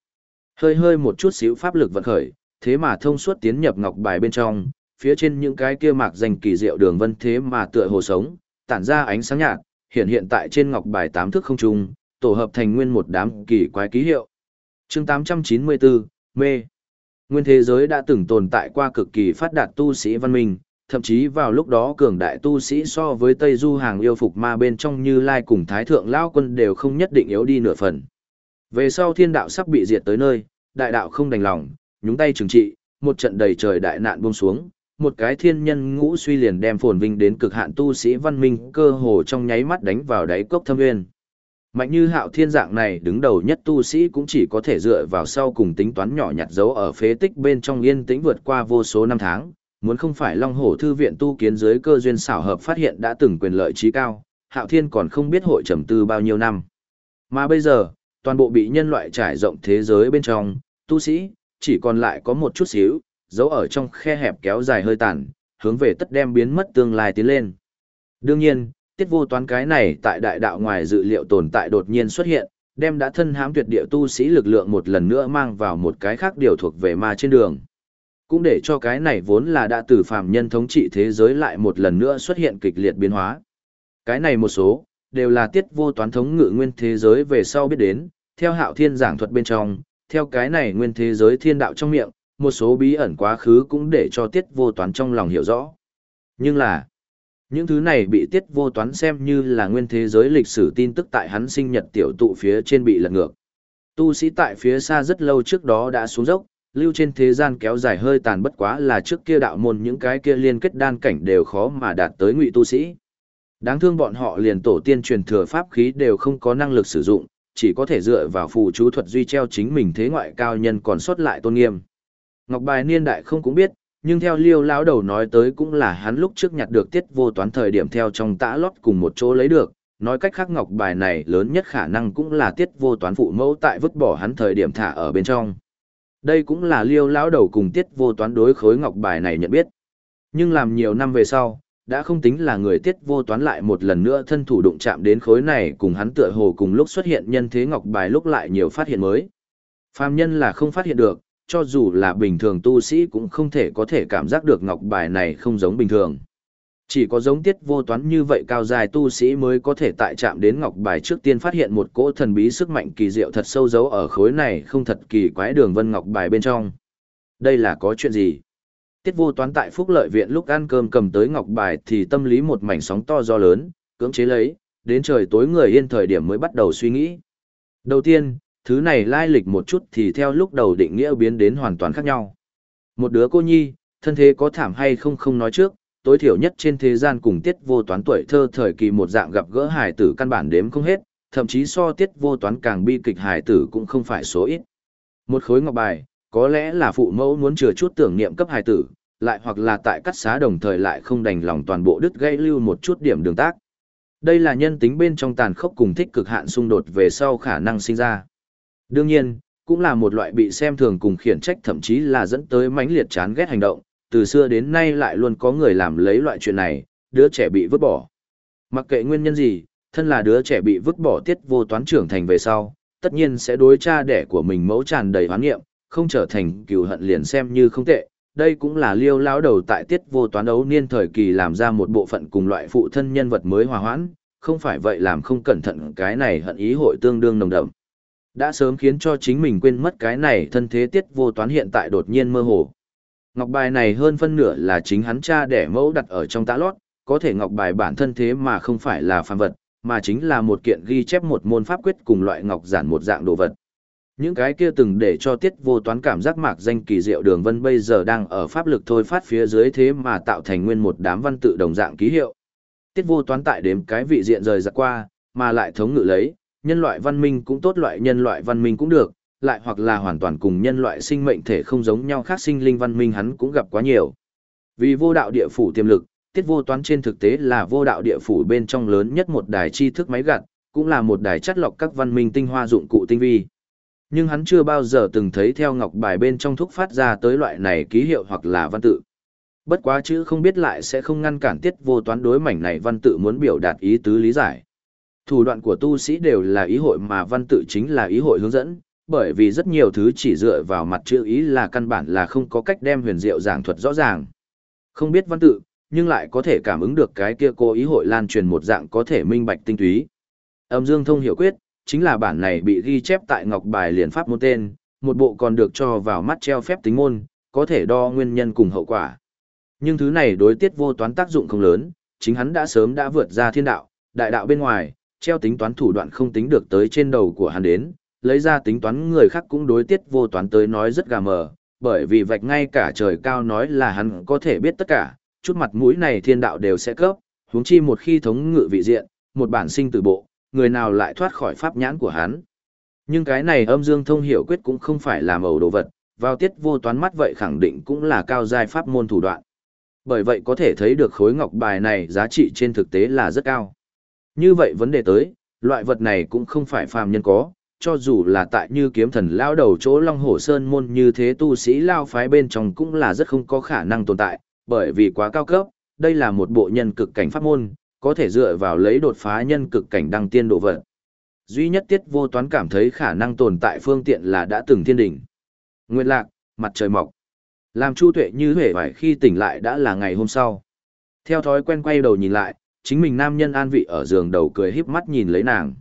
Hơi hơi một chút xíu pháp lực vận khởi, thế mà thông suốt tiến nhập ngọc bài bên trong, phía trên những cái kia mạc danh kỳ diệu đường vân thế mà tựa hồ sống, tản ra ánh sáng nhạt, hiện hiện tại trên ngọc bài tám thước không trung, tổ hợp thành nguyên một đám kỳ quái ký hiệu. Chương 894, mê. Nguyên thế giới đã từng tồn tại qua cực kỳ phát đạt tu sĩ văn minh, thậm chí vào lúc đó cường đại tu sĩ so với Tây Du hàng yêu phục ma bên trong như Lai cùng Thái Thượng Lao Quân đều không nhất định yếu đi nửa phần. Về sau thiên đạo sắp bị diệt tới nơi, đại đạo không đành lòng, nhúng tay trừng trị, một trận đầy trời đại nạn buông xuống, một cái thiên nhân ngũ suy liền đem phồn vinh đến cực hạn tu sĩ văn minh cơ hồ trong nháy mắt đánh vào đáy cốc thâm nguyên. Mạnh như hạo thiên dạng này đứng đầu nhất tu sĩ cũng chỉ có thể dựa vào sau cùng tính toán nhỏ nhặt dấu ở phế tích bên trong yên tĩnh vượt qua vô số năm tháng, muốn không phải Long Hổ Thư viện tu kiến dưới cơ duyên xảo hợp phát hiện đã từng quyền lợi trí cao, hạo thiên còn không biết hội trầm tư bao nhiêu năm. Mà bây giờ, toàn bộ bị nhân loại trải rộng thế giới bên trong, tu sĩ, chỉ còn lại có một chút xíu, giấu ở trong khe hẹp kéo dài hơi tàn, hướng về tất đem biến mất tương lai tiến lên. Đương nhiên, tiết vô toán cái này tại đại đạo ngoài dự liệu tồn tại đột nhiên xuất hiện, đem đã thân hám tuyệt địa tu sĩ lực lượng một lần nữa mang vào một cái khác điều thuộc về ma trên đường. Cũng để cho cái này vốn là đã từ phàm nhân thống trị thế giới lại một lần nữa xuất hiện kịch liệt biến hóa. Cái này một số, đều là tiết vô toán thống ngự nguyên thế giới về sau biết đến, theo hạo thiên giảng thuật bên trong, theo cái này nguyên thế giới thiên đạo trong miệng, một số bí ẩn quá khứ cũng để cho tiết vô toán trong lòng hiểu rõ. Nhưng là, những thứ này bị tiết vô toán xem như là nguyên thế giới lịch sử tin tức tại hắn sinh nhật tiểu tụ phía trên bị lật ngược. Tu sĩ tại phía xa rất lâu trước đó đã xuống dốc, lưu trên thế gian kéo dài hơi tàn bất quá là trước kia đạo môn những cái kia liên kết đan cảnh đều khó mà đạt tới ngụy tu sĩ. Đáng thương bọn họ liền tổ tiên truyền thừa pháp khí đều không có năng lực sử dụng, chỉ có thể dựa vào phù chú thuật duy treo chính mình thế ngoại cao nhân còn sót lại tôn nghiêm. Ngọc bài niên đại không cũng biết, nhưng theo liêu lão đầu nói tới cũng là hắn lúc trước nhặt được tiết vô toán thời điểm theo trong tã lót cùng một chỗ lấy được, nói cách khác ngọc bài này lớn nhất khả năng cũng là tiết vô toán phụ mẫu tại vứt bỏ hắn thời điểm thả ở bên trong. Đây cũng là liêu lão đầu cùng tiết vô toán đối khối ngọc bài này nhận biết. Nhưng làm nhiều năm về sau, đã không tính là người tiết vô toán lại một lần nữa thân thủ đụng chạm đến khối này cùng hắn tựa hồ cùng lúc xuất hiện nhân thế ngọc bài lúc lại nhiều phát hiện mới. Phàm nhân là không phát hiện được, cho dù là bình thường tu sĩ cũng không thể có thể cảm giác được ngọc bài này không giống bình thường. Chỉ có giống tiết vô toán như vậy cao dài tu sĩ mới có thể tại chạm đến ngọc bài trước tiên phát hiện một cỗ thần bí sức mạnh kỳ diệu thật sâu giấu ở khối này không thật kỳ quái đường vân ngọc bài bên trong. Đây là có chuyện gì? Tiết vô toán tại phúc lợi viện lúc ăn cơm cầm tới ngọc bài thì tâm lý một mảnh sóng to do lớn, cưỡng chế lấy, đến trời tối người yên thời điểm mới bắt đầu suy nghĩ. Đầu tiên, thứ này lai lịch một chút thì theo lúc đầu định nghĩa biến đến hoàn toàn khác nhau. Một đứa cô nhi, thân thế có thảm hay không không nói trước, tối thiểu nhất trên thế gian cùng tiết vô toán tuổi thơ thời kỳ một dạng gặp gỡ hải tử căn bản đếm không hết, thậm chí so tiết vô toán càng bi kịch hải tử cũng không phải số ít. Một khối ngọc bài, có lẽ là phụ mẫu muốn chừa chút tưởng niệm cấp hài tử, lại hoặc là tại cắt xá đồng thời lại không đành lòng toàn bộ đứt gãy lưu một chút điểm đường tác. Đây là nhân tính bên trong tàn khốc cùng thích cực hạn xung đột về sau khả năng sinh ra. Đương nhiên, cũng là một loại bị xem thường cùng khiển trách thậm chí là dẫn tới mãnh liệt chán ghét hành động, từ xưa đến nay lại luôn có người làm lấy loại chuyện này, đứa trẻ bị vứt bỏ. Mặc kệ nguyên nhân gì, thân là đứa trẻ bị vứt bỏ tiết vô toán trưởng thành về sau, tất nhiên sẽ đối cha đẻ của mình mẫu tràn đầy hoán nghiệm, không trở thành cừu hận liền xem như không tệ. Đây cũng là liêu lão đầu tại tiết vô toán đấu niên thời kỳ làm ra một bộ phận cùng loại phụ thân nhân vật mới hòa hoãn, không phải vậy làm không cẩn thận cái này hận ý hội tương đương nồng đậm. Đã sớm khiến cho chính mình quên mất cái này thân thế tiết vô toán hiện tại đột nhiên mơ hồ. Ngọc bài này hơn phân nửa là chính hắn cha đẻ mẫu đặt ở trong tã lót, có thể ngọc bài bản thân thế mà không phải là phàm vật, mà chính là một kiện ghi chép một môn pháp quyết cùng loại ngọc giản một dạng đồ vật. Những cái kia từng để cho tiết vô toán cảm giác mạc danh kỳ diệu đường vân bây giờ đang ở pháp lực thôi phát phía dưới thế mà tạo thành nguyên một đám văn tự đồng dạng ký hiệu. Tiết vô toán tại đếm cái vị diện rời ra qua, mà lại thống ngự lấy, nhân loại văn minh cũng tốt loại nhân loại văn minh cũng được, lại hoặc là hoàn toàn cùng nhân loại sinh mệnh thể không giống nhau khác sinh linh văn minh hắn cũng gặp quá nhiều. Vì vô đạo địa phủ tiềm lực, tiết vô toán trên thực tế là vô đạo địa phủ bên trong lớn nhất một đài tri thức máy gặt, cũng là một đài chất lọc các văn minh tinh hoa dụng cụ tinh vi. Nhưng hắn chưa bao giờ từng thấy theo ngọc bài bên trong thúc phát ra tới loại này ký hiệu hoặc là văn tự. Bất quá chữ không biết lại sẽ không ngăn cản tiết vô toán đối mảnh này văn tự muốn biểu đạt ý tứ lý giải. Thủ đoạn của tu sĩ đều là ý hội mà văn tự chính là ý hội hướng dẫn, bởi vì rất nhiều thứ chỉ dựa vào mặt chữ ý là căn bản là không có cách đem huyền diệu giảng thuật rõ ràng. Không biết văn tự, nhưng lại có thể cảm ứng được cái kia cố ý hội lan truyền một dạng có thể minh bạch tinh túy. Âm dương thông hiểu quyết, chính là bản này bị ghi chép tại ngọc bài liền pháp môn tên, một bộ còn được cho vào mắt treo phép tính môn, có thể đo nguyên nhân cùng hậu quả. Nhưng thứ này đối tiết vô toán tác dụng không lớn, chính hắn đã sớm đã vượt ra thiên đạo, đại đạo bên ngoài, treo tính toán thủ đoạn không tính được tới trên đầu của hắn đến, lấy ra tính toán người khác cũng đối tiết vô toán tới nói rất gà mờ, bởi vì vạch ngay cả trời cao nói là hắn có thể biết tất cả, chút mặt mũi này thiên đạo đều sẽ cấp, huống chi một khi thống ngự vị diện, một bản sinh từ bộ, người nào lại thoát khỏi pháp nhãn của hắn. Nhưng cái này âm dương thông hiểu quyết cũng không phải là màu đồ vật, vào tiết vô toán mắt vậy khẳng định cũng là cao giai pháp môn thủ đoạn. Bởi vậy có thể thấy được khối ngọc bài này giá trị trên thực tế là rất cao. Như vậy vấn đề tới, loại vật này cũng không phải phàm nhân có, cho dù là tại như kiếm thần lao đầu chỗ Long Hổ Sơn môn như thế tu sĩ lao phái bên trong cũng là rất không có khả năng tồn tại, bởi vì quá cao cấp, đây là một bộ nhân cực cảnh pháp môn, có thể dựa vào lấy đột phá nhân cực cảnh đăng tiên độ vật. Duy nhất tiết vô toán cảm thấy khả năng tồn tại phương tiện là đã từng thiên đỉnh. Nguyệt lạc, mặt trời mọc. Làm Chu Tuệ như hề vải khi tỉnh lại đã là ngày hôm sau. Theo thói quen quay đầu nhìn lại, chính mình nam nhân an vị ở giường đầu cười híp mắt nhìn lấy nàng.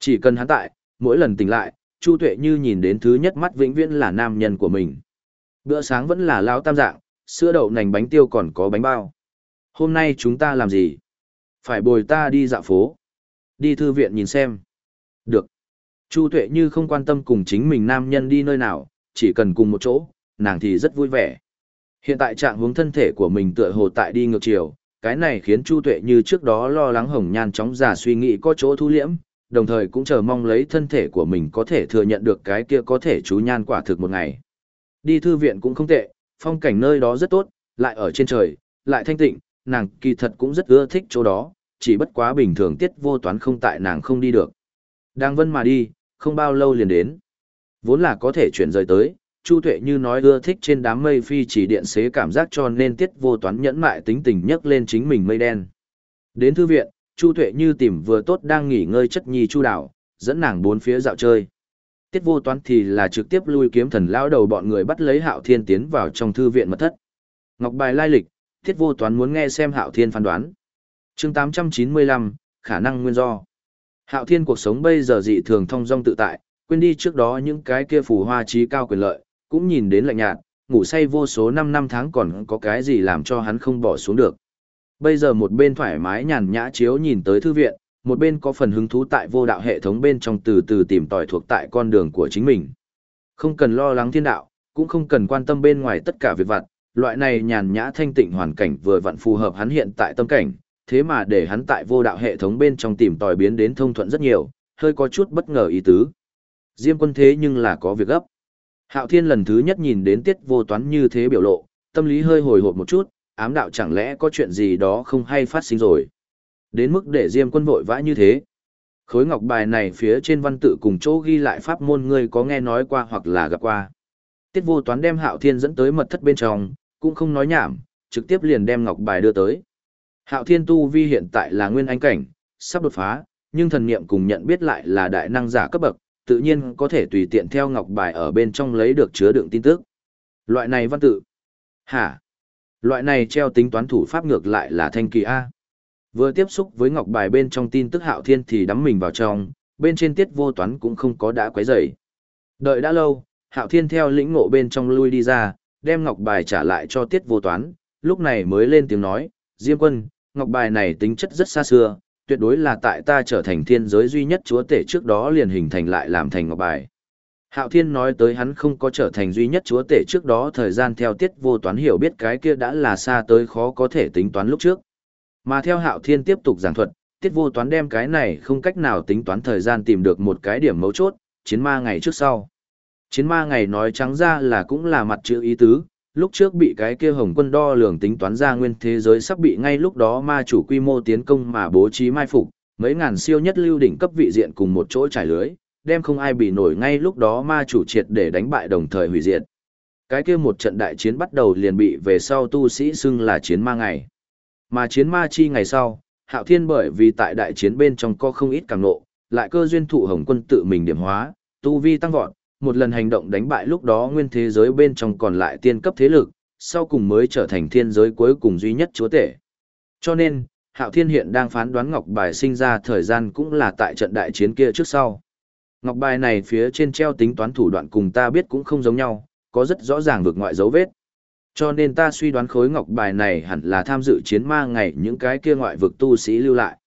Chỉ cần hắn tại, mỗi lần tỉnh lại, Chu Tuệ như nhìn đến thứ nhất mắt vĩnh viễn là nam nhân của mình. Bữa sáng vẫn là lao tam dạng, sữa đậu nành bánh tiêu còn có bánh bao. Hôm nay chúng ta làm gì? Phải bồi ta đi dạo phố. Đi thư viện nhìn xem. Được. Chu Tuệ như không quan tâm cùng chính mình nam nhân đi nơi nào, chỉ cần cùng một chỗ, nàng thì rất vui vẻ. Hiện tại trạng hướng thân thể của mình tựa hồ tại đi ngược chiều, cái này khiến Chu Tuệ như trước đó lo lắng hồng nhan chóng giả suy nghĩ có chỗ thu liễm, đồng thời cũng chờ mong lấy thân thể của mình có thể thừa nhận được cái kia có thể chú nhan quả thực một ngày. Đi thư viện cũng không tệ, phong cảnh nơi đó rất tốt, lại ở trên trời, lại thanh tịnh, nàng kỳ thật cũng rất ưa thích chỗ đó, chỉ bất quá bình thường tiết vô toán không tại nàng không đi được. Đang vân mà đi, không bao lâu liền đến. Vốn là có thể chuyển rời tới, Chu Tuệ như nói ưa thích trên đám mây phi chỉ điện xế cảm giác cho nên tiết vô toán nhẫn mại tính tình nhấc lên chính mình mây đen. Đến thư viện, Chu Tuệ như tìm vừa tốt đang nghỉ ngơi chất nhi chu đảo, dẫn nàng bốn phía dạo chơi. Tiết vô toán thì là trực tiếp lui kiếm thần lao đầu bọn người bắt lấy hạo thiên tiến vào trong thư viện mật thất. Ngọc bài lai lịch, tiết vô toán muốn nghe xem hạo thiên phán đoán chương 895, khả năng nguyên do. Hạo thiên cuộc sống bây giờ dị thường thông dong tự tại, quên đi trước đó những cái kia phù hoa trí cao quyền lợi, cũng nhìn đến lạnh nhạt, ngủ say vô số năm năm tháng còn có cái gì làm cho hắn không bỏ xuống được. Bây giờ một bên thoải mái nhàn nhã chiếu nhìn tới thư viện, một bên có phần hứng thú tại vô đạo hệ thống bên trong từ từ tìm tòi thuộc tại con đường của chính mình. Không cần lo lắng thiên đạo, cũng không cần quan tâm bên ngoài tất cả việc vặt, loại này nhàn nhã thanh tịnh hoàn cảnh vừa vặn phù hợp hắn hiện tại tâm cảnh, thế mà để hắn tại vô đạo hệ thống bên trong tìm tòi biến đến thông thuận rất nhiều, hơi có chút bất ngờ ý tứ. Diêm quân thế nhưng là có việc gấp. Hạo Thiên lần thứ nhất nhìn đến tiết vô toán như thế biểu lộ, tâm lý hơi hồi hộp một chút, ám đạo chẳng lẽ có chuyện gì đó không hay phát sinh rồi. Đến mức để Diêm quân vội vã như thế. Khối ngọc bài này phía trên văn tự cùng chỗ ghi lại pháp môn ngươi có nghe nói qua hoặc là gặp qua. Tiết vô toán đem Hạo Thiên dẫn tới mật thất bên trong, cũng không nói nhảm, trực tiếp liền đem ngọc bài đưa tới. Hạo Thiên tu vi hiện tại là nguyên anh cảnh, sắp đột phá, nhưng thần niệm cùng nhận biết lại là đại năng giả cấp bậc, tự nhiên có thể tùy tiện theo ngọc bài ở bên trong lấy được chứa đựng tin tức. Loại này văn tự. Hả? Loại này treo tính toán thủ pháp ngược lại là thanh kỳ A. Vừa tiếp xúc với ngọc bài bên trong tin tức hạo thiên thì đắm mình vào trong, bên trên tiết vô toán cũng không có đã quấy rầy. Đợi đã lâu, hạo thiên theo lĩnh ngộ bên trong lui đi ra, đem ngọc bài trả lại cho tiết vô toán, lúc này mới lên tiếng nói, Diêm quân, ngọc bài này tính chất rất xa xưa, tuyệt đối là tại ta trở thành thiên giới duy nhất chúa tể trước đó liền hình thành lại làm thành ngọc bài. Hạo Thiên nói tới hắn không có trở thành duy nhất chúa tể trước đó thời gian theo tiết vô toán hiểu biết cái kia đã là xa tới khó có thể tính toán lúc trước. Mà theo Hạo Thiên tiếp tục giảng thuật, tiết vô toán đem cái này không cách nào tính toán thời gian tìm được một cái điểm mấu chốt, chiến ma ngày trước sau. Chiến ma ngày nói trắng ra là cũng là mặt chữ ý tứ, lúc trước bị cái kia hồng quân đo lường tính toán ra nguyên thế giới sắp bị ngay lúc đó ma chủ quy mô tiến công mà bố trí mai phục, mấy ngàn siêu nhất lưu đỉnh cấp vị diện cùng một chỗ trải lưới, đem không ai bị nổi ngay lúc đó ma chủ triệt để đánh bại đồng thời hủy diệt. Cái kia một trận đại chiến bắt đầu liền bị về sau tu sĩ xưng là chiến ma ngày. Mà chiến ma chi ngày sau, Hạo Thiên bởi vì tại đại chiến bên trong có không ít càng nộ, lại cơ duyên thụ hồng quân tự mình điểm hóa, tu vi tăng vọt, một lần hành động đánh bại lúc đó nguyên thế giới bên trong còn lại tiên cấp thế lực, sau cùng mới trở thành thiên giới cuối cùng duy nhất chúa tể. Cho nên, Hạo Thiên hiện đang phán đoán Ngọc Bài sinh ra thời gian cũng là tại trận đại chiến kia trước sau. Ngọc Bài này phía trên treo tính toán thủ đoạn cùng ta biết cũng không giống nhau, có rất rõ ràng vượt ngoại dấu vết. Cho nên ta suy đoán khối Ngọc Bài này hẳn là tham dự chiến ma ngày những cái kia ngoại vực tu sĩ lưu lại.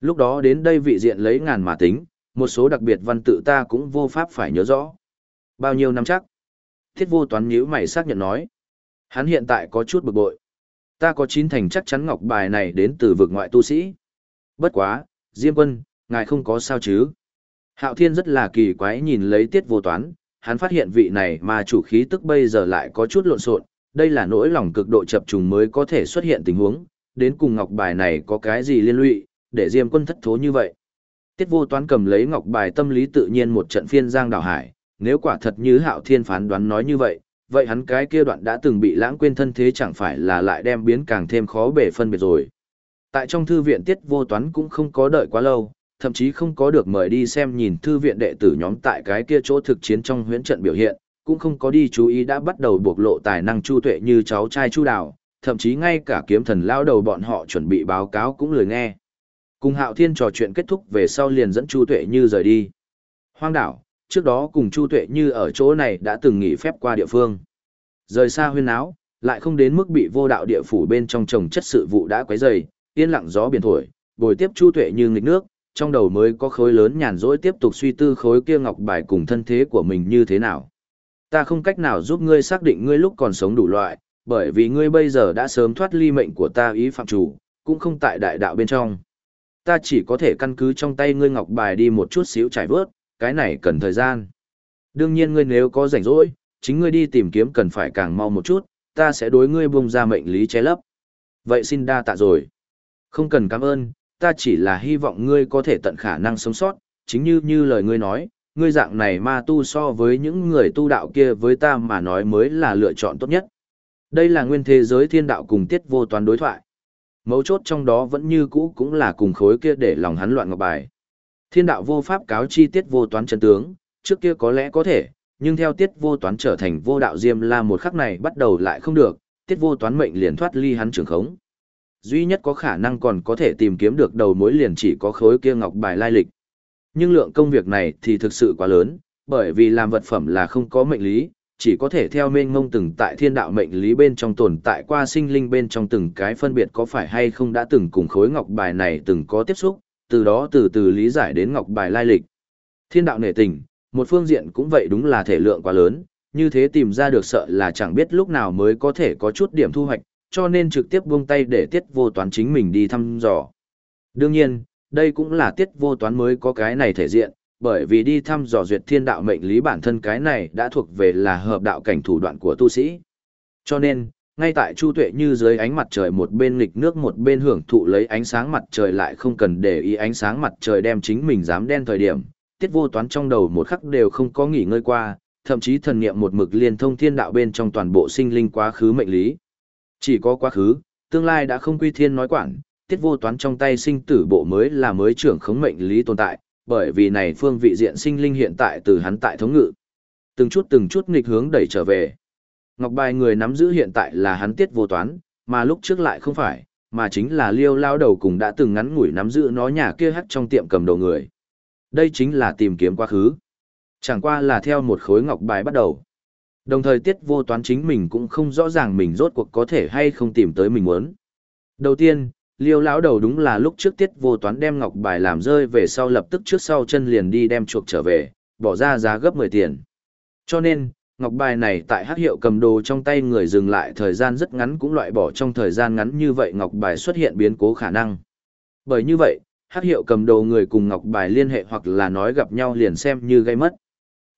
Lúc đó đến đây vị diện lấy ngàn mà tính, một số đặc biệt văn tự ta cũng vô pháp phải nhớ rõ. Bao nhiêu năm chắc? Thiết vô toán nhíu mày xác nhận nói. Hắn hiện tại có chút bực bội. Ta có chín thành chắc chắn ngọc bài này đến từ vực ngoại tu sĩ. Bất quá, Diêm quân, ngài không có sao chứ? Hạo Thiên rất là kỳ quái nhìn lấy tiết vô toán, hắn phát hiện vị này mà chủ khí tức bây giờ lại có chút lộn xộn, đây là nỗi lòng cực độ chập trùng mới có thể xuất hiện tình huống, đến cùng ngọc bài này có cái gì liên lụy, để Diêm quân thất thố như vậy. Tiết vô toán cầm lấy ngọc bài tâm lý tự nhiên một trận phiên giang đảo hải, nếu quả thật như Hạo Thiên phán đoán nói như vậy, vậy hắn cái kia đoạn đã từng bị lãng quên thân thế chẳng phải là lại đem biến càng thêm khó bể phân biệt rồi. Tại trong thư viện tiết vô toán cũng không có đợi quá lâu, thậm chí không có được mời đi xem nhìn thư viện đệ tử nhóm tại cái kia chỗ thực chiến trong huyễn trận biểu hiện, cũng không có đi chú ý đã bắt đầu bộc lộ tài năng chu tuệ như cháu trai chu đào, thậm chí ngay cả kiếm thần lao đầu bọn họ chuẩn bị báo cáo cũng lười nghe. Cùng hạo thiên trò chuyện kết thúc về sau liền dẫn chu tuệ như rời đi. Hoang đảo, trước đó cùng Chu Tuệ Như ở chỗ này đã từng nghỉ phép qua địa phương. Rời xa huyên áo, lại không đến mức bị vô đạo địa phủ bên trong trồng chất sự vụ đã quấy dày, yên lặng gió biển thổi, bồi tiếp Chu Tuệ Như nghịch nước, trong đầu mới có khối lớn nhàn rỗi tiếp tục suy tư khối kia ngọc bài cùng thân thế của mình như thế nào. Ta không cách nào giúp ngươi xác định ngươi lúc còn sống đủ loại, bởi vì ngươi bây giờ đã sớm thoát ly mệnh của ta ý phạm chủ, cũng không tại đại đạo bên trong. Ta chỉ có thể căn cứ trong tay ngươi ngọc bài đi một chút xíu trải vớt, cái này cần thời gian. Đương nhiên ngươi nếu có rảnh rỗi, chính ngươi đi tìm kiếm cần phải càng mau một chút, ta sẽ đối ngươi buông ra mệnh lý che lấp. Vậy xin đa tạ rồi. Không cần cảm ơn, ta chỉ là hy vọng ngươi có thể tận khả năng sống sót, chính như như lời ngươi nói, ngươi dạng này ma tu so với những người tu đạo kia với ta mà nói mới là lựa chọn tốt nhất. Đây là nguyên thế giới thiên đạo cùng tiết vô toán đối thoại. Mấu chốt trong đó vẫn như cũ cũng là cùng khối kia để lòng hắn loạn ngọc bài. Thiên đạo vô pháp cáo chi tiết vô toán chân tướng, trước kia có lẽ có thể, nhưng theo tiết vô toán trở thành vô đạo diêm la một khắc này bắt đầu lại không được, tiết vô toán mệnh liền thoát ly hắn trường khống. Duy nhất có khả năng còn có thể tìm kiếm được đầu mối liền chỉ có khối kia ngọc bài lai lịch. Nhưng lượng công việc này thì thực sự quá lớn, bởi vì làm vật phẩm là không có mệnh lý, chỉ có thể theo mênh mông từng tại thiên đạo mệnh lý bên trong tồn tại qua sinh linh bên trong từng cái phân biệt có phải hay không đã từng cùng khối ngọc bài này từng có tiếp xúc, từ đó từ từ lý giải đến ngọc bài lai lịch. Thiên đạo nể tình, một phương diện cũng vậy đúng là thể lượng quá lớn, như thế tìm ra được sợ là chẳng biết lúc nào mới có thể có chút điểm thu hoạch, cho nên trực tiếp buông tay để tiết vô toán chính mình đi thăm dò. Đương nhiên, đây cũng là tiết vô toán mới có cái này thể diện, bởi vì đi thăm dò duyệt thiên đạo mệnh lý bản thân cái này đã thuộc về là hợp đạo cảnh thủ đoạn của tu sĩ. Cho nên, ngay tại Chu Tuệ như dưới ánh mặt trời một bên nghịch nước một bên hưởng thụ lấy ánh sáng mặt trời lại không cần để ý ánh sáng mặt trời đem chính mình dám đen thời điểm, tiết vô toán trong đầu một khắc đều không có nghỉ ngơi qua, thậm chí thần niệm một mực liên thông thiên đạo bên trong toàn bộ sinh linh quá khứ mệnh lý. Chỉ có quá khứ, tương lai đã không quy thiên nói quản, tiết vô toán trong tay sinh tử bộ mới là mới trưởng khống mệnh lý tồn tại, bởi vì này phương vị diện sinh linh hiện tại từ hắn tại thống ngự. Từng chút từng chút nghịch hướng đẩy trở về. Ngọc bài người nắm giữ hiện tại là hắn tiết vô toán, mà lúc trước lại không phải, mà chính là liêu lao đầu cùng đã từng ngắn ngủi nắm giữ nó nhà kia hắt trong tiệm cầm đầu người. Đây chính là tìm kiếm quá khứ. Chẳng qua là theo một khối ngọc bài bắt đầu. Đồng thời tiết vô toán chính mình cũng không rõ ràng mình rốt cuộc có thể hay không tìm tới mình muốn. Đầu tiên, liêu lão đầu đúng là lúc trước tiết vô toán đem ngọc bài làm rơi về sau lập tức trước sau chân liền đi đem chuộc trở về, bỏ ra giá gấp 10 tiền. Cho nên, ngọc bài này tại hát hiệu cầm đồ trong tay người dừng lại thời gian rất ngắn cũng loại bỏ trong thời gian ngắn như vậy ngọc bài xuất hiện biến cố khả năng. Bởi như vậy, hát hiệu cầm đồ người cùng ngọc bài liên hệ hoặc là nói gặp nhau liền xem như gây mất.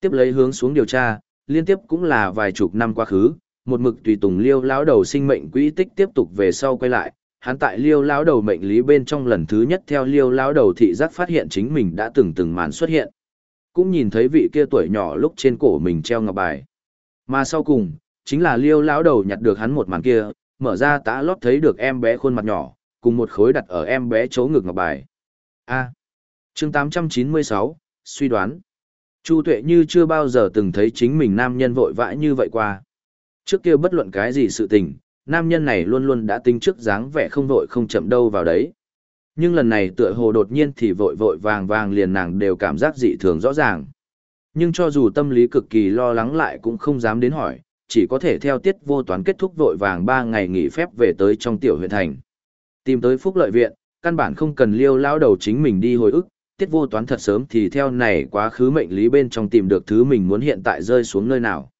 Tiếp lấy hướng xuống điều tra, liên tiếp cũng là vài chục năm quá khứ, một mực tùy tùng liêu lão đầu sinh mệnh quỹ tích tiếp tục về sau quay lại. Hắn tại liêu lão đầu mệnh lý bên trong lần thứ nhất theo liêu lão đầu thị giác phát hiện chính mình đã từng từng màn xuất hiện cũng nhìn thấy vị kia tuổi nhỏ lúc trên cổ mình treo ngọc bài. Mà sau cùng, chính là liêu lão đầu nhặt được hắn một màn kia, mở ra tã lót thấy được em bé khuôn mặt nhỏ, cùng một khối đặt ở em bé chỗ ngực ngọc bài. A. chương 896, suy đoán. Chu tuệ như chưa bao giờ từng thấy chính mình nam nhân vội vã như vậy qua. Trước kia bất luận cái gì sự tình, nam nhân này luôn luôn đã tính trước dáng vẻ không vội không chậm đâu vào đấy. Nhưng lần này tựa hồ đột nhiên thì vội vội vàng vàng liền nàng đều cảm giác dị thường rõ ràng. Nhưng cho dù tâm lý cực kỳ lo lắng lại cũng không dám đến hỏi, chỉ có thể theo tiết vô toán kết thúc vội vàng 3 ngày nghỉ phép về tới trong tiểu huyện thành. Tìm tới phúc lợi viện, căn bản không cần liêu lao đầu chính mình đi hồi ức, tiết vô toán thật sớm thì theo này quá khứ mệnh lý bên trong tìm được thứ mình muốn hiện tại rơi xuống nơi nào.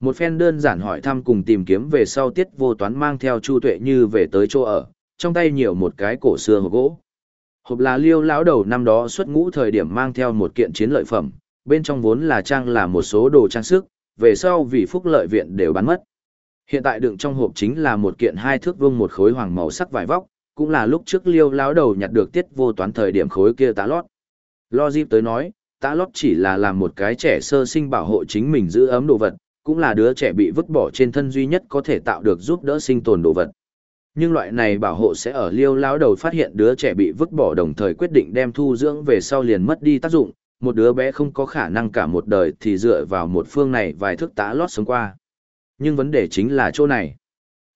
Một phen đơn giản hỏi thăm cùng tìm kiếm về sau tiết vô toán mang theo Chu Tuệ Như về tới chỗ ở, trong tay nhiều một cái cổ xưa hộp gỗ. Hộp là liêu lão đầu năm đó xuất ngũ thời điểm mang theo một kiện chiến lợi phẩm, bên trong vốn là trang là một số đồ trang sức, về sau vì phúc lợi viện đều bán mất. Hiện tại đựng trong hộp chính là một kiện hai thước vuông một khối hoàng màu sắc vải vóc, cũng là lúc trước liêu lão đầu nhặt được tiết vô toán thời điểm khối kia tá lót. Lo dịp tới nói, tá lót chỉ là làm một cái trẻ sơ sinh bảo hộ chính mình giữ ấm đồ vật, cũng là đứa trẻ bị vứt bỏ trên thân duy nhất có thể tạo được giúp đỡ sinh tồn đồ vật. Nhưng loại này bảo hộ sẽ ở liêu lão đầu phát hiện đứa trẻ bị vứt bỏ đồng thời quyết định đem thu dưỡng về sau liền mất đi tác dụng, một đứa bé không có khả năng cả một đời thì dựa vào một phương này vài thước tá lót sống qua. Nhưng vấn đề chính là chỗ này.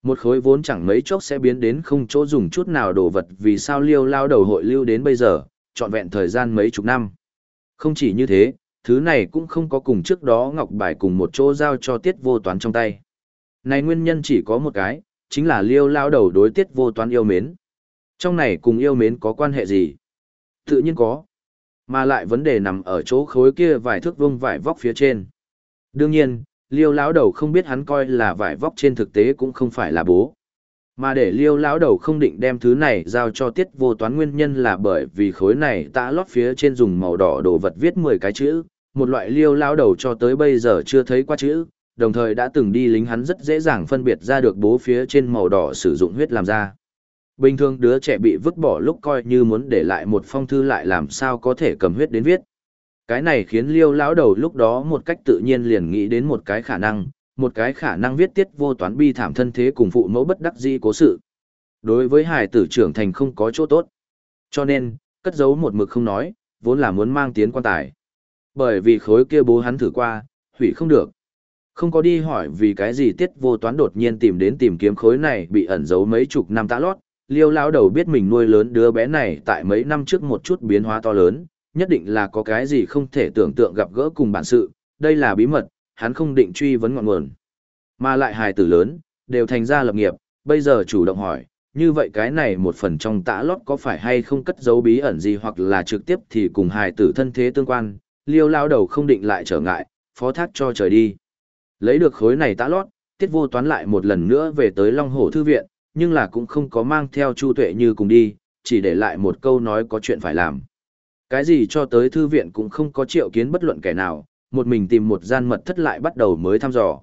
Một khối vốn chẳng mấy chốc sẽ biến đến không chỗ dùng chút nào đồ vật vì sao liêu lao đầu hội lưu đến bây giờ, trọn vẹn thời gian mấy chục năm. Không chỉ như thế, thứ này cũng không có cùng trước đó ngọc bài cùng một chỗ giao cho tiết vô toán trong tay. Này nguyên nhân chỉ có một cái, chính là liêu lao đầu đối tiết vô toán yêu mến. Trong này cùng yêu mến có quan hệ gì? Tự nhiên có. Mà lại vấn đề nằm ở chỗ khối kia vài thước vông vải vóc phía trên. Đương nhiên, liêu lão đầu không biết hắn coi là vải vóc trên thực tế cũng không phải là bố. Mà để liêu lão đầu không định đem thứ này giao cho tiết vô toán nguyên nhân là bởi vì khối này tã lót phía trên dùng màu đỏ đồ vật viết 10 cái chữ, một loại liêu lão đầu cho tới bây giờ chưa thấy qua chữ, đồng thời đã từng đi lính hắn rất dễ dàng phân biệt ra được bố phía trên màu đỏ sử dụng huyết làm ra. Bình thường đứa trẻ bị vứt bỏ lúc coi như muốn để lại một phong thư lại làm sao có thể cầm huyết đến viết. Cái này khiến liêu lão đầu lúc đó một cách tự nhiên liền nghĩ đến một cái khả năng, một cái khả năng viết tiết vô toán bi thảm thân thế cùng phụ mẫu bất đắc di cố sự. Đối với hài tử trưởng thành không có chỗ tốt. Cho nên, cất giấu một mực không nói, vốn là muốn mang tiến quan tài. Bởi vì khối kia bố hắn thử qua, hủy không được. Không có đi hỏi vì cái gì tiết vô toán đột nhiên tìm đến tìm kiếm khối này bị ẩn giấu mấy chục năm tã lót, liêu lão đầu biết mình nuôi lớn đứa bé này tại mấy năm trước một chút biến hóa to lớn, nhất định là có cái gì không thể tưởng tượng gặp gỡ cùng bản sự, đây là bí mật, hắn không định truy vấn ngọn nguồn. Mà lại hài tử lớn, đều thành ra lập nghiệp, bây giờ chủ động hỏi, như vậy cái này một phần trong tã lót có phải hay không cất giấu bí ẩn gì hoặc là trực tiếp thì cùng hài tử thân thế tương quan, liêu lao đầu không định lại trở ngại, phó thác cho trời đi. Lấy được khối này tã lót, tiết vô toán lại một lần nữa về tới Long Hổ Thư Viện, nhưng là cũng không có mang theo Chu Tuệ như cùng đi, chỉ để lại một câu nói có chuyện phải làm. Cái gì cho tới thư viện cũng không có triệu kiến bất luận kẻ nào, một mình tìm một gian mật thất lại bắt đầu mới thăm dò.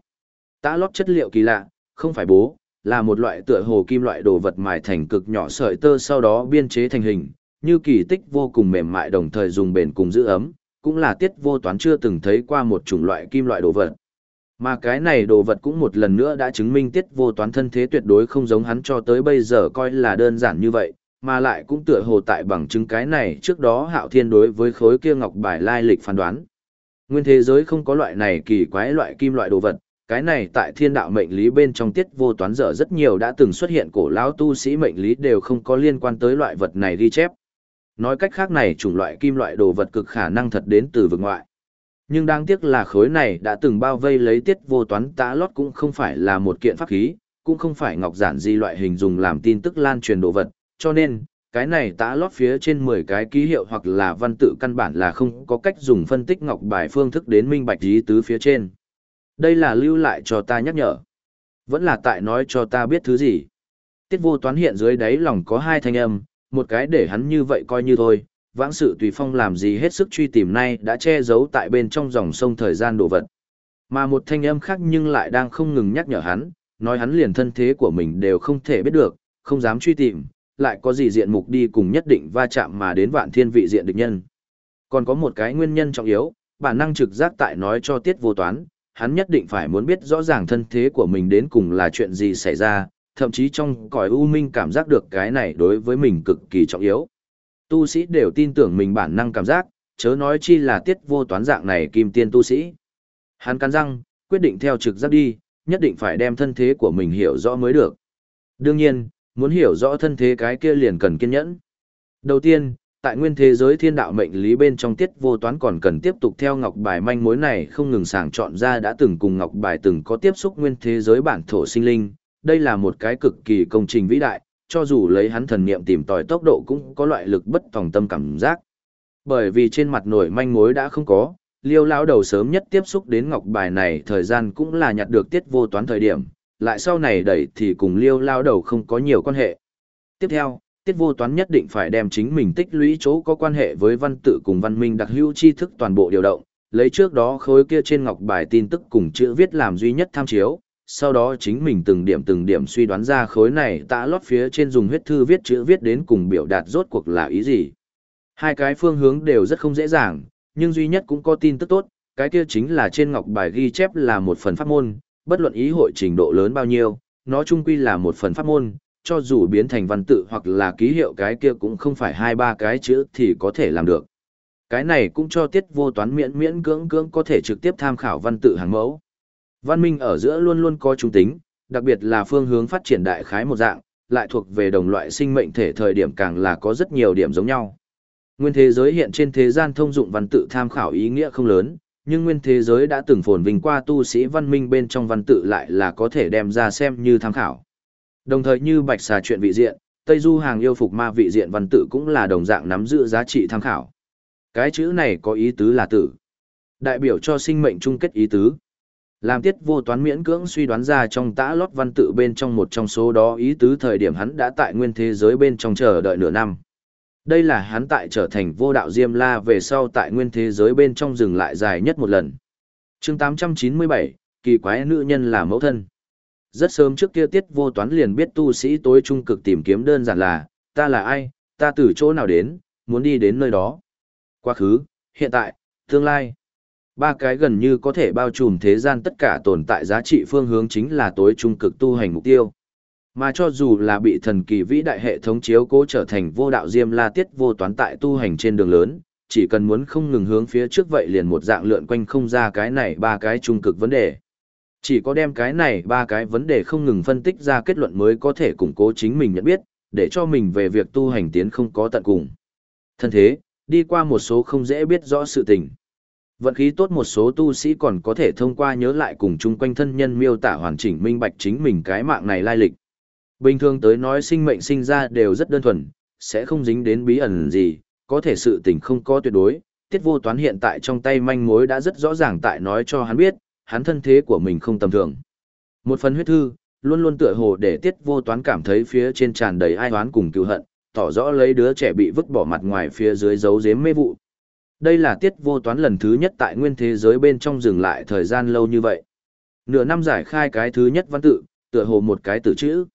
Tã lót chất liệu kỳ lạ, không phải bố, là một loại tựa hồ kim loại đồ vật mài thành cực nhỏ sợi tơ sau đó biên chế thành hình, như kỳ tích vô cùng mềm mại đồng thời dùng bền cùng giữ ấm, cũng là tiết vô toán chưa từng thấy qua một chủng loại kim loại đồ vật. Mà cái này đồ vật cũng một lần nữa đã chứng minh tiết vô toán thân thế tuyệt đối không giống hắn cho tới bây giờ coi là đơn giản như vậy, mà lại cũng tựa hồ tại bằng chứng cái này trước đó hạo thiên đối với khối kia ngọc bài lai lịch phán đoán. Nguyên thế giới không có loại này kỳ quái loại kim loại đồ vật, cái này tại thiên đạo mệnh lý bên trong tiết vô toán dở rất nhiều đã từng xuất hiện cổ lão tu sĩ mệnh lý đều không có liên quan tới loại vật này ghi chép. Nói cách khác này chủng loại kim loại đồ vật cực khả năng thật đến từ vực ngoại. Nhưng đáng tiếc là khối này đã từng bao vây lấy tiết vô toán tá lót cũng không phải là một kiện pháp khí, cũng không phải ngọc giản gì loại hình dùng làm tin tức lan truyền đồ vật, cho nên, cái này tá lót phía trên 10 cái ký hiệu hoặc là văn tự căn bản là không có cách dùng phân tích ngọc bài phương thức đến minh bạch ý tứ phía trên. Đây là lưu lại cho ta nhắc nhở. Vẫn là tại nói cho ta biết thứ gì. Tiết vô toán hiện dưới đáy lòng có hai thanh âm, một cái để hắn như vậy coi như thôi, vãng sự tùy phong làm gì hết sức truy tìm nay đã che giấu tại bên trong dòng sông thời gian đồ vật. Mà một thanh âm khác nhưng lại đang không ngừng nhắc nhở hắn, nói hắn liền thân thế của mình đều không thể biết được, không dám truy tìm, lại có gì diện mục đi cùng nhất định va chạm mà đến vạn thiên vị diện địch nhân. Còn có một cái nguyên nhân trọng yếu, bản năng trực giác tại nói cho tiết vô toán, hắn nhất định phải muốn biết rõ ràng thân thế của mình đến cùng là chuyện gì xảy ra, thậm chí trong cõi u minh cảm giác được cái này đối với mình cực kỳ trọng yếu. Tu sĩ đều tin tưởng mình bản năng cảm giác, Chớ nói chi là tiết vô toán dạng này kim tiên tu sĩ. Hắn cắn răng, quyết định theo trực giác đi, nhất định phải đem thân thế của mình hiểu rõ mới được. Đương nhiên, muốn hiểu rõ thân thế cái kia liền cần kiên nhẫn. Đầu tiên, tại nguyên thế giới thiên đạo mệnh lý bên trong tiết vô toán còn cần tiếp tục theo ngọc bài manh mối này không ngừng sàng chọn ra đã từng cùng ngọc bài từng có tiếp xúc nguyên thế giới bản thổ sinh linh. Đây là một cái cực kỳ công trình vĩ đại, cho dù lấy hắn thần niệm tìm tòi tốc độ cũng có loại lực bất tòng tâm cảm giác. Bởi vì trên mặt nổi manh mối đã không có, liêu lão đầu sớm nhất tiếp xúc đến ngọc bài này thời gian cũng là nhặt được tiết vô toán thời điểm, lại sau này đẩy thì cùng liêu lão đầu không có nhiều quan hệ. Tiếp theo, tiết vô toán nhất định phải đem chính mình tích lũy chỗ có quan hệ với văn tự cùng văn minh đặc hữu tri thức toàn bộ điều động, lấy trước đó khối kia trên ngọc bài tin tức cùng chữ viết làm duy nhất tham chiếu, sau đó chính mình từng điểm từng điểm suy đoán ra khối này tạ lót phía trên dùng huyết thư viết chữ viết đến cùng biểu đạt rốt cuộc là ý gì. Hai cái phương hướng đều rất không dễ dàng, nhưng duy nhất cũng có tin tức tốt, cái kia chính là trên ngọc bài ghi chép là một phần pháp môn, bất luận ý hội trình độ lớn bao nhiêu, nó chung quy là một phần pháp môn, cho dù biến thành văn tự hoặc là ký hiệu cái kia cũng không phải hai ba cái chữ thì có thể làm được. Cái này cũng cho tiết vô toán miễn miễn cưỡng cưỡng có thể trực tiếp tham khảo văn tự hàng mẫu. Văn minh ở giữa luôn luôn có trung tính, đặc biệt là phương hướng phát triển đại khái một dạng, lại thuộc về đồng loại sinh mệnh thể thời điểm càng là có rất nhiều điểm giống nhau. Nguyên thế giới hiện trên thế gian thông dụng văn tự tham khảo ý nghĩa không lớn, nhưng nguyên thế giới đã từng phồn vinh qua tu sĩ văn minh bên trong văn tự lại là có thể đem ra xem như tham khảo. Đồng thời như bạch xà chuyện vị diện, Tây Du hàng yêu phục ma vị diện văn tự cũng là đồng dạng nắm giữ giá trị tham khảo. Cái chữ này có ý tứ là tử. Đại biểu cho sinh mệnh chung kết ý tứ. Làm tiết vô toán miễn cưỡng suy đoán ra trong tã lót văn tự bên trong một trong số đó ý tứ thời điểm hắn đã tại nguyên thế giới bên trong chờ đợi nửa năm. Đây là hắn tại trở thành vô đạo Diêm La về sau tại nguyên thế giới bên trong dừng lại dài nhất một lần. chương 897, kỳ quái nữ nhân là mẫu thân. Rất sớm trước kia tiết vô toán liền biết tu sĩ tối trung cực tìm kiếm đơn giản là, ta là ai, ta từ chỗ nào đến, muốn đi đến nơi đó. Quá khứ, hiện tại, tương lai. Ba cái gần như có thể bao trùm thế gian tất cả tồn tại giá trị phương hướng chính là tối trung cực tu hành mục tiêu. Mà cho dù là bị thần kỳ vĩ đại hệ thống chiếu cố trở thành vô đạo diêm la tiết vô toán tại tu hành trên đường lớn, chỉ cần muốn không ngừng hướng phía trước vậy liền một dạng lượn quanh không ra cái này ba cái trung cực vấn đề. Chỉ có đem cái này ba cái vấn đề không ngừng phân tích ra kết luận mới có thể củng cố chính mình nhận biết, để cho mình về việc tu hành tiến không có tận cùng. Thân thế, đi qua một số không dễ biết rõ sự tình. Vận khí tốt một số tu sĩ còn có thể thông qua nhớ lại cùng chung quanh thân nhân miêu tả hoàn chỉnh minh bạch chính mình cái mạng này lai lịch. Bình thường tới nói sinh mệnh sinh ra đều rất đơn thuần, sẽ không dính đến bí ẩn gì, có thể sự tình không có tuyệt đối. Tiết vô toán hiện tại trong tay manh mối đã rất rõ ràng tại nói cho hắn biết, hắn thân thế của mình không tầm thường. Một phần huyết thư, luôn luôn tựa hồ để tiết vô toán cảm thấy phía trên tràn đầy ai oán cùng cựu hận, tỏ rõ lấy đứa trẻ bị vứt bỏ mặt ngoài phía dưới dấu giếm mê vụ. Đây là tiết vô toán lần thứ nhất tại nguyên thế giới bên trong dừng lại thời gian lâu như vậy. Nửa năm giải khai cái thứ nhất văn tự, tựa hồ một cái tử chữ.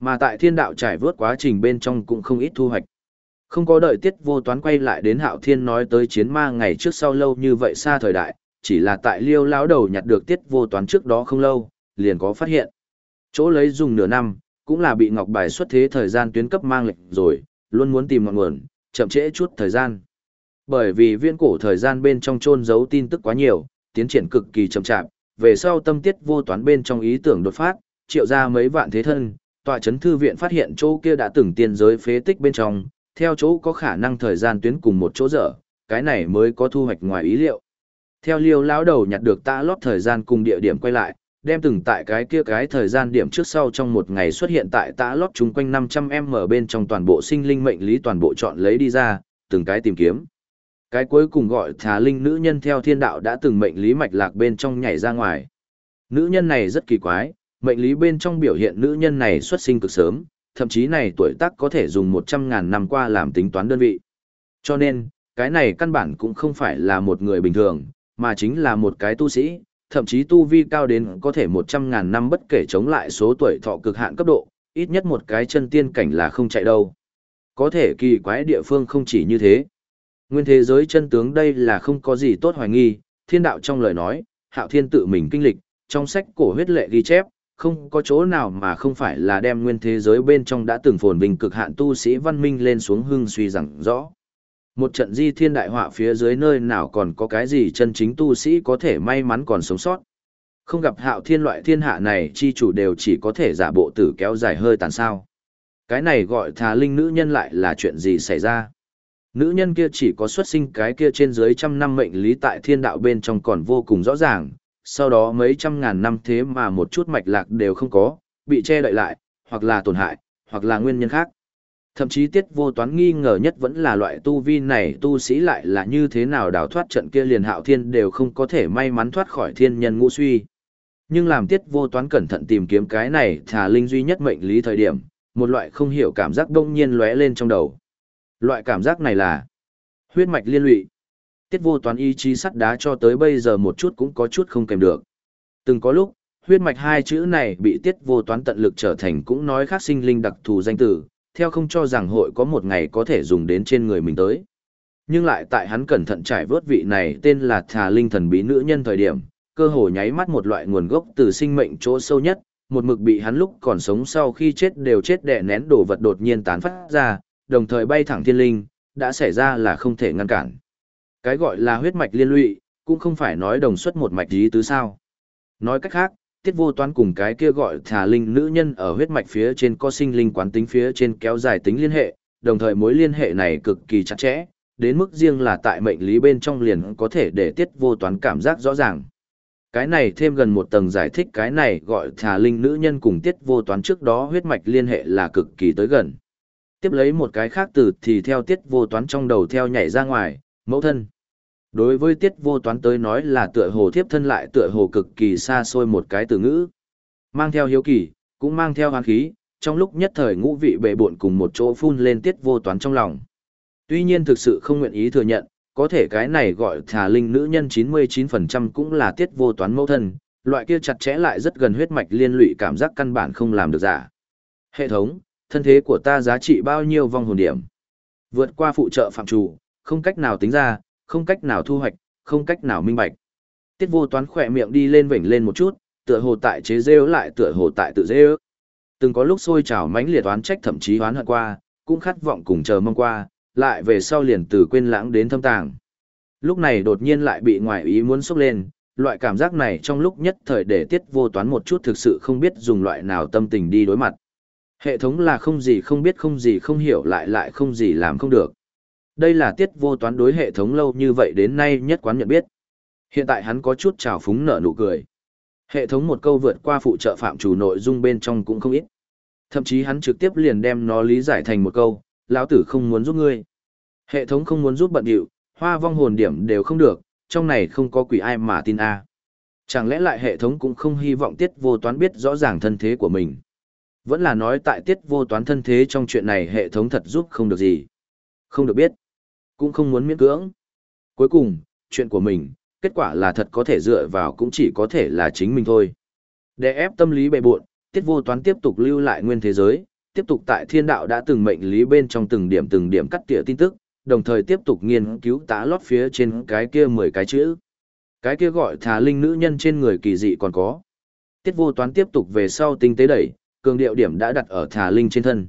Mà tại thiên đạo trải vớt quá trình bên trong cũng không ít thu hoạch. Không có đợi tiết vô toán quay lại đến hạo thiên nói tới chiến ma ngày trước sau lâu như vậy xa thời đại, chỉ là tại liêu lão đầu nhặt được tiết vô toán trước đó không lâu, liền có phát hiện. Chỗ lấy dùng nửa năm, cũng là bị ngọc bài xuất thế thời gian tuyến cấp mang lệnh rồi, luôn muốn tìm ngọn nguồn, chậm trễ chút thời gian. Bởi vì viên cổ thời gian bên trong chôn giấu tin tức quá nhiều, tiến triển cực kỳ chậm chạp, về sau tâm tiết vô toán bên trong ý tưởng đột phát, triệu ra mấy vạn thế thân, tọa chấn thư viện phát hiện chỗ kia đã từng tiên giới phế tích bên trong, theo chỗ có khả năng thời gian tuyến cùng một chỗ dở, cái này mới có thu hoạch ngoài ý liệu. Theo liêu lão đầu nhặt được ta lót thời gian cùng địa điểm quay lại, đem từng tại cái kia cái thời gian điểm trước sau trong một ngày xuất hiện tại tã lót chung quanh 500m bên trong toàn bộ sinh linh mệnh lý toàn bộ chọn lấy đi ra, từng cái tìm kiếm. Cái cuối cùng gọi thà linh nữ nhân theo thiên đạo đã từng mệnh lý mạch lạc bên trong nhảy ra ngoài. Nữ nhân này rất kỳ quái, mệnh lý bên trong biểu hiện nữ nhân này xuất sinh cực sớm, thậm chí này tuổi tác có thể dùng 100.000 năm qua làm tính toán đơn vị. Cho nên, cái này căn bản cũng không phải là một người bình thường, mà chính là một cái tu sĩ, thậm chí tu vi cao đến có thể 100.000 năm bất kể chống lại số tuổi thọ cực hạn cấp độ, ít nhất một cái chân tiên cảnh là không chạy đâu. Có thể kỳ quái địa phương không chỉ như thế. Nguyên thế giới chân tướng đây là không có gì tốt hoài nghi, thiên đạo trong lời nói, hạo thiên tự mình kinh lịch, trong sách cổ huyết lệ ghi chép, không có chỗ nào mà không phải là đem nguyên thế giới bên trong đã từng phồn vinh cực hạn tu sĩ văn minh lên xuống hưng suy rằng rõ. Một trận di thiên đại họa phía dưới nơi nào còn có cái gì chân chính tu sĩ có thể may mắn còn sống sót. Không gặp hạo thiên loại thiên hạ này chi chủ đều chỉ có thể giả bộ tử kéo dài hơi tàn sao. Cái này gọi thà linh nữ nhân lại là chuyện gì xảy ra. Nữ nhân kia chỉ có xuất sinh cái kia trên dưới trăm năm mệnh lý tại thiên đạo bên trong còn vô cùng rõ ràng, sau đó mấy trăm ngàn năm thế mà một chút mạch lạc đều không có, bị che đậy lại, hoặc là tổn hại, hoặc là nguyên nhân khác. Thậm chí tiết vô toán nghi ngờ nhất vẫn là loại tu vi này tu sĩ lại là như thế nào đào thoát trận kia liền hạo thiên đều không có thể may mắn thoát khỏi thiên nhân ngũ suy. Nhưng làm tiết vô toán cẩn thận tìm kiếm cái này thà linh duy nhất mệnh lý thời điểm, một loại không hiểu cảm giác đông nhiên lóe lên trong đầu. Loại cảm giác này là huyết mạch liên lụy. Tiết vô toán ý chí sắt đá cho tới bây giờ một chút cũng có chút không kèm được. Từng có lúc, huyết mạch hai chữ này bị tiết vô toán tận lực trở thành cũng nói khác sinh linh đặc thù danh tử, theo không cho rằng hội có một ngày có thể dùng đến trên người mình tới. Nhưng lại tại hắn cẩn thận trải vớt vị này tên là thà linh thần bí nữ nhân thời điểm, cơ hồ nháy mắt một loại nguồn gốc từ sinh mệnh chỗ sâu nhất, một mực bị hắn lúc còn sống sau khi chết đều chết đè nén đồ vật đột nhiên tán phát ra, đồng thời bay thẳng thiên linh, đã xảy ra là không thể ngăn cản. Cái gọi là huyết mạch liên lụy, cũng không phải nói đồng xuất một mạch ý tứ sao. Nói cách khác, tiết vô toán cùng cái kia gọi thà linh nữ nhân ở huyết mạch phía trên có sinh linh quán tính phía trên kéo dài tính liên hệ, đồng thời mối liên hệ này cực kỳ chặt chẽ, đến mức riêng là tại mệnh lý bên trong liền có thể để tiết vô toán cảm giác rõ ràng. Cái này thêm gần một tầng giải thích cái này gọi thà linh nữ nhân cùng tiết vô toán trước đó huyết mạch liên hệ là cực kỳ tới gần. Tiếp lấy một cái khác từ thì theo tiết vô toán trong đầu theo nhảy ra ngoài, mẫu thân. Đối với tiết vô toán tới nói là tựa hồ thiếp thân lại tựa hồ cực kỳ xa xôi một cái từ ngữ. Mang theo hiếu kỳ, cũng mang theo hoang khí, trong lúc nhất thời ngũ vị bệ bộn cùng một chỗ phun lên tiết vô toán trong lòng. Tuy nhiên thực sự không nguyện ý thừa nhận, có thể cái này gọi thà linh nữ nhân 99% cũng là tiết vô toán mẫu thân, loại kia chặt chẽ lại rất gần huyết mạch liên lụy cảm giác căn bản không làm được giả. Hệ thống, thân thế của ta giá trị bao nhiêu vong hồn điểm? Vượt qua phụ trợ phạm chủ, không cách nào tính ra, không cách nào thu hoạch, không cách nào minh bạch. Tiết vô toán khỏe miệng đi lên vểnh lên một chút, tựa hồ tại chế rêu lại tựa hồ tại tự rêu. Từng có lúc sôi trào mãnh liệt oán trách thậm chí oán hận qua, cũng khát vọng cùng chờ mong qua, lại về sau liền từ quên lãng đến thâm tàng. Lúc này đột nhiên lại bị ngoại ý muốn sốc lên, loại cảm giác này trong lúc nhất thời để tiết vô toán một chút thực sự không biết dùng loại nào tâm tình đi đối mặt. Hệ thống là không gì không biết không gì không hiểu lại lại không gì làm không được. Đây là tiết vô toán đối hệ thống lâu như vậy đến nay nhất quán nhận biết. Hiện tại hắn có chút trào phúng nở nụ cười. Hệ thống một câu vượt qua phụ trợ phạm chủ nội dung bên trong cũng không ít. Thậm chí hắn trực tiếp liền đem nó lý giải thành một câu, lão tử không muốn giúp ngươi. Hệ thống không muốn giúp bận điệu, hoa vong hồn điểm đều không được, trong này không có quỷ ai mà tin a. Chẳng lẽ lại hệ thống cũng không hy vọng tiết vô toán biết rõ ràng thân thế của mình. Vẫn là nói tại tiết vô toán thân thế trong chuyện này hệ thống thật giúp không được gì. Không được biết. Cũng không muốn miễn cưỡng. Cuối cùng, chuyện của mình, kết quả là thật có thể dựa vào cũng chỉ có thể là chính mình thôi. Để ép tâm lý bệ buộn, tiết vô toán tiếp tục lưu lại nguyên thế giới, tiếp tục tại thiên đạo đã từng mệnh lý bên trong từng điểm từng điểm cắt tỉa tin tức, đồng thời tiếp tục nghiên cứu tá lót phía trên cái kia 10 cái chữ. Cái kia gọi thà linh nữ nhân trên người kỳ dị còn có. Tiết vô toán tiếp tục về sau tinh tế đẩy, cường điệu điểm đã đặt ở thà linh trên thân.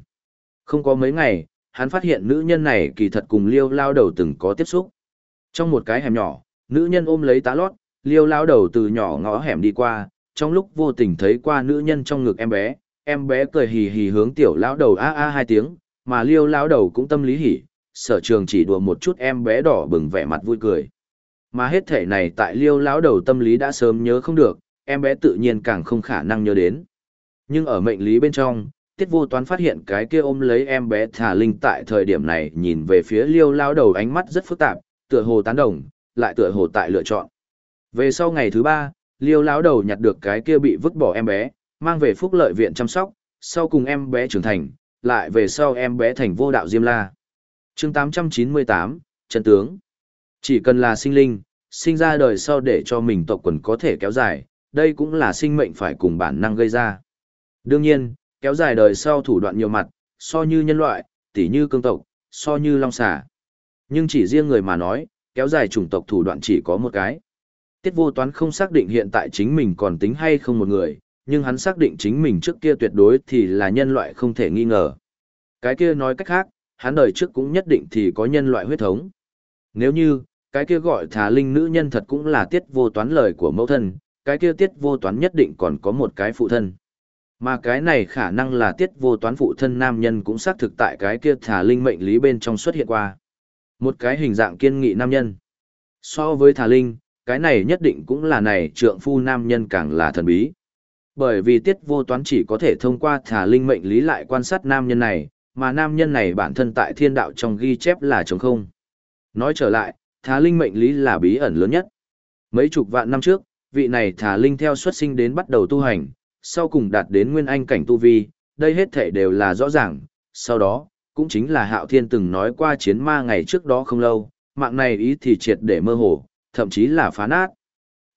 Không có mấy ngày, hắn phát hiện nữ nhân này kỳ thật cùng liêu lao đầu từng có tiếp xúc. Trong một cái hẻm nhỏ, nữ nhân ôm lấy tá lót, liêu lao đầu từ nhỏ ngõ hẻm đi qua, trong lúc vô tình thấy qua nữ nhân trong ngực em bé, em bé cười hì hì hướng tiểu lão đầu a a hai tiếng, mà liêu lão đầu cũng tâm lý hỉ, sở trường chỉ đùa một chút em bé đỏ bừng vẻ mặt vui cười. Mà hết thể này tại liêu lão đầu tâm lý đã sớm nhớ không được, em bé tự nhiên càng không khả năng nhớ đến. Nhưng ở mệnh lý bên trong, tiết vô toán phát hiện cái kia ôm lấy em bé thả linh tại thời điểm này nhìn về phía liêu lao đầu ánh mắt rất phức tạp, tựa hồ tán đồng, lại tựa hồ tại lựa chọn. Về sau ngày thứ ba, liêu lao đầu nhặt được cái kia bị vứt bỏ em bé, mang về phúc lợi viện chăm sóc, sau cùng em bé trưởng thành, lại về sau em bé thành vô đạo Diêm La. chương 898, Trần Tướng. Chỉ cần là sinh linh, sinh ra đời sau để cho mình tộc quần có thể kéo dài, đây cũng là sinh mệnh phải cùng bản năng gây ra. Đương nhiên, kéo dài đời sau thủ đoạn nhiều mặt, so như nhân loại, tỉ như cương tộc, so như long xà. Nhưng chỉ riêng người mà nói, kéo dài chủng tộc thủ đoạn chỉ có một cái. Tiết vô toán không xác định hiện tại chính mình còn tính hay không một người, nhưng hắn xác định chính mình trước kia tuyệt đối thì là nhân loại không thể nghi ngờ. Cái kia nói cách khác, hắn đời trước cũng nhất định thì có nhân loại huyết thống. Nếu như, cái kia gọi thà linh nữ nhân thật cũng là tiết vô toán lời của mẫu thân, cái kia tiết vô toán nhất định còn có một cái phụ thân. Mà cái này khả năng là tiết vô toán phụ thân nam nhân cũng xác thực tại cái kia thả linh mệnh lý bên trong xuất hiện qua. Một cái hình dạng kiên nghị nam nhân. So với thả linh, cái này nhất định cũng là này trượng phu nam nhân càng là thần bí. Bởi vì tiết vô toán chỉ có thể thông qua thả linh mệnh lý lại quan sát nam nhân này, mà nam nhân này bản thân tại thiên đạo trong ghi chép là trống không. Nói trở lại, thả linh mệnh lý là bí ẩn lớn nhất. Mấy chục vạn năm trước, vị này thả linh theo xuất sinh đến bắt đầu tu hành, sau cùng đạt đến nguyên anh cảnh tu vi, đây hết thể đều là rõ ràng, sau đó, cũng chính là hạo thiên từng nói qua chiến ma ngày trước đó không lâu, mạng này ý thì triệt để mơ hồ, thậm chí là phá nát.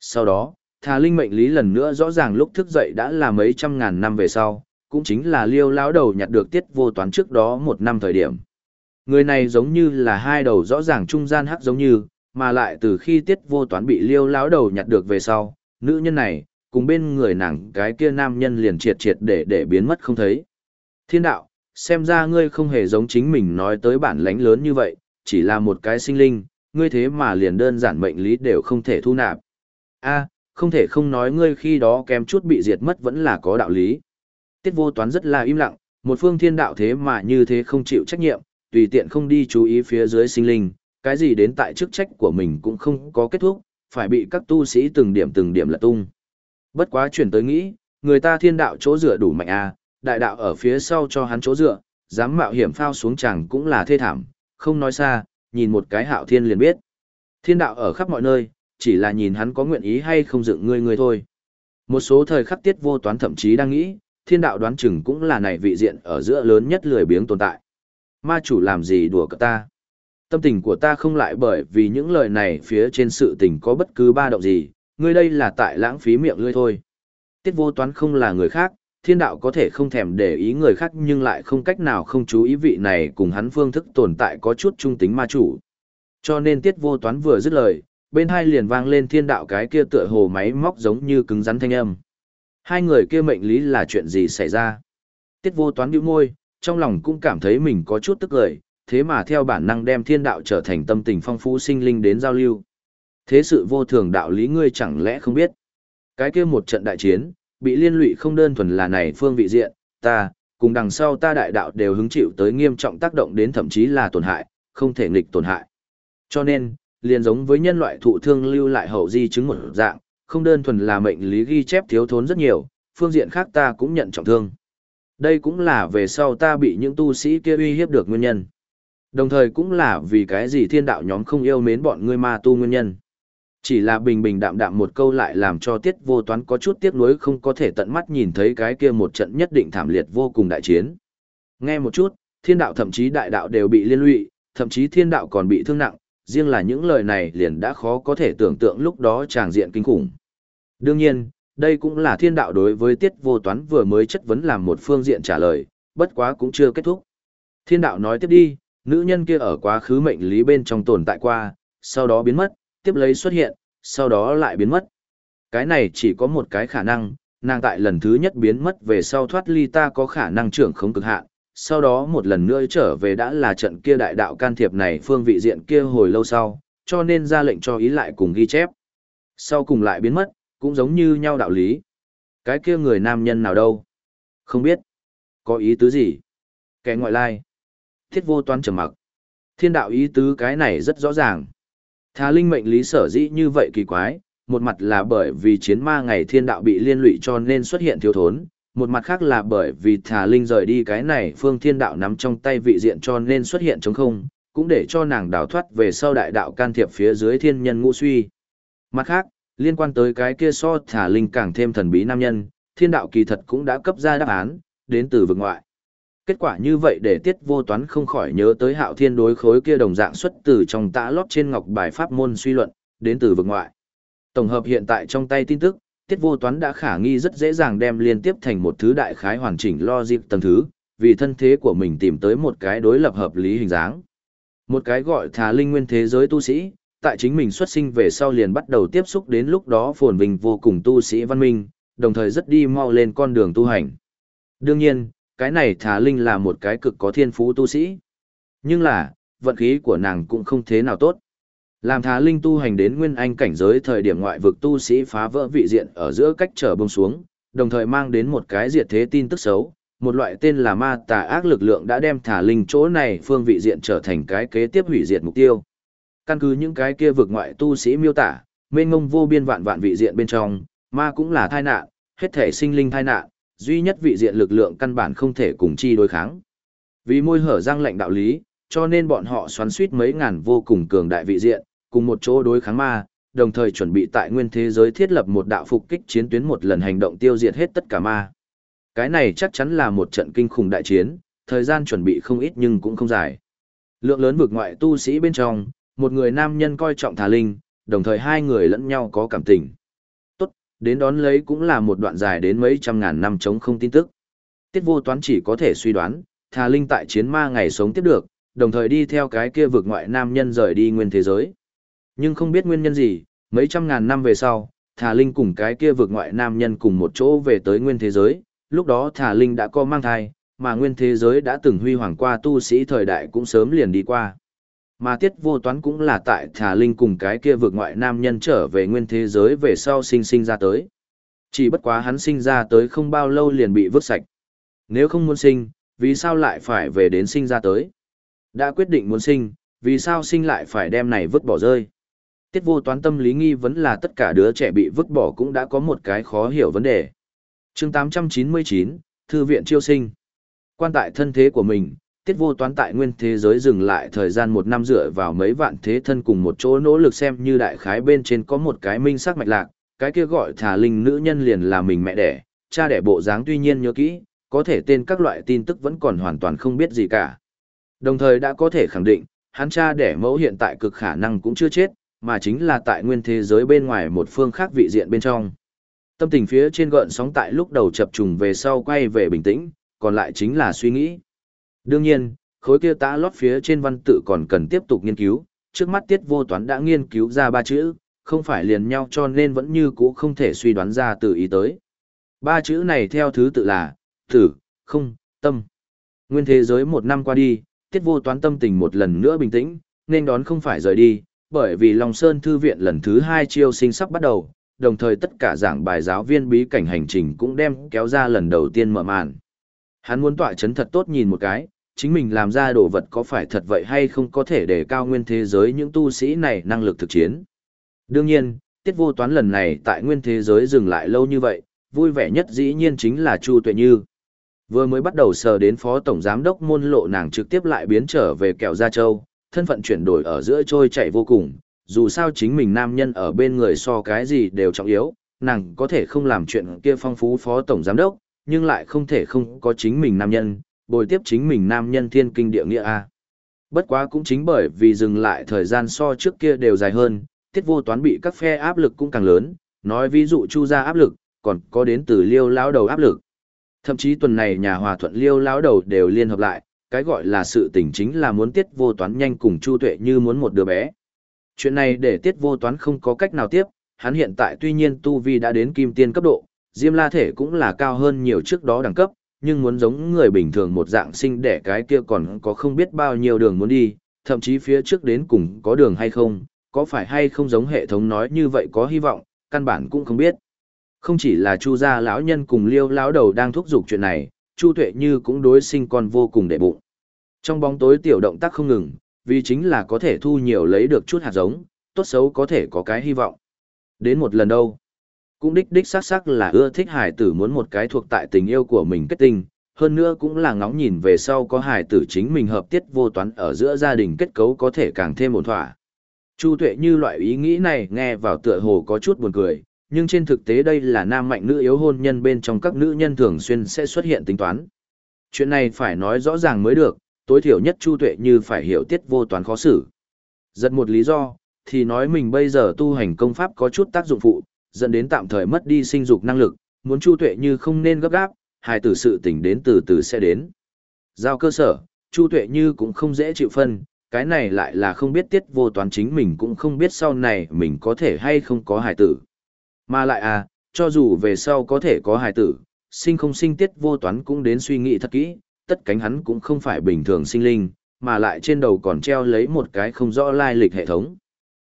Sau đó, thà linh mệnh lý lần nữa rõ ràng lúc thức dậy đã là mấy trăm ngàn năm về sau, cũng chính là liêu lão đầu nhặt được tiết vô toán trước đó một năm thời điểm. Người này giống như là hai đầu rõ ràng trung gian hắc giống như, mà lại từ khi tiết vô toán bị liêu lão đầu nhặt được về sau, nữ nhân này, cùng bên người nàng cái kia nam nhân liền triệt triệt để để biến mất không thấy. Thiên đạo, xem ra ngươi không hề giống chính mình nói tới bản lãnh lớn như vậy, chỉ là một cái sinh linh, ngươi thế mà liền đơn giản mệnh lý đều không thể thu nạp. A, không thể không nói ngươi khi đó kém chút bị diệt mất vẫn là có đạo lý. Tiết vô toán rất là im lặng, một phương thiên đạo thế mà như thế không chịu trách nhiệm, tùy tiện không đi chú ý phía dưới sinh linh, cái gì đến tại chức trách của mình cũng không có kết thúc, phải bị các tu sĩ từng điểm từng điểm là tung. Bất quá chuyển tới nghĩ, người ta thiên đạo chỗ dựa đủ mạnh à, đại đạo ở phía sau cho hắn chỗ dựa, dám mạo hiểm phao xuống chẳng cũng là thê thảm, không nói xa, nhìn một cái hạo thiên liền biết. Thiên đạo ở khắp mọi nơi, chỉ là nhìn hắn có nguyện ý hay không dựng ngươi người thôi. Một số thời khắc tiết vô toán thậm chí đang nghĩ, thiên đạo đoán chừng cũng là này vị diện ở giữa lớn nhất lười biếng tồn tại. Ma chủ làm gì đùa cả ta? Tâm tình của ta không lại bởi vì những lời này phía trên sự tình có bất cứ ba động gì, ngươi đây là tại lãng phí miệng ngươi thôi. Tiết vô toán không là người khác, thiên đạo có thể không thèm để ý người khác nhưng lại không cách nào không chú ý vị này cùng hắn phương thức tồn tại có chút trung tính ma chủ. Cho nên tiết vô toán vừa dứt lời, bên hai liền vang lên thiên đạo cái kia tựa hồ máy móc giống như cứng rắn thanh âm. Hai người kia mệnh lý là chuyện gì xảy ra? Tiết vô toán bĩu môi, trong lòng cũng cảm thấy mình có chút tức lời, thế mà theo bản năng đem thiên đạo trở thành tâm tình phong phú sinh linh đến giao lưu. Thế sự vô thường đạo lý ngươi chẳng lẽ không biết? Cái kia một trận đại chiến, bị liên lụy không đơn thuần là này phương vị diện, ta, cùng đằng sau ta đại đạo đều hứng chịu tới nghiêm trọng tác động đến thậm chí là tổn hại, không thể nghịch tổn hại. Cho nên, liền giống với nhân loại thụ thương lưu lại hậu di chứng một dạng, không đơn thuần là mệnh lý ghi chép thiếu thốn rất nhiều, phương diện khác ta cũng nhận trọng thương. Đây cũng là về sau ta bị những tu sĩ kia uy hiếp được nguyên nhân. Đồng thời cũng là vì cái gì thiên đạo nhóm không yêu mến bọn ngươi ma tu nguyên nhân. Chỉ là bình bình đạm đạm một câu lại làm cho tiết vô toán có chút tiếc nuối không có thể tận mắt nhìn thấy cái kia một trận nhất định thảm liệt vô cùng đại chiến. Nghe một chút, thiên đạo thậm chí đại đạo đều bị liên lụy, thậm chí thiên đạo còn bị thương nặng, riêng là những lời này liền đã khó có thể tưởng tượng lúc đó tràng diện kinh khủng. Đương nhiên, đây cũng là thiên đạo đối với tiết vô toán vừa mới chất vấn làm một phương diện trả lời, bất quá cũng chưa kết thúc. Thiên đạo nói tiếp đi, nữ nhân kia ở quá khứ mệnh lý bên trong tồn tại qua, sau đó biến mất, tiếp lấy xuất hiện, sau đó lại biến mất. Cái này chỉ có một cái khả năng, nàng tại lần thứ nhất biến mất về sau thoát ly ta có khả năng trưởng không cực hạn, sau đó một lần nữa trở về đã là trận kia đại đạo can thiệp này phương vị diện kia hồi lâu sau, cho nên ra lệnh cho ý lại cùng ghi chép. Sau cùng lại biến mất, cũng giống như nhau đạo lý. Cái kia người nam nhân nào đâu? Không biết. Có ý tứ gì? Kẻ ngoại lai. Thiết vô toán trầm mặc. Thiên đạo ý tứ cái này rất rõ ràng. Thà linh mệnh lý sở dĩ như vậy kỳ quái, một mặt là bởi vì chiến ma ngày thiên đạo bị liên lụy cho nên xuất hiện thiếu thốn, một mặt khác là bởi vì thà linh rời đi cái này phương thiên đạo nắm trong tay vị diện cho nên xuất hiện trống không, cũng để cho nàng đào thoát về sau đại đạo can thiệp phía dưới thiên nhân ngũ suy. Mặt khác, liên quan tới cái kia so thả linh càng thêm thần bí nam nhân, thiên đạo kỳ thật cũng đã cấp ra đáp án, đến từ vực ngoại. Kết quả như vậy để tiết vô toán không khỏi nhớ tới hạo thiên đối khối kia đồng dạng xuất từ trong tã lót trên ngọc bài pháp môn suy luận, đến từ vực ngoại. Tổng hợp hiện tại trong tay tin tức, tiết vô toán đã khả nghi rất dễ dàng đem liên tiếp thành một thứ đại khái hoàn chỉnh logic tầng thứ, vì thân thế của mình tìm tới một cái đối lập hợp lý hình dáng. Một cái gọi thà linh nguyên thế giới tu sĩ, tại chính mình xuất sinh về sau liền bắt đầu tiếp xúc đến lúc đó phồn vinh vô cùng tu sĩ văn minh, đồng thời rất đi mau lên con đường tu hành. Đương nhiên, cái này thà linh là một cái cực có thiên phú tu sĩ. Nhưng là, vận khí của nàng cũng không thế nào tốt. Làm thá linh tu hành đến nguyên anh cảnh giới thời điểm ngoại vực tu sĩ phá vỡ vị diện ở giữa cách trở bông xuống, đồng thời mang đến một cái diệt thế tin tức xấu, một loại tên là ma tà ác lực lượng đã đem thả linh chỗ này phương vị diện trở thành cái kế tiếp hủy diệt mục tiêu. Căn cứ những cái kia vực ngoại tu sĩ miêu tả, mênh ngông vô biên vạn vạn vị diện bên trong, ma cũng là thai nạn, hết thể sinh linh thai nạn, duy nhất vị diện lực lượng căn bản không thể cùng chi đối kháng. Vì môi hở răng lệnh đạo lý, cho nên bọn họ xoắn suýt mấy ngàn vô cùng cường đại vị diện, cùng một chỗ đối kháng ma, đồng thời chuẩn bị tại nguyên thế giới thiết lập một đạo phục kích chiến tuyến một lần hành động tiêu diệt hết tất cả ma. Cái này chắc chắn là một trận kinh khủng đại chiến, thời gian chuẩn bị không ít nhưng cũng không dài. Lượng lớn vực ngoại tu sĩ bên trong, một người nam nhân coi trọng thà linh, đồng thời hai người lẫn nhau có cảm tình. Đến đón lấy cũng là một đoạn dài đến mấy trăm ngàn năm chống không tin tức. Tiết vô toán chỉ có thể suy đoán, thà linh tại chiến ma ngày sống tiếp được, đồng thời đi theo cái kia vực ngoại nam nhân rời đi nguyên thế giới. Nhưng không biết nguyên nhân gì, mấy trăm ngàn năm về sau, thà linh cùng cái kia vực ngoại nam nhân cùng một chỗ về tới nguyên thế giới, lúc đó thà linh đã có mang thai, mà nguyên thế giới đã từng huy hoàng qua tu sĩ thời đại cũng sớm liền đi qua. Mà tiết vô toán cũng là tại thà linh cùng cái kia vượt ngoại nam nhân trở về nguyên thế giới về sau sinh sinh ra tới. Chỉ bất quá hắn sinh ra tới không bao lâu liền bị vứt sạch. Nếu không muốn sinh, vì sao lại phải về đến sinh ra tới? Đã quyết định muốn sinh, vì sao sinh lại phải đem này vứt bỏ rơi? Tiết vô toán tâm lý nghi vấn là tất cả đứa trẻ bị vứt bỏ cũng đã có một cái khó hiểu vấn đề. chương 899, Thư viện chiêu sinh. Quan tại thân thế của mình, tiết vô toán tại nguyên thế giới dừng lại thời gian một năm dựa vào mấy vạn thế thân cùng một chỗ nỗ lực xem như đại khái bên trên có một cái minh sắc mạch lạc, cái kia gọi thả linh nữ nhân liền là mình mẹ đẻ, cha đẻ bộ dáng tuy nhiên nhớ kỹ, có thể tên các loại tin tức vẫn còn hoàn toàn không biết gì cả. Đồng thời đã có thể khẳng định, hắn cha đẻ mẫu hiện tại cực khả năng cũng chưa chết, mà chính là tại nguyên thế giới bên ngoài một phương khác vị diện bên trong. Tâm tình phía trên gợn sóng tại lúc đầu chập trùng về sau quay về bình tĩnh, còn lại chính là suy nghĩ. Đương nhiên, khối kia tã lót phía trên văn tự còn cần tiếp tục nghiên cứu, trước mắt tiết vô toán đã nghiên cứu ra ba chữ, không phải liền nhau cho nên vẫn như cũ không thể suy đoán ra từ ý tới. Ba chữ này theo thứ tự là, tử, không, tâm. Nguyên thế giới một năm qua đi, tiết vô toán tâm tình một lần nữa bình tĩnh, nên đón không phải rời đi, bởi vì Long Sơn Thư viện lần thứ hai chiêu sinh sắp bắt đầu, đồng thời tất cả giảng bài giáo viên bí cảnh hành trình cũng đem kéo ra lần đầu tiên mở màn. Hắn muốn tọa chấn thật tốt nhìn một cái, chính mình làm ra đồ vật có phải thật vậy hay không có thể để cao nguyên thế giới những tu sĩ này năng lực thực chiến. Đương nhiên, tiết vô toán lần này tại nguyên thế giới dừng lại lâu như vậy, vui vẻ nhất dĩ nhiên chính là Chu Tuệ Như. Vừa mới bắt đầu sờ đến phó tổng giám đốc môn lộ nàng trực tiếp lại biến trở về kẹo Gia Châu, thân phận chuyển đổi ở giữa trôi chạy vô cùng, dù sao chính mình nam nhân ở bên người so cái gì đều trọng yếu, nàng có thể không làm chuyện kia phong phú phó tổng giám đốc, nhưng lại không thể không có chính mình nam nhân, bồi tiếp chính mình nam nhân thiên kinh địa nghĩa A. Bất quá cũng chính bởi vì dừng lại thời gian so trước kia đều dài hơn, tiết vô toán bị các phe áp lực cũng càng lớn, nói ví dụ chu ra áp lực, còn có đến từ liêu lão đầu áp lực. Thậm chí tuần này nhà hòa thuận liêu lão đầu đều liên hợp lại, cái gọi là sự tình chính là muốn tiết vô toán nhanh cùng chu tuệ như muốn một đứa bé. Chuyện này để tiết vô toán không có cách nào tiếp, hắn hiện tại tuy nhiên tu vi đã đến kim tiên cấp độ, diêm la thể cũng là cao hơn nhiều trước đó đẳng cấp, nhưng muốn giống người bình thường một dạng sinh đẻ cái kia còn có không biết bao nhiêu đường muốn đi, thậm chí phía trước đến cùng có đường hay không, có phải hay không giống hệ thống nói như vậy có hy vọng, căn bản cũng không biết. Không chỉ là Chu gia lão nhân cùng Liêu lão đầu đang thúc giục chuyện này, Chu Tuệ Như cũng đối sinh con vô cùng đệ bụng. Trong bóng tối tiểu động tác không ngừng, vì chính là có thể thu nhiều lấy được chút hạt giống, tốt xấu có thể có cái hy vọng. Đến một lần đâu, cũng đích đích xác xác là ưa thích hải tử muốn một cái thuộc tại tình yêu của mình kết tinh, hơn nữa cũng là ngóng nhìn về sau có hải tử chính mình hợp tiết vô toán ở giữa gia đình kết cấu có thể càng thêm ổn thỏa. Chu tuệ như loại ý nghĩ này nghe vào tựa hồ có chút buồn cười, nhưng trên thực tế đây là nam mạnh nữ yếu hôn nhân bên trong các nữ nhân thường xuyên sẽ xuất hiện tính toán. Chuyện này phải nói rõ ràng mới được, tối thiểu nhất Chu Tuệ như phải hiểu tiết vô toán khó xử. Giật một lý do, thì nói mình bây giờ tu hành công pháp có chút tác dụng phụ, dẫn đến tạm thời mất đi sinh dục năng lực, muốn Chu Tuệ như không nên gấp gáp, hài tử sự tỉnh đến từ từ sẽ đến. Giao cơ sở, Chu Tuệ như cũng không dễ chịu phân, cái này lại là không biết tiết vô toán chính mình cũng không biết sau này mình có thể hay không có hài tử. Mà lại à, cho dù về sau có thể có hài tử, sinh không sinh tiết vô toán cũng đến suy nghĩ thật kỹ, tất cánh hắn cũng không phải bình thường sinh linh, mà lại trên đầu còn treo lấy một cái không rõ lai lịch hệ thống.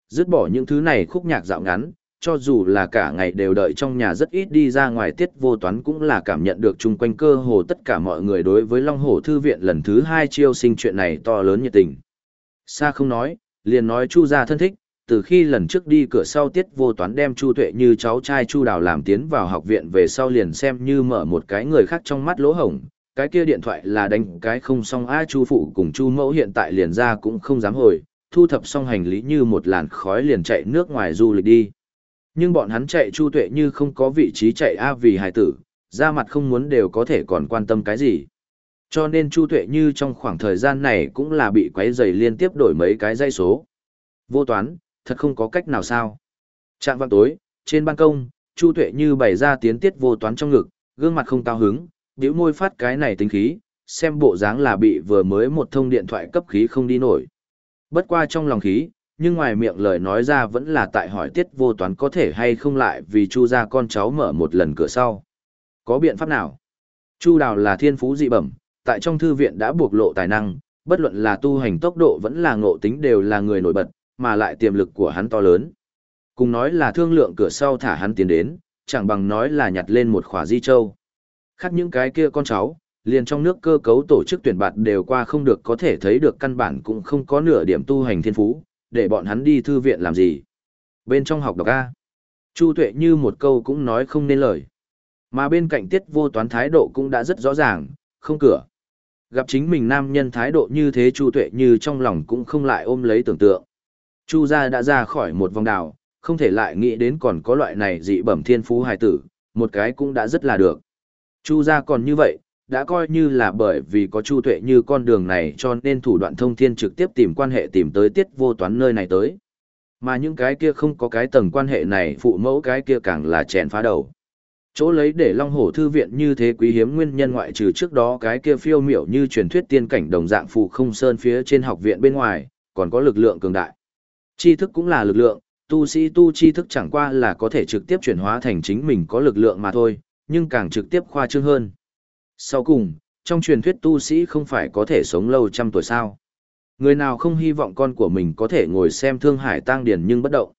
Dứt bỏ những thứ này khúc nhạc dạo ngắn, cho dù là cả ngày đều đợi trong nhà rất ít đi ra ngoài tiết vô toán cũng là cảm nhận được chung quanh cơ hồ tất cả mọi người đối với Long Hổ Thư Viện lần thứ hai chiêu sinh chuyện này to lớn nhiệt tình. Xa không nói, liền nói Chu gia thân thích, từ khi lần trước đi cửa sau tiết vô toán đem Chu Tuệ như cháu trai Chu Đào làm tiến vào học viện về sau liền xem như mở một cái người khác trong mắt lỗ hổng, cái kia điện thoại là đánh cái không xong a Chu phụ cùng Chu mẫu hiện tại liền ra cũng không dám hồi, thu thập xong hành lý như một làn khói liền chạy nước ngoài du lịch đi. Nhưng bọn hắn chạy Chu Tuệ như không có vị trí chạy a vì hài tử, ra mặt không muốn đều có thể còn quan tâm cái gì. Cho nên Chu Tuệ như trong khoảng thời gian này cũng là bị quấy rầy liên tiếp đổi mấy cái dây số. Vô toán, thật không có cách nào sao. Trạng văn tối, trên ban công, Chu Tuệ như bày ra tiến tiết vô toán trong ngực, gương mặt không cao hứng, bĩu môi phát cái này tính khí, xem bộ dáng là bị vừa mới một thông điện thoại cấp khí không đi nổi. Bất qua trong lòng khí, nhưng ngoài miệng lời nói ra vẫn là tại hỏi tiết vô toán có thể hay không lại vì chu ra con cháu mở một lần cửa sau. Có biện pháp nào? Chu đào là thiên phú dị bẩm, tại trong thư viện đã buộc lộ tài năng, bất luận là tu hành tốc độ vẫn là ngộ tính đều là người nổi bật, mà lại tiềm lực của hắn to lớn. Cùng nói là thương lượng cửa sau thả hắn tiến đến, chẳng bằng nói là nhặt lên một khỏa di châu. Khác những cái kia con cháu, liền trong nước cơ cấu tổ chức tuyển bạt đều qua không được có thể thấy được căn bản cũng không có nửa điểm tu hành thiên phú, để bọn hắn đi thư viện làm gì. Bên trong học đọc A, Chu Tuệ như một câu cũng nói không nên lời. Mà bên cạnh tiết vô toán thái độ cũng đã rất rõ ràng, không cửa. Gặp chính mình nam nhân thái độ như thế Chu Tuệ như trong lòng cũng không lại ôm lấy tưởng tượng. Chu gia đã ra khỏi một vòng đảo, không thể lại nghĩ đến còn có loại này dị bẩm thiên phú hài tử, một cái cũng đã rất là được. Chu gia còn như vậy, đã coi như là bởi vì có Chu Tuệ như con đường này cho nên thủ đoạn thông thiên trực tiếp tìm quan hệ tìm tới tiết vô toán nơi này tới. Mà những cái kia không có cái tầng quan hệ này phụ mẫu cái kia càng là chèn phá đầu. Chỗ lấy để Long Hổ Thư Viện như thế quý hiếm nguyên nhân ngoại trừ trước đó cái kia phiêu miểu như truyền thuyết tiên cảnh đồng dạng phù không sơn phía trên học viện bên ngoài, còn có lực lượng cường đại. Tri thức cũng là lực lượng, tu sĩ tu tri thức chẳng qua là có thể trực tiếp chuyển hóa thành chính mình có lực lượng mà thôi, nhưng càng trực tiếp khoa trương hơn. Sau cùng, trong truyền thuyết tu sĩ không phải có thể sống lâu trăm tuổi sao. Người nào không hy vọng con của mình có thể ngồi xem thương hải tang điển nhưng bất động.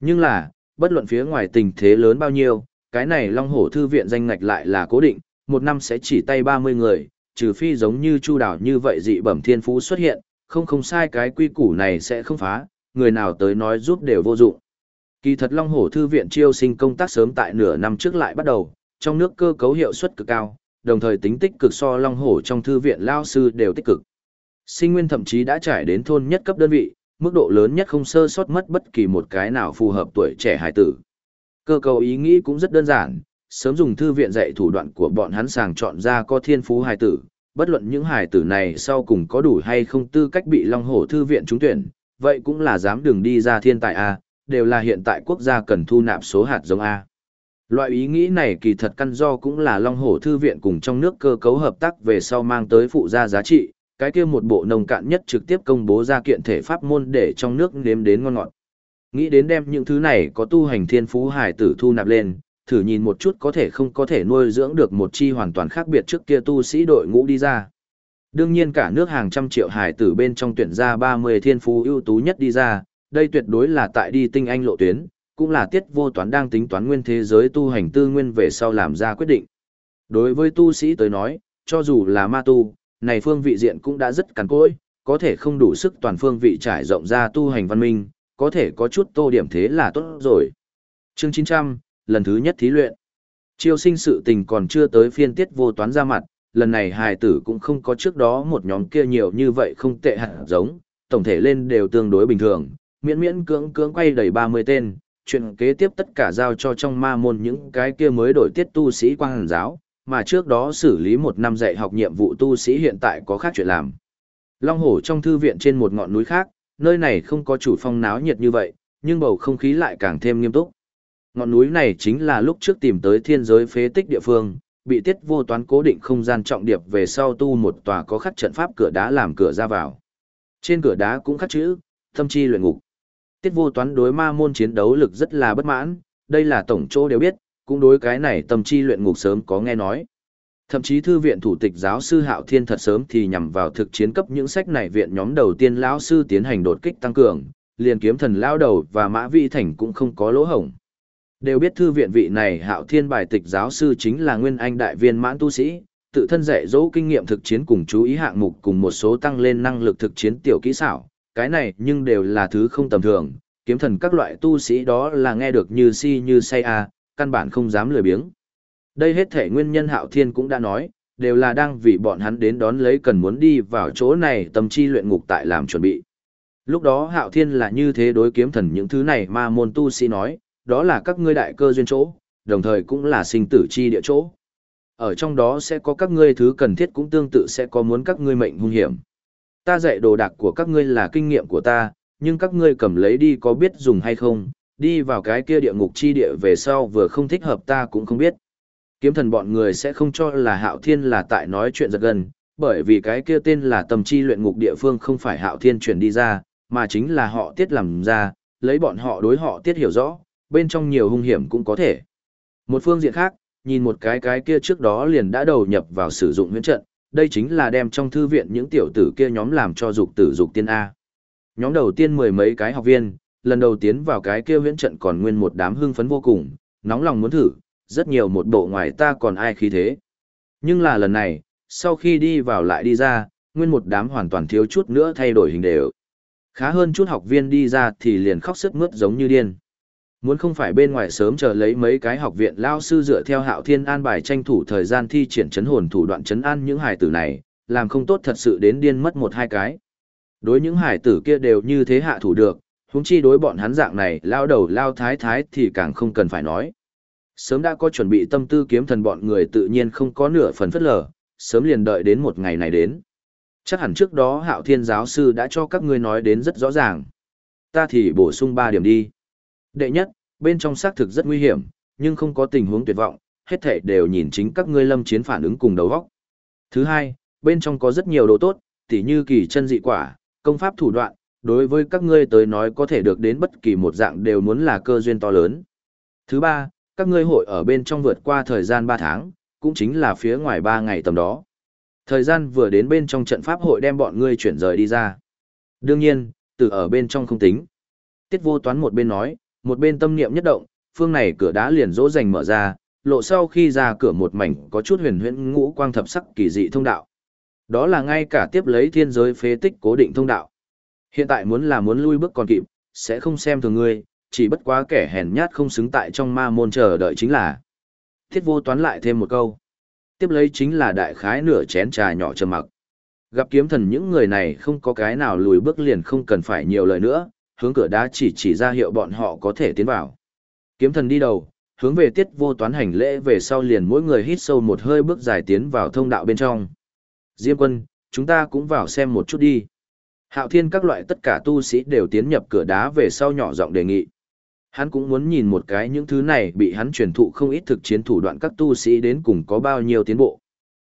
Nhưng là, bất luận phía ngoài tình thế lớn bao nhiêu, cái này Long Hổ Thư viện danh ngạch lại là cố định, một năm sẽ chỉ tay 30 người, trừ phi giống như Chu Đào như vậy dị bẩm thiên phú xuất hiện, không không sai cái quy củ này sẽ không phá, người nào tới nói giúp đều vô dụng. Kỳ thật Long Hổ Thư viện chiêu sinh công tác sớm tại nửa năm trước lại bắt đầu, trong nước cơ cấu hiệu suất cực cao, đồng thời tính tích cực so Long Hổ trong thư viện lao sư đều tích cực. Sinh nguyên thậm chí đã trải đến thôn nhất cấp đơn vị, mức độ lớn nhất không sơ sót mất bất kỳ một cái nào phù hợp tuổi trẻ hải tử. Cơ cầu ý nghĩ cũng rất đơn giản, sớm dùng thư viện dạy thủ đoạn của bọn hắn sàng chọn ra có thiên phú hải tử, bất luận những hải tử này sau cùng có đủ hay không tư cách bị Long Hổ thư viện trúng tuyển, vậy cũng là dám đường đi ra thiên tài A, đều là hiện tại quốc gia cần thu nạp số hạt giống A. Loại ý nghĩ này kỳ thật căn do cũng là Long Hổ Thư viện cùng trong nước cơ cấu hợp tác về sau mang tới phụ gia giá trị, cái kia một bộ nông cạn nhất trực tiếp công bố ra kiện thể pháp môn để trong nước nếm đến ngon ngọt. Nghĩ đến đem những thứ này có tu hành thiên phú hải tử thu nạp lên, thử nhìn một chút có thể không có thể nuôi dưỡng được một chi hoàn toàn khác biệt trước kia tu sĩ đội ngũ đi ra. Đương nhiên cả nước hàng trăm triệu hải tử bên trong tuyển ra 30 thiên phú ưu tú nhất đi ra, đây tuyệt đối là tại đi tinh anh lộ tuyến, cũng là tiết vô toán đang tính toán nguyên thế giới tu hành tư nguyên về sau làm ra quyết định. Đối với tu sĩ tới nói, cho dù là ma tu, này phương vị diện cũng đã rất cằn cỗi, có thể không đủ sức toàn phương vị trải rộng ra tu hành văn minh, có thể có chút tô điểm thế là tốt rồi. Chương 900, lần thứ nhất thí luyện. Chiêu sinh sự tình còn chưa tới phiên tiết vô toán ra mặt, lần này hài tử cũng không có trước đó một nhóm kia nhiều như vậy không tệ hạt giống, tổng thể lên đều tương đối bình thường, miễn miễn cưỡng cưỡng quay đầy 30 tên, chuyện kế tiếp tất cả giao cho trong ma môn những cái kia mới đổi tiết tu sĩ quang hàn giáo, mà trước đó xử lý một năm dạy học nhiệm vụ tu sĩ hiện tại có khác chuyện làm. Long hổ trong thư viện trên một ngọn núi khác, nơi này không có chủ phong náo nhiệt như vậy, nhưng bầu không khí lại càng thêm nghiêm túc. Ngọn núi này chính là lúc trước tìm tới thiên giới phế tích địa phương, bị tiết vô toán cố định không gian trọng điệp về sau tu một tòa có khắc trận pháp cửa đá làm cửa ra vào. Trên cửa đá cũng khắc chữ, thâm chi luyện ngục. Tiết vô toán đối ma môn chiến đấu lực rất là bất mãn, đây là tổng chỗ đều biết, cũng đối cái này tâm chi luyện ngục sớm có nghe nói. Thậm chí thư viện thủ tịch giáo sư Hạo Thiên thật sớm thì nhằm vào thực chiến cấp những sách này viện nhóm đầu tiên lão sư tiến hành đột kích tăng cường, liền kiếm thần lao đầu và mã vị thành cũng không có lỗ hổng. Đều biết thư viện vị này hạo thiên bài tịch giáo sư chính là nguyên anh đại viên mãn tu sĩ, tự thân dạy dỗ kinh nghiệm thực chiến cùng chú ý hạng mục cùng một số tăng lên năng lực thực chiến tiểu kỹ xảo, cái này nhưng đều là thứ không tầm thường, kiếm thần các loại tu sĩ đó là nghe được như si như say a, căn bản không dám lười biếng. Đây hết thể nguyên nhân hạo thiên cũng đã nói, đều là đang vì bọn hắn đến đón lấy cần muốn đi vào chỗ này tâm chi luyện ngục tại làm chuẩn bị. Lúc đó hạo thiên là như thế đối kiếm thần những thứ này mà môn tu sĩ nói, đó là các ngươi đại cơ duyên chỗ, đồng thời cũng là sinh tử chi địa chỗ. Ở trong đó sẽ có các ngươi thứ cần thiết cũng tương tự sẽ có muốn các ngươi mệnh hung hiểm. Ta dạy đồ đạc của các ngươi là kinh nghiệm của ta, nhưng các ngươi cầm lấy đi có biết dùng hay không, đi vào cái kia địa ngục chi địa về sau vừa không thích hợp ta cũng không biết. Kiếm thần bọn người sẽ không cho là hạo thiên là tại nói chuyện giật gần, bởi vì cái kia tên là tầm chi luyện ngục địa phương không phải hạo thiên chuyển đi ra, mà chính là họ tiết làm ra, lấy bọn họ đối họ tiết hiểu rõ, bên trong nhiều hung hiểm cũng có thể. Một phương diện khác, nhìn một cái cái kia trước đó liền đã đầu nhập vào sử dụng huyễn trận, đây chính là đem trong thư viện những tiểu tử kia nhóm làm cho dục tử dục tiên A. Nhóm đầu tiên mười mấy cái học viên, lần đầu tiến vào cái kia huyễn trận còn nguyên một đám hưng phấn vô cùng, nóng lòng muốn thử, rất nhiều một bộ ngoài ta còn ai khí thế. Nhưng là lần này, sau khi đi vào lại đi ra, nguyên một đám hoàn toàn thiếu chút nữa thay đổi hình đều. Khá hơn chút học viên đi ra thì liền khóc sức mướt giống như điên. Muốn không phải bên ngoài sớm chờ lấy mấy cái học viện lao sư dựa theo hạo thiên an bài tranh thủ thời gian thi triển chấn hồn thủ đoạn chấn an những hải tử này, làm không tốt thật sự đến điên mất một hai cái. Đối những hải tử kia đều như thế hạ thủ được, huống chi đối bọn hắn dạng này lao đầu lao thái thái thì càng không cần phải nói. Sớm đã có chuẩn bị tâm tư kiếm thần bọn người tự nhiên không có nửa phần phất lờ, sớm liền đợi đến một ngày này đến. Chắc hẳn trước đó hạo thiên giáo sư đã cho các ngươi nói đến rất rõ ràng. Ta thì bổ sung ba điểm đi. Đệ nhất, bên trong xác thực rất nguy hiểm, nhưng không có tình huống tuyệt vọng, hết thảy đều nhìn chính các ngươi lâm chiến phản ứng cùng đầu góc. Thứ hai, bên trong có rất nhiều đồ tốt, tỉ như kỳ chân dị quả, công pháp thủ đoạn, đối với các ngươi tới nói có thể được đến bất kỳ một dạng đều muốn là cơ duyên to lớn. Thứ ba, các ngươi hội ở bên trong vượt qua thời gian 3 tháng, cũng chính là phía ngoài 3 ngày tầm đó. Thời gian vừa đến bên trong trận pháp hội đem bọn ngươi chuyển rời đi ra. Đương nhiên, từ ở bên trong không tính. Tiết vô toán một bên nói, một bên tâm niệm nhất động, phương này cửa đá liền dỗ dành mở ra, lộ sau khi ra cửa một mảnh có chút huyền huyễn ngũ quang thập sắc kỳ dị thông đạo. Đó là ngay cả tiếp lấy thiên giới phế tích cố định thông đạo. Hiện tại muốn là muốn lui bước còn kịp, sẽ không xem thường ngươi, chỉ bất quá kẻ hèn nhát không xứng tại trong ma môn chờ đợi chính là. Thiết vô toán lại thêm một câu. Tiếp lấy chính là đại khái nửa chén trà nhỏ trầm mặc. Gặp kiếm thần những người này không có cái nào lùi bước liền không cần phải nhiều lời nữa, hướng cửa đá chỉ chỉ ra hiệu bọn họ có thể tiến vào. Kiếm thần đi đầu, hướng về tiết vô toán hành lễ về sau liền mỗi người hít sâu một hơi bước dài tiến vào thông đạo bên trong. Diêm quân, chúng ta cũng vào xem một chút đi. Hạo thiên các loại tất cả tu sĩ đều tiến nhập cửa đá về sau nhỏ giọng đề nghị. Hắn cũng muốn nhìn một cái những thứ này bị hắn truyền thụ không ít thực chiến thủ đoạn các tu sĩ đến cùng có bao nhiêu tiến bộ.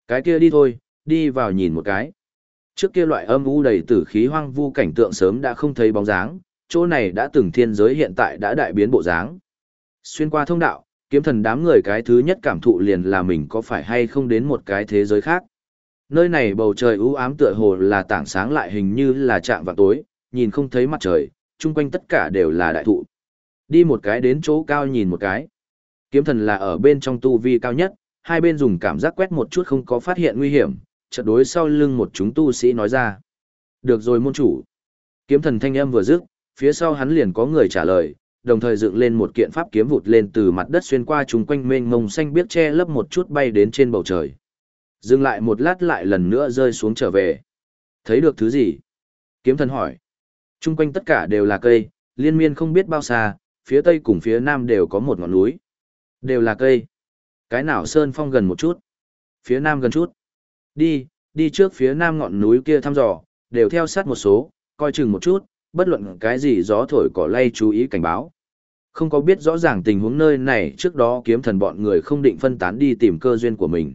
Cái kia đi thôi, đi vào nhìn một cái. Trước kia loại âm u đầy tử khí hoang vu cảnh tượng sớm đã không thấy bóng dáng, chỗ này đã từng thiên giới hiện tại đã đại biến bộ dáng. Xuyên qua thông đạo, kiếm thần đám người cái thứ nhất cảm thụ liền là mình có phải hay không đến một cái thế giới khác. Nơi này bầu trời u ám tựa hồ là tảng sáng lại hình như là trạng vào tối, nhìn không thấy mặt trời, chung quanh tất cả đều là đại thụ. Đi một cái đến chỗ cao nhìn một cái. Kiếm thần là ở bên trong tu vi cao nhất, hai bên dùng cảm giác quét một chút không có phát hiện nguy hiểm, chợt đối sau lưng một chúng tu sĩ nói ra. Được rồi môn chủ. Kiếm thần thanh âm vừa dứt, phía sau hắn liền có người trả lời, đồng thời dựng lên một kiện pháp kiếm vụt lên từ mặt đất xuyên qua chung quanh mênh mông xanh biếc che lấp một chút bay đến trên bầu trời. Dừng lại một lát lại lần nữa rơi xuống trở về. Thấy được thứ gì? Kiếm thần hỏi. Chung quanh tất cả đều là cây, liên miên không biết bao xa, phía tây cùng phía nam đều có một ngọn núi. Đều là cây. Cái nào sơn phong gần một chút. Phía nam gần chút. Đi, đi trước phía nam ngọn núi kia thăm dò, đều theo sát một số, coi chừng một chút, bất luận cái gì gió thổi cỏ lay chú ý cảnh báo. Không có biết rõ ràng tình huống nơi này trước đó kiếm thần bọn người không định phân tán đi tìm cơ duyên của mình.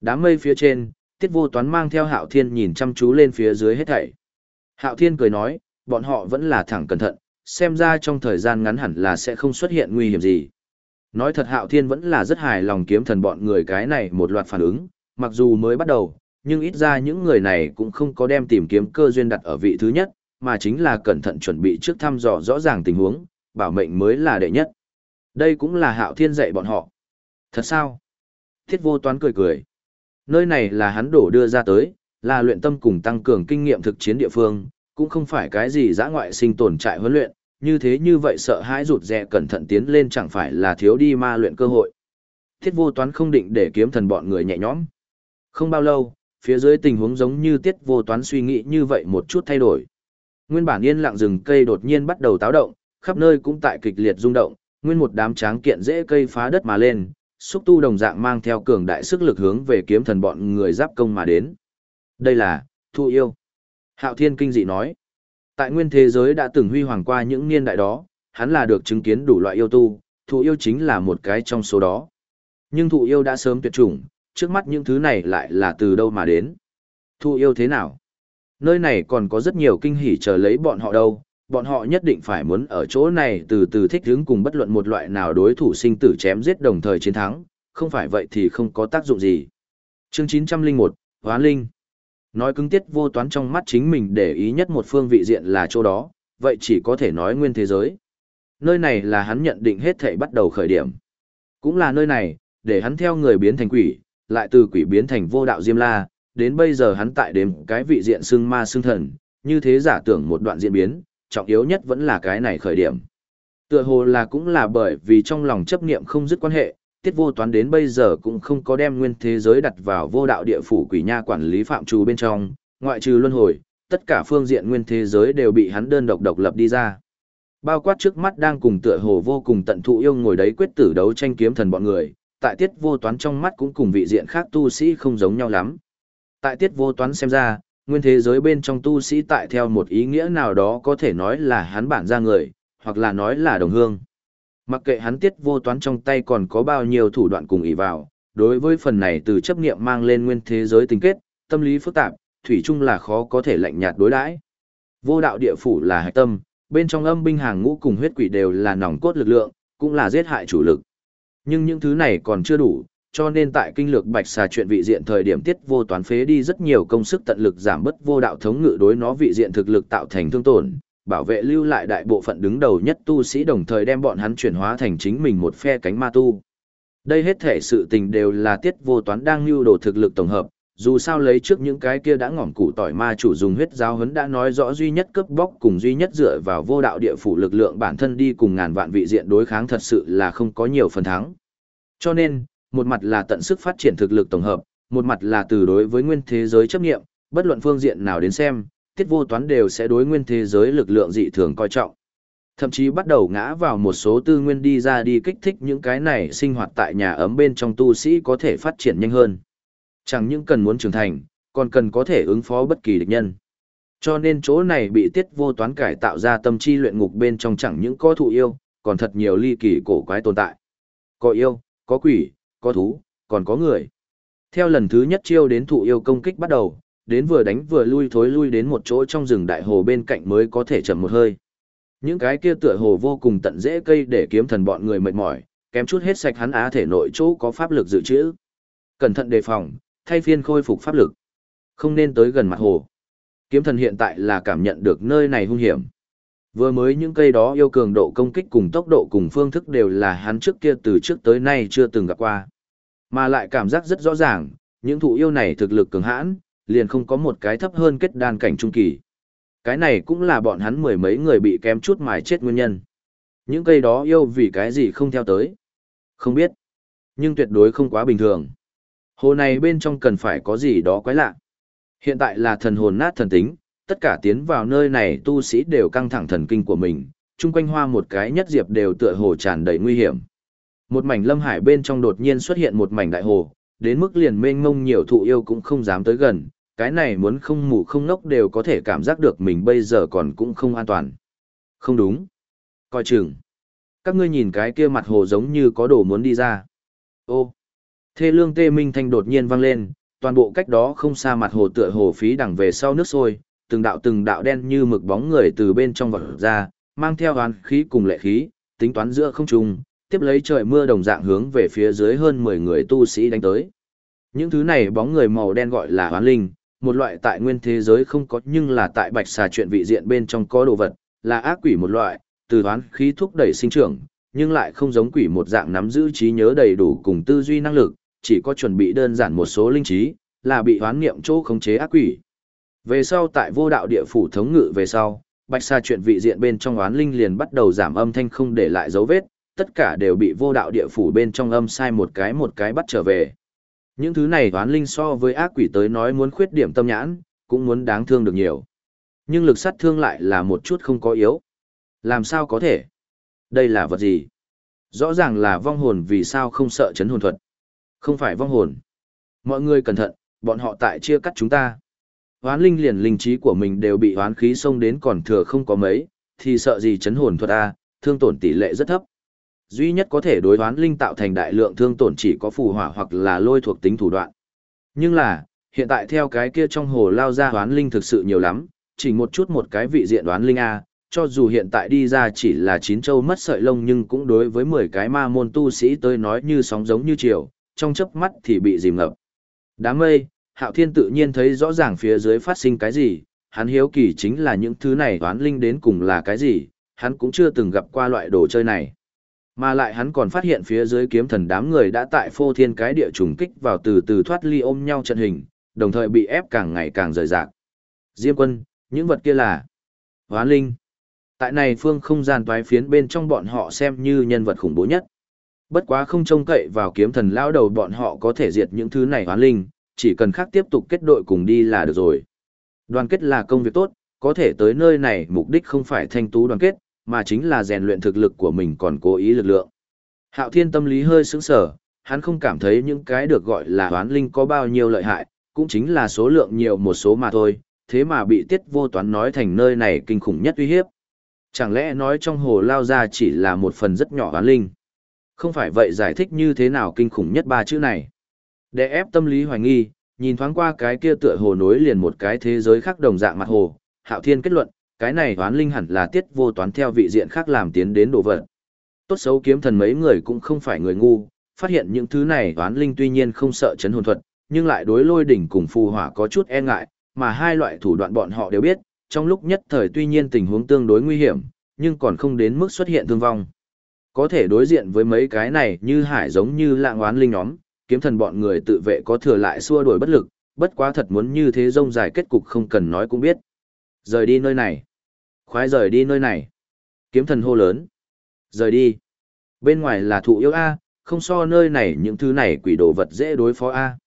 Đám mây phía trên, tiết vô toán mang theo hạo thiên nhìn chăm chú lên phía dưới hết thảy. Hạo thiên cười nói, bọn họ vẫn là thẳng cẩn thận, xem ra trong thời gian ngắn hẳn là sẽ không xuất hiện nguy hiểm gì. Nói thật hạo thiên vẫn là rất hài lòng kiếm thần bọn người cái này một loạt phản ứng, mặc dù mới bắt đầu, nhưng ít ra những người này cũng không có đem tìm kiếm cơ duyên đặt ở vị thứ nhất, mà chính là cẩn thận chuẩn bị trước thăm dò rõ ràng tình huống, bảo mệnh mới là đệ nhất. Đây cũng là hạo thiên dạy bọn họ. Thật sao? Thiết vô toán cười cười. Nơi này là hắn đổ đưa ra tới, là luyện tâm cùng tăng cường kinh nghiệm thực chiến địa phương, cũng không phải cái gì giã ngoại sinh tồn trại huấn luyện, như thế như vậy sợ hãi rụt rè cẩn thận tiến lên chẳng phải là thiếu đi ma luyện cơ hội. Thiết vô toán không định để kiếm thần bọn người nhẹ nhõm. Không bao lâu, phía dưới tình huống giống như tiết vô toán suy nghĩ như vậy một chút thay đổi. Nguyên bản yên lặng rừng cây đột nhiên bắt đầu táo động, khắp nơi cũng tại kịch liệt rung động, nguyên một đám tráng kiện dễ cây phá đất mà lên, xúc tu đồng dạng mang theo cường đại sức lực hướng về kiếm thần bọn người giáp công mà đến. Đây là, thu yêu. Hạo Thiên kinh dị nói. Tại nguyên thế giới đã từng huy hoàng qua những niên đại đó, hắn là được chứng kiến đủ loại yêu tu, thụ yêu chính là một cái trong số đó. Nhưng thụ yêu đã sớm tuyệt chủng, trước mắt những thứ này lại là từ đâu mà đến. Thụ yêu thế nào? Nơi này còn có rất nhiều kinh hỉ chờ lấy bọn họ đâu, bọn họ nhất định phải muốn ở chỗ này từ từ thích ứng cùng bất luận một loại nào đối thủ sinh tử chém giết đồng thời chiến thắng, không phải vậy thì không có tác dụng gì. Chương 901, Hóa Linh Nói cứng tiết vô toán trong mắt chính mình để ý nhất một phương vị diện là chỗ đó, vậy chỉ có thể nói nguyên thế giới. Nơi này là hắn nhận định hết thảy bắt đầu khởi điểm. Cũng là nơi này, để hắn theo người biến thành quỷ, lại từ quỷ biến thành vô đạo diêm la, đến bây giờ hắn tại đếm cái vị diện xưng ma xưng thần, như thế giả tưởng một đoạn diễn biến, trọng yếu nhất vẫn là cái này khởi điểm. Tựa hồ là cũng là bởi vì trong lòng chấp niệm không dứt quan hệ, tiết vô toán đến bây giờ cũng không có đem nguyên thế giới đặt vào vô đạo địa phủ quỷ nha quản lý phạm trù bên trong, ngoại trừ luân hồi, tất cả phương diện nguyên thế giới đều bị hắn đơn độc độc lập đi ra. Bao quát trước mắt đang cùng tựa hồ vô cùng tận thụ yêu ngồi đấy quyết tử đấu tranh kiếm thần bọn người, tại tiết vô toán trong mắt cũng cùng vị diện khác tu sĩ không giống nhau lắm. Tại tiết vô toán xem ra, nguyên thế giới bên trong tu sĩ tại theo một ý nghĩa nào đó có thể nói là hắn bản ra người, hoặc là nói là đồng hương. Mặc kệ hắn tiết vô toán trong tay còn có bao nhiêu thủ đoạn cùng ý vào, đối với phần này từ chấp nghiệm mang lên nguyên thế giới tình kết, tâm lý phức tạp, thủy chung là khó có thể lạnh nhạt đối đãi. Vô đạo địa phủ là hạch tâm, bên trong âm binh hàng ngũ cùng huyết quỷ đều là nòng cốt lực lượng, cũng là giết hại chủ lực. Nhưng những thứ này còn chưa đủ, cho nên tại kinh lược bạch xà chuyện vị diện thời điểm tiết vô toán phế đi rất nhiều công sức tận lực giảm bớt vô đạo thống ngự đối nó vị diện thực lực tạo thành thương tổn, bảo vệ lưu lại đại bộ phận đứng đầu nhất tu sĩ đồng thời đem bọn hắn chuyển hóa thành chính mình một phe cánh ma tu. Đây hết thể sự tình đều là tiết vô toán đang lưu đồ thực lực tổng hợp, dù sao lấy trước những cái kia đã ngỏm củ tỏi ma chủ dùng huyết giáo huấn đã nói rõ duy nhất cướp bóc cùng duy nhất dựa vào vô đạo địa phủ lực lượng bản thân đi cùng ngàn vạn vị diện đối kháng thật sự là không có nhiều phần thắng. Cho nên, một mặt là tận sức phát triển thực lực tổng hợp, một mặt là từ đối với nguyên thế giới chấp nghiệm, bất luận phương diện nào đến xem, tiết vô toán đều sẽ đối nguyên thế giới lực lượng dị thường coi trọng. Thậm chí bắt đầu ngã vào một số tư nguyên đi ra đi kích thích những cái này sinh hoạt tại nhà ấm bên trong tu sĩ có thể phát triển nhanh hơn. Chẳng những cần muốn trưởng thành, còn cần có thể ứng phó bất kỳ địch nhân. Cho nên chỗ này bị tiết vô toán cải tạo ra tâm chi luyện ngục bên trong chẳng những có thụ yêu, còn thật nhiều ly kỳ cổ quái tồn tại. Có yêu, có quỷ, có thú, còn có người. Theo lần thứ nhất chiêu đến thụ yêu công kích bắt đầu, đến vừa đánh vừa lui thối lui đến một chỗ trong rừng đại hồ bên cạnh mới có thể chậm một hơi. Những cái kia tựa hồ vô cùng tận dễ cây để kiếm thần bọn người mệt mỏi, kém chút hết sạch hắn á thể nội chỗ có pháp lực dự trữ. Cẩn thận đề phòng, thay phiên khôi phục pháp lực. Không nên tới gần mặt hồ. Kiếm thần hiện tại là cảm nhận được nơi này hung hiểm. Vừa mới những cây đó yêu cường độ công kích cùng tốc độ cùng phương thức đều là hắn trước kia từ trước tới nay chưa từng gặp qua. Mà lại cảm giác rất rõ ràng, những thụ yêu này thực lực cường hãn, liền không có một cái thấp hơn kết đan cảnh trung kỳ. Cái này cũng là bọn hắn mười mấy người bị kém chút mài chết nguyên nhân. Những cây đó yêu vì cái gì không theo tới. Không biết. Nhưng tuyệt đối không quá bình thường. Hồ này bên trong cần phải có gì đó quái lạ. Hiện tại là thần hồn nát thần tính, tất cả tiến vào nơi này tu sĩ đều căng thẳng thần kinh của mình, chung quanh hoa một cái nhất diệp đều tựa hồ tràn đầy nguy hiểm. Một mảnh lâm hải bên trong đột nhiên xuất hiện một mảnh đại hồ, đến mức liền mênh mông nhiều thụ yêu cũng không dám tới gần, cái này muốn không mù không ngốc đều có thể cảm giác được mình bây giờ còn cũng không an toàn. Không đúng. Coi chừng. Các ngươi nhìn cái kia mặt hồ giống như có đồ muốn đi ra. Ô. Thê lương tê minh thanh đột nhiên vang lên, toàn bộ cách đó không xa mặt hồ tựa hồ phí đằng về sau nước sôi, từng đạo từng đạo đen như mực bóng người từ bên trong vật ra, mang theo oán khí cùng lệ khí, tính toán giữa không trung, tiếp lấy trời mưa đồng dạng hướng về phía dưới hơn 10 người tu sĩ đánh tới. Những thứ này bóng người màu đen gọi là hoán linh, một loại tại nguyên thế giới không có nhưng là tại bạch xà chuyện vị diện bên trong có đồ vật, là ác quỷ một loại, từ hoán khí thúc đẩy sinh trưởng, nhưng lại không giống quỷ một dạng nắm giữ trí nhớ đầy đủ cùng tư duy năng lực, chỉ có chuẩn bị đơn giản một số linh trí, là bị hoán niệm chỗ khống chế ác quỷ. Về sau tại vô đạo địa phủ thống ngự về sau, bạch xa chuyện vị diện bên trong oán linh liền bắt đầu giảm âm thanh không để lại dấu vết, tất cả đều bị vô đạo địa phủ bên trong âm sai một cái một cái bắt trở về. Những thứ này toán linh so với ác quỷ tới nói muốn khuyết điểm tâm nhãn, cũng muốn đáng thương được nhiều. Nhưng lực sát thương lại là một chút không có yếu. Làm sao có thể? Đây là vật gì? Rõ ràng là vong hồn vì sao không sợ chấn hồn thuật. Không phải vong hồn. Mọi người cẩn thận, bọn họ tại chia cắt chúng ta. Hoán linh liền linh trí của mình đều bị hoán khí xông đến còn thừa không có mấy, thì sợ gì chấn hồn thuật A, thương tổn tỷ lệ rất thấp. Duy nhất có thể đối đoán linh tạo thành đại lượng thương tổn chỉ có phù hỏa hoặc là lôi thuộc tính thủ đoạn. Nhưng là, hiện tại theo cái kia trong hồ lao ra đoán linh thực sự nhiều lắm, chỉ một chút một cái vị diện đoán linh A, cho dù hiện tại đi ra chỉ là chín châu mất sợi lông nhưng cũng đối với 10 cái ma môn tu sĩ tới nói như sóng giống như chiều, trong chớp mắt thì bị dìm ngập. Đám mây, Hạo Thiên tự nhiên thấy rõ ràng phía dưới phát sinh cái gì, hắn hiếu kỳ chính là những thứ này toán linh đến cùng là cái gì, hắn cũng chưa từng gặp qua loại đồ chơi này. Mà lại hắn còn phát hiện phía dưới kiếm thần đám người đã tại phô thiên cái địa trùng kích vào từ từ thoát ly ôm nhau trận hình, đồng thời bị ép càng ngày càng rời rạc. Diêm quân, những vật kia là hoán linh. Tại này phương không gian toái phiến bên trong bọn họ xem như nhân vật khủng bố nhất. Bất quá không trông cậy vào kiếm thần lão đầu bọn họ có thể diệt những thứ này hoán linh, chỉ cần khác tiếp tục kết đội cùng đi là được rồi. Đoàn kết là công việc tốt, có thể tới nơi này mục đích không phải thanh tú đoàn kết, mà chính là rèn luyện thực lực của mình còn cố ý lực lượng. Hạo Thiên tâm lý hơi sững sờ, hắn không cảm thấy những cái được gọi là toán linh có bao nhiêu lợi hại, cũng chính là số lượng nhiều một số mà thôi, thế mà bị tiết vô toán nói thành nơi này kinh khủng nhất uy hiếp. Chẳng lẽ nói trong hồ lao ra chỉ là một phần rất nhỏ toán linh? Không phải vậy giải thích như thế nào kinh khủng nhất ba chữ này? Để ép tâm lý hoài nghi, nhìn thoáng qua cái kia tựa hồ nối liền một cái thế giới khác đồng dạng mặt hồ, Hạo Thiên kết luận, cái này toán linh hẳn là tiết vô toán theo vị diện khác làm tiến đến đồ vật. Tốt xấu kiếm thần mấy người cũng không phải người ngu, phát hiện những thứ này toán linh tuy nhiên không sợ chấn hồn thuật, nhưng lại đối lôi đỉnh cùng phù hỏa có chút e ngại, mà hai loại thủ đoạn bọn họ đều biết, trong lúc nhất thời tuy nhiên tình huống tương đối nguy hiểm, nhưng còn không đến mức xuất hiện thương vong. Có thể đối diện với mấy cái này như hải giống như lạng oán linh nhóm, kiếm thần bọn người tự vệ có thừa lại xua đuổi bất lực, bất quá thật muốn như thế rông dài kết cục không cần nói cũng biết. Rời đi nơi này. Khoái rời đi nơi này. Kiếm thần hô lớn. Rời đi. Bên ngoài là thụ yêu A, không so nơi này những thứ này quỷ đồ vật dễ đối phó A.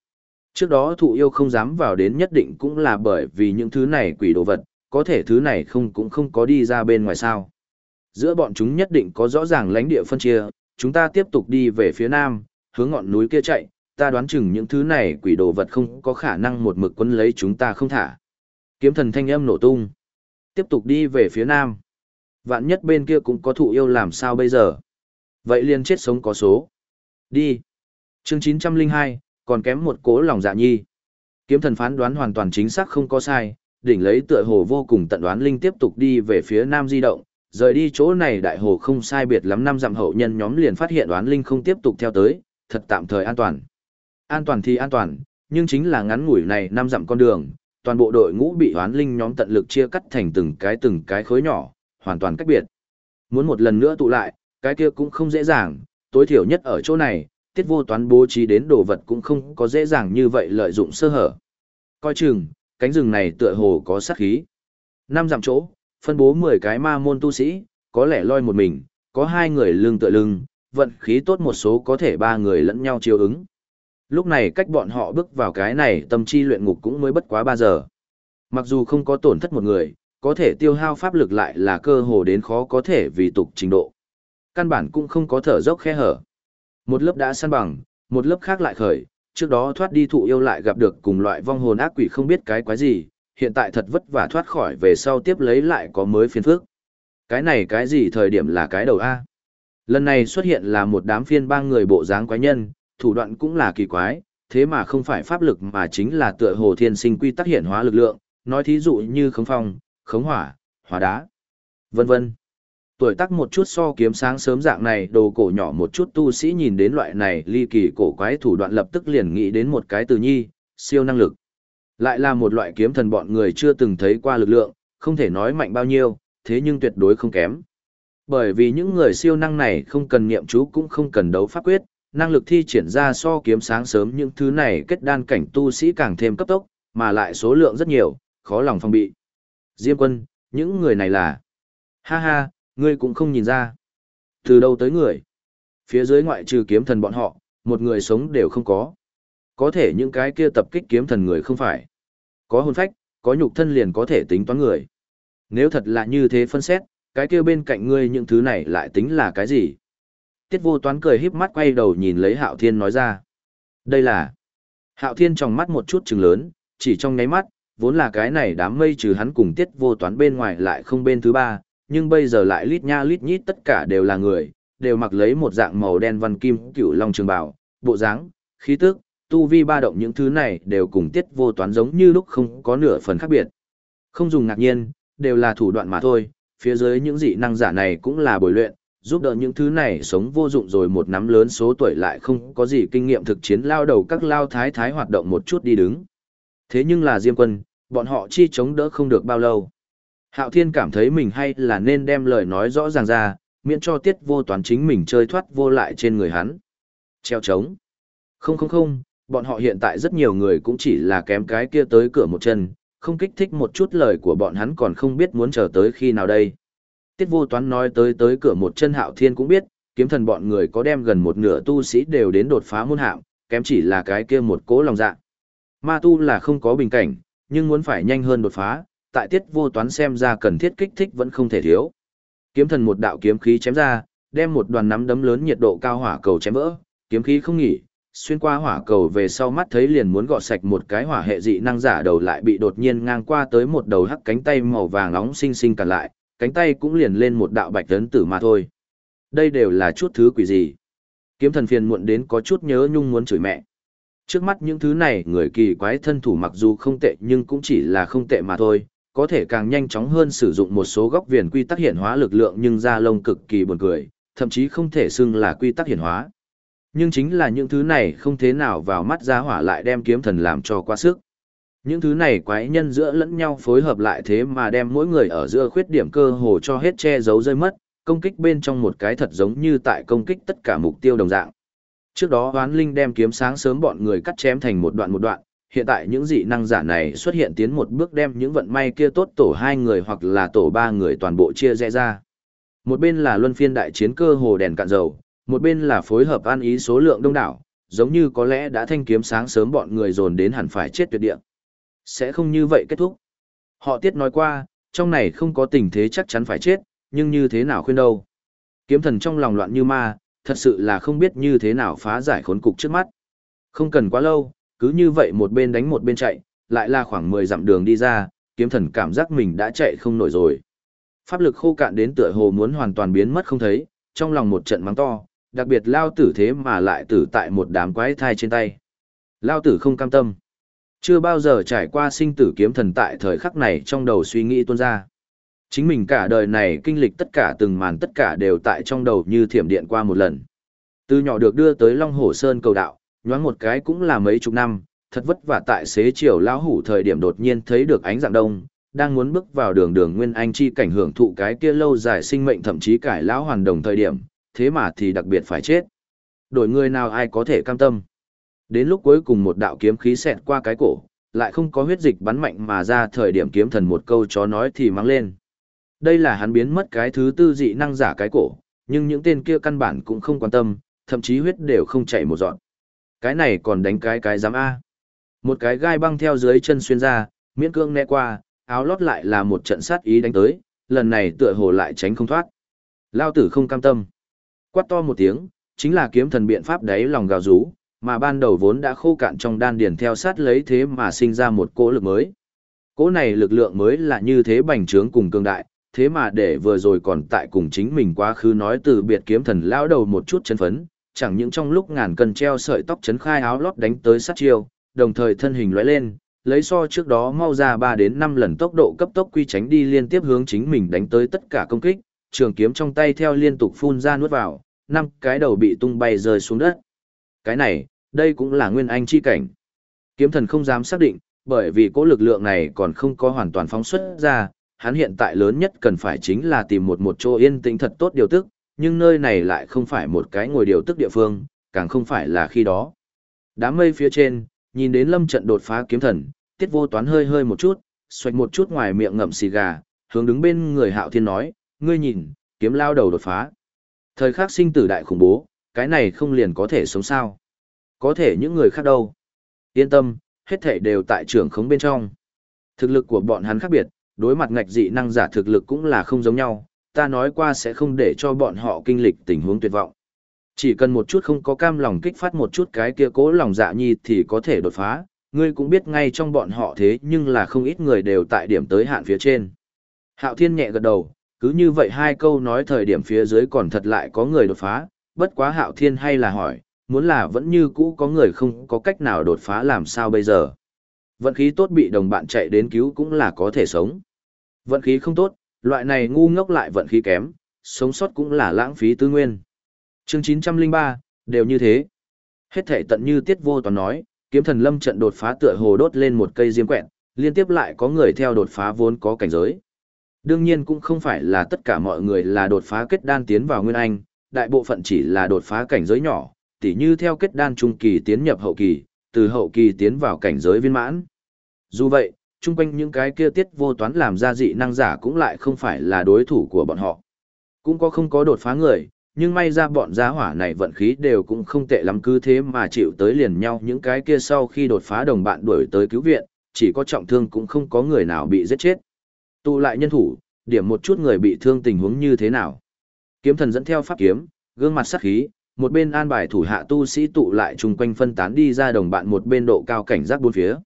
Trước đó thụ yêu không dám vào đến nhất định cũng là bởi vì những thứ này quỷ đồ vật, có thể thứ này không cũng không có đi ra bên ngoài sao. Giữa bọn chúng nhất định có rõ ràng lãnh địa phân chia, chúng ta tiếp tục đi về phía nam, hướng ngọn núi kia chạy, ta đoán chừng những thứ này quỷ đồ vật không có khả năng một mực quấn lấy chúng ta không thả. Kiếm thần thanh âm nổ tung. Tiếp tục đi về phía nam. Vạn nhất bên kia cũng có thụ yêu làm sao bây giờ. Vậy liền chết sống có số. Đi. Chương 902, còn kém một cố lòng dạ nhi. Kiếm thần phán đoán hoàn toàn chính xác không có sai, đỉnh lấy tựa hồ vô cùng tận đoán linh tiếp tục đi về phía nam di động, rời đi chỗ này đại hồ không sai biệt lắm năm dặm hậu nhân nhóm liền phát hiện đoán linh không tiếp tục theo tới, thật tạm thời an toàn. An toàn thì an toàn, nhưng chính là ngắn ngủi này năm dặm con đường, toàn bộ đội ngũ bị hoán linh nhóm tận lực chia cắt thành từng cái từng cái khối nhỏ, hoàn toàn cách biệt. Muốn một lần nữa tụ lại, cái kia cũng không dễ dàng, tối thiểu nhất ở chỗ này, tiết vô toán bố trí đến đồ vật cũng không có dễ dàng như vậy lợi dụng sơ hở. Coi chừng, cánh rừng này tựa hồ có sát khí. Năm dặm chỗ, phân bố 10 cái ma môn tu sĩ, có lẽ loi một mình, có hai người lưng tựa lưng, vận khí tốt một số có thể ba người lẫn nhau chiếu ứng. Lúc này cách bọn họ bước vào cái này tâm chi luyện ngục cũng mới bất quá 3 giờ. Mặc dù không có tổn thất một người, có thể tiêu hao pháp lực lại là cơ hồ đến khó có thể vì tục trình độ. Căn bản cũng không có thở dốc khe hở. Một lớp đã săn bằng, một lớp khác lại khởi, trước đó thoát đi thụ yêu lại gặp được cùng loại vong hồn ác quỷ không biết cái quái gì, hiện tại thật vất vả thoát khỏi về sau tiếp lấy lại có mới phiền phức. Cái này cái gì thời điểm là cái đầu A. Lần này xuất hiện là một đám phiên ba người bộ dáng quái nhân, thủ đoạn cũng là kỳ quái, thế mà không phải pháp lực mà chính là tựa hồ thiên sinh quy tắc hiện hóa lực lượng, nói thí dụ như khống phong, khống hỏa, hóa đá, vân vân. Tuổi tác một chút so kiếm sáng sớm dạng này đồ cổ nhỏ một chút tu sĩ nhìn đến loại này ly kỳ cổ quái thủ đoạn lập tức liền nghĩ đến một cái từ nhi, siêu năng lực. Lại là một loại kiếm thần bọn người chưa từng thấy qua lực lượng, không thể nói mạnh bao nhiêu, thế nhưng tuyệt đối không kém. Bởi vì những người siêu năng này không cần niệm chú cũng không cần đấu pháp quyết, năng lực thi triển ra so kiếm sáng sớm những thứ này kết đan cảnh tu sĩ càng thêm cấp tốc, mà lại số lượng rất nhiều, khó lòng phòng bị. Diêm quân, những người này là... Ha ha, ngươi cũng không nhìn ra. Từ đâu tới người? Phía dưới ngoại trừ kiếm thần bọn họ, một người sống đều không có. Có thể những cái kia tập kích kiếm thần người không phải. Có hồn phách, có nhục thân liền có thể tính toán người. Nếu thật là như thế phân xét, cái kia bên cạnh ngươi những thứ này lại tính là cái gì? Tiết vô toán cười híp mắt quay đầu nhìn lấy hạo thiên nói ra. Đây là... Hạo thiên trong mắt một chút trừng lớn, chỉ trong nháy mắt, vốn là cái này đám mây trừ hắn cùng tiết vô toán bên ngoài lại không bên thứ ba, nhưng bây giờ lại lít nha lít nhít tất cả đều là người, đều mặc lấy một dạng màu đen văn kim cựu long trường bào, bộ dáng, khí tức, tu vi ba động những thứ này đều cùng tiết vô toán giống như lúc không có nửa phần khác biệt. Không dùng ngạc nhiên, đều là thủ đoạn mà thôi, phía dưới những dị năng giả này cũng là bồi luyện, giúp đỡ những thứ này sống vô dụng rồi một nắm lớn số tuổi lại không có gì kinh nghiệm thực chiến lao đầu các lao thái thái hoạt động một chút đi đứng. Thế nhưng là Diêm quân, bọn họ chi chống đỡ không được bao lâu. Hạo Thiên cảm thấy mình hay là nên đem lời nói rõ ràng ra, miễn cho tiết vô toán chính mình chơi thoát vô lại trên người hắn. Treo trống. Không không không, bọn họ hiện tại rất nhiều người cũng chỉ là kém cái kia tới cửa một chân, không kích thích một chút lời của bọn hắn còn không biết muốn chờ tới khi nào đây. Tiết vô toán nói tới tới cửa một chân hạo thiên cũng biết, kiếm thần bọn người có đem gần một nửa tu sĩ đều đến đột phá môn hạm, kém chỉ là cái kia một cố lòng dạ. Ma tu là không có bình cảnh, nhưng muốn phải nhanh hơn đột phá, tại tiết vô toán xem ra cần thiết kích thích vẫn không thể thiếu. Kiếm thần một đạo kiếm khí chém ra, đem một đoàn nắm đấm lớn nhiệt độ cao hỏa cầu chém vỡ, kiếm khí không nghỉ, xuyên qua hỏa cầu về sau mắt thấy liền muốn gọt sạch một cái hỏa hệ dị năng giả đầu lại bị đột nhiên ngang qua tới một đầu hắc cánh tay màu vàng nóng xinh xinh cản lại, cánh tay cũng liền lên một đạo bạch tấn tử mà thôi. Đây đều là chút thứ quỷ gì. Kiếm thần phiền muộn đến có chút nhớ nhung muốn chửi mẹ. Trước mắt những thứ này người kỳ quái thân thủ mặc dù không tệ nhưng cũng chỉ là không tệ mà thôi, có thể càng nhanh chóng hơn sử dụng một số góc viền quy tắc hiển hóa lực lượng nhưng ra lông cực kỳ buồn cười, thậm chí không thể xưng là quy tắc hiển hóa. Nhưng chính là những thứ này không thế nào vào mắt ra hỏa lại đem kiếm thần làm cho quá sức. Những thứ này quái nhân giữa lẫn nhau phối hợp lại thế mà đem mỗi người ở giữa khuyết điểm cơ hồ cho hết che giấu rơi mất, công kích bên trong một cái thật giống như tại công kích tất cả mục tiêu đồng dạng. Trước đó hoán linh đem kiếm sáng sớm bọn người cắt chém thành một đoạn một đoạn, hiện tại những dị năng giả này xuất hiện tiến một bước đem những vận may kia tốt tổ hai người hoặc là tổ ba người toàn bộ chia rẽ ra. Một bên là luân phiên đại chiến cơ hồ đèn cạn dầu, một bên là phối hợp an ý số lượng đông đảo, giống như có lẽ đã thanh kiếm sáng sớm bọn người dồn đến hẳn phải chết tuyệt địa. Sẽ không như vậy kết thúc. Họ tiết nói qua, trong này không có tình thế chắc chắn phải chết, nhưng như thế nào khuyên đâu. Kiếm thần trong lòng loạn như ma, thật sự là không biết như thế nào phá giải khốn cục trước mắt. Không cần quá lâu, cứ như vậy một bên đánh một bên chạy, lại là khoảng 10 dặm đường đi ra, kiếm thần cảm giác mình đã chạy không nổi rồi. Pháp lực khô cạn đến tựa hồ muốn hoàn toàn biến mất không thấy, trong lòng một trận mắng to, đặc biệt lao tử thế mà lại tử tại một đám quái thai trên tay. Lao tử không cam tâm. Chưa bao giờ trải qua sinh tử kiếm thần tại thời khắc này trong đầu suy nghĩ tuôn ra. Chính mình cả đời này kinh lịch tất cả từng màn tất cả đều tại trong đầu như thiểm điện qua một lần. Từ nhỏ được đưa tới Long Hồ Sơn cầu đạo, nhoáng một cái cũng là mấy chục năm, thật vất vả tại xế chiều lão hủ thời điểm đột nhiên thấy được ánh dạng đông, đang muốn bước vào đường đường nguyên anh chi cảnh hưởng thụ cái kia lâu dài sinh mệnh thậm chí cải lão hoàn đồng thời điểm, thế mà thì đặc biệt phải chết. Đổi người nào ai có thể cam tâm. Đến lúc cuối cùng một đạo kiếm khí xẹt qua cái cổ, lại không có huyết dịch bắn mạnh mà ra thời điểm kiếm thần một câu chó nói thì mang lên. Đây là hắn biến mất cái thứ tư dị năng giả cái cổ, nhưng những tên kia căn bản cũng không quan tâm, thậm chí huyết đều không chảy một dọn. Cái này còn đánh cái cái giám A. Một cái gai băng theo dưới chân xuyên ra, miễn cương né qua, áo lót lại là một trận sát ý đánh tới, lần này tựa hồ lại tránh không thoát. Lao tử không cam tâm. Quát to một tiếng, chính là kiếm thần biện pháp đáy lòng gào rú, mà ban đầu vốn đã khô cạn trong đan điền theo sát lấy thế mà sinh ra một cỗ lực mới. Cỗ này lực lượng mới là như thế bành trướng cùng cương đại, thế mà để vừa rồi còn tại cùng chính mình quá khứ nói từ biệt kiếm thần lão đầu một chút chấn phấn, chẳng những trong lúc ngàn cân treo sợi tóc chấn khai áo lót đánh tới sát chiêu, đồng thời thân hình lóe lên, lấy so trước đó mau ra 3 đến 5 lần tốc độ cấp tốc quy tránh đi liên tiếp hướng chính mình đánh tới tất cả công kích, trường kiếm trong tay theo liên tục phun ra nuốt vào, năm cái đầu bị tung bay rơi xuống đất. Cái này, đây cũng là nguyên anh chi cảnh. Kiếm thần không dám xác định, Bởi vì cố lực lượng này còn không có hoàn toàn phóng xuất ra, hắn hiện tại lớn nhất cần phải chính là tìm một một chỗ yên tĩnh thật tốt điều tức, nhưng nơi này lại không phải một cái ngồi điều tức địa phương, càng không phải là khi đó. Đám mây phía trên, nhìn đến lâm trận đột phá kiếm thần, tiết vô toán hơi hơi một chút, xoạch một chút ngoài miệng ngậm xì gà, hướng đứng bên người hạo thiên nói, ngươi nhìn, kiếm lao đầu đột phá. Thời khắc sinh tử đại khủng bố, cái này không liền có thể sống sao. Có thể những người khác đâu. Yên tâm, hết thể đều tại trưởng khống bên trong. Thực lực của bọn hắn khác biệt, đối mặt ngạch dị năng giả thực lực cũng là không giống nhau, ta nói qua sẽ không để cho bọn họ kinh lịch tình huống tuyệt vọng. Chỉ cần một chút không có cam lòng kích phát một chút cái kia cố lòng dạ nhi thì có thể đột phá, ngươi cũng biết ngay trong bọn họ thế nhưng là không ít người đều tại điểm tới hạn phía trên. Hạo Thiên nhẹ gật đầu, cứ như vậy hai câu nói thời điểm phía dưới còn thật lại có người đột phá, bất quá Hạo Thiên hay là hỏi, muốn là vẫn như cũ có người không có cách nào đột phá làm sao bây giờ. Vận khí tốt bị đồng bạn chạy đến cứu cũng là có thể sống. Vận khí không tốt, loại này ngu ngốc lại vận khí kém, sống sót cũng là lãng phí tư nguyên. Chương 903, đều như thế. Hết thể tận như tiết vô toàn nói, kiếm thần lâm trận đột phá tựa hồ đốt lên một cây diêm quẹn, liên tiếp lại có người theo đột phá vốn có cảnh giới. Đương nhiên cũng không phải là tất cả mọi người là đột phá kết đan tiến vào nguyên anh, đại bộ phận chỉ là đột phá cảnh giới nhỏ, tỉ như theo kết đan trung kỳ tiến nhập hậu kỳ, từ hậu kỳ tiến vào cảnh giới viên mãn. Dù vậy, chung quanh những cái kia tiết vô toán làm ra dị năng giả cũng lại không phải là đối thủ của bọn họ. Cũng có không có đột phá người, nhưng may ra bọn giá hỏa này vận khí đều cũng không tệ lắm cứ thế mà chịu tới liền nhau những cái kia sau khi đột phá đồng bạn đuổi tới cứu viện, chỉ có trọng thương cũng không có người nào bị giết chết. Tụ lại nhân thủ, điểm một chút người bị thương tình huống như thế nào. Kiếm thần dẫn theo pháp kiếm, gương mặt sắc khí, một bên an bài thủ hạ tu sĩ tụ lại chung quanh phân tán đi ra đồng bạn một bên độ cao cảnh giác bốn phía.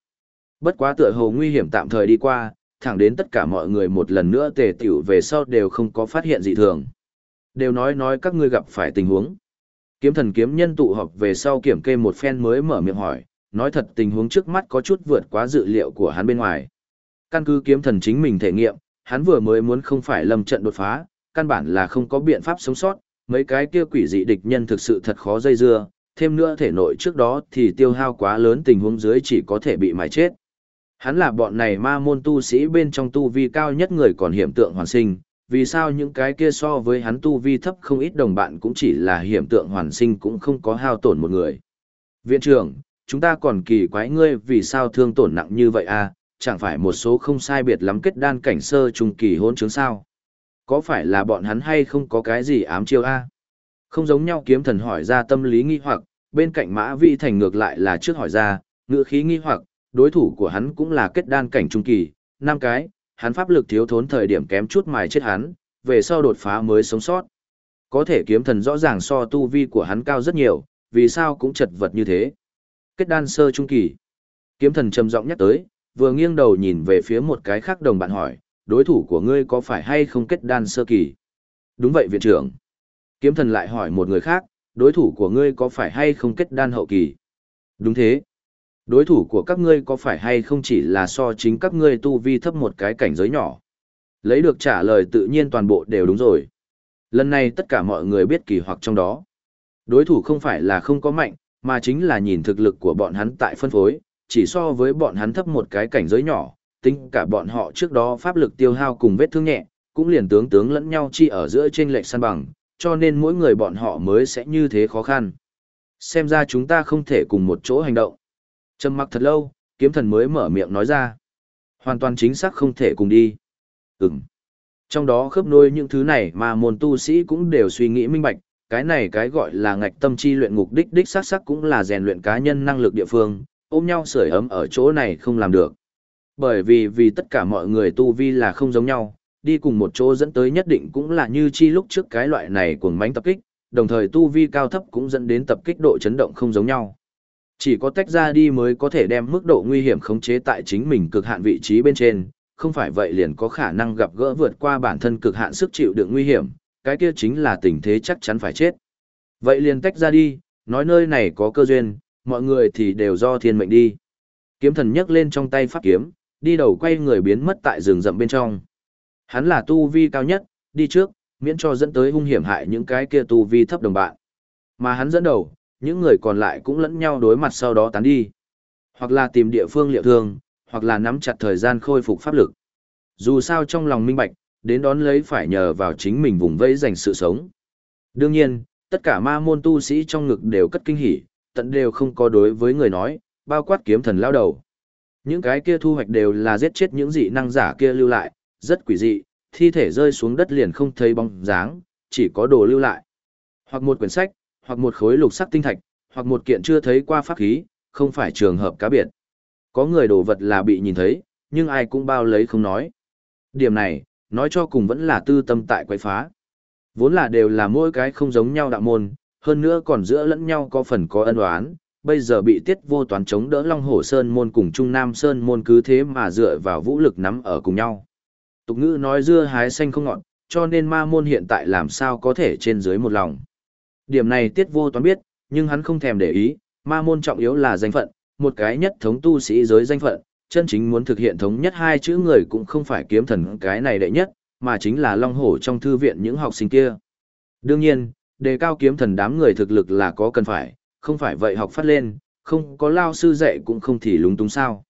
Bất quá tựa hồ nguy hiểm tạm thời đi qua, thẳng đến tất cả mọi người một lần nữa tề tiểu về sau đều không có phát hiện dị thường. Đều nói nói các ngươi gặp phải tình huống. Kiếm thần kiếm nhân tụ họp về sau kiểm kê một phen mới mở miệng hỏi, nói thật tình huống trước mắt có chút vượt quá dự liệu của hắn bên ngoài. Căn cứ kiếm thần chính mình thể nghiệm, hắn vừa mới muốn không phải lâm trận đột phá, căn bản là không có biện pháp sống sót, mấy cái kia quỷ dị địch nhân thực sự thật khó dây dưa, thêm nữa thể nội trước đó thì tiêu hao quá lớn tình huống dưới chỉ có thể bị mài chết. Hắn là bọn này ma môn tu sĩ bên trong tu vi cao nhất người còn hiểm tượng hoàn sinh, vì sao những cái kia so với hắn tu vi thấp không ít đồng bạn cũng chỉ là hiểm tượng hoàn sinh cũng không có hao tổn một người. Viện trưởng, chúng ta còn kỳ quái ngươi vì sao thương tổn nặng như vậy à, chẳng phải một số không sai biệt lắm kết đan cảnh sơ trung kỳ hỗn chứng sao? Có phải là bọn hắn hay không có cái gì ám chiêu a? Không giống nhau kiếm thần hỏi ra tâm lý nghi hoặc, bên cạnh mã vị thành ngược lại là trước hỏi ra, ngựa khí nghi hoặc, đối thủ của hắn cũng là kết đan cảnh trung kỳ, năm cái, hắn pháp lực thiếu thốn thời điểm kém chút mài chết hắn, về sau đột phá mới sống sót. Có thể kiếm thần rõ ràng so tu vi của hắn cao rất nhiều, vì sao cũng chật vật như thế. Kết đan sơ trung kỳ. Kiếm thần trầm giọng nhắc tới, vừa nghiêng đầu nhìn về phía một cái khác đồng bạn hỏi, đối thủ của ngươi có phải hay không kết đan sơ kỳ? Đúng vậy viện trưởng. Kiếm thần lại hỏi một người khác, đối thủ của ngươi có phải hay không kết đan hậu kỳ? Đúng thế. Đối thủ của các ngươi có phải hay không chỉ là so chính các ngươi tu vi thấp một cái cảnh giới nhỏ? Lấy được trả lời tự nhiên toàn bộ đều đúng rồi. Lần này tất cả mọi người biết kỳ hoặc trong đó. Đối thủ không phải là không có mạnh, mà chính là nhìn thực lực của bọn hắn tại phân phối, chỉ so với bọn hắn thấp một cái cảnh giới nhỏ, tính cả bọn họ trước đó pháp lực tiêu hao cùng vết thương nhẹ, cũng liền tướng tướng lẫn nhau chi ở giữa trên lệch săn bằng, cho nên mỗi người bọn họ mới sẽ như thế khó khăn. Xem ra chúng ta không thể cùng một chỗ hành động. Trầm mặc thật lâu, kiếm thần mới mở miệng nói ra. Hoàn toàn chính xác không thể cùng đi. Ừm. Trong đó khớp nối những thứ này mà môn tu sĩ cũng đều suy nghĩ minh bạch, cái này cái gọi là ngạch tâm chi luyện ngục đích đích sắc sắc cũng là rèn luyện cá nhân năng lực địa phương, ôm nhau sưởi ấm ở chỗ này không làm được. Bởi vì vì tất cả mọi người tu vi là không giống nhau, đi cùng một chỗ dẫn tới nhất định cũng là như chi lúc trước cái loại này cuồng mánh tập kích, đồng thời tu vi cao thấp cũng dẫn đến tập kích độ chấn động không giống nhau. Chỉ có tách ra đi mới có thể đem mức độ nguy hiểm khống chế tại chính mình cực hạn vị trí bên trên, không phải vậy liền có khả năng gặp gỡ vượt qua bản thân cực hạn sức chịu đựng nguy hiểm, cái kia chính là tình thế chắc chắn phải chết. Vậy liền tách ra đi, nói nơi này có cơ duyên, mọi người thì đều do thiên mệnh đi. Kiếm thần nhấc lên trong tay pháp kiếm, đi đầu quay người biến mất tại rừng rậm bên trong. Hắn là tu vi cao nhất, đi trước, miễn cho dẫn tới hung hiểm hại những cái kia tu vi thấp đồng bạn. Mà hắn dẫn đầu, những người còn lại cũng lẫn nhau đối mặt sau đó tán đi. Hoặc là tìm địa phương liệu thương, hoặc là nắm chặt thời gian khôi phục pháp lực. Dù sao trong lòng minh bạch, đến đón lấy phải nhờ vào chính mình vùng vẫy dành sự sống. Đương nhiên, tất cả ma môn tu sĩ trong ngực đều cất kinh hỉ, tận đều không có đối với người nói, bao quát kiếm thần lao đầu. Những cái kia thu hoạch đều là giết chết những dị năng giả kia lưu lại, rất quỷ dị, thi thể rơi xuống đất liền không thấy bóng dáng, chỉ có đồ lưu lại. Hoặc một quyển sách, hoặc một khối lục sắc tinh thạch, hoặc một kiện chưa thấy qua pháp khí, không phải trường hợp cá biệt. Có người đồ vật là bị nhìn thấy, nhưng ai cũng bao lấy không nói. Điểm này, nói cho cùng vẫn là tư tâm tại quậy phá. Vốn là đều là mỗi cái không giống nhau đạo môn, hơn nữa còn giữa lẫn nhau có phần có ân oán, bây giờ bị tiết vô toán chống đỡ Long Hổ Sơn môn cùng Trung Nam Sơn môn cứ thế mà dựa vào vũ lực nắm ở cùng nhau. Tục ngữ nói dưa hái xanh không ngọt, cho nên ma môn hiện tại làm sao có thể trên dưới một lòng. Điểm này tiết vô toán biết, nhưng hắn không thèm để ý, ma môn trọng yếu là danh phận, một cái nhất thống tu sĩ giới danh phận, chân chính muốn thực hiện thống nhất hai chữ người cũng không phải kiếm thần cái này đệ nhất, mà chính là long hổ trong thư viện những học sinh kia. Đương nhiên, đề cao kiếm thần đám người thực lực là có cần phải, không phải vậy học phát lên, không có lao sư dạy cũng không thì lúng túng sao.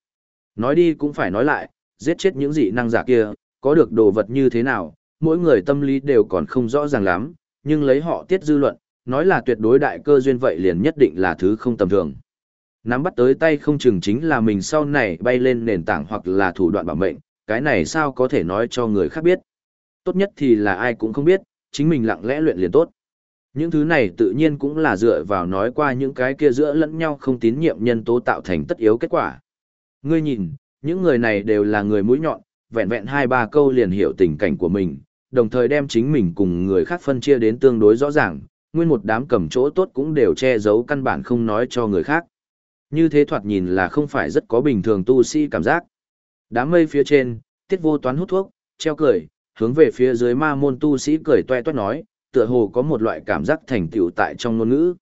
Nói đi cũng phải nói lại, giết chết những dị năng giả kia, có được đồ vật như thế nào, mỗi người tâm lý đều còn không rõ ràng lắm, nhưng lấy họ tiết dư luận, nói là tuyệt đối đại cơ duyên vậy liền nhất định là thứ không tầm thường. Nắm bắt tới tay không chừng chính là mình sau này bay lên nền tảng hoặc là thủ đoạn bảo mệnh, cái này sao có thể nói cho người khác biết. Tốt nhất thì là ai cũng không biết, chính mình lặng lẽ luyện liền tốt. Những thứ này tự nhiên cũng là dựa vào nói qua những cái kia giữa lẫn nhau không tín nhiệm nhân tố tạo thành tất yếu kết quả. Ngươi nhìn, những người này đều là người mũi nhọn, vẹn vẹn hai ba câu liền hiểu tình cảnh của mình, đồng thời đem chính mình cùng người khác phân chia đến tương đối rõ ràng, nguyên một đám cầm chỗ tốt cũng đều che giấu căn bản không nói cho người khác. Như thế thoạt nhìn là không phải rất có bình thường tu sĩ cảm giác. Đám mây phía trên, tiết vô toán hút thuốc, treo cười, hướng về phía dưới ma môn tu sĩ cười toe toét nói, tựa hồ có một loại cảm giác thành tựu tại trong ngôn ngữ.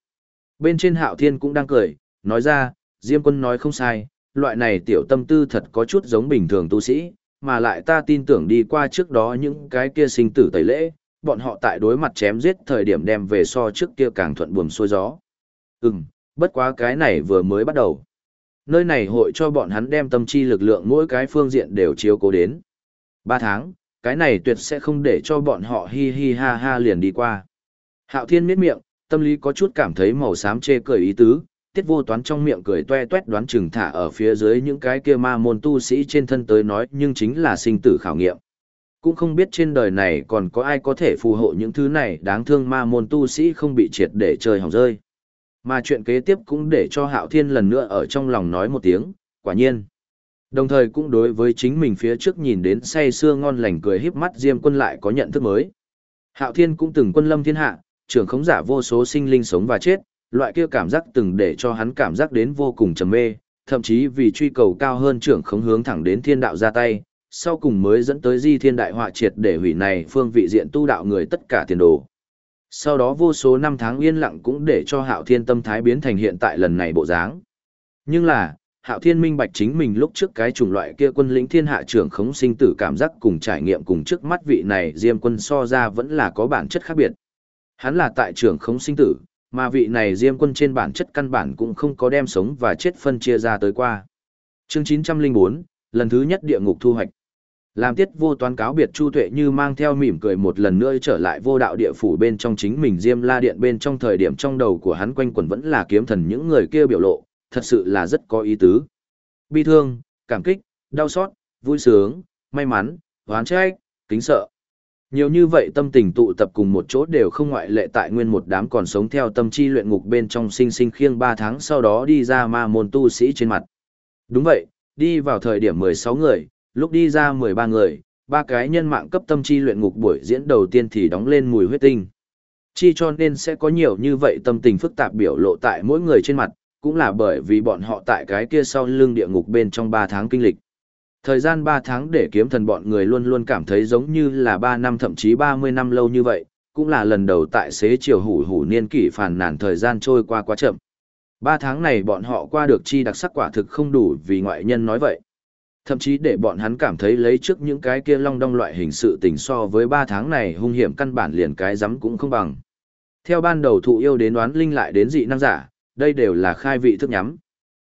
Bên trên hạo thiên cũng đang cười, nói ra, Diêm quân nói không sai, loại này tiểu tâm tư thật có chút giống bình thường tu sĩ, mà lại ta tin tưởng đi qua trước đó những cái kia sinh tử tẩy lễ, bọn họ tại đối mặt chém giết thời điểm đem về so trước kia càng thuận buồm xuôi gió. Ừm, bất quá cái này vừa mới bắt đầu. Nơi này hội cho bọn hắn đem tâm chi lực lượng mỗi cái phương diện đều chiếu cố đến. Ba tháng, cái này tuyệt sẽ không để cho bọn họ hi hi ha ha liền đi qua. Hạo thiên miết miệng, tâm lý có chút cảm thấy màu xám chê cười ý tứ, tiết vô toán trong miệng cười toe toét đoán chừng thả ở phía dưới những cái kia ma môn tu sĩ trên thân tới nói nhưng chính là sinh tử khảo nghiệm. Cũng không biết trên đời này còn có ai có thể phù hộ những thứ này đáng thương ma môn tu sĩ không bị triệt để trời hỏng rơi. Mà chuyện kế tiếp cũng để cho Hạo Thiên lần nữa ở trong lòng nói một tiếng, quả nhiên. Đồng thời cũng đối với chính mình phía trước nhìn đến say sưa ngon lành cười híp mắt Diêm quân lại có nhận thức mới. Hạo Thiên cũng từng quân lâm thiên hạ, trưởng khống giả vô số sinh linh sống và chết, loại kia cảm giác từng để cho hắn cảm giác đến vô cùng trầm mê, thậm chí vì truy cầu cao hơn trưởng khống hướng thẳng đến thiên đạo ra tay, sau cùng mới dẫn tới di thiên đại họa triệt để hủy này phương vị diện tu đạo người tất cả tiền đồ. Sau đó vô số năm tháng yên lặng cũng để cho hạo thiên tâm thái biến thành hiện tại lần này bộ dáng. Nhưng là, hạo thiên minh bạch chính mình lúc trước cái chủng loại kia quân lĩnh thiên hạ trưởng khống sinh tử cảm giác cùng trải nghiệm cùng trước mắt vị này diêm quân so ra vẫn là có bản chất khác biệt. Hắn là tại trưởng khống sinh tử, mà vị này diêm quân trên bản chất căn bản cũng không có đem sống và chết phân chia ra tới qua. Chương 904, lần thứ nhất địa ngục thu hoạch. Làm tiết vô toán cáo biệt Chu Tuệ như mang theo mỉm cười một lần nữa trở lại vô đạo địa phủ bên trong chính mình Diêm La Điện bên trong thời điểm trong đầu của hắn quanh quẩn vẫn là kiếm thần những người kia biểu lộ, thật sự là rất có ý tứ. Bi thương, cảm kích, đau xót, vui sướng, may mắn, hoán trách, kính sợ. Nhiều như vậy tâm tình tụ tập cùng một chỗ đều không ngoại lệ tại nguyên một đám còn sống theo tâm chi luyện ngục bên trong sinh sinh khiêng 3 tháng sau đó đi ra ma môn tu sĩ trên mặt. Đúng vậy, đi vào thời điểm 16 người, lúc đi ra 13 người, ba cái nhân mạng cấp tâm chi luyện ngục buổi diễn đầu tiên thì đóng lên mùi huyết tinh. Chi cho nên sẽ có nhiều như vậy tâm tình phức tạp biểu lộ tại mỗi người trên mặt, cũng là bởi vì bọn họ tại cái kia sau lưng địa ngục bên trong 3 tháng kinh lịch. Thời gian 3 tháng để kiếm thần bọn người luôn luôn cảm thấy giống như là 3 năm thậm chí 30 năm lâu như vậy, cũng là lần đầu tại xế chiều hủ hủ niên kỷ phàn nàn thời gian trôi qua quá chậm. 3 tháng này bọn họ qua được chi đặc sắc quả thực không đủ vì ngoại nhân nói vậy. Thậm chí để bọn hắn cảm thấy lấy trước những cái kia long đong loại hình sự tình so với 3 tháng này hung hiểm căn bản liền cái rắm cũng không bằng. Theo ban đầu thụ yêu đến đoán linh lại đến dị năng giả, đây đều là khai vị thức nhắm.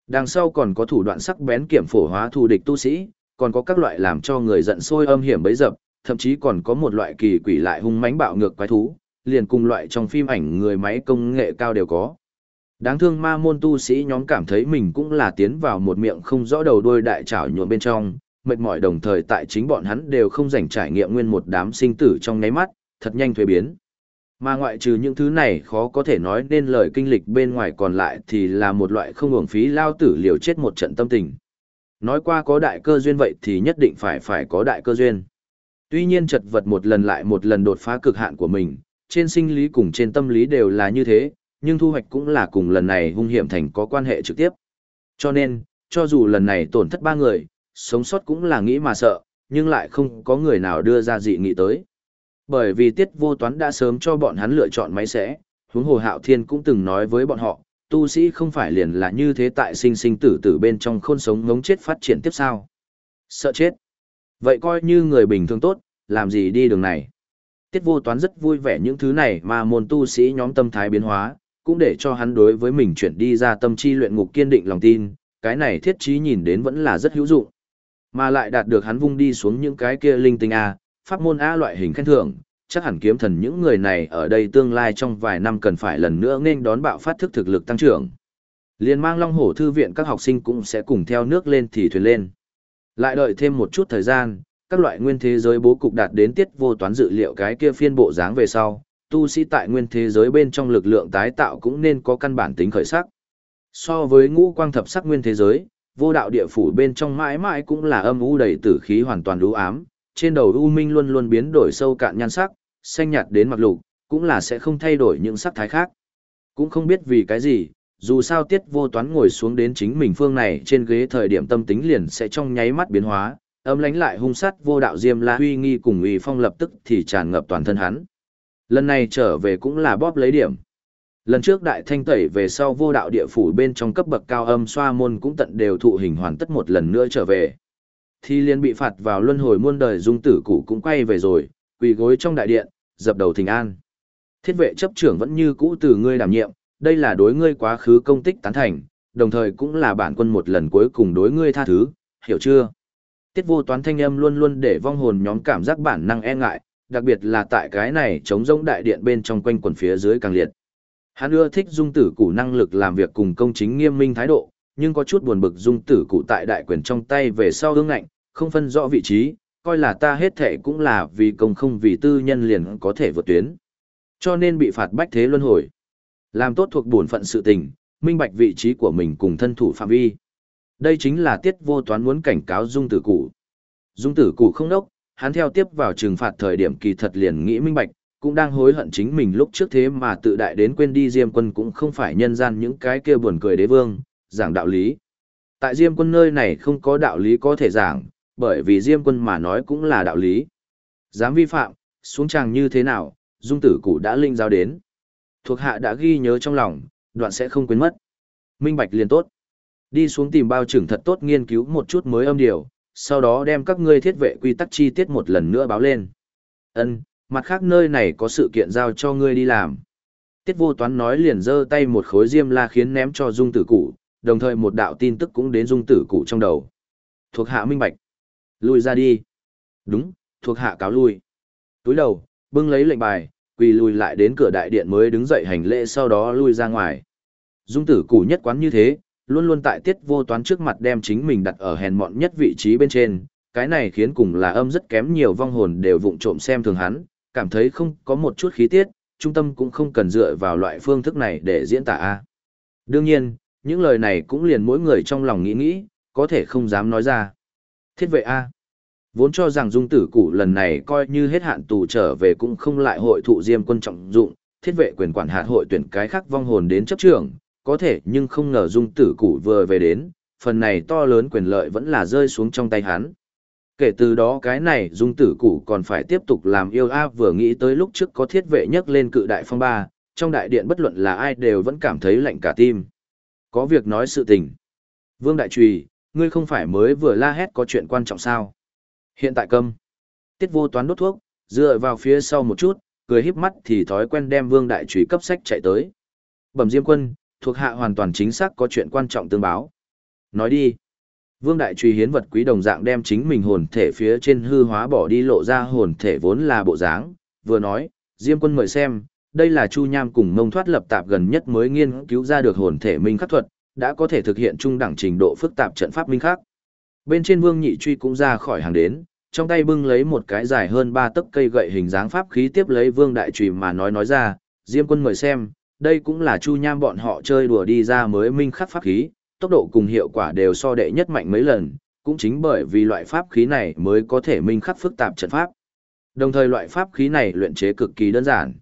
Đằng sau còn có thủ đoạn sắc bén kiểm phổ hóa thù địch tu sĩ, còn có các loại làm cho người giận sôi âm hiểm bấy dập, thậm chí còn có một loại kỳ quỷ lại hung mãnh bạo ngược quái thú, liền cùng loại trong phim ảnh người máy công nghệ cao đều có. Đáng thương ma môn tu sĩ nhóm cảm thấy mình cũng là tiến vào một miệng không rõ đầu đuôi đại trảo nhuộm bên trong, mệt mỏi đồng thời tại chính bọn hắn đều không dành trải nghiệm nguyên một đám sinh tử trong ngáy mắt, thật nhanh thuế biến. Mà ngoại trừ những thứ này khó có thể nói nên lời kinh lịch bên ngoài còn lại thì là một loại không hưởng phí lao tử liều chết một trận tâm tình. Nói qua có đại cơ duyên vậy thì nhất định phải phải có đại cơ duyên. Tuy nhiên chật vật một lần lại một lần đột phá cực hạn của mình, trên sinh lý cùng trên tâm lý đều là như thế, nhưng thu hoạch cũng là cùng lần này hung hiểm thành có quan hệ trực tiếp. Cho nên, cho dù lần này tổn thất ba người, sống sót cũng là nghĩ mà sợ, nhưng lại không có người nào đưa ra dị nghị tới. Bởi vì tiết vô toán đã sớm cho bọn hắn lựa chọn máy sẽ, huống hồ hạo thiên cũng từng nói với bọn họ, tu sĩ không phải liền là như thế tại sinh sinh tử tử bên trong khôn sống ngống chết phát triển tiếp sao. Sợ chết. Vậy coi như người bình thường tốt, làm gì đi đường này. Tiết vô toán rất vui vẻ những thứ này mà môn tu sĩ nhóm tâm thái biến hóa, cũng để cho hắn đối với mình chuyển đi ra tâm chi luyện ngục kiên định lòng tin, cái này thiết trí nhìn đến vẫn là rất hữu dụng. Mà lại đạt được hắn vung đi xuống những cái kia linh tinh A, pháp môn A loại hình khen thưởng, chắc hẳn kiếm thần những người này ở đây tương lai trong vài năm cần phải lần nữa nên đón bạo phát thức thực lực tăng trưởng. Liên mang Long Hổ Thư viện các học sinh cũng sẽ cùng theo nước lên thì thuyền lên. Lại đợi thêm một chút thời gian, các loại nguyên thế giới bố cục đạt đến tiết vô toán dự liệu cái kia phiên bộ dáng về sau, tu sĩ tại nguyên thế giới bên trong lực lượng tái tạo cũng nên có căn bản tính khởi sắc. So với ngũ quang thập sắc nguyên thế giới, vô đạo địa phủ bên trong mãi mãi cũng là âm u đầy tử khí hoàn toàn đú ám, trên đầu u minh luôn luôn biến đổi sâu cạn nhan sắc, xanh nhạt đến mặc lục, cũng là sẽ không thay đổi những sắc thái khác. Cũng không biết vì cái gì, dù sao tiết vô toán ngồi xuống đến chính mình phương này trên ghế thời điểm tâm tính liền sẽ trong nháy mắt biến hóa, âm lánh lại hung sát vô đạo diêm la huy nghi cùng uy phong lập tức thì tràn ngập toàn thân hắn. Lần này trở về cũng là bóp lấy điểm. Lần trước đại thanh tẩy về sau vô đạo địa phủ bên trong cấp bậc cao âm xoa môn cũng tận đều thụ hình hoàn tất một lần nữa trở về. Thì liền bị phạt vào luân hồi muôn đời dung tử cụ cũng quay về rồi, quỳ gối trong đại điện, dập đầu thình an. Thiết vệ chấp trưởng vẫn như cũ từ ngươi đảm nhiệm, đây là đối ngươi quá khứ công tích tán thành, đồng thời cũng là bản quân một lần cuối cùng đối ngươi tha thứ, hiểu chưa? Tiết vô toán thanh âm luôn luôn để vong hồn nhóm cảm giác bản năng e ngại, đặc biệt là tại cái này chống rỗng đại điện bên trong quanh quần phía dưới càng liệt. Hắn ưa thích dung tử củ năng lực làm việc cùng công chính nghiêm minh thái độ, nhưng có chút buồn bực dung tử cụ tại đại quyền trong tay về sau hương ngạnh, không phân rõ vị trí, coi là ta hết thể cũng là vì công không vì tư nhân liền có thể vượt tuyến. Cho nên bị phạt bách thế luân hồi. Làm tốt thuộc bổn phận sự tình, minh bạch vị trí của mình cùng thân thủ phạm vi. Đây chính là tiết vô toán muốn cảnh cáo dung tử cụ. Dung tử cụ không đốc, hắn theo tiếp vào trừng phạt thời điểm kỳ thật liền nghĩ minh bạch, cũng đang hối hận chính mình lúc trước thế mà tự đại đến quên đi Diêm quân cũng không phải nhân gian những cái kia buồn cười đế vương, giảng đạo lý. Tại Diêm quân nơi này không có đạo lý có thể giảng, bởi vì Diêm quân mà nói cũng là đạo lý. Dám vi phạm, xuống tràng như thế nào, dung tử cụ đã linh giao đến. Thuộc hạ đã ghi nhớ trong lòng, đoạn sẽ không quên mất. Minh bạch liền tốt. Đi xuống tìm bao trưởng thật tốt nghiên cứu một chút mới âm điều, sau đó đem các ngươi thiết vệ quy tắc chi tiết một lần nữa báo lên. Ân, mặt khác nơi này có sự kiện giao cho ngươi đi làm. Tiết vô toán nói liền giơ tay một khối diêm la khiến ném cho dung tử cụ, đồng thời một đạo tin tức cũng đến dung tử cụ trong đầu. Thuộc hạ minh bạch. Lui ra đi. Đúng, thuộc hạ cáo lui. Túi đầu, bưng lấy lệnh bài, quỳ lùi lại đến cửa đại điện mới đứng dậy hành lễ sau đó lui ra ngoài. Dung tử cụ nhất quán như thế, luôn luôn tại tiết vô toán trước mặt đem chính mình đặt ở hèn mọn nhất vị trí bên trên, cái này khiến cùng là âm rất kém nhiều vong hồn đều vụng trộm xem thường hắn, cảm thấy không có một chút khí tiết, trung tâm cũng không cần dựa vào loại phương thức này để diễn tả a. Đương nhiên, những lời này cũng liền mỗi người trong lòng nghĩ nghĩ, có thể không dám nói ra. Thiết vệ a. Vốn cho rằng dung tử cụ lần này coi như hết hạn tù trở về cũng không lại hội thụ diêm quân trọng dụng, thiết vệ quyền quản hạt hội tuyển cái khác vong hồn đến chấp trưởng, có thể nhưng không ngờ dung tử cụ vừa về đến, phần này to lớn quyền lợi vẫn là rơi xuống trong tay hắn. Kể từ đó cái này dung tử cụ còn phải tiếp tục làm yêu a vừa nghĩ tới lúc trước có thiết vệ nhấc lên cự đại phong ba, trong đại điện bất luận là ai đều vẫn cảm thấy lạnh cả tim. Có việc nói sự tình. Vương Đại Trùy, ngươi không phải mới vừa la hét có chuyện quan trọng sao? Hiện tại câm. Tiết vô toán đốt thuốc, dựa vào phía sau một chút, cười híp mắt thì thói quen đem Vương Đại Trùy cấp sách chạy tới. Bẩm Diêm Quân, thuộc hạ hoàn toàn chính xác có chuyện quan trọng tương báo. Nói đi. Vương Đại Truy hiến vật quý đồng dạng đem chính mình hồn thể phía trên hư hóa bỏ đi lộ ra hồn thể vốn là bộ dáng, vừa nói, Diêm quân mời xem, đây là Chu Nham cùng mông thoát lập tạp gần nhất mới nghiên cứu ra được hồn thể minh khắc thuật, đã có thể thực hiện trung đẳng trình độ phức tạp trận pháp minh khắc. Bên trên Vương Nhị Truy cũng ra khỏi hàng đến, trong tay bưng lấy một cái dài hơn ba tấc cây gậy hình dáng pháp khí tiếp lấy Vương Đại Trùy mà nói nói ra, Diêm quân mời xem, đây cũng là Chu Nham bọn họ chơi đùa đi ra mới minh khắc pháp khí, tốc độ cùng hiệu quả đều so đệ nhất mạnh mấy lần, cũng chính bởi vì loại pháp khí này mới có thể minh khắc phức tạp trận pháp. Đồng thời loại pháp khí này luyện chế cực kỳ đơn giản.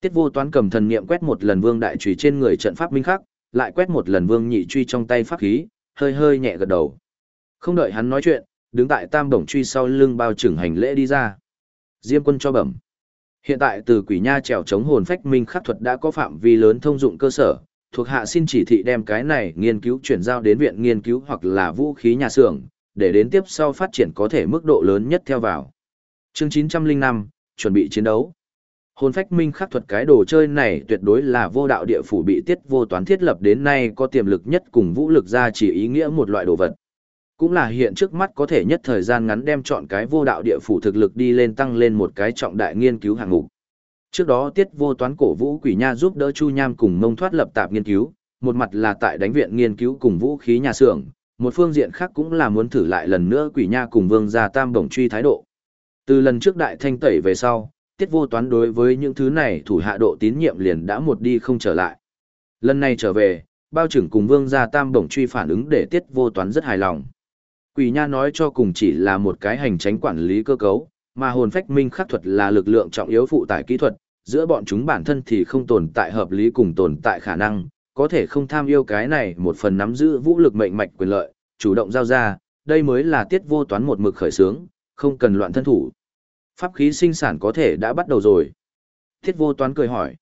Tiết vô toán cầm thần niệm quét một lần vương đại trùy trên người trận pháp minh khắc, lại quét một lần vương nhị truy trong tay pháp khí, hơi hơi nhẹ gật đầu. Không đợi hắn nói chuyện, đứng tại tam đồng truy sau lưng bao trưởng hành lễ đi ra. Diêm quân cho bẩm. Hiện tại từ quỷ nha trèo chống hồn phách minh khắc thuật đã có phạm vi lớn thông dụng cơ sở, thuộc hạ xin chỉ thị đem cái này nghiên cứu chuyển giao đến viện nghiên cứu hoặc là vũ khí nhà xưởng, để đến tiếp sau phát triển có thể mức độ lớn nhất theo vào. Chương 905, chuẩn bị chiến đấu. Hồn phách minh khắc thuật cái đồ chơi này tuyệt đối là vô đạo địa phủ bị tiết vô toán thiết lập đến nay có tiềm lực nhất cùng vũ lực ra chỉ ý nghĩa một loại đồ vật. Cũng là hiện trước mắt có thể nhất thời gian ngắn đem chọn cái vô đạo địa phủ thực lực đi lên tăng lên một cái trọng đại nghiên cứu hạng mục. Trước đó tiết vô toán cổ vũ quỷ nha giúp đỡ Chu Nham cùng mông thoát lập tạp nghiên cứu, một mặt là tại đánh viện nghiên cứu cùng vũ khí nhà xưởng, một phương diện khác cũng là muốn thử lại lần nữa quỷ nha cùng vương gia tam bổng truy thái độ. Từ lần trước đại thanh tẩy về sau, tiết vô toán đối với những thứ này thủ hạ độ tín nhiệm liền đã một đi không trở lại. Lần này trở về, bao trưởng cùng vương gia tam bổng truy phản ứng để tiết vô toán rất hài lòng. Quỷ nha nói cho cùng chỉ là một cái hành tránh quản lý cơ cấu, mà hồn phách minh khắc thuật là lực lượng trọng yếu phụ tải kỹ thuật, giữa bọn chúng bản thân thì không tồn tại hợp lý cùng tồn tại khả năng, có thể không tham yêu cái này một phần nắm giữ vũ lực mệnh mạch quyền lợi, chủ động giao ra, đây mới là tiết vô toán một mực khởi sướng, không cần loạn thân thủ. Pháp khí sinh sản có thể đã bắt đầu rồi. Thiết vô toán cười hỏi.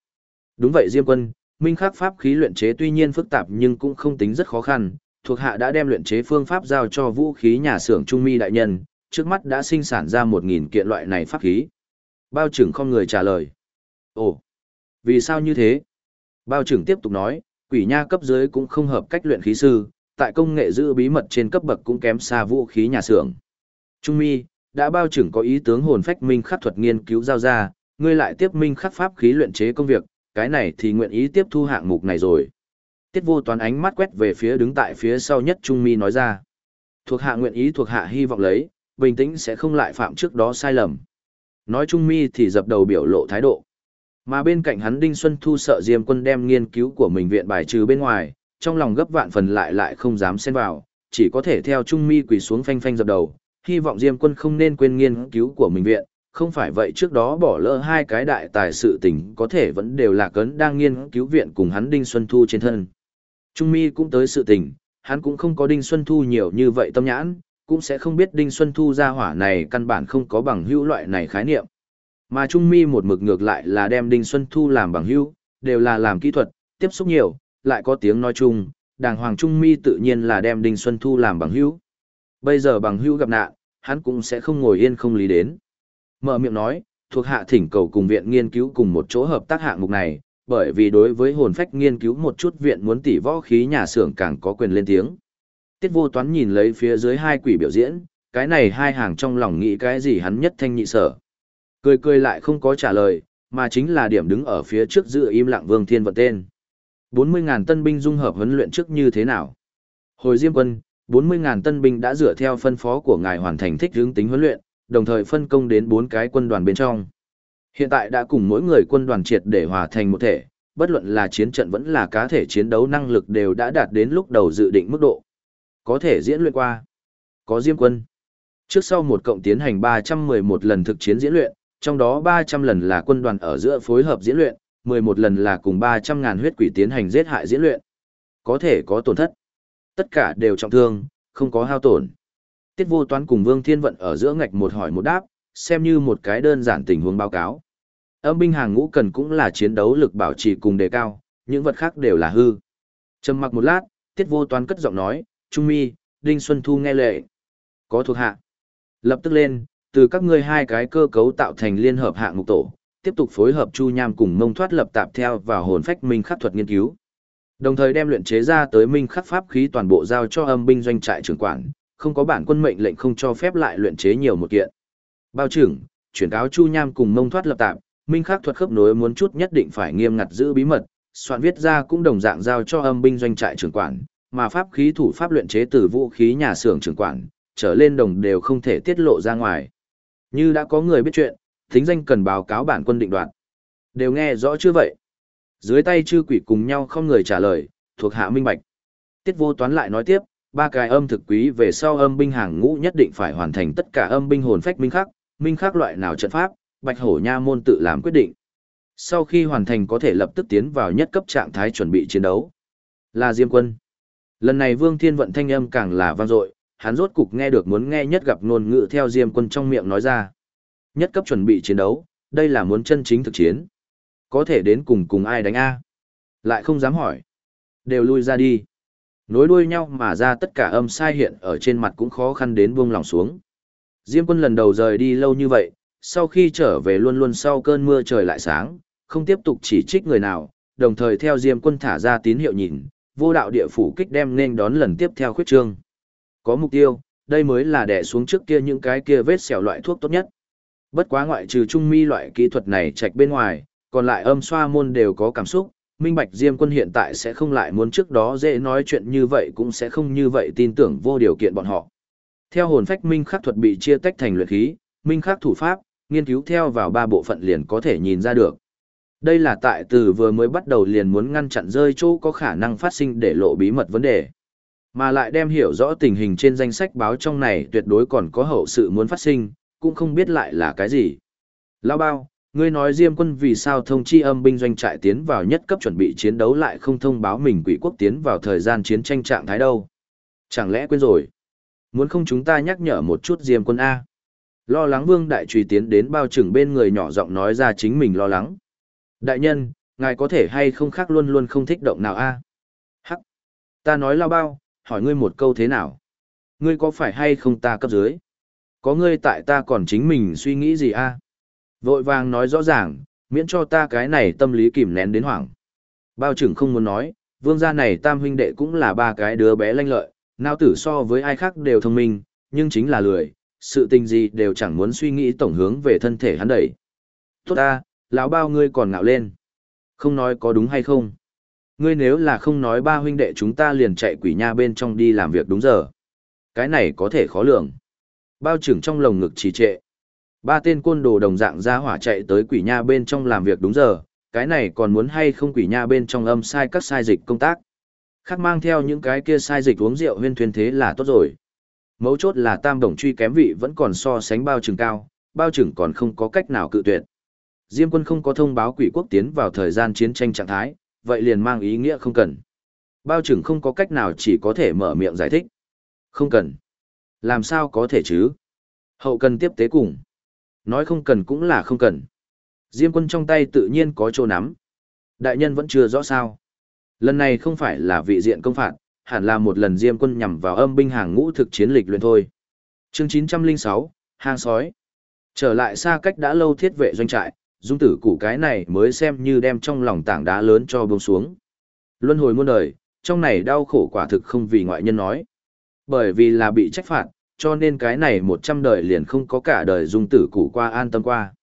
Đúng vậy Diêm quân, minh khắc pháp khí luyện chế tuy nhiên phức tạp nhưng cũng không tính rất khó khăn, thuộc hạ đã đem luyện chế phương pháp giao cho vũ khí nhà xưởng Trung Mi đại nhân, trước mắt đã sinh sản ra một nghìn kiện loại này pháp khí. Bao trưởng không người trả lời. Ồ, vì sao như thế? Bao trưởng tiếp tục nói, quỷ nha cấp dưới cũng không hợp cách luyện khí sư, tại công nghệ giữ bí mật trên cấp bậc cũng kém xa vũ khí nhà xưởng. Trung mi, đã bao trưởng có ý tướng hồn phách minh khắc thuật nghiên cứu giao ra, ngươi lại tiếp minh khắc pháp khí luyện chế công việc, cái này thì nguyện ý tiếp thu hạng mục này rồi. Tiết vô toán ánh mắt quét về phía đứng tại phía sau nhất Trung mi nói ra. Thuộc hạ nguyện ý thuộc hạ hy vọng lấy, bình tĩnh sẽ không lại phạm trước đó sai lầm. Nói Trung mi thì dập đầu biểu lộ thái độ. Mà bên cạnh hắn Đinh Xuân Thu sợ Diêm quân đem nghiên cứu của mình viện bài trừ bên ngoài, trong lòng gấp vạn phần lại lại không dám xen vào, chỉ có thể theo Trung Mi quỳ xuống phanh phanh dập đầu, hy vọng Diêm quân không nên quên nghiên cứu của mình viện, không phải vậy trước đó bỏ lỡ hai cái đại tài sự tình có thể vẫn đều là cấn đang nghiên cứu viện cùng hắn Đinh Xuân Thu trên thân. Trung Mi cũng tới sự tình, hắn cũng không có Đinh Xuân Thu nhiều như vậy tâm nhãn, cũng sẽ không biết Đinh Xuân Thu ra hỏa này căn bản không có bằng hữu loại này khái niệm. Mà Trung Mi một mực ngược lại là đem Đinh Xuân Thu làm bằng hữu, đều là làm kỹ thuật, tiếp xúc nhiều, lại có tiếng nói chung, đàng hoàng Trung Mi tự nhiên là đem Đinh Xuân Thu làm bằng hữu. Bây giờ bằng hữu gặp nạn, hắn cũng sẽ không ngồi yên không lý đến. Mở miệng nói, thuộc hạ thỉnh cầu cùng viện nghiên cứu cùng một chỗ hợp tác hạng mục này, bởi vì đối với hồn phách nghiên cứu một chút viện muốn tỉ võ khí nhà xưởng càng có quyền lên tiếng. Tiết vô toán nhìn lấy phía dưới hai quỷ biểu diễn, cái này hai hàng trong lòng nghĩ cái gì hắn nhất thanh nhị sở. Cười cười lại không có trả lời, mà chính là điểm đứng ở phía trước giữ im lặng Vương Thiên Vận tên. 40.000 tân binh dung hợp huấn luyện trước như thế nào? Hồi Diêm quân, 40.000 tân binh đã dựa theo phân phó của ngài hoàn thành thích hướng tính huấn luyện, đồng thời phân công đến 4 cái quân đoàn bên trong. Hiện tại đã cùng mỗi người quân đoàn triệt để hòa thành một thể, bất luận là chiến trận vẫn là cá thể chiến đấu năng lực đều đã đạt đến lúc đầu dự định mức độ. Có thể diễn luyện qua. Có Diêm quân. Trước sau một cộng tiến hành 311 lần thực chiến diễn luyện, trong đó 300 lần là quân đoàn ở giữa phối hợp diễn luyện, 11 lần là cùng 300.000 huyết quỷ tiến hành giết hại diễn luyện. Có thể có tổn thất. Tất cả đều trọng thương, không có hao tổn. Tiết vô toán cùng Vương Thiên Vận ở giữa ngạch một hỏi một đáp, xem như một cái đơn giản tình huống báo cáo. Âm binh hàng ngũ cần cũng là chiến đấu lực bảo trì cùng đề cao, những vật khác đều là hư. Trầm mặc một lát, Tiết vô toán cất giọng nói, Trung Mi, Đinh Xuân Thu nghe lệ. Có thuộc hạ. Lập tức lên, từ các ngươi hai cái cơ cấu tạo thành liên hợp hạng mục tổ, tiếp tục phối hợp Chu Nham cùng Mông Thoát lập tạp theo vào hồn phách minh khắc thuật nghiên cứu. Đồng thời đem luyện chế ra tới minh khắc pháp khí toàn bộ giao cho âm binh doanh trại trưởng quản, không có bản quân mệnh lệnh không cho phép lại luyện chế nhiều một kiện. Bao trưởng, chuyển cáo Chu Nham cùng mông thoát lập tạm, minh khắc thuật khớp nối muốn chút nhất định phải nghiêm ngặt giữ bí mật, soạn viết ra cũng đồng dạng giao cho âm binh doanh trại trưởng quản, mà pháp khí thủ pháp luyện chế từ vũ khí nhà xưởng trưởng quản, trở lên đồng đều không thể tiết lộ ra ngoài. Như đã có người biết chuyện, thính danh cần báo cáo bản quân định đoạt. Đều nghe rõ chưa vậy? Dưới tay chư quỷ cùng nhau không người trả lời, thuộc hạ minh bạch. Tiết vô toán lại nói tiếp, ba cái âm thực quý về sau âm binh hàng ngũ nhất định phải hoàn thành tất cả âm binh hồn phách minh khắc, minh khắc loại nào trận pháp, bạch hổ nha môn tự làm quyết định. Sau khi hoàn thành có thể lập tức tiến vào nhất cấp trạng thái chuẩn bị chiến đấu. Là Diêm quân. Lần này Vương Thiên Vận thanh âm càng là vang dội, hắn rốt cục nghe được muốn nghe nhất gặp ngôn ngữ theo Diêm quân trong miệng nói ra. Nhất cấp chuẩn bị chiến đấu, đây là muốn chân chính thực chiến. Có thể đến cùng cùng ai đánh A. Lại không dám hỏi. Đều lui ra đi. Nối đuôi nhau mà ra tất cả âm sai hiện ở trên mặt cũng khó khăn đến buông lòng xuống. Diêm quân lần đầu rời đi lâu như vậy, sau khi trở về luôn luôn sau cơn mưa trời lại sáng, không tiếp tục chỉ trích người nào, đồng thời theo Diêm quân thả ra tín hiệu nhìn, vô đạo địa phủ kích đem nên đón lần tiếp theo khuyết trương. Có mục tiêu, đây mới là đè xuống trước kia những cái kia vết xẻo loại thuốc tốt nhất. Bất quá ngoại trừ trung mi loại kỹ thuật này chạch bên ngoài, còn lại âm xoa môn đều có cảm xúc, minh bạch diêm quân hiện tại sẽ không lại muốn trước đó dễ nói chuyện như vậy cũng sẽ không như vậy tin tưởng vô điều kiện bọn họ. Theo hồn phách minh khắc thuật bị chia tách thành luyện khí, minh khắc thủ pháp, nghiên cứu theo vào ba bộ phận liền có thể nhìn ra được. Đây là tại từ vừa mới bắt đầu liền muốn ngăn chặn rơi chỗ có khả năng phát sinh để lộ bí mật vấn đề. Mà lại đem hiểu rõ tình hình trên danh sách báo trong này tuyệt đối còn có hậu sự muốn phát sinh, cũng không biết lại là cái gì. Lao bao, ngươi nói Diêm quân vì sao thông chi âm binh doanh trại tiến vào nhất cấp chuẩn bị chiến đấu lại không thông báo mình quỷ quốc tiến vào thời gian chiến tranh trạng thái đâu. Chẳng lẽ quên rồi? Muốn không chúng ta nhắc nhở một chút Diêm quân A. Lo lắng vương đại trùy tiến đến bao trừng bên người nhỏ giọng nói ra chính mình lo lắng. Đại nhân, ngài có thể hay không khác luôn luôn không thích động nào A. Hắc. Ta nói lao bao, hỏi ngươi một câu thế nào? Ngươi có phải hay không ta cấp dưới? Có ngươi tại ta còn chính mình suy nghĩ gì a? Vội vàng nói rõ ràng, miễn cho ta cái này tâm lý kìm nén đến hoảng. Bao trưởng không muốn nói, vương gia này tam huynh đệ cũng là ba cái đứa bé lanh lợi, nào tử so với ai khác đều thông minh, nhưng chính là lười, sự tình gì đều chẳng muốn suy nghĩ tổng hướng về thân thể hắn đẩy. Tốt ta, lão bao ngươi còn ngạo lên. Không nói có đúng hay không. Ngươi nếu là không nói ba huynh đệ chúng ta liền chạy quỷ nha bên trong đi làm việc đúng giờ. Cái này có thể khó lường. Bao trưởng trong lồng ngực trì trệ. Ba tên côn đồ đồng dạng ra hỏa chạy tới quỷ nha bên trong làm việc đúng giờ, cái này còn muốn hay không quỷ nha bên trong âm sai các sai dịch công tác. Khác mang theo những cái kia sai dịch uống rượu huyên thuyền thế là tốt rồi. Mấu chốt là tam đồng truy kém vị vẫn còn so sánh bao trưởng cao, bao trưởng còn không có cách nào cự tuyệt. Diêm quân không có thông báo quỷ quốc tiến vào thời gian chiến tranh trạng thái, vậy liền mang ý nghĩa không cần. Bao trưởng không có cách nào chỉ có thể mở miệng giải thích. Không cần. Làm sao có thể chứ? Hậu cần tiếp tế cùng. Nói không cần cũng là không cần. Diêm quân trong tay tự nhiên có chỗ nắm. Đại nhân vẫn chưa rõ sao. Lần này không phải là vị diện công phạt, hẳn là một lần diêm quân nhằm vào âm binh hàng ngũ thực chiến lịch luyện thôi. chương 906, hang sói. Trở lại xa cách đã lâu thiết vệ doanh trại, dung tử củ cái này mới xem như đem trong lòng tảng đá lớn cho bông xuống. Luân hồi muôn đời, trong này đau khổ quả thực không vì ngoại nhân nói. Bởi vì là bị trách phạt, cho nên cái này một trăm đời liền không có cả đời dung tử củ qua an tâm qua.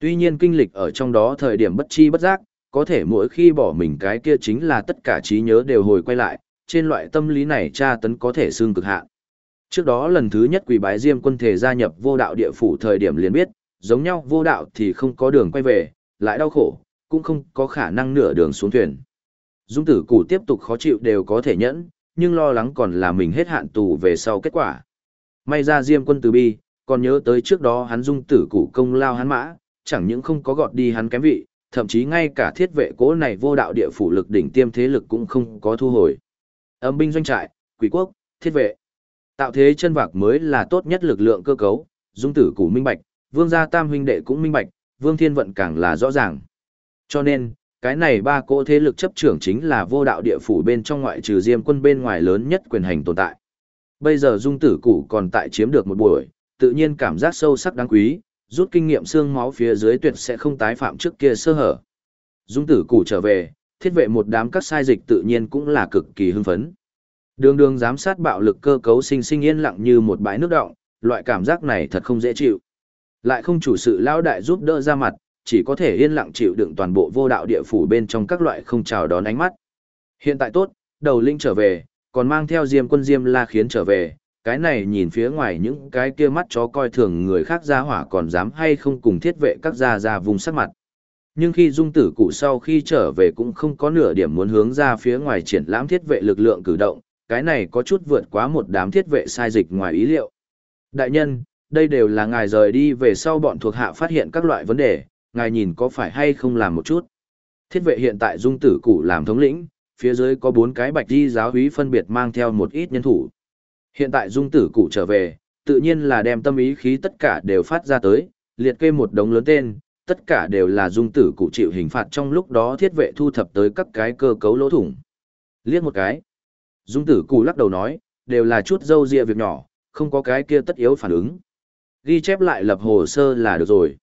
Tuy nhiên kinh lịch ở trong đó thời điểm bất chi bất giác, có thể mỗi khi bỏ mình cái kia chính là tất cả trí nhớ đều hồi quay lại, trên loại tâm lý này tra tấn có thể xương cực hạn. Trước đó lần thứ nhất quỷ bái diêm quân thể gia nhập vô đạo địa phủ thời điểm liền biết, giống nhau vô đạo thì không có đường quay về, lại đau khổ, cũng không có khả năng nửa đường xuống thuyền. Dung tử củ tiếp tục khó chịu đều có thể nhẫn, nhưng lo lắng còn là mình hết hạn tù về sau kết quả. May ra Diêm quân từ bi, còn nhớ tới trước đó hắn dung tử cụ công lao hắn mã, chẳng những không có gọt đi hắn kém vị, thậm chí ngay cả thiết vệ cố này vô đạo địa phủ lực đỉnh tiêm thế lực cũng không có thu hồi. Âm binh doanh trại, quỷ quốc, thiết vệ. Tạo thế chân vạc mới là tốt nhất lực lượng cơ cấu, dung tử cụ minh bạch, vương gia tam huynh đệ cũng minh bạch, vương thiên vận càng là rõ ràng. Cho nên, cái này ba cỗ thế lực chấp trưởng chính là vô đạo địa phủ bên trong ngoại trừ diêm quân bên ngoài lớn nhất quyền hành tồn tại. Bây giờ dung tử củ còn tại chiếm được một buổi, tự nhiên cảm giác sâu sắc đáng quý, rút kinh nghiệm xương máu phía dưới tuyệt sẽ không tái phạm trước kia sơ hở. Dung tử củ trở về, thiết vệ một đám các sai dịch tự nhiên cũng là cực kỳ hưng phấn. Đường đường giám sát bạo lực cơ cấu sinh sinh yên lặng như một bãi nước động, loại cảm giác này thật không dễ chịu. Lại không chủ sự lão đại giúp đỡ ra mặt, chỉ có thể yên lặng chịu đựng toàn bộ vô đạo địa phủ bên trong các loại không chào đón ánh mắt. Hiện tại tốt, đầu linh trở về, còn mang theo diêm quân diêm la khiến trở về, cái này nhìn phía ngoài những cái kia mắt chó coi thường người khác ra hỏa còn dám hay không cùng thiết vệ các gia ra vùng sắc mặt. Nhưng khi dung tử cụ sau khi trở về cũng không có nửa điểm muốn hướng ra phía ngoài triển lãm thiết vệ lực lượng cử động, cái này có chút vượt quá một đám thiết vệ sai dịch ngoài ý liệu. Đại nhân, đây đều là ngài rời đi về sau bọn thuộc hạ phát hiện các loại vấn đề, ngài nhìn có phải hay không làm một chút. Thiết vệ hiện tại dung tử cụ làm thống lĩnh, phía dưới có bốn cái bạch di giáo úy phân biệt mang theo một ít nhân thủ. Hiện tại dung tử cụ trở về, tự nhiên là đem tâm ý khí tất cả đều phát ra tới, liệt kê một đống lớn tên, tất cả đều là dung tử cụ chịu hình phạt trong lúc đó thiết vệ thu thập tới các cái cơ cấu lỗ thủng. Liếc một cái. Dung tử cụ lắc đầu nói, đều là chút dâu dịa việc nhỏ, không có cái kia tất yếu phản ứng. Ghi chép lại lập hồ sơ là được rồi.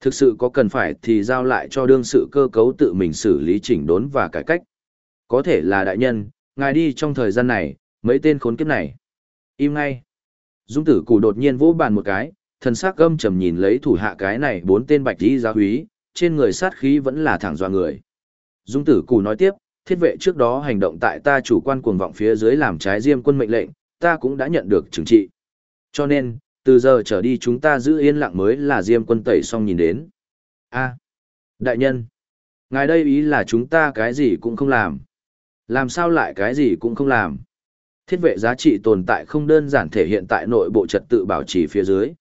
Thực sự có cần phải thì giao lại cho đương sự cơ cấu tự mình xử lý chỉnh đốn và cải cách. Có thể là đại nhân, ngài đi trong thời gian này, mấy tên khốn kiếp này. Im ngay. Dung tử củ đột nhiên vỗ bàn một cái, thần sắc gâm trầm nhìn lấy thủ hạ cái này bốn tên bạch đi giáo húy, trên người sát khí vẫn là thẳng dọa người. Dung tử củ nói tiếp, thiết vệ trước đó hành động tại ta chủ quan cuồng vọng phía dưới làm trái diêm quân mệnh lệnh, ta cũng đã nhận được trừng trị. Cho nên, từ giờ trở đi chúng ta giữ yên lặng mới là diêm quân tẩy xong nhìn đến. a đại nhân, ngài đây ý là chúng ta cái gì cũng không làm. Làm sao lại cái gì cũng không làm. Thiết vệ giá trị tồn tại không đơn giản thể hiện tại nội bộ trật tự bảo trì phía dưới.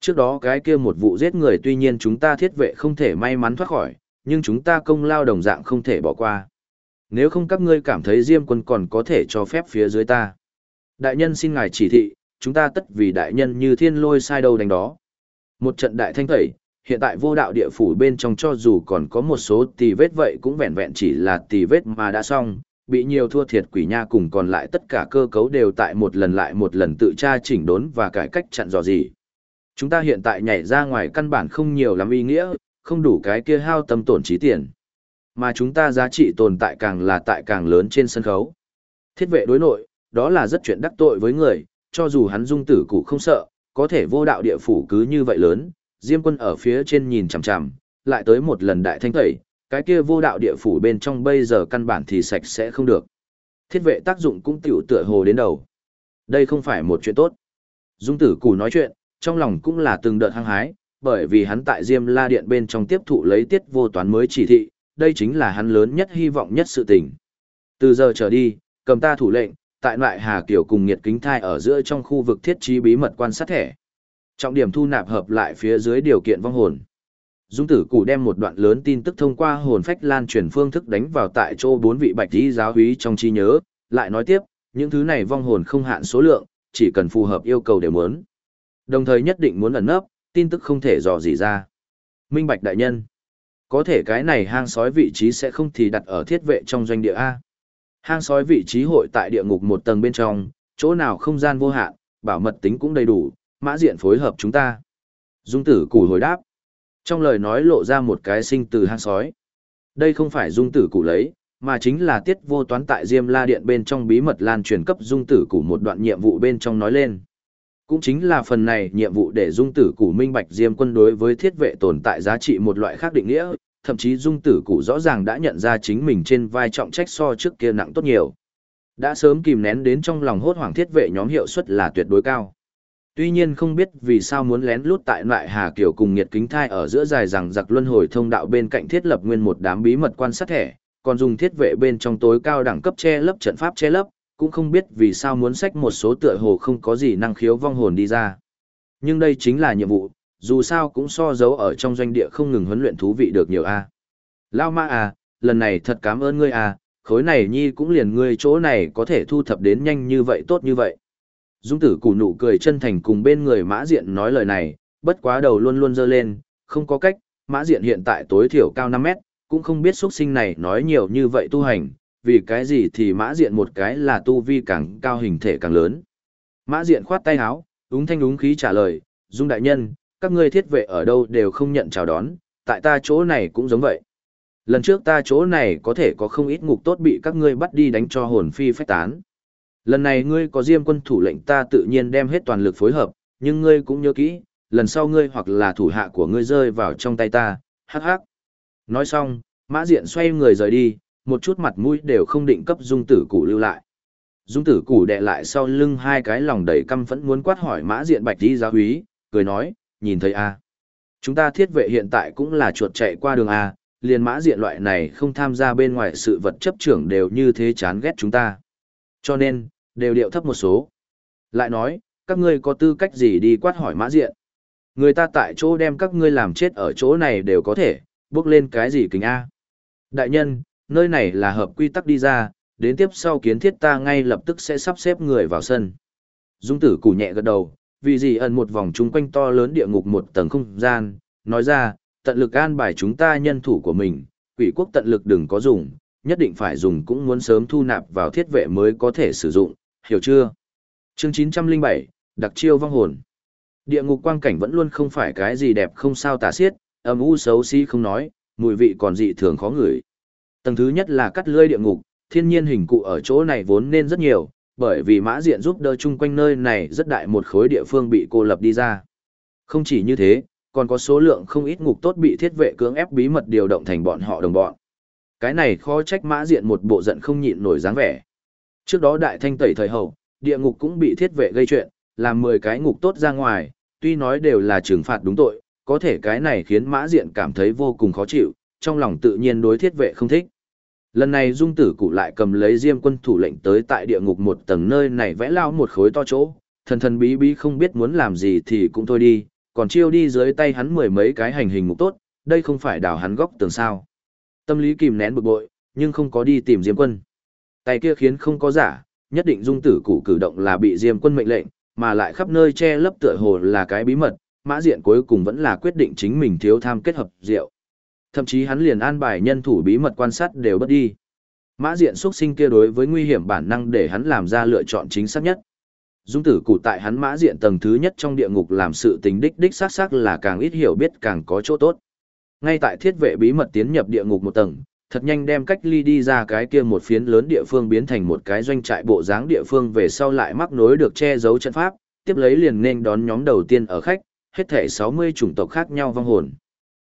Trước đó cái kia một vụ giết người tuy nhiên chúng ta thiết vệ không thể may mắn thoát khỏi, nhưng chúng ta công lao đồng dạng không thể bỏ qua. Nếu không các ngươi cảm thấy Diêm quân còn có thể cho phép phía dưới ta. Đại nhân xin ngài chỉ thị, chúng ta tất vì đại nhân như thiên lôi sai đâu đánh đó. Một trận đại thanh tẩy, hiện tại vô đạo địa phủ bên trong cho dù còn có một số tì vết vậy cũng vẹn vẹn chỉ là tì vết mà đã xong, bị nhiều thua thiệt quỷ nha cùng còn lại tất cả cơ cấu đều tại một lần lại một lần tự tra chỉnh đốn và cải cách chặn dò gì. Chúng ta hiện tại nhảy ra ngoài căn bản không nhiều lắm ý nghĩa, không đủ cái kia hao tâm tổn trí tiền. Mà chúng ta giá trị tồn tại càng là tại càng lớn trên sân khấu. Thiết vệ đối nội, đó là rất chuyện đắc tội với người, cho dù hắn dung tử cụ không sợ, có thể vô đạo địa phủ cứ như vậy lớn, Diêm quân ở phía trên nhìn chằm chằm, lại tới một lần đại thanh tẩy, cái kia vô đạo địa phủ bên trong bây giờ căn bản thì sạch sẽ không được. Thiết vệ tác dụng cũng tiểu tựa hồ đến đầu. Đây không phải một chuyện tốt. Dung tử củ nói chuyện, trong lòng cũng là từng đợt hăng hái, bởi vì hắn tại Diêm La Điện bên trong tiếp thụ lấy tiết vô toán mới chỉ thị, đây chính là hắn lớn nhất hy vọng nhất sự tình. Từ giờ trở đi, cầm ta thủ lệnh, tại loại Hà Kiều cùng nhiệt kính thai ở giữa trong khu vực thiết trí bí mật quan sát thẻ. Trọng điểm thu nạp hợp lại phía dưới điều kiện vong hồn. Dung tử cụ đem một đoạn lớn tin tức thông qua hồn phách lan truyền phương thức đánh vào tại chỗ bốn vị bạch tí giáo húy trong trí nhớ, lại nói tiếp, những thứ này vong hồn không hạn số lượng, chỉ cần phù hợp yêu cầu đều muốn. Đồng thời nhất định muốn ẩn nấp, tin tức không thể dò gì ra. Minh bạch đại nhân. Có thể cái này hang sói vị trí sẽ không thì đặt ở thiết vệ trong doanh địa A. Hang sói vị trí hội tại địa ngục một tầng bên trong, chỗ nào không gian vô hạn, bảo mật tính cũng đầy đủ, mã diện phối hợp chúng ta. Dung tử củ hồi đáp. Trong lời nói lộ ra một cái sinh từ hang sói. Đây không phải dung tử củ lấy, mà chính là tiết vô toán tại Diêm La Điện bên trong bí mật lan truyền cấp dung tử củ một đoạn nhiệm vụ bên trong nói lên. Cũng chính là phần này nhiệm vụ để dung tử củ minh bạch Diêm quân đối với thiết vệ tồn tại giá trị một loại khác định nghĩa, thậm chí dung tử củ rõ ràng đã nhận ra chính mình trên vai trọng trách so trước kia nặng tốt nhiều. Đã sớm kìm nén đến trong lòng hốt hoảng thiết vệ nhóm hiệu suất là tuyệt đối cao. Tuy nhiên không biết vì sao muốn lén lút tại loại Hà Kiều cùng nhiệt kính thai ở giữa dài rằng giặc luân hồi thông đạo bên cạnh thiết lập nguyên một đám bí mật quan sát thẻ, còn dùng thiết vệ bên trong tối cao đẳng cấp che lấp trận pháp che lấp, cũng không biết vì sao muốn sách một số tựa hồ không có gì năng khiếu vong hồn đi ra. Nhưng đây chính là nhiệm vụ, dù sao cũng so dấu ở trong doanh địa không ngừng huấn luyện thú vị được nhiều a. Lao ma à, lần này thật cảm ơn ngươi à, khối này nhi cũng liền ngươi chỗ này có thể thu thập đến nhanh như vậy tốt như vậy. Dung tử củ nụ cười chân thành cùng bên người mã diện nói lời này, bất quá đầu luôn luôn dơ lên, không có cách, mã diện hiện tại tối thiểu cao 5 mét, cũng không biết xuất sinh này nói nhiều như vậy tu hành, vì cái gì thì mã diện một cái là tu vi càng cao hình thể càng lớn. Mã diện khoát tay áo, úng thanh úng khí trả lời, Dung đại nhân, các ngươi thiết vệ ở đâu đều không nhận chào đón, tại ta chỗ này cũng giống vậy. Lần trước ta chỗ này có thể có không ít ngục tốt bị các ngươi bắt đi đánh cho hồn phi phách tán. Lần này ngươi có diêm quân thủ lệnh ta tự nhiên đem hết toàn lực phối hợp, nhưng ngươi cũng nhớ kỹ, lần sau ngươi hoặc là thủ hạ của ngươi rơi vào trong tay ta, hắc hắc. Nói xong, mã diện xoay người rời đi, một chút mặt mũi đều không định cấp dung tử củ lưu lại. Dung tử củ đè lại sau lưng hai cái lòng đầy căm phẫn muốn quát hỏi mã diện bạch đi giáo húy, cười nói, nhìn thấy a Chúng ta thiết vệ hiện tại cũng là chuột chạy qua đường A, liền mã diện loại này không tham gia bên ngoài sự vật chấp trưởng đều như thế chán ghét chúng ta. Cho nên, đều điệu thấp một số. Lại nói, các ngươi có tư cách gì đi quát hỏi mã diện. Người ta tại chỗ đem các ngươi làm chết ở chỗ này đều có thể, bước lên cái gì kính A. Đại nhân, nơi này là hợp quy tắc đi ra, đến tiếp sau kiến thiết ta ngay lập tức sẽ sắp xếp người vào sân. Dung tử củ nhẹ gật đầu, vì gì ẩn một vòng chung quanh to lớn địa ngục một tầng không gian, nói ra, tận lực an bài chúng ta nhân thủ của mình, quỷ quốc tận lực đừng có dùng, nhất định phải dùng cũng muốn sớm thu nạp vào thiết vệ mới có thể sử dụng, hiểu chưa? Chương 907, đặc chiêu vong hồn. Địa ngục quang cảnh vẫn luôn không phải cái gì đẹp không sao tả xiết, âm u xấu xí không nói, mùi vị còn dị thường khó ngửi. Tầng thứ nhất là cắt lưỡi địa ngục, thiên nhiên hình cụ ở chỗ này vốn nên rất nhiều, bởi vì mã diện giúp đỡ chung quanh nơi này rất đại một khối địa phương bị cô lập đi ra. Không chỉ như thế, còn có số lượng không ít ngục tốt bị thiết vệ cưỡng ép bí mật điều động thành bọn họ đồng bọn. Cái này khó trách mã diện một bộ giận không nhịn nổi dáng vẻ. Trước đó đại thanh tẩy thời hậu, địa ngục cũng bị thiết vệ gây chuyện, làm 10 cái ngục tốt ra ngoài, tuy nói đều là trừng phạt đúng tội, có thể cái này khiến mã diện cảm thấy vô cùng khó chịu, trong lòng tự nhiên đối thiết vệ không thích. Lần này dung tử cụ lại cầm lấy diêm quân thủ lệnh tới tại địa ngục một tầng nơi này vẽ lao một khối to chỗ, thần thần bí bí không biết muốn làm gì thì cũng thôi đi, còn chiêu đi dưới tay hắn mười mấy cái hành hình ngục tốt, đây không phải đào hắn góc tường sao. Tâm lý kìm nén bực bội, nhưng không có đi tìm diêm quân. Tay kia khiến không có giả, nhất định dung tử cụ cử động là bị diêm quân mệnh lệnh, mà lại khắp nơi che lấp tựa hồ là cái bí mật, mã diện cuối cùng vẫn là quyết định chính mình thiếu tham kết hợp rượu. Thậm chí hắn liền an bài nhân thủ bí mật quan sát đều bất đi. Mã diện xuất sinh kia đối với nguy hiểm bản năng để hắn làm ra lựa chọn chính xác nhất. Dung tử cụ tại hắn mã diện tầng thứ nhất trong địa ngục làm sự tình đích đích xác xác là càng ít hiểu biết càng có chỗ tốt. Ngay tại thiết vệ bí mật tiến nhập địa ngục một tầng, thật nhanh đem cách ly đi ra cái kia một phiến lớn địa phương biến thành một cái doanh trại bộ dáng địa phương về sau lại mắc nối được che giấu trận pháp, tiếp lấy liền nên đón nhóm đầu tiên ở khách, hết thể 60 chủng tộc khác nhau vong hồn.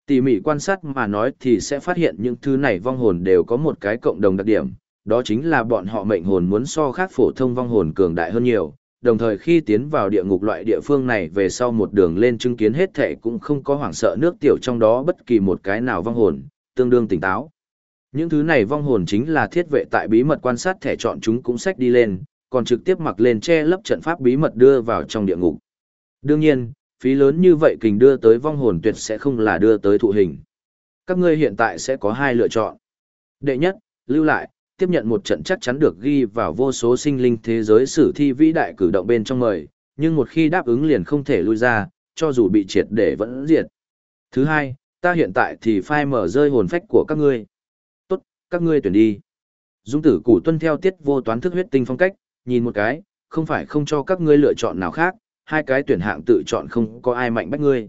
Tỉ mỉ quan sát mà nói thì sẽ phát hiện những thứ này vong hồn đều có một cái cộng đồng đặc điểm, đó chính là bọn họ mệnh hồn muốn so khác phổ thông vong hồn cường đại hơn nhiều, đồng thời khi tiến vào địa ngục loại địa phương này về sau một đường lên chứng kiến hết thệ cũng không có hoảng sợ nước tiểu trong đó bất kỳ một cái nào vong hồn, tương đương tỉnh táo. Những thứ này vong hồn chính là thiết vệ tại bí mật quan sát thẻ chọn chúng cũng sách đi lên, còn trực tiếp mặc lên che lấp trận pháp bí mật đưa vào trong địa ngục. Đương nhiên, phí lớn như vậy kình đưa tới vong hồn tuyệt sẽ không là đưa tới thụ hình. Các ngươi hiện tại sẽ có hai lựa chọn. Đệ nhất, lưu lại, tiếp nhận một trận chắc chắn được ghi vào vô số sinh linh thế giới sử thi vĩ đại cử động bên trong mời, nhưng một khi đáp ứng liền không thể lui ra, cho dù bị triệt để vẫn diệt. Thứ hai, ta hiện tại thì phai mở rơi hồn phách của các ngươi. Tốt, các ngươi tuyển đi. Dung tử củ tuân theo tiết vô toán thức huyết tinh phong cách, nhìn một cái, không phải không cho các ngươi lựa chọn nào khác, hai cái tuyển hạng tự chọn không có ai mạnh bách ngươi.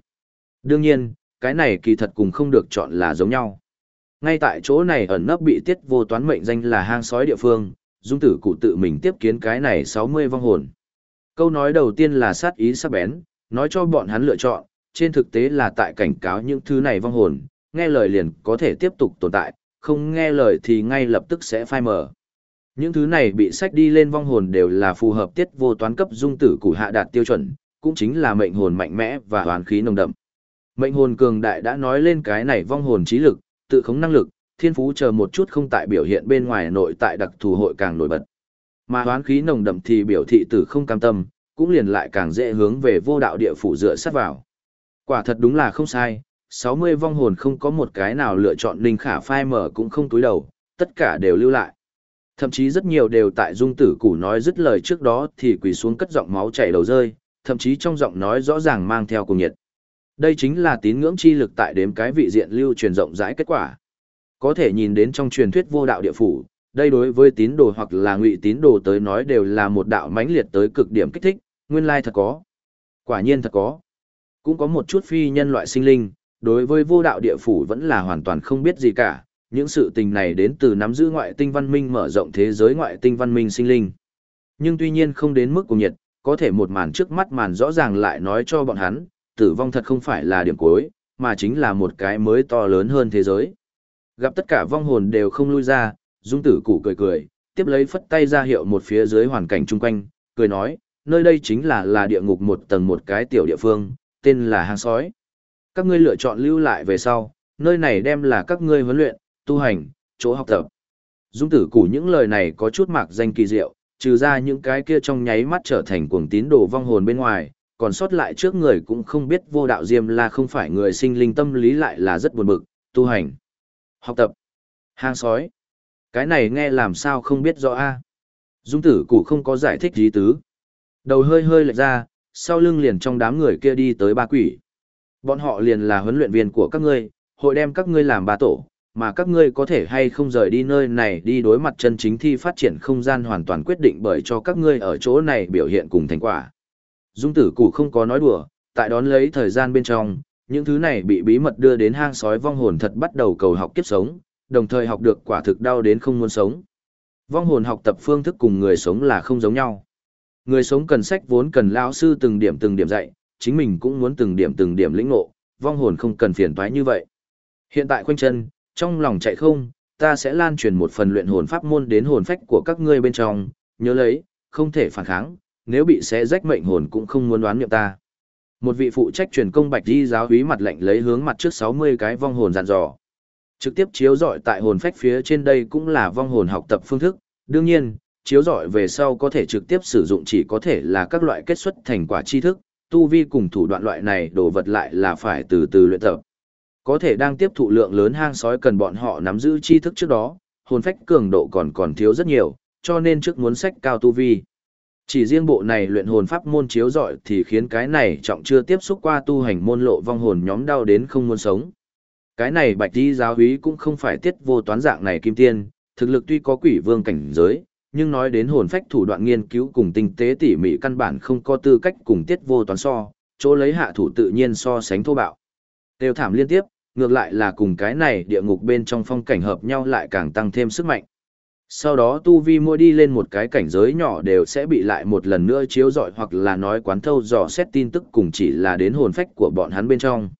Đương nhiên, cái này kỳ thật cùng không được chọn là giống nhau. Ngay tại chỗ này ẩn nấp bị tiết vô toán mệnh danh là hang sói địa phương, dung tử cụ tự mình tiếp kiến cái này 60 vong hồn. Câu nói đầu tiên là sát ý sắc bén, nói cho bọn hắn lựa chọn, trên thực tế là tại cảnh cáo những thứ này vong hồn, nghe lời liền có thể tiếp tục tồn tại, không nghe lời thì ngay lập tức sẽ phai mờ. Những thứ này bị sách đi lên vong hồn đều là phù hợp tiết vô toán cấp dung tử cụ hạ đạt tiêu chuẩn, cũng chính là mệnh hồn mạnh mẽ và hoàn khí nồng đậm. Mệnh hồn cường đại đã nói lên cái này vong hồn trí lực, tự khống năng lực, thiên phú chờ một chút không tại biểu hiện bên ngoài nội tại đặc thù hội càng nổi bật. Mà hoán khí nồng đậm thì biểu thị tử không cam tâm, cũng liền lại càng dễ hướng về vô đạo địa phủ dựa sát vào. Quả thật đúng là không sai, 60 vong hồn không có một cái nào lựa chọn Ninh khả phai mở cũng không túi đầu, tất cả đều lưu lại. Thậm chí rất nhiều đều tại dung tử củ nói dứt lời trước đó thì quỳ xuống cất giọng máu chảy đầu rơi, thậm chí trong giọng nói rõ ràng mang theo cùng nhiệt. Đây chính là tín ngưỡng chi lực tại đếm cái vị diện lưu truyền rộng rãi kết quả. Có thể nhìn đến trong truyền thuyết vô đạo địa phủ, đây đối với tín đồ hoặc là ngụy tín đồ tới nói đều là một đạo mãnh liệt tới cực điểm kích thích, nguyên lai thật có. Quả nhiên thật có. Cũng có một chút phi nhân loại sinh linh, đối với vô đạo địa phủ vẫn là hoàn toàn không biết gì cả, những sự tình này đến từ nắm giữ ngoại tinh văn minh mở rộng thế giới ngoại tinh văn minh sinh linh. Nhưng tuy nhiên không đến mức cùng nhiệt, có thể một màn trước mắt màn rõ ràng lại nói cho bọn hắn, tử vong thật không phải là điểm cuối, mà chính là một cái mới to lớn hơn thế giới. Gặp tất cả vong hồn đều không lui ra, dung tử cụ cười cười, tiếp lấy phất tay ra hiệu một phía dưới hoàn cảnh chung quanh, cười nói, nơi đây chính là là địa ngục một tầng một cái tiểu địa phương, tên là hang sói. Các ngươi lựa chọn lưu lại về sau, nơi này đem là các ngươi huấn luyện, tu hành, chỗ học tập. Dung tử củ những lời này có chút mạc danh kỳ diệu, trừ ra những cái kia trong nháy mắt trở thành cuồng tín đồ vong hồn bên ngoài, còn sót lại trước người cũng không biết vô đạo diêm là không phải người sinh linh tâm lý lại là rất buồn bực, tu hành, học tập, hang sói. Cái này nghe làm sao không biết rõ a Dung tử cụ không có giải thích gì tứ. Đầu hơi hơi lệch ra, sau lưng liền trong đám người kia đi tới ba quỷ. Bọn họ liền là huấn luyện viên của các ngươi, hội đem các ngươi làm ba tổ, mà các ngươi có thể hay không rời đi nơi này đi đối mặt chân chính thi phát triển không gian hoàn toàn quyết định bởi cho các ngươi ở chỗ này biểu hiện cùng thành quả. Dung tử Củ không có nói đùa, tại đón lấy thời gian bên trong, những thứ này bị bí mật đưa đến hang sói vong hồn thật bắt đầu cầu học kiếp sống, đồng thời học được quả thực đau đến không muốn sống. Vong hồn học tập phương thức cùng người sống là không giống nhau. Người sống cần sách vốn cần lão sư từng điểm từng điểm dạy, chính mình cũng muốn từng điểm từng điểm lĩnh ngộ, vong hồn không cần phiền toái như vậy. Hiện tại khoanh chân, trong lòng chạy không, ta sẽ lan truyền một phần luyện hồn pháp môn đến hồn phách của các ngươi bên trong, nhớ lấy, không thể phản kháng, nếu bị xé rách mệnh hồn cũng không muốn đoán niệm ta. Một vị phụ trách truyền công bạch di giáo úy mặt lạnh lấy hướng mặt trước 60 cái vong hồn dàn dò. Trực tiếp chiếu rọi tại hồn phách phía trên đây cũng là vong hồn học tập phương thức, đương nhiên, chiếu rọi về sau có thể trực tiếp sử dụng chỉ có thể là các loại kết xuất thành quả tri thức, tu vi cùng thủ đoạn loại này đồ vật lại là phải từ từ luyện tập. Có thể đang tiếp thụ lượng lớn hang sói cần bọn họ nắm giữ tri thức trước đó, hồn phách cường độ còn còn thiếu rất nhiều, cho nên trước muốn sách cao tu vi. Chỉ riêng bộ này luyện hồn pháp môn chiếu rọi thì khiến cái này trọng chưa tiếp xúc qua tu hành môn lộ vong hồn nhóm đau đến không muốn sống. Cái này bạch đi giáo húy cũng không phải tiết vô toán dạng này kim tiên, thực lực tuy có quỷ vương cảnh giới, nhưng nói đến hồn phách thủ đoạn nghiên cứu cùng tinh tế tỉ mỉ căn bản không có tư cách cùng tiết vô toán so, chỗ lấy hạ thủ tự nhiên so sánh thô bạo. Đều thảm liên tiếp, ngược lại là cùng cái này địa ngục bên trong phong cảnh hợp nhau lại càng tăng thêm sức mạnh. Sau đó tu vi mỗi đi lên một cái cảnh giới nhỏ đều sẽ bị lại một lần nữa chiếu rọi hoặc là nói quán thâu dò xét tin tức cùng chỉ là đến hồn phách của bọn hắn bên trong.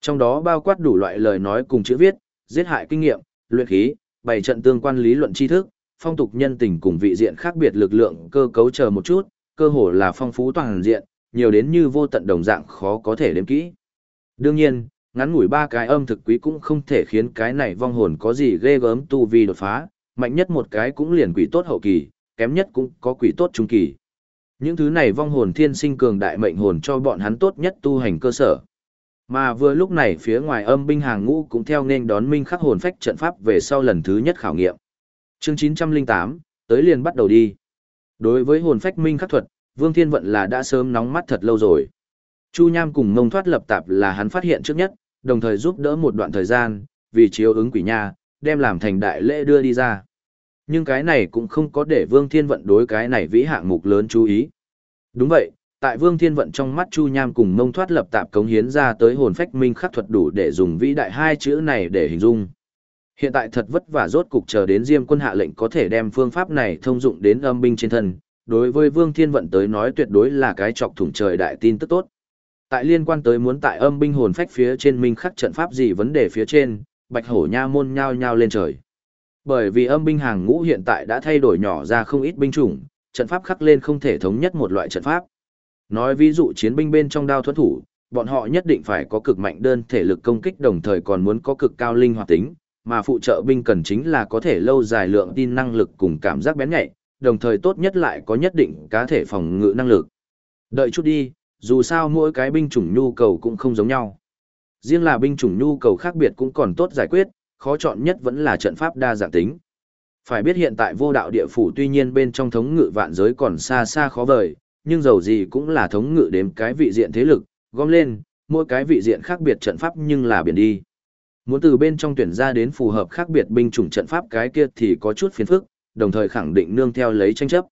Trong đó bao quát đủ loại lời nói cùng chữ viết, giết hại kinh nghiệm, luyện khí, bày trận tương quan lý luận tri thức, phong tục nhân tình cùng vị diện khác biệt lực lượng cơ cấu chờ một chút, cơ hồ là phong phú toàn diện, nhiều đến như vô tận đồng dạng khó có thể đếm kỹ. Đương nhiên, ngắn ngủi ba cái âm thực quý cũng không thể khiến cái này vong hồn có gì ghê gớm tu vi đột phá, mạnh nhất một cái cũng liền quỷ tốt hậu kỳ, kém nhất cũng có quỷ tốt trung kỳ. Những thứ này vong hồn thiên sinh cường đại mệnh hồn cho bọn hắn tốt nhất tu hành cơ sở. Mà vừa lúc này phía ngoài âm binh hàng ngũ cũng theo nên đón minh khắc hồn phách trận pháp về sau lần thứ nhất khảo nghiệm. Chương 908, tới liền bắt đầu đi. Đối với hồn phách minh khắc thuật, Vương Thiên Vận là đã sớm nóng mắt thật lâu rồi. Chu Nham cùng Ngông thoát lập tạp là hắn phát hiện trước nhất, đồng thời giúp đỡ một đoạn thời gian, vì chiếu ứng quỷ nha, đem làm thành đại lễ đưa đi ra. Nhưng cái này cũng không có để Vương Thiên Vận đối cái này vĩ hạng mục lớn chú ý. Đúng vậy, tại Vương Thiên Vận trong mắt Chu Nham cùng mông thoát lập tạp cống hiến ra tới hồn phách minh khắc thuật đủ để dùng vĩ đại hai chữ này để hình dung. Hiện tại thật vất vả rốt cục chờ đến Diêm quân hạ lệnh có thể đem phương pháp này thông dụng đến âm binh trên thân, đối với Vương Thiên Vận tới nói tuyệt đối là cái chọc thủng trời đại tin tức tốt. Tại liên quan tới muốn tại âm binh hồn phách phía trên minh khắc trận pháp gì vấn đề phía trên, bạch hổ nha môn nhao nhao lên trời. Bởi vì âm binh hàng ngũ hiện tại đã thay đổi nhỏ ra không ít binh chủng, trận pháp khắc lên không thể thống nhất một loại trận pháp. Nói ví dụ chiến binh bên trong đao thuẫn thủ, bọn họ nhất định phải có cực mạnh đơn thể lực công kích đồng thời còn muốn có cực cao linh hoạt tính, mà phụ trợ binh cần chính là có thể lâu dài lượng tin năng lực cùng cảm giác bén nhạy, đồng thời tốt nhất lại có nhất định cá thể phòng ngự năng lực. Đợi chút đi, dù sao mỗi cái binh chủng nhu cầu cũng không giống nhau. Riêng là binh chủng nhu cầu khác biệt cũng còn tốt giải quyết, khó chọn nhất vẫn là trận pháp đa dạng tính. Phải biết hiện tại vô đạo địa phủ tuy nhiên bên trong thống ngự vạn giới còn xa xa khó vời, nhưng dầu gì cũng là thống ngự đếm cái vị diện thế lực, gom lên, mỗi cái vị diện khác biệt trận pháp nhưng là biển đi. Muốn từ bên trong tuyển ra đến phù hợp khác biệt binh chủng trận pháp cái kia thì có chút phiền phức, đồng thời khẳng định nương theo lấy tranh chấp.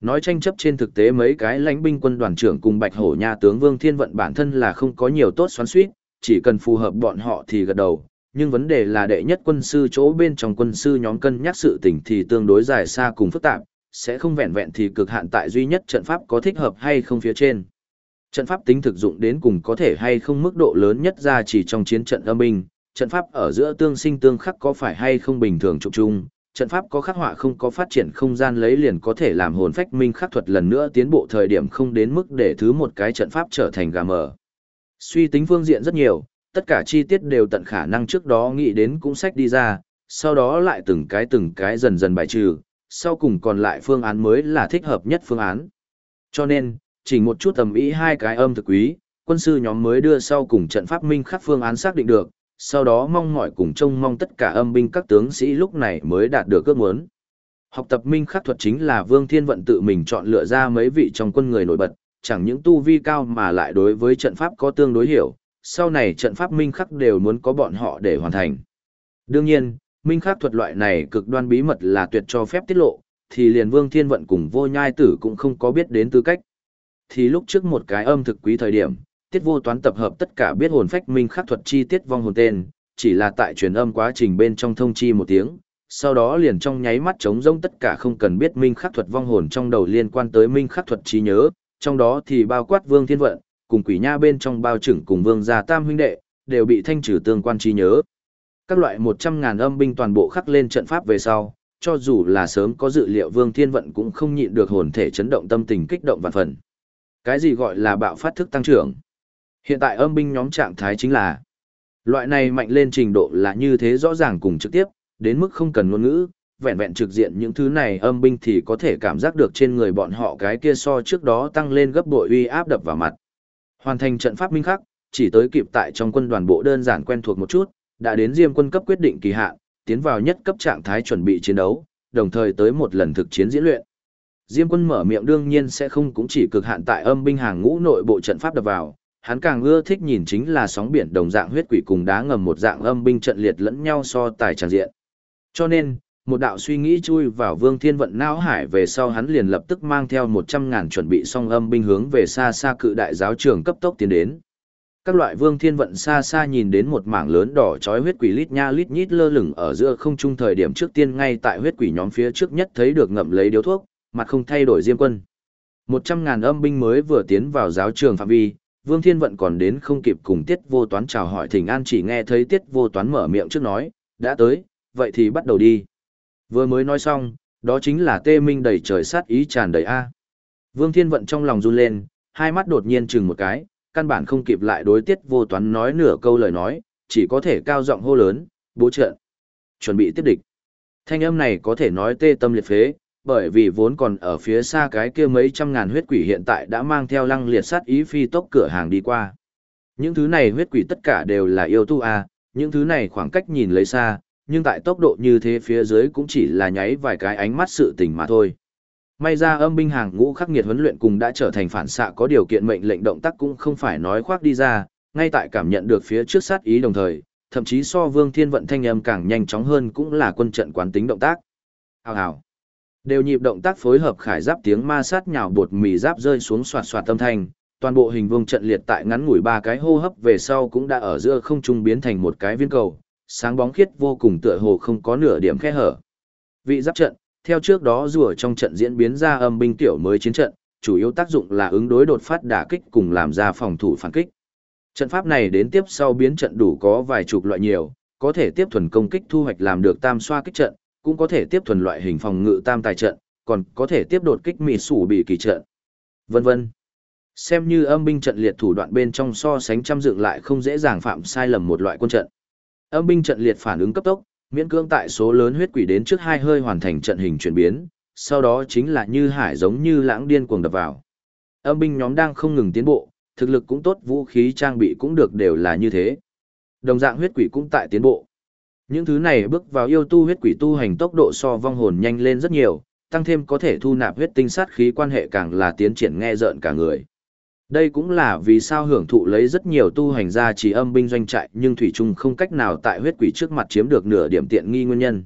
Nói tranh chấp trên thực tế mấy cái lãnh binh quân đoàn trưởng cùng Bạch Hổ Nha tướng Vương Thiên Vận bản thân là không có nhiều tốt xoắn suýt, chỉ cần phù hợp bọn họ thì gật đầu, nhưng vấn đề là đệ nhất quân sư chỗ bên trong quân sư nhóm cân nhắc sự tình thì tương đối dài xa cùng phức tạp, sẽ không vẹn vẹn thì cực hạn tại duy nhất trận pháp có thích hợp hay không phía trên. Trận pháp tính thực dụng đến cùng có thể hay không mức độ lớn nhất ra chỉ trong chiến trận âm binh, trận pháp ở giữa tương sinh tương khắc có phải hay không bình thường trục chung, trận pháp có khắc họa không có phát triển không gian lấy liền có thể làm hồn phách minh khắc thuật lần nữa tiến bộ thời điểm không đến mức để thứ một cái trận pháp trở thành gà mờ. Suy tính phương diện rất nhiều, tất cả chi tiết đều tận khả năng trước đó nghĩ đến cũng sách đi ra, sau đó lại từng cái từng cái dần dần bài trừ, sau cùng còn lại phương án mới là thích hợp nhất phương án. Cho nên, chỉ một chút tầm ý hai cái âm thực quý, quân sư nhóm mới đưa sau cùng trận pháp minh khắc phương án xác định được, sau đó mong mỏi cùng trông mong tất cả âm binh các tướng sĩ lúc này mới đạt được ước muốn. Học tập minh khắc thuật chính là Vương Thiên Vận tự mình chọn lựa ra mấy vị trong quân người nổi bật, chẳng những tu vi cao mà lại đối với trận pháp có tương đối hiểu, sau này trận pháp minh khắc đều muốn có bọn họ để hoàn thành. Đương nhiên, minh khắc thuật loại này cực đoan bí mật là tuyệt cho phép tiết lộ, thì liền Vương Thiên Vận cùng vô nhai tử cũng không có biết đến tư cách. Thì lúc trước một cái âm thực quý thời điểm, tiết vô toán tập hợp tất cả biết hồn phách minh khắc thuật chi tiết vong hồn tên, chỉ là tại truyền âm quá trình bên trong thông chi một tiếng, sau đó liền trong nháy mắt trống rỗng tất cả không cần biết minh khắc thuật vong hồn trong đầu liên quan tới minh khắc thuật trí nhớ, trong đó thì bao quát vương thiên vận, cùng quỷ nha bên trong bao trưởng cùng vương gia tam huynh đệ, đều bị thanh trừ tương quan trí nhớ. Các loại một trăm ngàn âm binh toàn bộ khắc lên trận pháp về sau, cho dù là sớm có dự liệu vương thiên vận cũng không nhịn được hồn thể chấn động tâm tình kích động vạn phần. Cái gì gọi là bạo phát thức tăng trưởng? Hiện tại âm binh nhóm trạng thái chính là loại này mạnh lên trình độ là như thế rõ ràng cùng trực tiếp, đến mức không cần ngôn ngữ, vẹn vẹn trực diện những thứ này âm binh thì có thể cảm giác được trên người bọn họ cái kia so trước đó tăng lên gấp bội uy áp đập vào mặt. Hoàn thành trận pháp minh khắc, chỉ tới kịp tại trong quân đoàn bộ đơn giản quen thuộc một chút, đã đến Diêm quân cấp quyết định kỳ hạn, tiến vào nhất cấp trạng thái chuẩn bị chiến đấu, đồng thời tới một lần thực chiến diễn luyện. Diêm quân mở miệng đương nhiên sẽ không cũng chỉ cực hạn tại âm binh hàng ngũ nội bộ trận pháp đập vào, hắn càng ưa thích nhìn chính là sóng biển đồng dạng huyết quỷ cùng đá ngầm một dạng âm binh trận liệt lẫn nhau so tài tràn diện. Cho nên, một đạo suy nghĩ chui vào Vương Thiên Vận não hải về sau hắn liền lập tức mang theo một trăm ngàn chuẩn bị song âm binh hướng về xa xa cự đại giáo trường cấp tốc tiến đến. Các loại Vương Thiên Vận xa xa nhìn đến một mảng lớn đỏ chói huyết quỷ lít nha lít nhít lơ lửng ở giữa không trung thời điểm trước tiên ngay tại huyết quỷ nhóm phía trước nhất thấy được ngậm lấy điếu thuốc, mặt không thay đổi diêm quân. Một trăm ngàn âm binh mới vừa tiến vào giáo trường phạm vi, Vương Thiên Vận còn đến không kịp cùng Tiết Vô Toán chào hỏi Thỉnh An chỉ nghe thấy Tiết Vô Toán mở miệng trước nói, đã tới, vậy thì bắt đầu đi. Vừa mới nói xong, đó chính là tê minh đầy trời sát ý tràn đầy A. Vương Thiên Vận trong lòng run lên, hai mắt đột nhiên chừng một cái, căn bản không kịp lại đối Tiết Vô Toán nói nửa câu lời nói, chỉ có thể cao giọng hô lớn, bố trợn chuẩn bị tiếp địch. Thanh âm này có thể nói tê tâm liệt phế, bởi vì vốn còn ở phía xa cái kia mấy trăm ngàn huyết quỷ hiện tại đã mang theo lăng liệt sát ý phi tốc cửa hàng đi qua. Những thứ này huyết quỷ tất cả đều là yêu tu a, những thứ này khoảng cách nhìn lấy xa, nhưng tại tốc độ như thế phía dưới cũng chỉ là nháy vài cái ánh mắt sự tình mà thôi. May ra âm binh hàng ngũ khắc nghiệt huấn luyện cùng đã trở thành phản xạ có điều kiện mệnh lệnh động tác cũng không phải nói khoác đi ra, ngay tại cảm nhận được phía trước sát ý đồng thời, thậm chí so vương thiên vận thanh âm càng nhanh chóng hơn cũng là quân trận quán tính động tác. Hào hào. Đều nhịp động tác phối hợp khải giáp tiếng ma sát nhào bột mì giáp rơi xuống xoạt xoạt tâm thanh, toàn bộ hình vuông trận liệt tại ngắn ngủi ba cái hô hấp về sau cũng đã ở giữa không trung biến thành một cái viên cầu, sáng bóng khiết vô cùng tựa hồ không có nửa điểm khe hở. Vị giáp trận, theo trước đó rùa trong trận diễn biến ra âm binh tiểu mới chiến trận, chủ yếu tác dụng là ứng đối đột phát đả kích cùng làm ra phòng thủ phản kích. Trận pháp này đến tiếp sau biến trận đủ có vài chục loại nhiều, có thể tiếp thuần công kích thu hoạch làm được tam xoa kích trận, cũng có thể tiếp thuần loại hình phòng ngự tam tài trận, còn có thể tiếp đột kích mị sủ bị kỳ trận, vân vân. Xem như âm binh trận liệt thủ đoạn bên trong so sánh trăm dựng lại không dễ dàng phạm sai lầm một loại quân trận. Âm binh trận liệt phản ứng cấp tốc, miễn cưỡng tại số lớn huyết quỷ đến trước hai hơi hoàn thành trận hình chuyển biến, sau đó chính là như hải giống như lãng điên cuồng đập vào. Âm binh nhóm đang không ngừng tiến bộ, thực lực cũng tốt, vũ khí trang bị cũng được đều là như thế. Đồng dạng huyết quỷ cũng tại tiến bộ. Những thứ này bước vào yêu tu huyết quỷ tu hành tốc độ so vong hồn nhanh lên rất nhiều, tăng thêm có thể thu nạp huyết tinh sát khí quan hệ càng là tiến triển nghe rợn cả người. Đây cũng là vì sao hưởng thụ lấy rất nhiều tu hành gia chỉ âm binh doanh trại nhưng thủy Trung không cách nào tại huyết quỷ trước mặt chiếm được nửa điểm tiện nghi nguyên nhân.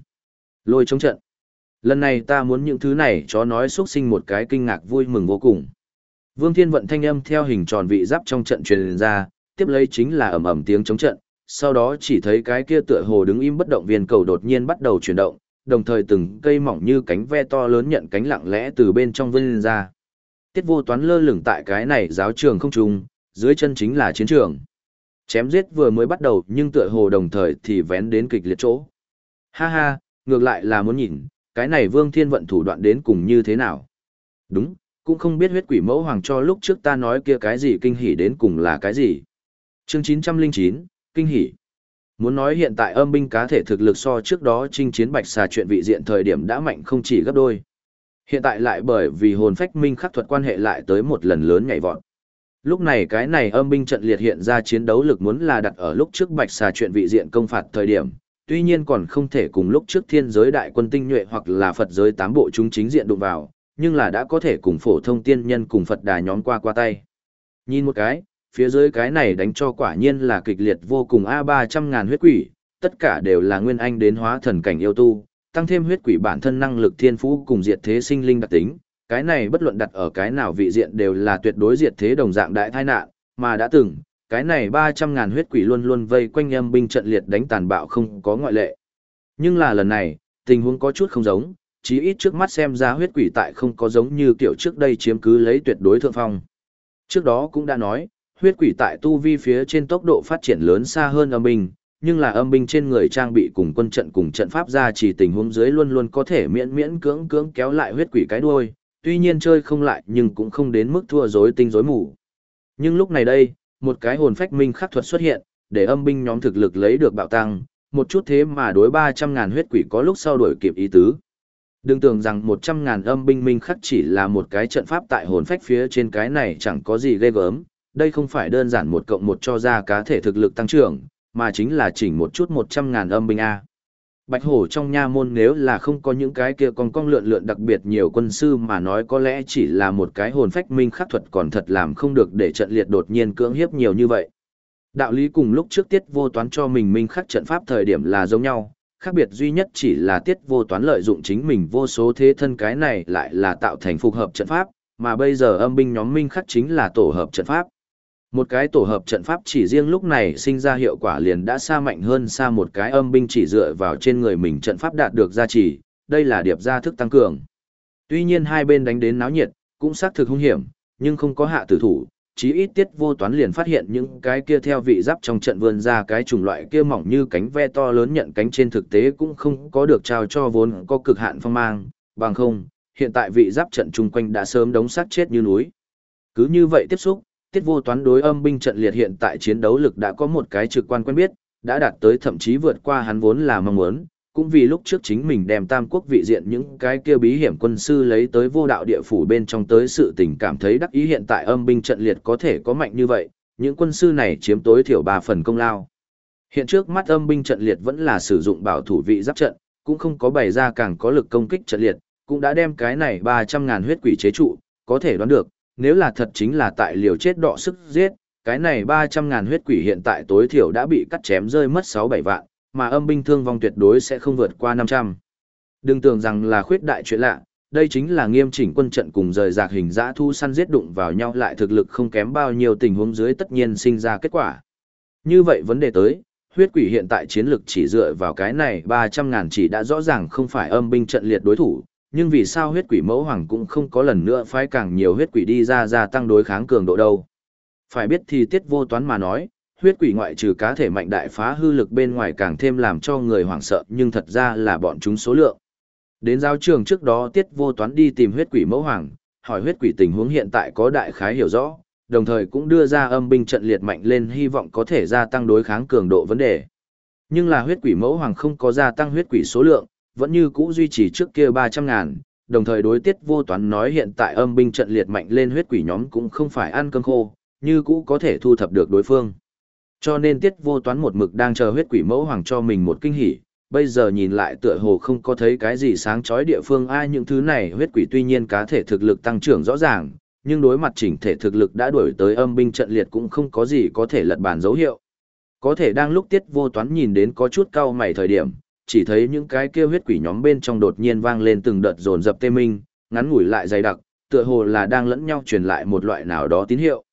Lôi chống trận. Lần này ta muốn những thứ này chó nói xuất sinh một cái kinh ngạc vui mừng vô cùng. Vương Thiên vận thanh âm theo hình tròn vị giáp trong trận truyền ra, tiếp lấy chính là ầm ầm tiếng chống trận, sau đó chỉ thấy cái kia tựa hồ đứng im bất động viên cầu đột nhiên bắt đầu chuyển động, đồng thời từng cây mỏng như cánh ve to lớn nhận cánh lặng lẽ từ bên trong vươn lên ra. Tiết vô toán lơ lửng tại cái này giáo trường không trùng, dưới chân chính là chiến trường. Chém giết vừa mới bắt đầu nhưng tựa hồ đồng thời thì vén đến kịch liệt chỗ. Ha ha, ngược lại là muốn nhìn, cái này vương thiên vận thủ đoạn đến cùng như thế nào. Đúng, cũng không biết huyết quỷ mẫu hoàng cho lúc trước ta nói kia cái gì kinh hỉ đến cùng là cái gì. Chương 909, kinh hỉ. Muốn nói hiện tại âm binh cá thể thực lực so trước đó chinh chiến bạch xà chuyện vị diện thời điểm đã mạnh không chỉ gấp đôi. Hiện tại lại bởi vì hồn phách minh khắc thuật quan hệ lại tới một lần lớn nhảy vọt. Lúc này cái này âm binh trận liệt hiện ra chiến đấu lực muốn là đặt ở lúc trước bạch xà chuyện vị diện công phạt thời điểm, tuy nhiên còn không thể cùng lúc trước thiên giới đại quân tinh nhuệ hoặc là Phật giới tám bộ chúng chính diện đụng vào, nhưng là đã có thể cùng phổ thông tiên nhân cùng Phật đà nhóm qua qua tay. Nhìn một cái, phía dưới cái này đánh cho quả nhiên là kịch liệt vô cùng A300 ngàn huyết quỷ, tất cả đều là nguyên anh đến hóa thần cảnh yêu tu, tăng thêm huyết quỷ bản thân năng lực thiên phú cùng diệt thế sinh linh đặc tính, cái này bất luận đặt ở cái nào vị diện đều là tuyệt đối diệt thế đồng dạng đại tai nạn, mà đã từng, cái này 300 ngàn huyết quỷ luôn luôn vây quanh âm binh trận liệt đánh tàn bạo không có ngoại lệ. Nhưng là lần này, tình huống có chút không giống, chí ít trước mắt xem ra huyết quỷ tại không có giống như kiểu trước đây chiếm cứ lấy tuyệt đối thượng phong. Trước đó cũng đã nói, huyết quỷ tại tu vi phía trên tốc độ phát triển lớn xa hơn âm binh, nhưng là âm binh trên người trang bị cùng quân trận cùng trận pháp ra chỉ tình huống dưới luôn luôn có thể miễn miễn cưỡng cưỡng kéo lại huyết quỷ cái đuôi, tuy nhiên chơi không lại nhưng cũng không đến mức thua rối tinh rối mù. Nhưng lúc này đây, một cái hồn phách minh khắc thuật xuất hiện, để âm binh nhóm thực lực lấy được bạo tăng, một chút thế mà đối 300 ngàn huyết quỷ có lúc sau đuổi kịp ý tứ. Đừng tưởng rằng 100 ngàn âm binh minh khắc chỉ là một cái trận pháp tại hồn phách phía trên cái này chẳng có gì ghê gớm, đây không phải đơn giản một cộng một cho ra cá thể thực lực tăng trưởng, mà chính là chỉnh một chút 100 ngàn âm binh A. Bạch hổ trong nha môn nếu là không có những cái kia còn cong lượn lượn đặc biệt nhiều quân sư mà nói có lẽ chỉ là một cái hồn phách minh khắc thuật còn thật làm không được để trận liệt đột nhiên cưỡng hiếp nhiều như vậy. Đạo lý cùng lúc trước tiết vô toán cho mình minh khắc trận pháp thời điểm là giống nhau, khác biệt duy nhất chỉ là tiết vô toán lợi dụng chính mình vô số thế thân cái này lại là tạo thành phục hợp trận pháp, mà bây giờ âm binh nhóm minh khắc chính là tổ hợp trận pháp. Một cái tổ hợp trận pháp chỉ riêng lúc này sinh ra hiệu quả liền đã xa mạnh hơn xa một cái âm binh chỉ dựa vào trên người mình trận pháp đạt được gia trì, đây là điệp gia thức tăng cường. Tuy nhiên hai bên đánh đến náo nhiệt, cũng xác thực hung hiểm, nhưng không có hạ tử thủ, chí ít tiết vô toán liền phát hiện những cái kia theo vị giáp trong trận vươn ra cái chủng loại kia mỏng như cánh ve to lớn nhận cánh trên thực tế cũng không có được trao cho vốn có cực hạn phong mang, bằng không, hiện tại vị giáp trận chung quanh đã sớm đống xác chết như núi. Cứ như vậy tiếp xúc, tiết vô toán đối âm binh trận liệt hiện tại chiến đấu lực đã có một cái trực quan quen biết, đã đạt tới thậm chí vượt qua hắn vốn là mong muốn, cũng vì lúc trước chính mình đem tam quốc vị diện những cái kia bí hiểm quân sư lấy tới vô đạo địa phủ bên trong tới sự tình cảm thấy đắc ý hiện tại âm binh trận liệt có thể có mạnh như vậy, những quân sư này chiếm tối thiểu ba phần công lao. Hiện trước mắt âm binh trận liệt vẫn là sử dụng bảo thủ vị giáp trận, cũng không có bày ra càng có lực công kích trận liệt, cũng đã đem cái này 300 ngàn huyết quỷ chế trụ, có thể đoán được, nếu là thật chính là tại liều chết đọ sức giết, cái này 300 ngàn huyết quỷ hiện tại tối thiểu đã bị cắt chém rơi mất 6-7 vạn, mà âm binh thương vong tuyệt đối sẽ không vượt qua 500. Đừng tưởng rằng là khuyết đại chuyện lạ, đây chính là nghiêm chỉnh quân trận cùng rời rạc hình dã thu săn giết đụng vào nhau lại thực lực không kém bao nhiêu tình huống dưới tất nhiên sinh ra kết quả. Như vậy vấn đề tới, huyết quỷ hiện tại chiến lực chỉ dựa vào cái này 300 ngàn chỉ đã rõ ràng không phải âm binh trận liệt đối thủ, nhưng vì sao huyết quỷ mẫu hoàng cũng không có lần nữa phái càng nhiều huyết quỷ đi ra gia tăng đối kháng cường độ đâu. Phải biết thì tiết vô toán mà nói, huyết quỷ ngoại trừ cá thể mạnh đại phá hư lực bên ngoài càng thêm làm cho người hoảng sợ nhưng thật ra là bọn chúng số lượng. Đến giáo trường trước đó tiết vô toán đi tìm huyết quỷ mẫu hoàng, hỏi huyết quỷ tình huống hiện tại có đại khái hiểu rõ, đồng thời cũng đưa ra âm binh trận liệt mạnh lên hy vọng có thể gia tăng đối kháng cường độ vấn đề. Nhưng là huyết quỷ mẫu hoàng không có gia tăng huyết quỷ số lượng, vẫn như cũ duy trì trước kia 300 ngàn, đồng thời đối tiết vô toán nói hiện tại âm binh trận liệt mạnh lên huyết quỷ nhóm cũng không phải ăn cơm khô, như cũ có thể thu thập được đối phương. Cho nên tiết vô toán một mực đang chờ huyết quỷ mẫu hoàng cho mình một kinh hỉ, bây giờ nhìn lại tựa hồ không có thấy cái gì sáng chói địa phương ai những thứ này huyết quỷ tuy nhiên cá thể thực lực tăng trưởng rõ ràng, nhưng đối mặt chỉnh thể thực lực đã đuổi tới âm binh trận liệt cũng không có gì có thể lật bàn dấu hiệu. Có thể đang lúc tiết vô toán nhìn đến có chút cao mày thời điểm, chỉ thấy những cái kia huyết quỷ nhóm bên trong đột nhiên vang lên từng đợt dồn dập tê minh, ngắn ngủi lại dày đặc, tựa hồ là đang lẫn nhau truyền lại một loại nào đó tín hiệu.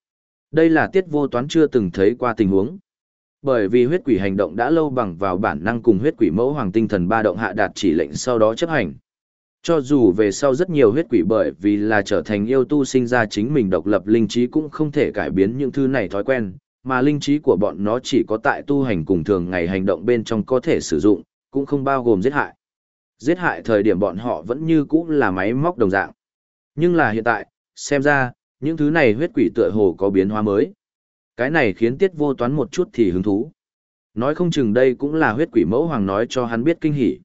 Đây là tiết vô toán chưa từng thấy qua tình huống. Bởi vì huyết quỷ hành động đã lâu bằng vào bản năng cùng huyết quỷ mẫu hoàng tinh thần ba động hạ đạt chỉ lệnh sau đó chấp hành. Cho dù về sau rất nhiều huyết quỷ bởi vì là trở thành yêu tu sinh ra chính mình độc lập linh trí cũng không thể cải biến những thứ này thói quen, mà linh trí của bọn nó chỉ có tại tu hành cùng thường ngày hành động bên trong có thể sử dụng, cũng không bao gồm giết hại. Giết hại thời điểm bọn họ vẫn như cũ là máy móc đồng dạng. Nhưng là hiện tại, xem ra, những thứ này huyết quỷ tựa hồ có biến hóa mới. Cái này khiến tiết vô toán một chút thì hứng thú. Nói không chừng đây cũng là huyết quỷ mẫu hoàng nói cho hắn biết kinh hỉ.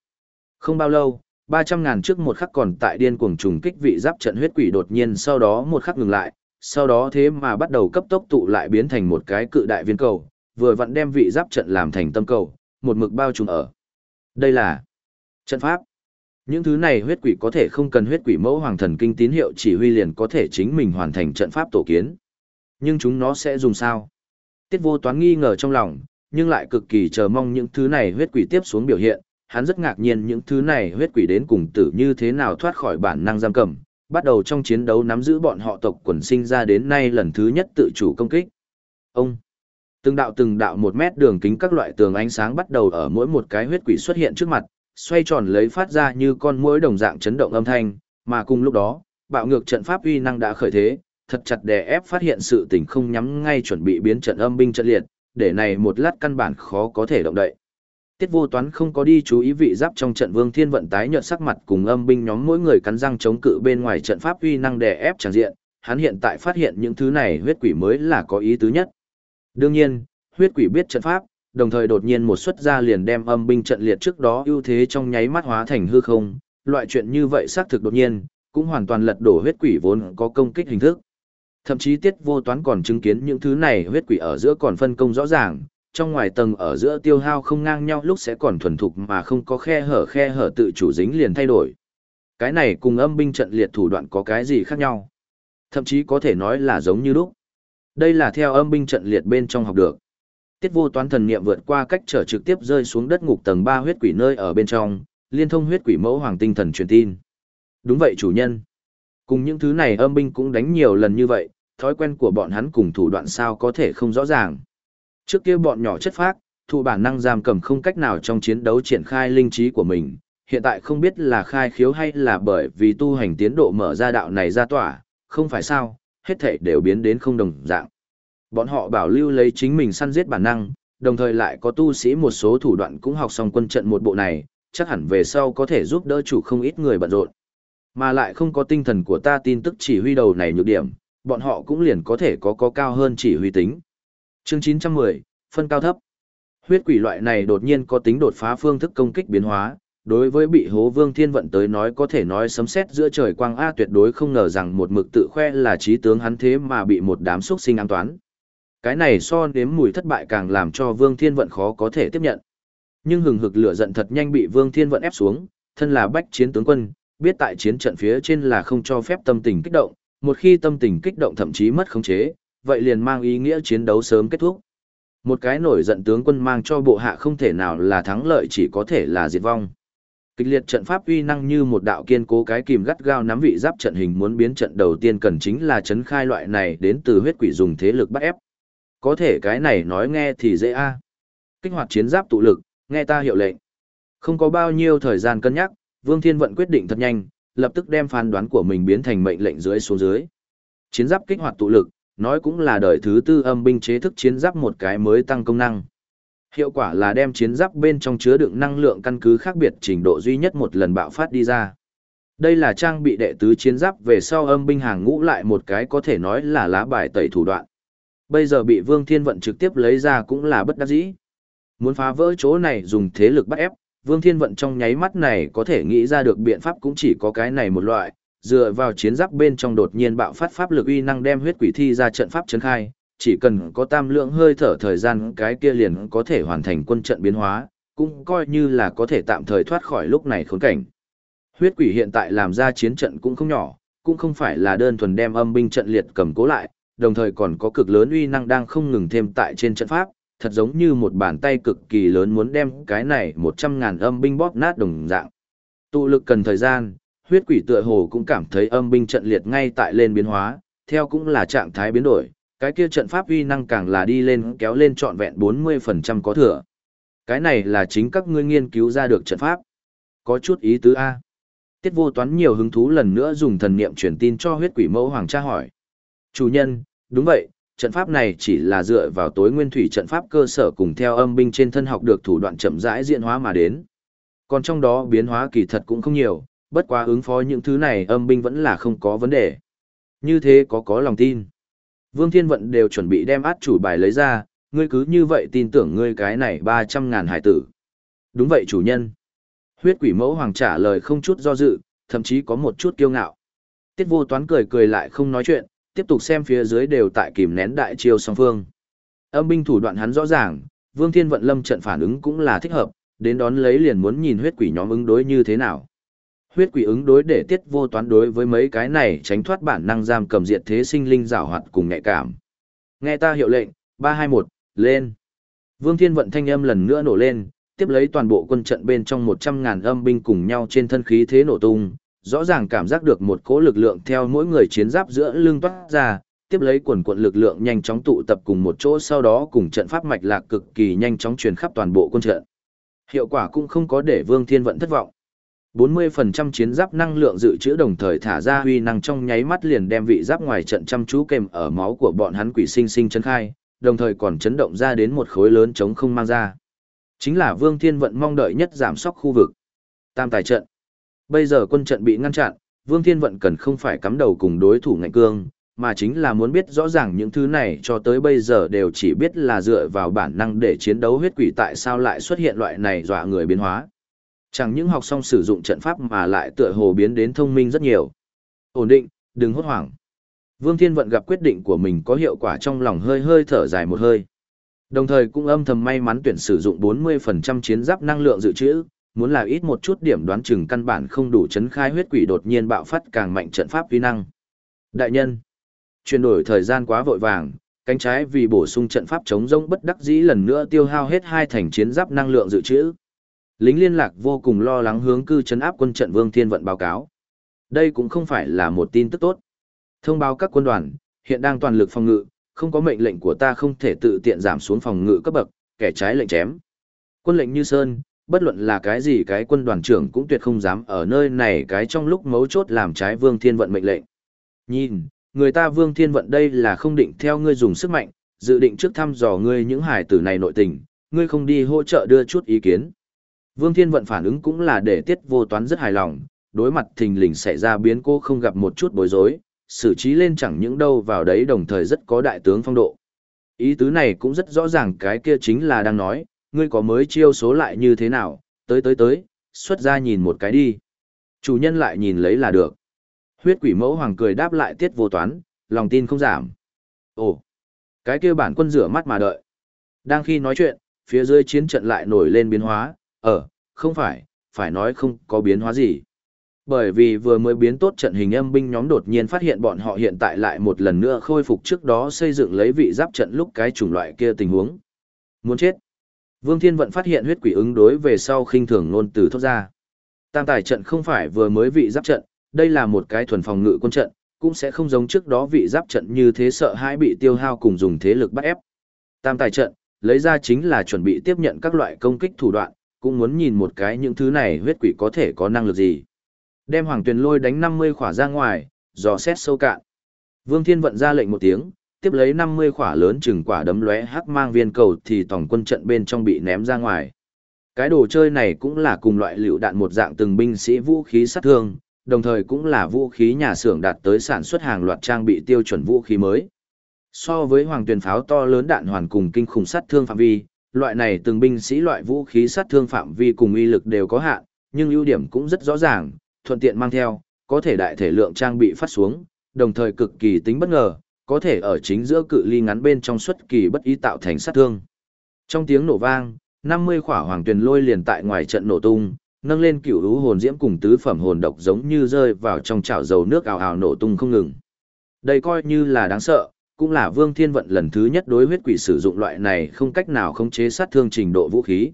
Không bao lâu, 300 ngàn trước một khắc còn tại điên cuồng trùng kích vị giáp trận huyết quỷ đột nhiên sau đó một khắc ngừng lại, sau đó thế mà bắt đầu cấp tốc tụ lại biến thành một cái cự đại viên cầu, vừa vặn đem vị giáp trận làm thành tâm cầu, một mực bao trùm ở. Đây là trận pháp. Những thứ này huyết quỷ có thể không cần huyết quỷ mẫu hoàng thần kinh tín hiệu chỉ huy liền có thể chính mình hoàn thành trận pháp tổ kiến. Nhưng chúng nó sẽ dùng sao? Tiết vô toán nghi ngờ trong lòng, nhưng lại cực kỳ chờ mong những thứ này huyết quỷ tiếp xuống biểu hiện. Hắn rất ngạc nhiên những thứ này huyết quỷ đến cùng tử như thế nào thoát khỏi bản năng giam cầm, bắt đầu trong chiến đấu nắm giữ bọn họ tộc quần sinh ra đến nay lần thứ nhất tự chủ công kích. Ông, từng đạo từng đạo một mét đường kính các loại tường ánh sáng bắt đầu ở mỗi một cái huyết quỷ xuất hiện trước mặt, xoay tròn lấy phát ra như con muỗi đồng dạng chấn động âm thanh, mà cùng lúc đó, bạo ngược trận pháp uy năng đã khởi thế, thật chặt đè ép phát hiện sự tình không nhắm ngay chuẩn bị biến trận âm binh trận liệt, để này một lát căn bản khó có thể động đậy. Tiết vô toán không có đi chú ý vị giáp trong trận vương thiên vận tái nhợt sắc mặt cùng âm binh nhóm mỗi người cắn răng chống cự bên ngoài trận pháp uy năng đè ép tràn diện, hắn hiện tại phát hiện những thứ này huyết quỷ mới là có ý tứ nhất. Đương nhiên, huyết quỷ biết trận pháp, đồng thời đột nhiên một xuất ra liền đem âm binh trận liệt trước đó ưu thế trong nháy mắt hóa thành hư không, loại chuyện như vậy xác thực đột nhiên, cũng hoàn toàn lật đổ huyết quỷ vốn có công kích hình thức. Thậm chí tiết vô toán còn chứng kiến những thứ này huyết quỷ ở giữa còn phân công rõ ràng, trong ngoài tầng ở giữa tiêu hao không ngang nhau lúc sẽ còn thuần thục mà không có khe hở khe hở tự chủ dính liền thay đổi. Cái này cùng âm binh trận liệt thủ đoạn có cái gì khác nhau? Thậm chí có thể nói là giống như lúc. Đây là theo âm binh trận liệt bên trong học được. Tiết vô toán thần niệm vượt qua cách trở trực tiếp rơi xuống đất ngục tầng ba huyết quỷ nơi ở bên trong, liên thông huyết quỷ mẫu hoàng tinh thần truyền tin. Đúng vậy chủ nhân. Cùng những thứ này âm binh cũng đánh nhiều lần như vậy, thói quen của bọn hắn cùng thủ đoạn sao có thể không rõ ràng. Trước kia bọn nhỏ chất phác, thụ bản năng giam cầm không cách nào trong chiến đấu triển khai linh trí của mình, hiện tại không biết là khai khiếu hay là bởi vì tu hành tiến độ mở ra đạo này ra tỏa, không phải sao, hết thảy đều biến đến không đồng dạng. Bọn họ bảo lưu lấy chính mình săn giết bản năng, đồng thời lại có tu sĩ một số thủ đoạn cũng học xong quân trận một bộ này, chắc hẳn về sau có thể giúp đỡ chủ không ít người bận rộn. Mà lại không có tinh thần của ta tin tức chỉ huy đầu này nhược điểm, bọn họ cũng liền có thể có có cao hơn chỉ huy tính. Chương 910, phân cao thấp. Huyết quỷ loại này đột nhiên có tính đột phá phương thức công kích biến hóa, đối với bị hố vương thiên vận tới nói có thể nói sấm sét giữa trời quang A tuyệt đối không ngờ rằng một mực tự khoe là trí tướng hắn thế mà bị một đám xuất sinh an toán. Cái này so nếm mùi thất bại càng làm cho vương thiên vận khó có thể tiếp nhận. Nhưng hừng hực lửa giận thật nhanh bị vương thiên vận ép xuống, thân là bách chiến tướng quân, biết tại chiến trận phía trên là không cho phép tâm tình kích động, một khi tâm tình kích động thậm chí mất khống chế, vậy liền mang ý nghĩa chiến đấu sớm kết thúc. Một cái nổi giận tướng quân mang cho bộ hạ không thể nào là thắng lợi chỉ có thể là diệt vong. Kịch liệt trận pháp uy năng như một đạo kiên cố cái kìm gắt gao nắm vị giáp trận hình muốn biến trận đầu tiên cần chính là chấn khai loại này đến từ huyết quỷ dùng thế lực bắt ép. Có thể cái này nói nghe thì dễ a. Kích hoạt chiến giáp tụ lực, nghe ta hiệu lệnh. Không có bao nhiêu thời gian cân nhắc, Vương Thiên Vận quyết định thật nhanh, lập tức đem phán đoán của mình biến thành mệnh lệnh dưới xuống dưới. Chiến giáp kích hoạt tụ lực, nói cũng là đời thứ tư âm binh chế thức chiến giáp một cái mới tăng công năng. Hiệu quả là đem chiến giáp bên trong chứa đựng năng lượng căn cứ khác biệt trình độ duy nhất một lần bạo phát đi ra. Đây là trang bị đệ tứ chiến giáp về sau âm binh hàng ngũ lại một cái có thể nói là lá bài tẩy thủ đoạn. Bây giờ bị Vương Thiên Vận trực tiếp lấy ra cũng là bất đắc dĩ. Muốn phá vỡ chỗ này dùng thế lực bắt ép, Vương Thiên Vận trong nháy mắt này có thể nghĩ ra được biện pháp cũng chỉ có cái này một loại, dựa vào chiến giáp bên trong đột nhiên bạo phát pháp lực uy năng đem huyết quỷ thi ra trận pháp chấn khai, chỉ cần có tam lượng hơi thở thời gian cái kia liền có thể hoàn thành quân trận biến hóa, cũng coi như là có thể tạm thời thoát khỏi lúc này khốn cảnh. Huyết quỷ hiện tại làm ra chiến trận cũng không nhỏ, cũng không phải là đơn thuần đem âm binh trận liệt cầm cố lại, đồng thời còn có cực lớn uy năng đang không ngừng thêm tại trên trận pháp, thật giống như một bàn tay cực kỳ lớn muốn đem cái này một trăm ngàn âm binh bóp nát đồng dạng. Tụ lực cần thời gian, huyết quỷ tựa hồ cũng cảm thấy âm binh trận liệt ngay tại lên biến hóa, theo cũng là trạng thái biến đổi, cái kia trận pháp uy năng càng là đi lên kéo lên trọn vẹn 40% có thừa. Cái này là chính các ngươi nghiên cứu ra được trận pháp. Có chút ý tứ A. Tiết vô toán nhiều hứng thú lần nữa dùng thần niệm truyền tin cho huyết quỷ mẫu hoàng tra hỏi. Chủ nhân, đúng vậy, trận pháp này chỉ là dựa vào tối nguyên thủy trận pháp cơ sở cùng theo âm binh trên thân học được thủ đoạn chậm rãi diễn hóa mà đến. Còn trong đó biến hóa kỳ thật cũng không nhiều, bất quá ứng phó những thứ này âm binh vẫn là không có vấn đề. Như thế có có lòng tin. Vương Thiên Vận đều chuẩn bị đem át chủ bài lấy ra, ngươi cứ như vậy tin tưởng ngươi cái này 300 ngàn hải tử. Đúng vậy chủ nhân. Huyết quỷ mẫu hoàng trả lời không chút do dự, thậm chí có một chút kiêu ngạo. Tiết vô toán cười cười lại không nói chuyện, tiếp tục xem phía dưới đều tại kìm nén đại chiêu song phương. Âm binh thủ đoạn hắn rõ ràng, Vương Thiên Vận Lâm trận phản ứng cũng là thích hợp, đến đón lấy liền muốn nhìn huyết quỷ nhóm ứng đối như thế nào. Huyết quỷ ứng đối để tiết vô toán đối với mấy cái này tránh thoát bản năng giam cầm diệt thế sinh linh rào hoạt cùng nhạy cảm. Nghe ta hiệu lệnh, 321, lên. Vương Thiên Vận thanh âm lần nữa nổ lên, tiếp lấy toàn bộ quân trận bên trong một trăm ngàn âm binh cùng nhau trên thân khí thế nổ tung, rõ ràng cảm giác được một cỗ lực lượng theo mỗi người chiến giáp giữa lưng toát ra, tiếp lấy quần quận lực lượng nhanh chóng tụ tập cùng một chỗ sau đó cùng trận pháp mạch lạc cực kỳ nhanh chóng truyền khắp toàn bộ quân trận. Hiệu quả cũng không có để Vương Thiên Vận thất vọng. 40% chiến giáp năng lượng dự trữ đồng thời thả ra huy năng trong nháy mắt liền đem vị giáp ngoài trận chăm chú kèm ở máu của bọn hắn quỷ sinh sinh chấn khai, đồng thời còn chấn động ra đến một khối lớn chống không mang ra. Chính là Vương Thiên Vận mong đợi nhất giảm sóc khu vực. Tam tài trận. Bây giờ quân trận bị ngăn chặn, Vương Thiên Vận cần không phải cắm đầu cùng đối thủ ngạnh cương, mà chính là muốn biết rõ ràng những thứ này cho tới bây giờ đều chỉ biết là dựa vào bản năng để chiến đấu huyết quỷ tại sao lại xuất hiện loại này dọa người biến hóa. Chẳng những học xong sử dụng trận pháp mà lại tựa hồ biến đến thông minh rất nhiều. Ổn định, đừng hốt hoảng. Vương Thiên Vận gặp quyết định của mình có hiệu quả trong lòng hơi hơi thở dài một hơi. Đồng thời cũng âm thầm may mắn tuyển sử dụng 40% chiến giáp năng lượng dự trữ, muốn là ít một chút điểm đoán chừng căn bản không đủ chấn khai huyết quỷ đột nhiên bạo phát càng mạnh trận pháp vi năng. Đại nhân, chuyển đổi thời gian quá vội vàng, cánh trái vì bổ sung trận pháp chống rông bất đắc dĩ lần nữa tiêu hao hết hai thành chiến giáp năng lượng dự trữ. Lính liên lạc vô cùng lo lắng hướng cư chấn áp quân trận Vương Thiên Vận báo cáo. Đây cũng không phải là một tin tức tốt. Thông báo các quân đoàn, hiện đang toàn lực phòng ngự, không có mệnh lệnh của ta không thể tự tiện giảm xuống phòng ngự cấp bậc, kẻ trái lệnh chém. Quân lệnh như sơn, bất luận là cái gì cái quân đoàn trưởng cũng tuyệt không dám ở nơi này cái trong lúc mấu chốt làm trái Vương Thiên Vận mệnh lệnh. Nhìn, người ta Vương Thiên Vận đây là không định theo ngươi dùng sức mạnh, dự định trước thăm dò ngươi những hải tử này nội tình, ngươi không đi hỗ trợ đưa chút ý kiến. Vương Thiên Vận phản ứng cũng là để tiết vô toán rất hài lòng, đối mặt thình lình xảy ra biến cô không gặp một chút bối rối, xử trí lên chẳng những đâu vào đấy đồng thời rất có đại tướng phong độ. Ý tứ này cũng rất rõ ràng cái kia chính là đang nói, ngươi có mới chiêu số lại như thế nào, tới tới tới, xuất ra nhìn một cái đi. Chủ nhân lại nhìn lấy là được. Huyết quỷ mẫu hoàng cười đáp lại tiết vô toán, lòng tin không giảm. Ồ, cái kia bản quân rửa mắt mà đợi. Đang khi nói chuyện, phía dưới chiến trận lại nổi lên biến hóa, ờ, không phải, phải nói không có biến hóa gì. Bởi vì vừa mới biến tốt trận hình âm binh nhóm đột nhiên phát hiện bọn họ hiện tại lại một lần nữa khôi phục trước đó xây dựng lấy vị giáp trận lúc cái chủng loại kia tình huống. Muốn chết. Vương Thiên Vận phát hiện huyết quỷ ứng đối về sau khinh thường ngôn từ thốt ra. Tam tài trận không phải vừa mới vị giáp trận, đây là một cái thuần phòng ngự quân trận, cũng sẽ không giống trước đó vị giáp trận như thế sợ hãi bị tiêu hao cùng dùng thế lực bắt ép. Tam tài trận, lấy ra chính là chuẩn bị tiếp nhận các loại công kích thủ đoạn, cũng muốn nhìn một cái những thứ này huyết quỷ có thể có năng lực gì. Đem hoàng tuyền lôi đánh 50 khỏa ra ngoài, dò xét sâu cạn. Vương Thiên vận ra lệnh một tiếng, tiếp lấy 50 khỏa lớn chừng quả đấm lóe hắc mang viên cầu thì tổng quân trận bên trong bị ném ra ngoài. Cái đồ chơi này cũng là cùng loại liệu đạn một dạng từng binh sĩ vũ khí sát thương, đồng thời cũng là vũ khí nhà xưởng đạt tới sản xuất hàng loạt trang bị tiêu chuẩn vũ khí mới. So với hoàng tuyển pháo to lớn đạn hoàn cùng kinh khủng sát thương phạm vi, loại này từng binh sĩ loại vũ khí sát thương phạm vi cùng uy lực đều có hạn, nhưng ưu điểm cũng rất rõ ràng, thuận tiện mang theo, có thể đại thể lượng trang bị phát xuống, đồng thời cực kỳ tính bất ngờ, có thể ở chính giữa cự ly ngắn bên trong xuất kỳ bất ý tạo thành sát thương. Trong tiếng nổ vang, 50 khỏa hoàng tuyền lôi liền tại ngoài trận nổ tung, nâng lên cửu lũ hồn diễm cùng tứ phẩm hồn độc giống như rơi vào trong chảo dầu nước ào ào nổ tung không ngừng. Đây coi như là đáng sợ, cũng là Vương Thiên Vận lần thứ nhất đối huyết quỷ sử dụng loại này không cách nào khống chế sát thương trình độ vũ khí.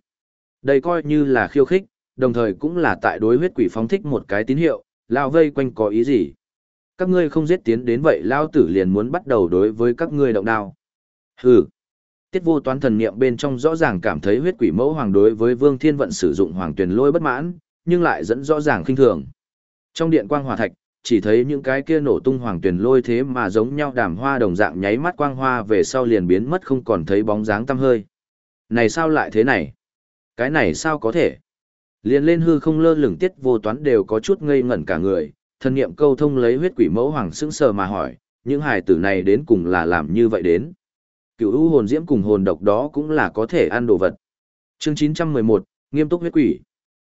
Đây coi như là khiêu khích, đồng thời cũng là tại đối huyết quỷ phóng thích một cái tín hiệu, lao vây quanh có ý gì. Các ngươi không giết tiến đến vậy lao tử liền muốn bắt đầu đối với các ngươi động đao. Hừ. Tiết vô toán thần niệm bên trong rõ ràng cảm thấy huyết quỷ mẫu hoàng đối với Vương Thiên Vận sử dụng hoàng tuyển lôi bất mãn, nhưng lại dẫn rõ ràng khinh thường. Trong điện quang hòa thạch, chỉ thấy những cái kia nổ tung hoàng tuyển lôi thế mà giống nhau đàm hoa đồng dạng nháy mắt quang hoa về sau liền biến mất không còn thấy bóng dáng tăm hơi. Này sao lại thế này? Cái này sao có thể? Liền lên hư không lơ lửng tiết vô toán đều có chút ngây ngẩn cả người, thân niệm câu thông lấy huyết quỷ mẫu hoàng sững sờ mà hỏi, những hài tử này đến cùng là làm như vậy đến. Cựu u hồn diễm cùng hồn độc đó cũng là có thể ăn đồ vật. Chương 911, nghiêm túc huyết quỷ.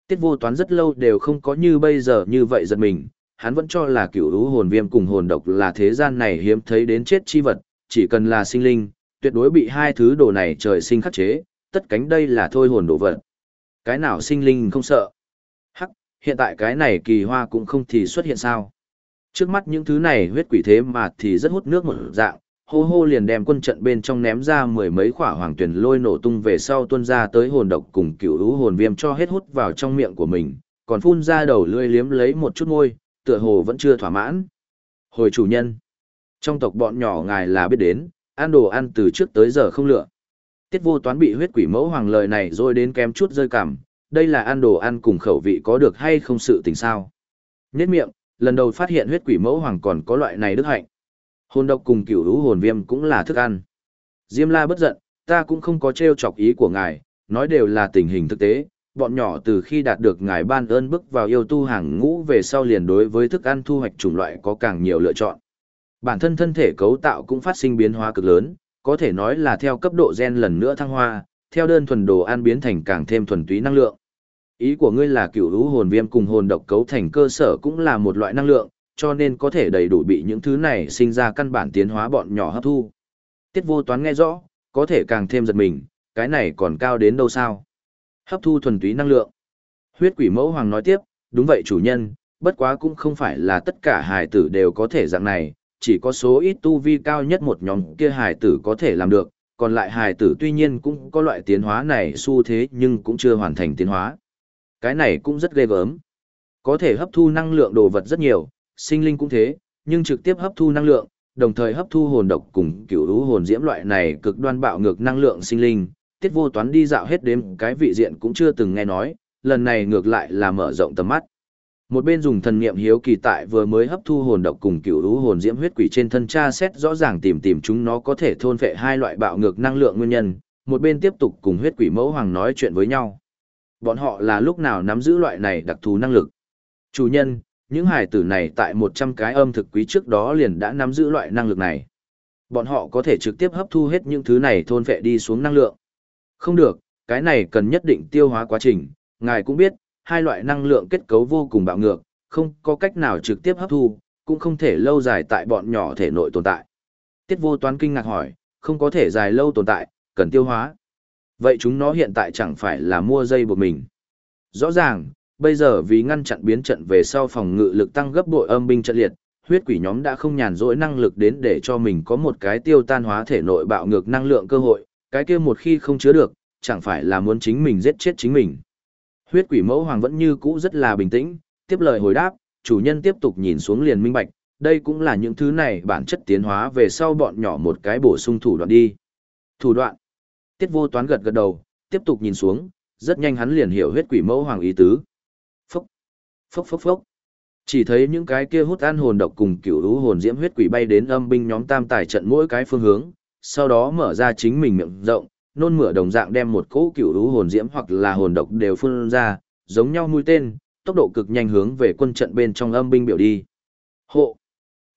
Tiết vô toán rất lâu đều không có như bây giờ như vậy giật mình, hắn vẫn cho là cựu lũ hồn viêm cùng hồn độc là thế gian này hiếm thấy đến chết chi vật, chỉ cần là sinh linh, tuyệt đối bị hai thứ đồ này trời sinh khắc chế, tất cánh đây là thôi hồn đồ vật. Cái nào sinh linh không sợ? Hắc, hiện tại cái này kỳ hoa cũng không thì xuất hiện sao? Trước mắt những thứ này huyết quỷ thế mà thì rất hút nước một dạng, hô hô liền đem quân trận bên trong ném ra mười mấy khỏa hoàng tuyển lôi nổ tung về sau tuôn ra tới hồn độc cùng cựu lũ hồn viêm cho hết hút vào trong miệng của mình, còn phun ra đầu lưỡi liếm lấy một chút môi, tựa hồ vẫn chưa thỏa mãn. Hồi chủ nhân, trong tộc bọn nhỏ ngài là biết đến, ăn đồ ăn từ trước tới giờ không lựa. Tiết vô toán bị huyết quỷ mẫu hoàng lời này rồi đến kém chút rơi cảm, đây là ăn đồ ăn cùng khẩu vị có được hay không sự tình sao. Nhết miệng, lần đầu phát hiện huyết quỷ mẫu hoàng còn có loại này đức hạnh. Hồn độc cùng cửu lũ hồn viêm cũng là thức ăn. Diêm la bất giận, ta cũng không có trêu chọc ý của ngài, nói đều là tình hình thực tế. Bọn nhỏ từ khi đạt được ngài ban ơn bước vào yêu tu hàng ngũ về sau liền đối với thức ăn thu hoạch chủng loại có càng nhiều lựa chọn. Bản thân thân thể cấu tạo cũng phát sinh biến hóa cực lớn, có thể nói là theo cấp độ gen lần nữa thăng hoa, theo đơn thuần đồ ăn biến thành càng thêm thuần túy năng lượng. Ý của ngươi là cựu hữu hồn viêm cùng hồn độc cấu thành cơ sở cũng là một loại năng lượng, cho nên có thể đầy đủ bị những thứ này sinh ra căn bản tiến hóa bọn nhỏ hấp thu. Tiết vô toán nghe rõ, có thể càng thêm giật mình, cái này còn cao đến đâu sao? Hấp thu thuần túy năng lượng. Huyết quỷ mẫu hoàng nói tiếp, đúng vậy chủ nhân, bất quá cũng không phải là tất cả hài tử đều có thể dạng này, chỉ có số ít tu vi cao nhất một nhóm kia hài tử có thể làm được, còn lại hài tử tuy nhiên cũng có loại tiến hóa này xu thế nhưng cũng chưa hoàn thành tiến hóa. Cái này cũng rất ghê gớm. Có thể hấp thu năng lượng đồ vật rất nhiều, sinh linh cũng thế, nhưng trực tiếp hấp thu năng lượng, đồng thời hấp thu hồn độc cùng cửu lũ hồn diễm loại này cực đoan bạo ngược năng lượng sinh linh, tiết vô toán đi dạo hết đêm cái vị diện cũng chưa từng nghe nói, lần này ngược lại là mở rộng tầm mắt. Một bên dùng thần niệm hiếu kỳ tại vừa mới hấp thu hồn độc cùng cựu lũ hồn diễm huyết quỷ trên thân tra xét rõ ràng tìm tìm chúng nó có thể thôn phệ hai loại bạo ngược năng lượng nguyên nhân, một bên tiếp tục cùng huyết quỷ mẫu hoàng nói chuyện với nhau. Bọn họ là lúc nào nắm giữ loại này đặc thù năng lực. Chủ nhân, những hải tử này tại 100 cái âm thực quý trước đó liền đã nắm giữ loại năng lực này. Bọn họ có thể trực tiếp hấp thu hết những thứ này thôn phệ đi xuống năng lượng. Không được, cái này cần nhất định tiêu hóa quá trình, ngài cũng biết, hai loại năng lượng kết cấu vô cùng bạo ngược, không có cách nào trực tiếp hấp thu, cũng không thể lâu dài tại bọn nhỏ thể nội tồn tại. Tiết vô toán kinh ngạc hỏi, không có thể dài lâu tồn tại, cần tiêu hóa. Vậy chúng nó hiện tại chẳng phải là mua dây buộc mình. Rõ ràng, bây giờ vì ngăn chặn biến trận về sau phòng ngự lực tăng gấp bội âm binh trận liệt, huyết quỷ nhóm đã không nhàn rỗi năng lực đến để cho mình có một cái tiêu tan hóa thể nội bạo ngược năng lượng cơ hội, cái kia một khi không chứa được, chẳng phải là muốn chính mình giết chết chính mình. Huyết quỷ mẫu hoàng vẫn như cũ rất là bình tĩnh, tiếp lời hồi đáp, chủ nhân tiếp tục nhìn xuống liền minh bạch, đây cũng là những thứ này bản chất tiến hóa về sau bọn nhỏ một cái bổ sung thủ đoạn đi. Thủ đoạn. Tiết vô toán gật gật đầu, tiếp tục nhìn xuống, rất nhanh hắn liền hiểu huyết quỷ mẫu hoàng ý tứ. Phốc, phốc phốc phốc. Chỉ thấy những cái kia hút ăn hồn độc cùng cửu lũ hồn diễm huyết quỷ bay đến âm binh nhóm tam tài trận mỗi cái phương hướng, sau đó mở ra chính mình miệng rộng, nôn mửa đồng dạng đem một cỗ cựu lũ hồn diễm hoặc là hồn độc đều phun ra, giống nhau mũi tên, tốc độ cực nhanh hướng về quân trận bên trong âm binh biểu đi. Hộ!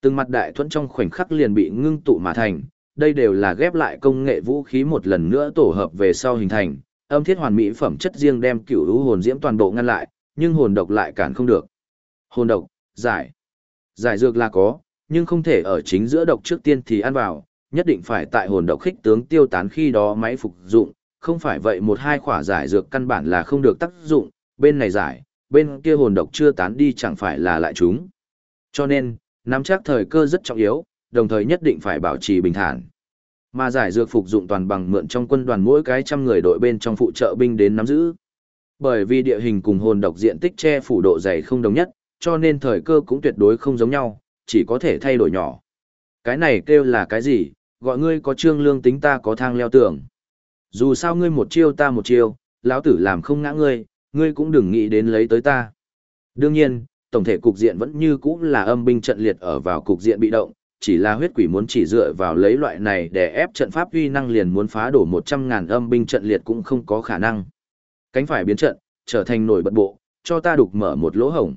Từng mặt đại thuẫn trong khoảnh khắc liền bị ngưng tụ mà thành, đây đều là ghép lại công nghệ vũ khí một lần nữa tổ hợp về sau hình thành, âm thiết hoàn mỹ phẩm chất riêng đem cựu lũ hồn diễm toàn bộ ngăn lại, nhưng hồn độc lại cản không được. Hồn độc, giải. Giải dược là có, nhưng không thể ở chính giữa độc trước tiên thì ăn vào, nhất định phải tại hồn độc khích tướng tiêu tán khi đó máy phục dụng, không phải vậy một hai khỏa giải dược căn bản là không được tác dụng, bên này giải, bên kia hồn độc chưa tán đi chẳng phải là lại chúng. Cho nên, nắm chắc thời cơ rất trọng yếu, đồng thời nhất định phải bảo trì bình thản. Mà giải dược phục dụng toàn bằng mượn trong quân đoàn mỗi cái trăm người đội bên trong phụ trợ binh đến nắm giữ. Bởi vì địa hình cùng hồn độc diện tích che phủ độ dày không đồng nhất, cho nên thời cơ cũng tuyệt đối không giống nhau, chỉ có thể thay đổi nhỏ. Cái này kêu là cái gì, gọi ngươi có trương lương tính ta có thang leo tưởng Dù sao ngươi một chiêu ta một chiêu, lão tử làm không ngã ngươi, ngươi cũng đừng nghĩ đến lấy tới ta. Đương nhiên, tổng thể cục diện vẫn như cũ là âm binh trận liệt ở vào cục diện bị động, chỉ là huyết quỷ muốn chỉ dựa vào lấy loại này để ép trận pháp uy năng liền muốn phá đổ 100.000 âm binh trận liệt cũng không có khả năng. Cánh phải biến trận, trở thành nổi bật bộ, cho ta đục mở một lỗ hổng.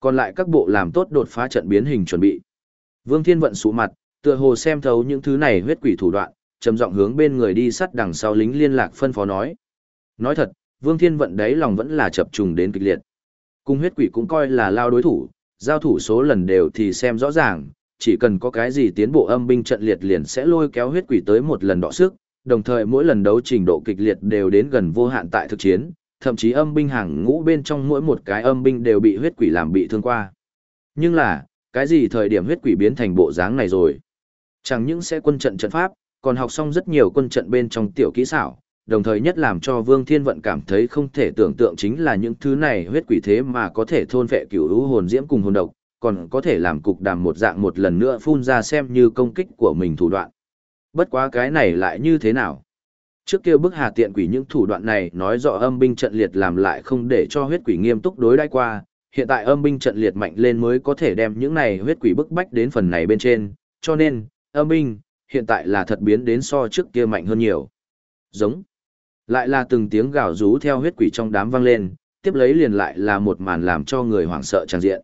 Còn lại các bộ làm tốt đột phá trận biến hình chuẩn bị. Vương Thiên vận sụ mặt, tựa hồ xem thấu những thứ này huyết quỷ thủ đoạn, trầm giọng hướng bên người đi sát đằng sau lính liên lạc phân phó nói. Nói thật, Vương Thiên vận đấy lòng vẫn là chập trùng đến kịch liệt. Cung huyết quỷ cũng coi là lao đối thủ, giao thủ số lần đều thì xem rõ ràng, chỉ cần có cái gì tiến bộ âm binh trận liệt liền sẽ lôi kéo huyết quỷ tới một lần đọ sức, đồng thời mỗi lần đấu trình độ kịch liệt đều đến gần vô hạn tại thực chiến, thậm chí âm binh hàng ngũ bên trong mỗi một cái âm binh đều bị huyết quỷ làm bị thương qua. Nhưng là, cái gì thời điểm huyết quỷ biến thành bộ dáng này rồi? Chẳng những sẽ quân trận trận pháp, còn học xong rất nhiều quân trận bên trong tiểu kỹ xảo, đồng thời nhất làm cho Vương Thiên Vận cảm thấy không thể tưởng tượng chính là những thứ này huyết quỷ thế mà có thể thôn vệ cửu u hồn diễm cùng hồn độc, còn có thể làm cục đàm một dạng một lần nữa phun ra xem như công kích của mình thủ đoạn. Bất quá cái này lại như thế nào? Trước kia bức hà tiện quỷ những thủ đoạn này nói rõ âm binh trận liệt làm lại không để cho huyết quỷ nghiêm túc đối đãi qua, hiện tại âm binh trận liệt mạnh lên mới có thể đem những này huyết quỷ bức bách đến phần này bên trên, cho nên, âm binh, hiện tại là thật biến đến so trước kia mạnh hơn nhiều. Giống. Lại là từng tiếng gào rú theo huyết quỷ trong đám vang lên, tiếp lấy liền lại là một màn làm cho người hoảng sợ tràn diện.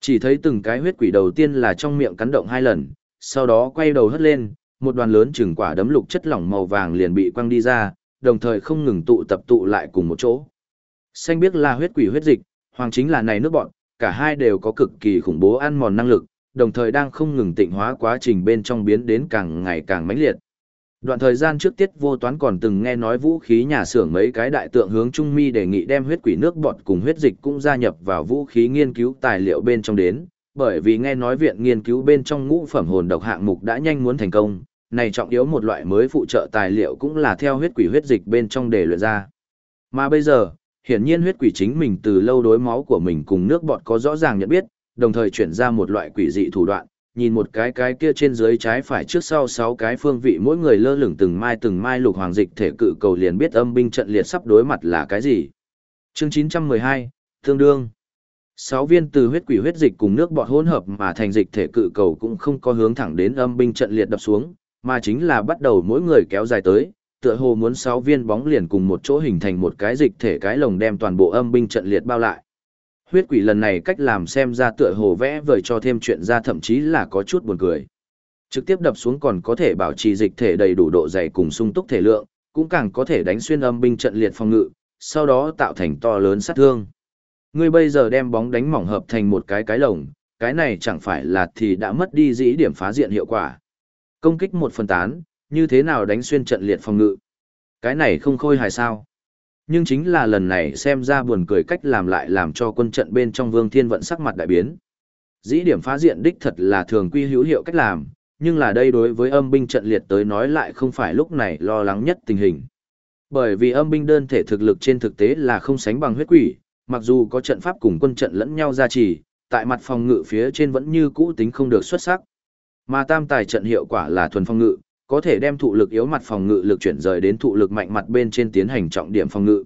Chỉ thấy từng cái huyết quỷ đầu tiên là trong miệng cắn động hai lần, sau đó quay đầu hất lên, một đoàn lớn chừng quả đấm lục chất lỏng màu vàng liền bị quăng đi ra, đồng thời không ngừng tụ tập tụ lại cùng một chỗ. Xanh biết là huyết quỷ huyết dịch, hoàng chính là này nước bọn, cả hai đều có cực kỳ khủng bố ăn mòn năng lực, đồng thời đang không ngừng tịnh hóa quá trình bên trong biến đến càng ngày càng mãnh liệt. Đoạn thời gian trước tiết vô toán còn từng nghe nói vũ khí nhà xưởng mấy cái đại tượng hướng Trung Mi đề nghị đem huyết quỷ nước bọt cùng huyết dịch cũng gia nhập vào vũ khí nghiên cứu tài liệu bên trong đến, bởi vì nghe nói viện nghiên cứu bên trong ngũ phẩm hồn độc hạng mục đã nhanh muốn thành công, này trọng yếu một loại mới phụ trợ tài liệu cũng là theo huyết quỷ huyết dịch bên trong để luyện ra. Mà bây giờ, hiển nhiên huyết quỷ chính mình từ lâu đối máu của mình cùng nước bọt có rõ ràng nhận biết, đồng thời chuyển ra một loại quỷ dị thủ đoạn, nhìn một cái cái kia trên dưới trái phải trước sau sáu cái phương vị mỗi người lơ lửng từng mai từng mai lục hoàng dịch thể cự cầu liền biết âm binh trận liệt sắp đối mặt là cái gì. Chương 912, tương đương. Sáu viên từ huyết quỷ huyết dịch cùng nước bọt hỗn hợp mà thành dịch thể cự cầu cũng không có hướng thẳng đến âm binh trận liệt đập xuống, mà chính là bắt đầu mỗi người kéo dài tới, tựa hồ muốn sáu viên bóng liền cùng một chỗ hình thành một cái dịch thể cái lồng đem toàn bộ âm binh trận liệt bao lại. Huyết quỷ lần này cách làm xem ra tựa hồ vẽ vời cho thêm chuyện ra thậm chí là có chút buồn cười. Trực tiếp đập xuống còn có thể bảo trì dịch thể đầy đủ độ dày cùng sung túc thể lượng, cũng càng có thể đánh xuyên âm binh trận liệt phòng ngự, sau đó tạo thành to lớn sát thương. Ngươi bây giờ đem bóng đánh mỏng hợp thành một cái cái lồng, cái này chẳng phải là thì đã mất đi dĩ điểm phá diện hiệu quả. Công kích một phần tán, như thế nào đánh xuyên trận liệt phòng ngự? Cái này không khôi hài sao? Nhưng chính là lần này xem ra buồn cười cách làm lại làm cho quân trận bên trong Vương Thiên Vận sắc mặt đại biến. Dĩ điểm phá diện đích thật là thường quy hữu hiệu cách làm, nhưng là đây đối với âm binh trận liệt tới nói lại không phải lúc này lo lắng nhất tình hình. Bởi vì âm binh đơn thể thực lực trên thực tế là không sánh bằng huyết quỷ, mặc dù có trận pháp cùng quân trận lẫn nhau gia trì, tại mặt phòng ngự phía trên vẫn như cũ tính không được xuất sắc. Mà tam tài trận hiệu quả là thuần phòng ngự, có thể đem thụ lực yếu mặt phòng ngự lực chuyển rời đến thụ lực mạnh mặt bên trên tiến hành trọng điểm phòng ngự.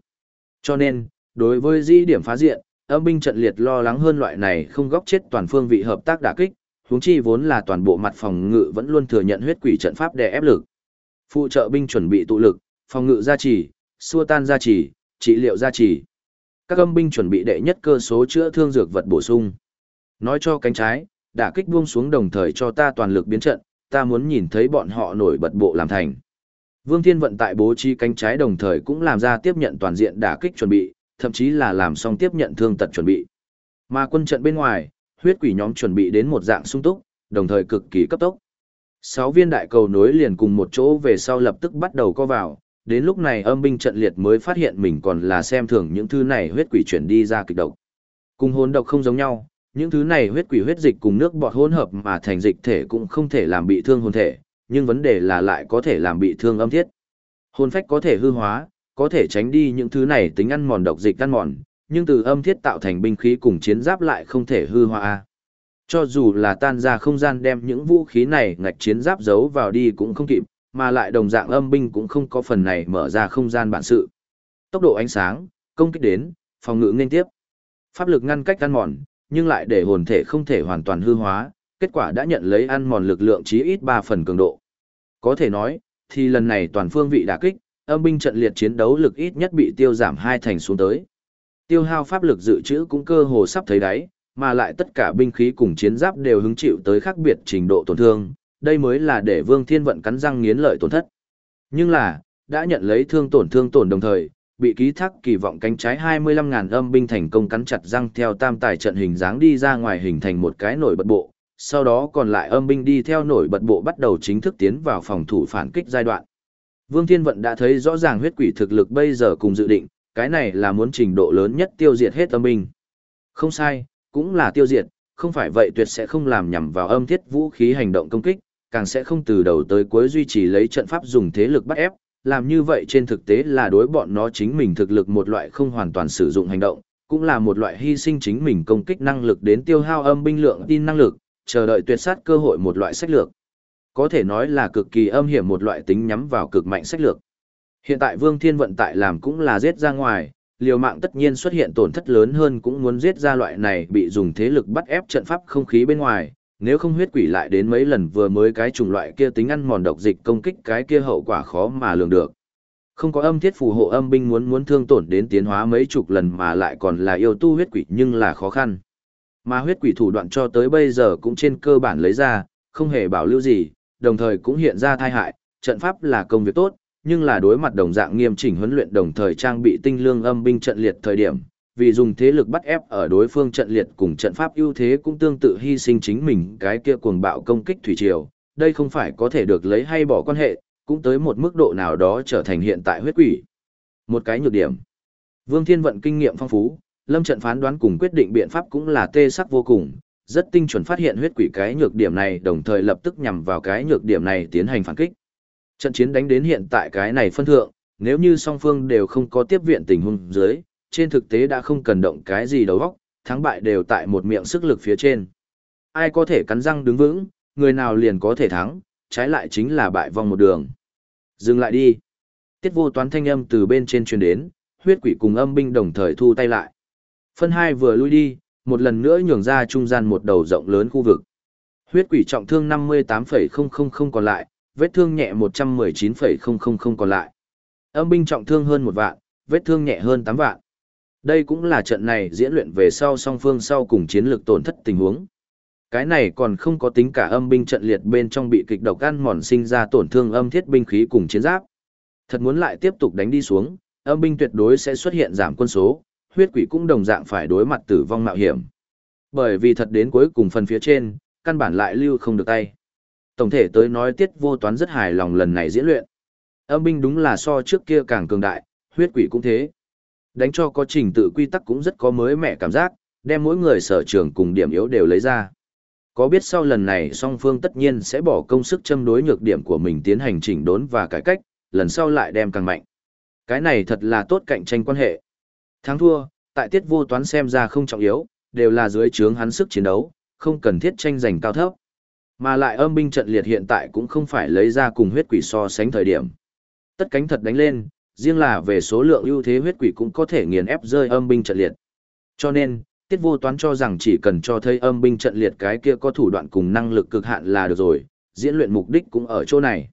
Cho nên, đối với di điểm phá diện, âm binh trận liệt lo lắng hơn loại này không góc chết toàn phương vị hợp tác đả kích, huống chi vốn là toàn bộ mặt phòng ngự vẫn luôn thừa nhận huyết quỷ trận pháp đè ép lực. Phụ trợ binh chuẩn bị tụ lực, phòng ngự gia trì, xua tan gia trì, trị liệu gia trì. Các âm binh chuẩn bị đệ nhất cơ số chữa thương dược vật bổ sung. Nói cho cánh trái, đả kích buông xuống đồng thời cho ta toàn lực biến trận, ta muốn nhìn thấy bọn họ nổi bật bộ làm thành. Vương Thiên vận tại bố trí cánh trái đồng thời cũng làm ra tiếp nhận toàn diện đả kích chuẩn bị, thậm chí là làm xong tiếp nhận thương tật chuẩn bị. Mà quân trận bên ngoài, huyết quỷ nhóm chuẩn bị đến một dạng sung túc, đồng thời cực kỳ cấp tốc. Sáu viên đại cầu nối liền cùng một chỗ về sau lập tức bắt đầu co vào, đến lúc này âm binh trận liệt mới phát hiện mình còn là xem thường những thứ này huyết quỷ chuyển đi ra kịch độc. Cùng hồn độc không giống nhau, những thứ này huyết quỷ huyết dịch cùng nước bọt hỗn hợp mà thành dịch thể cũng không thể làm bị thương hồn thể, nhưng vấn đề là lại có thể làm bị thương âm thiết. Hồn phách có thể hư hóa, có thể tránh đi những thứ này tính ăn mòn độc dịch ăn mòn, nhưng từ âm thiết tạo thành binh khí cùng chiến giáp lại không thể hư hóa. Cho dù là tan ra không gian đem những vũ khí này ngạch chiến giáp giấu vào đi cũng không kịp, mà lại đồng dạng âm binh cũng không có phần này mở ra không gian bản sự. Tốc độ ánh sáng, công kích đến, phòng ngự nên tiếp. Pháp lực ngăn cách ăn mòn, nhưng lại để hồn thể không thể hoàn toàn hư hóa, kết quả đã nhận lấy ăn mòn lực lượng chí ít 3 phần cường độ. Có thể nói, thì lần này toàn phương vị đả kích, âm binh trận liệt chiến đấu lực ít nhất bị tiêu giảm hai thành xuống tới. Tiêu hao pháp lực dự trữ cũng cơ hồ sắp thấy đáy, mà lại tất cả binh khí cùng chiến giáp đều hứng chịu tới khác biệt trình độ tổn thương, đây mới là để Vương Thiên Vận cắn răng nghiến lợi tổn thất. Nhưng là, đã nhận lấy thương tổn thương tổn đồng thời, bị ký thác kỳ vọng cánh trái 25.000 âm binh thành công cắn chặt răng theo tam tài trận hình dáng đi ra ngoài hình thành một cái nổi bật bộ, sau đó còn lại âm binh đi theo nổi bật bộ bắt đầu chính thức tiến vào phòng thủ phản kích giai đoạn. Vương Thiên Vận đã thấy rõ ràng huyết quỷ thực lực bây giờ cùng dự định, cái này là muốn trình độ lớn nhất tiêu diệt hết âm binh. Không sai, cũng là tiêu diệt, không phải vậy tuyệt sẽ không làm nhằm vào âm thiết vũ khí hành động công kích, càng sẽ không từ đầu tới cuối duy trì lấy trận pháp dùng thế lực bắt ép, làm như vậy trên thực tế là đối bọn nó chính mình thực lực một loại không hoàn toàn sử dụng hành động, cũng là một loại hy sinh chính mình công kích năng lực đến tiêu hao âm binh lượng tin năng lực, chờ đợi tuyệt sát cơ hội một loại sách lược. Có thể nói là cực kỳ âm hiểm một loại tính nhắm vào cực mạnh sách lược. Hiện tại Vương Thiên vận tại làm cũng là giết ra ngoài, liều mạng tất nhiên xuất hiện tổn thất lớn hơn cũng muốn giết ra loại này bị dùng thế lực bắt ép trận pháp không khí bên ngoài, nếu không huyết quỷ lại đến mấy lần vừa mới cái chủng loại kia tính ăn mòn độc dịch công kích cái kia hậu quả khó mà lường được. Không có âm thiết phù hộ âm binh muốn muốn thương tổn đến tiến hóa mấy chục lần mà lại còn là yêu tu huyết quỷ nhưng là khó khăn. Mà huyết quỷ thủ đoạn cho tới bây giờ cũng trên cơ bản lấy ra, không hề bảo lưu gì, đồng thời cũng hiện ra thai hại, trận pháp là công việc tốt, nhưng là đối mặt đồng dạng nghiêm chỉnh huấn luyện đồng thời trang bị tinh lương âm binh trận liệt thời điểm, vì dùng thế lực bắt ép ở đối phương trận liệt cùng trận pháp ưu thế cũng tương tự hy sinh chính mình cái kia cuồng bạo công kích thủy triều, đây không phải có thể được lấy hay bỏ quan hệ, cũng tới một mức độ nào đó trở thành hiện tại huyết quỷ. Một cái nhược điểm. Vương Thiên Vận kinh nghiệm phong phú, lâm trận phán đoán cùng quyết định biện pháp cũng là tê sắc vô cùng, rất tinh chuẩn phát hiện huyết quỷ cái nhược điểm này đồng thời lập tức nhằm vào cái nhược điểm này tiến hành phản kích. Trận chiến đánh đến hiện tại cái này phân thượng, nếu như song phương đều không có tiếp viện tình huống dưới, trên thực tế đã không cần động cái gì đầu óc, thắng bại đều tại một miệng sức lực phía trên. Ai có thể cắn răng đứng vững, người nào liền có thể thắng, trái lại chính là bại vong một đường. Dừng lại đi. Tiết vô toán thanh âm từ bên trên truyền đến, huyết quỷ cùng âm binh đồng thời thu tay lại. Phân hai vừa lui đi, một lần nữa nhường ra trung gian một đầu rộng lớn khu vực. Huyết quỷ trọng thương 58,000 còn lại, vết thương nhẹ 119,000 còn lại. Âm binh trọng thương hơn một vạn, vết thương nhẹ hơn 8 vạn. Đây cũng là trận này diễn luyện về sau song phương sau cùng chiến lược tổn thất tình huống. Cái này còn không có tính cả âm binh trận liệt bên trong bị kịch độc ăn mòn sinh ra tổn thương âm thiết binh khí cùng chiến giáp. Thật muốn lại tiếp tục đánh đi xuống, âm binh tuyệt đối sẽ xuất hiện giảm quân số, huyết quỷ cũng đồng dạng phải đối mặt tử vong mạo hiểm. Bởi vì thật đến cuối cùng phần phía trên, căn bản lại lưu không được tay. Tổng thể tới nói tiết vô toán rất hài lòng lần này diễn luyện. Âm binh đúng là so trước kia càng cường đại, huyết quỷ cũng thế. Đánh cho có trình tự quy tắc cũng rất có mới mẻ cảm giác, đem mỗi người sở trường cùng điểm yếu đều lấy ra. Có biết sau lần này song phương tất nhiên sẽ bỏ công sức châm đối nhược điểm của mình tiến hành chỉnh đốn và cải cách, lần sau lại đem càng mạnh. Cái này thật là tốt cạnh tranh quan hệ. Thắng thua, tại tiết vô toán xem ra không trọng yếu, đều là dưới trướng hắn sức chiến đấu, không cần thiết tranh giành cao thấp. Mà lại âm binh trận liệt hiện tại cũng không phải lấy ra cùng huyết quỷ so sánh thời điểm. Tất cánh thật đánh lên, riêng là về số lượng ưu thế huyết quỷ cũng có thể nghiền ép rơi âm binh trận liệt. Cho nên, tiết vô toán cho rằng chỉ cần cho thấy âm binh trận liệt cái kia có thủ đoạn cùng năng lực cực hạn là được rồi, diễn luyện mục đích cũng ở chỗ này.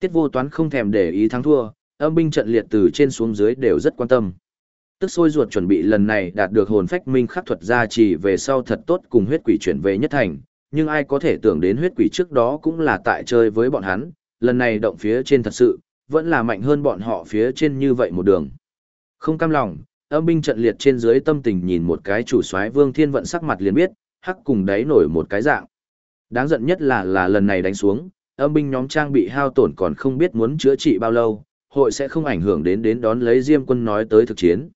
Tiết vô toán không thèm để ý thắng thua, âm binh trận liệt từ trên xuống dưới đều rất quan tâm. Tức sôi ruột chuẩn bị lần này đạt được hồn phách minh khắc thuật gia trì về sau thật tốt cùng huyết quỷ chuyển về nhất thành, nhưng ai có thể tưởng đến huyết quỷ trước đó cũng là tại chơi với bọn hắn, lần này động phía trên thật sự, vẫn là mạnh hơn bọn họ phía trên như vậy một đường. Không cam lòng, âm binh trận liệt trên dưới tâm tình nhìn một cái chủ soái Vương Thiên Vận sắc mặt liền biết, hắc cùng đáy nổi một cái dạng. Đáng giận nhất là là lần này đánh xuống, âm binh nhóm trang bị hao tổn còn không biết muốn chữa trị bao lâu, hội sẽ không ảnh hưởng đến đến đón lấy Diêm quân nói tới thực chiến.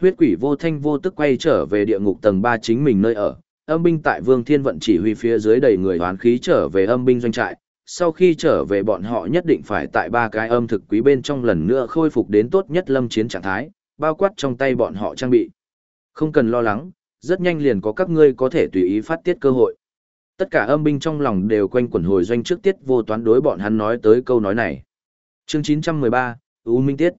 Huyết quỷ vô thanh vô tức quay trở về địa ngục tầng 3 chính mình nơi ở, âm binh tại Vương Thiên Vận chỉ huy phía dưới đầy người hoán khí trở về âm binh doanh trại, sau khi trở về bọn họ nhất định phải tại ba cái âm thực quý bên trong lần nữa khôi phục đến tốt nhất lâm chiến trạng thái, bao quát trong tay bọn họ trang bị. Không cần lo lắng, rất nhanh liền có các ngươi có thể tùy ý phát tiết cơ hội. Tất cả âm binh trong lòng đều quanh quẩn hồi doanh trước tiết vô toán đối bọn hắn nói tới câu nói này. Chương 913, U Minh Tiết.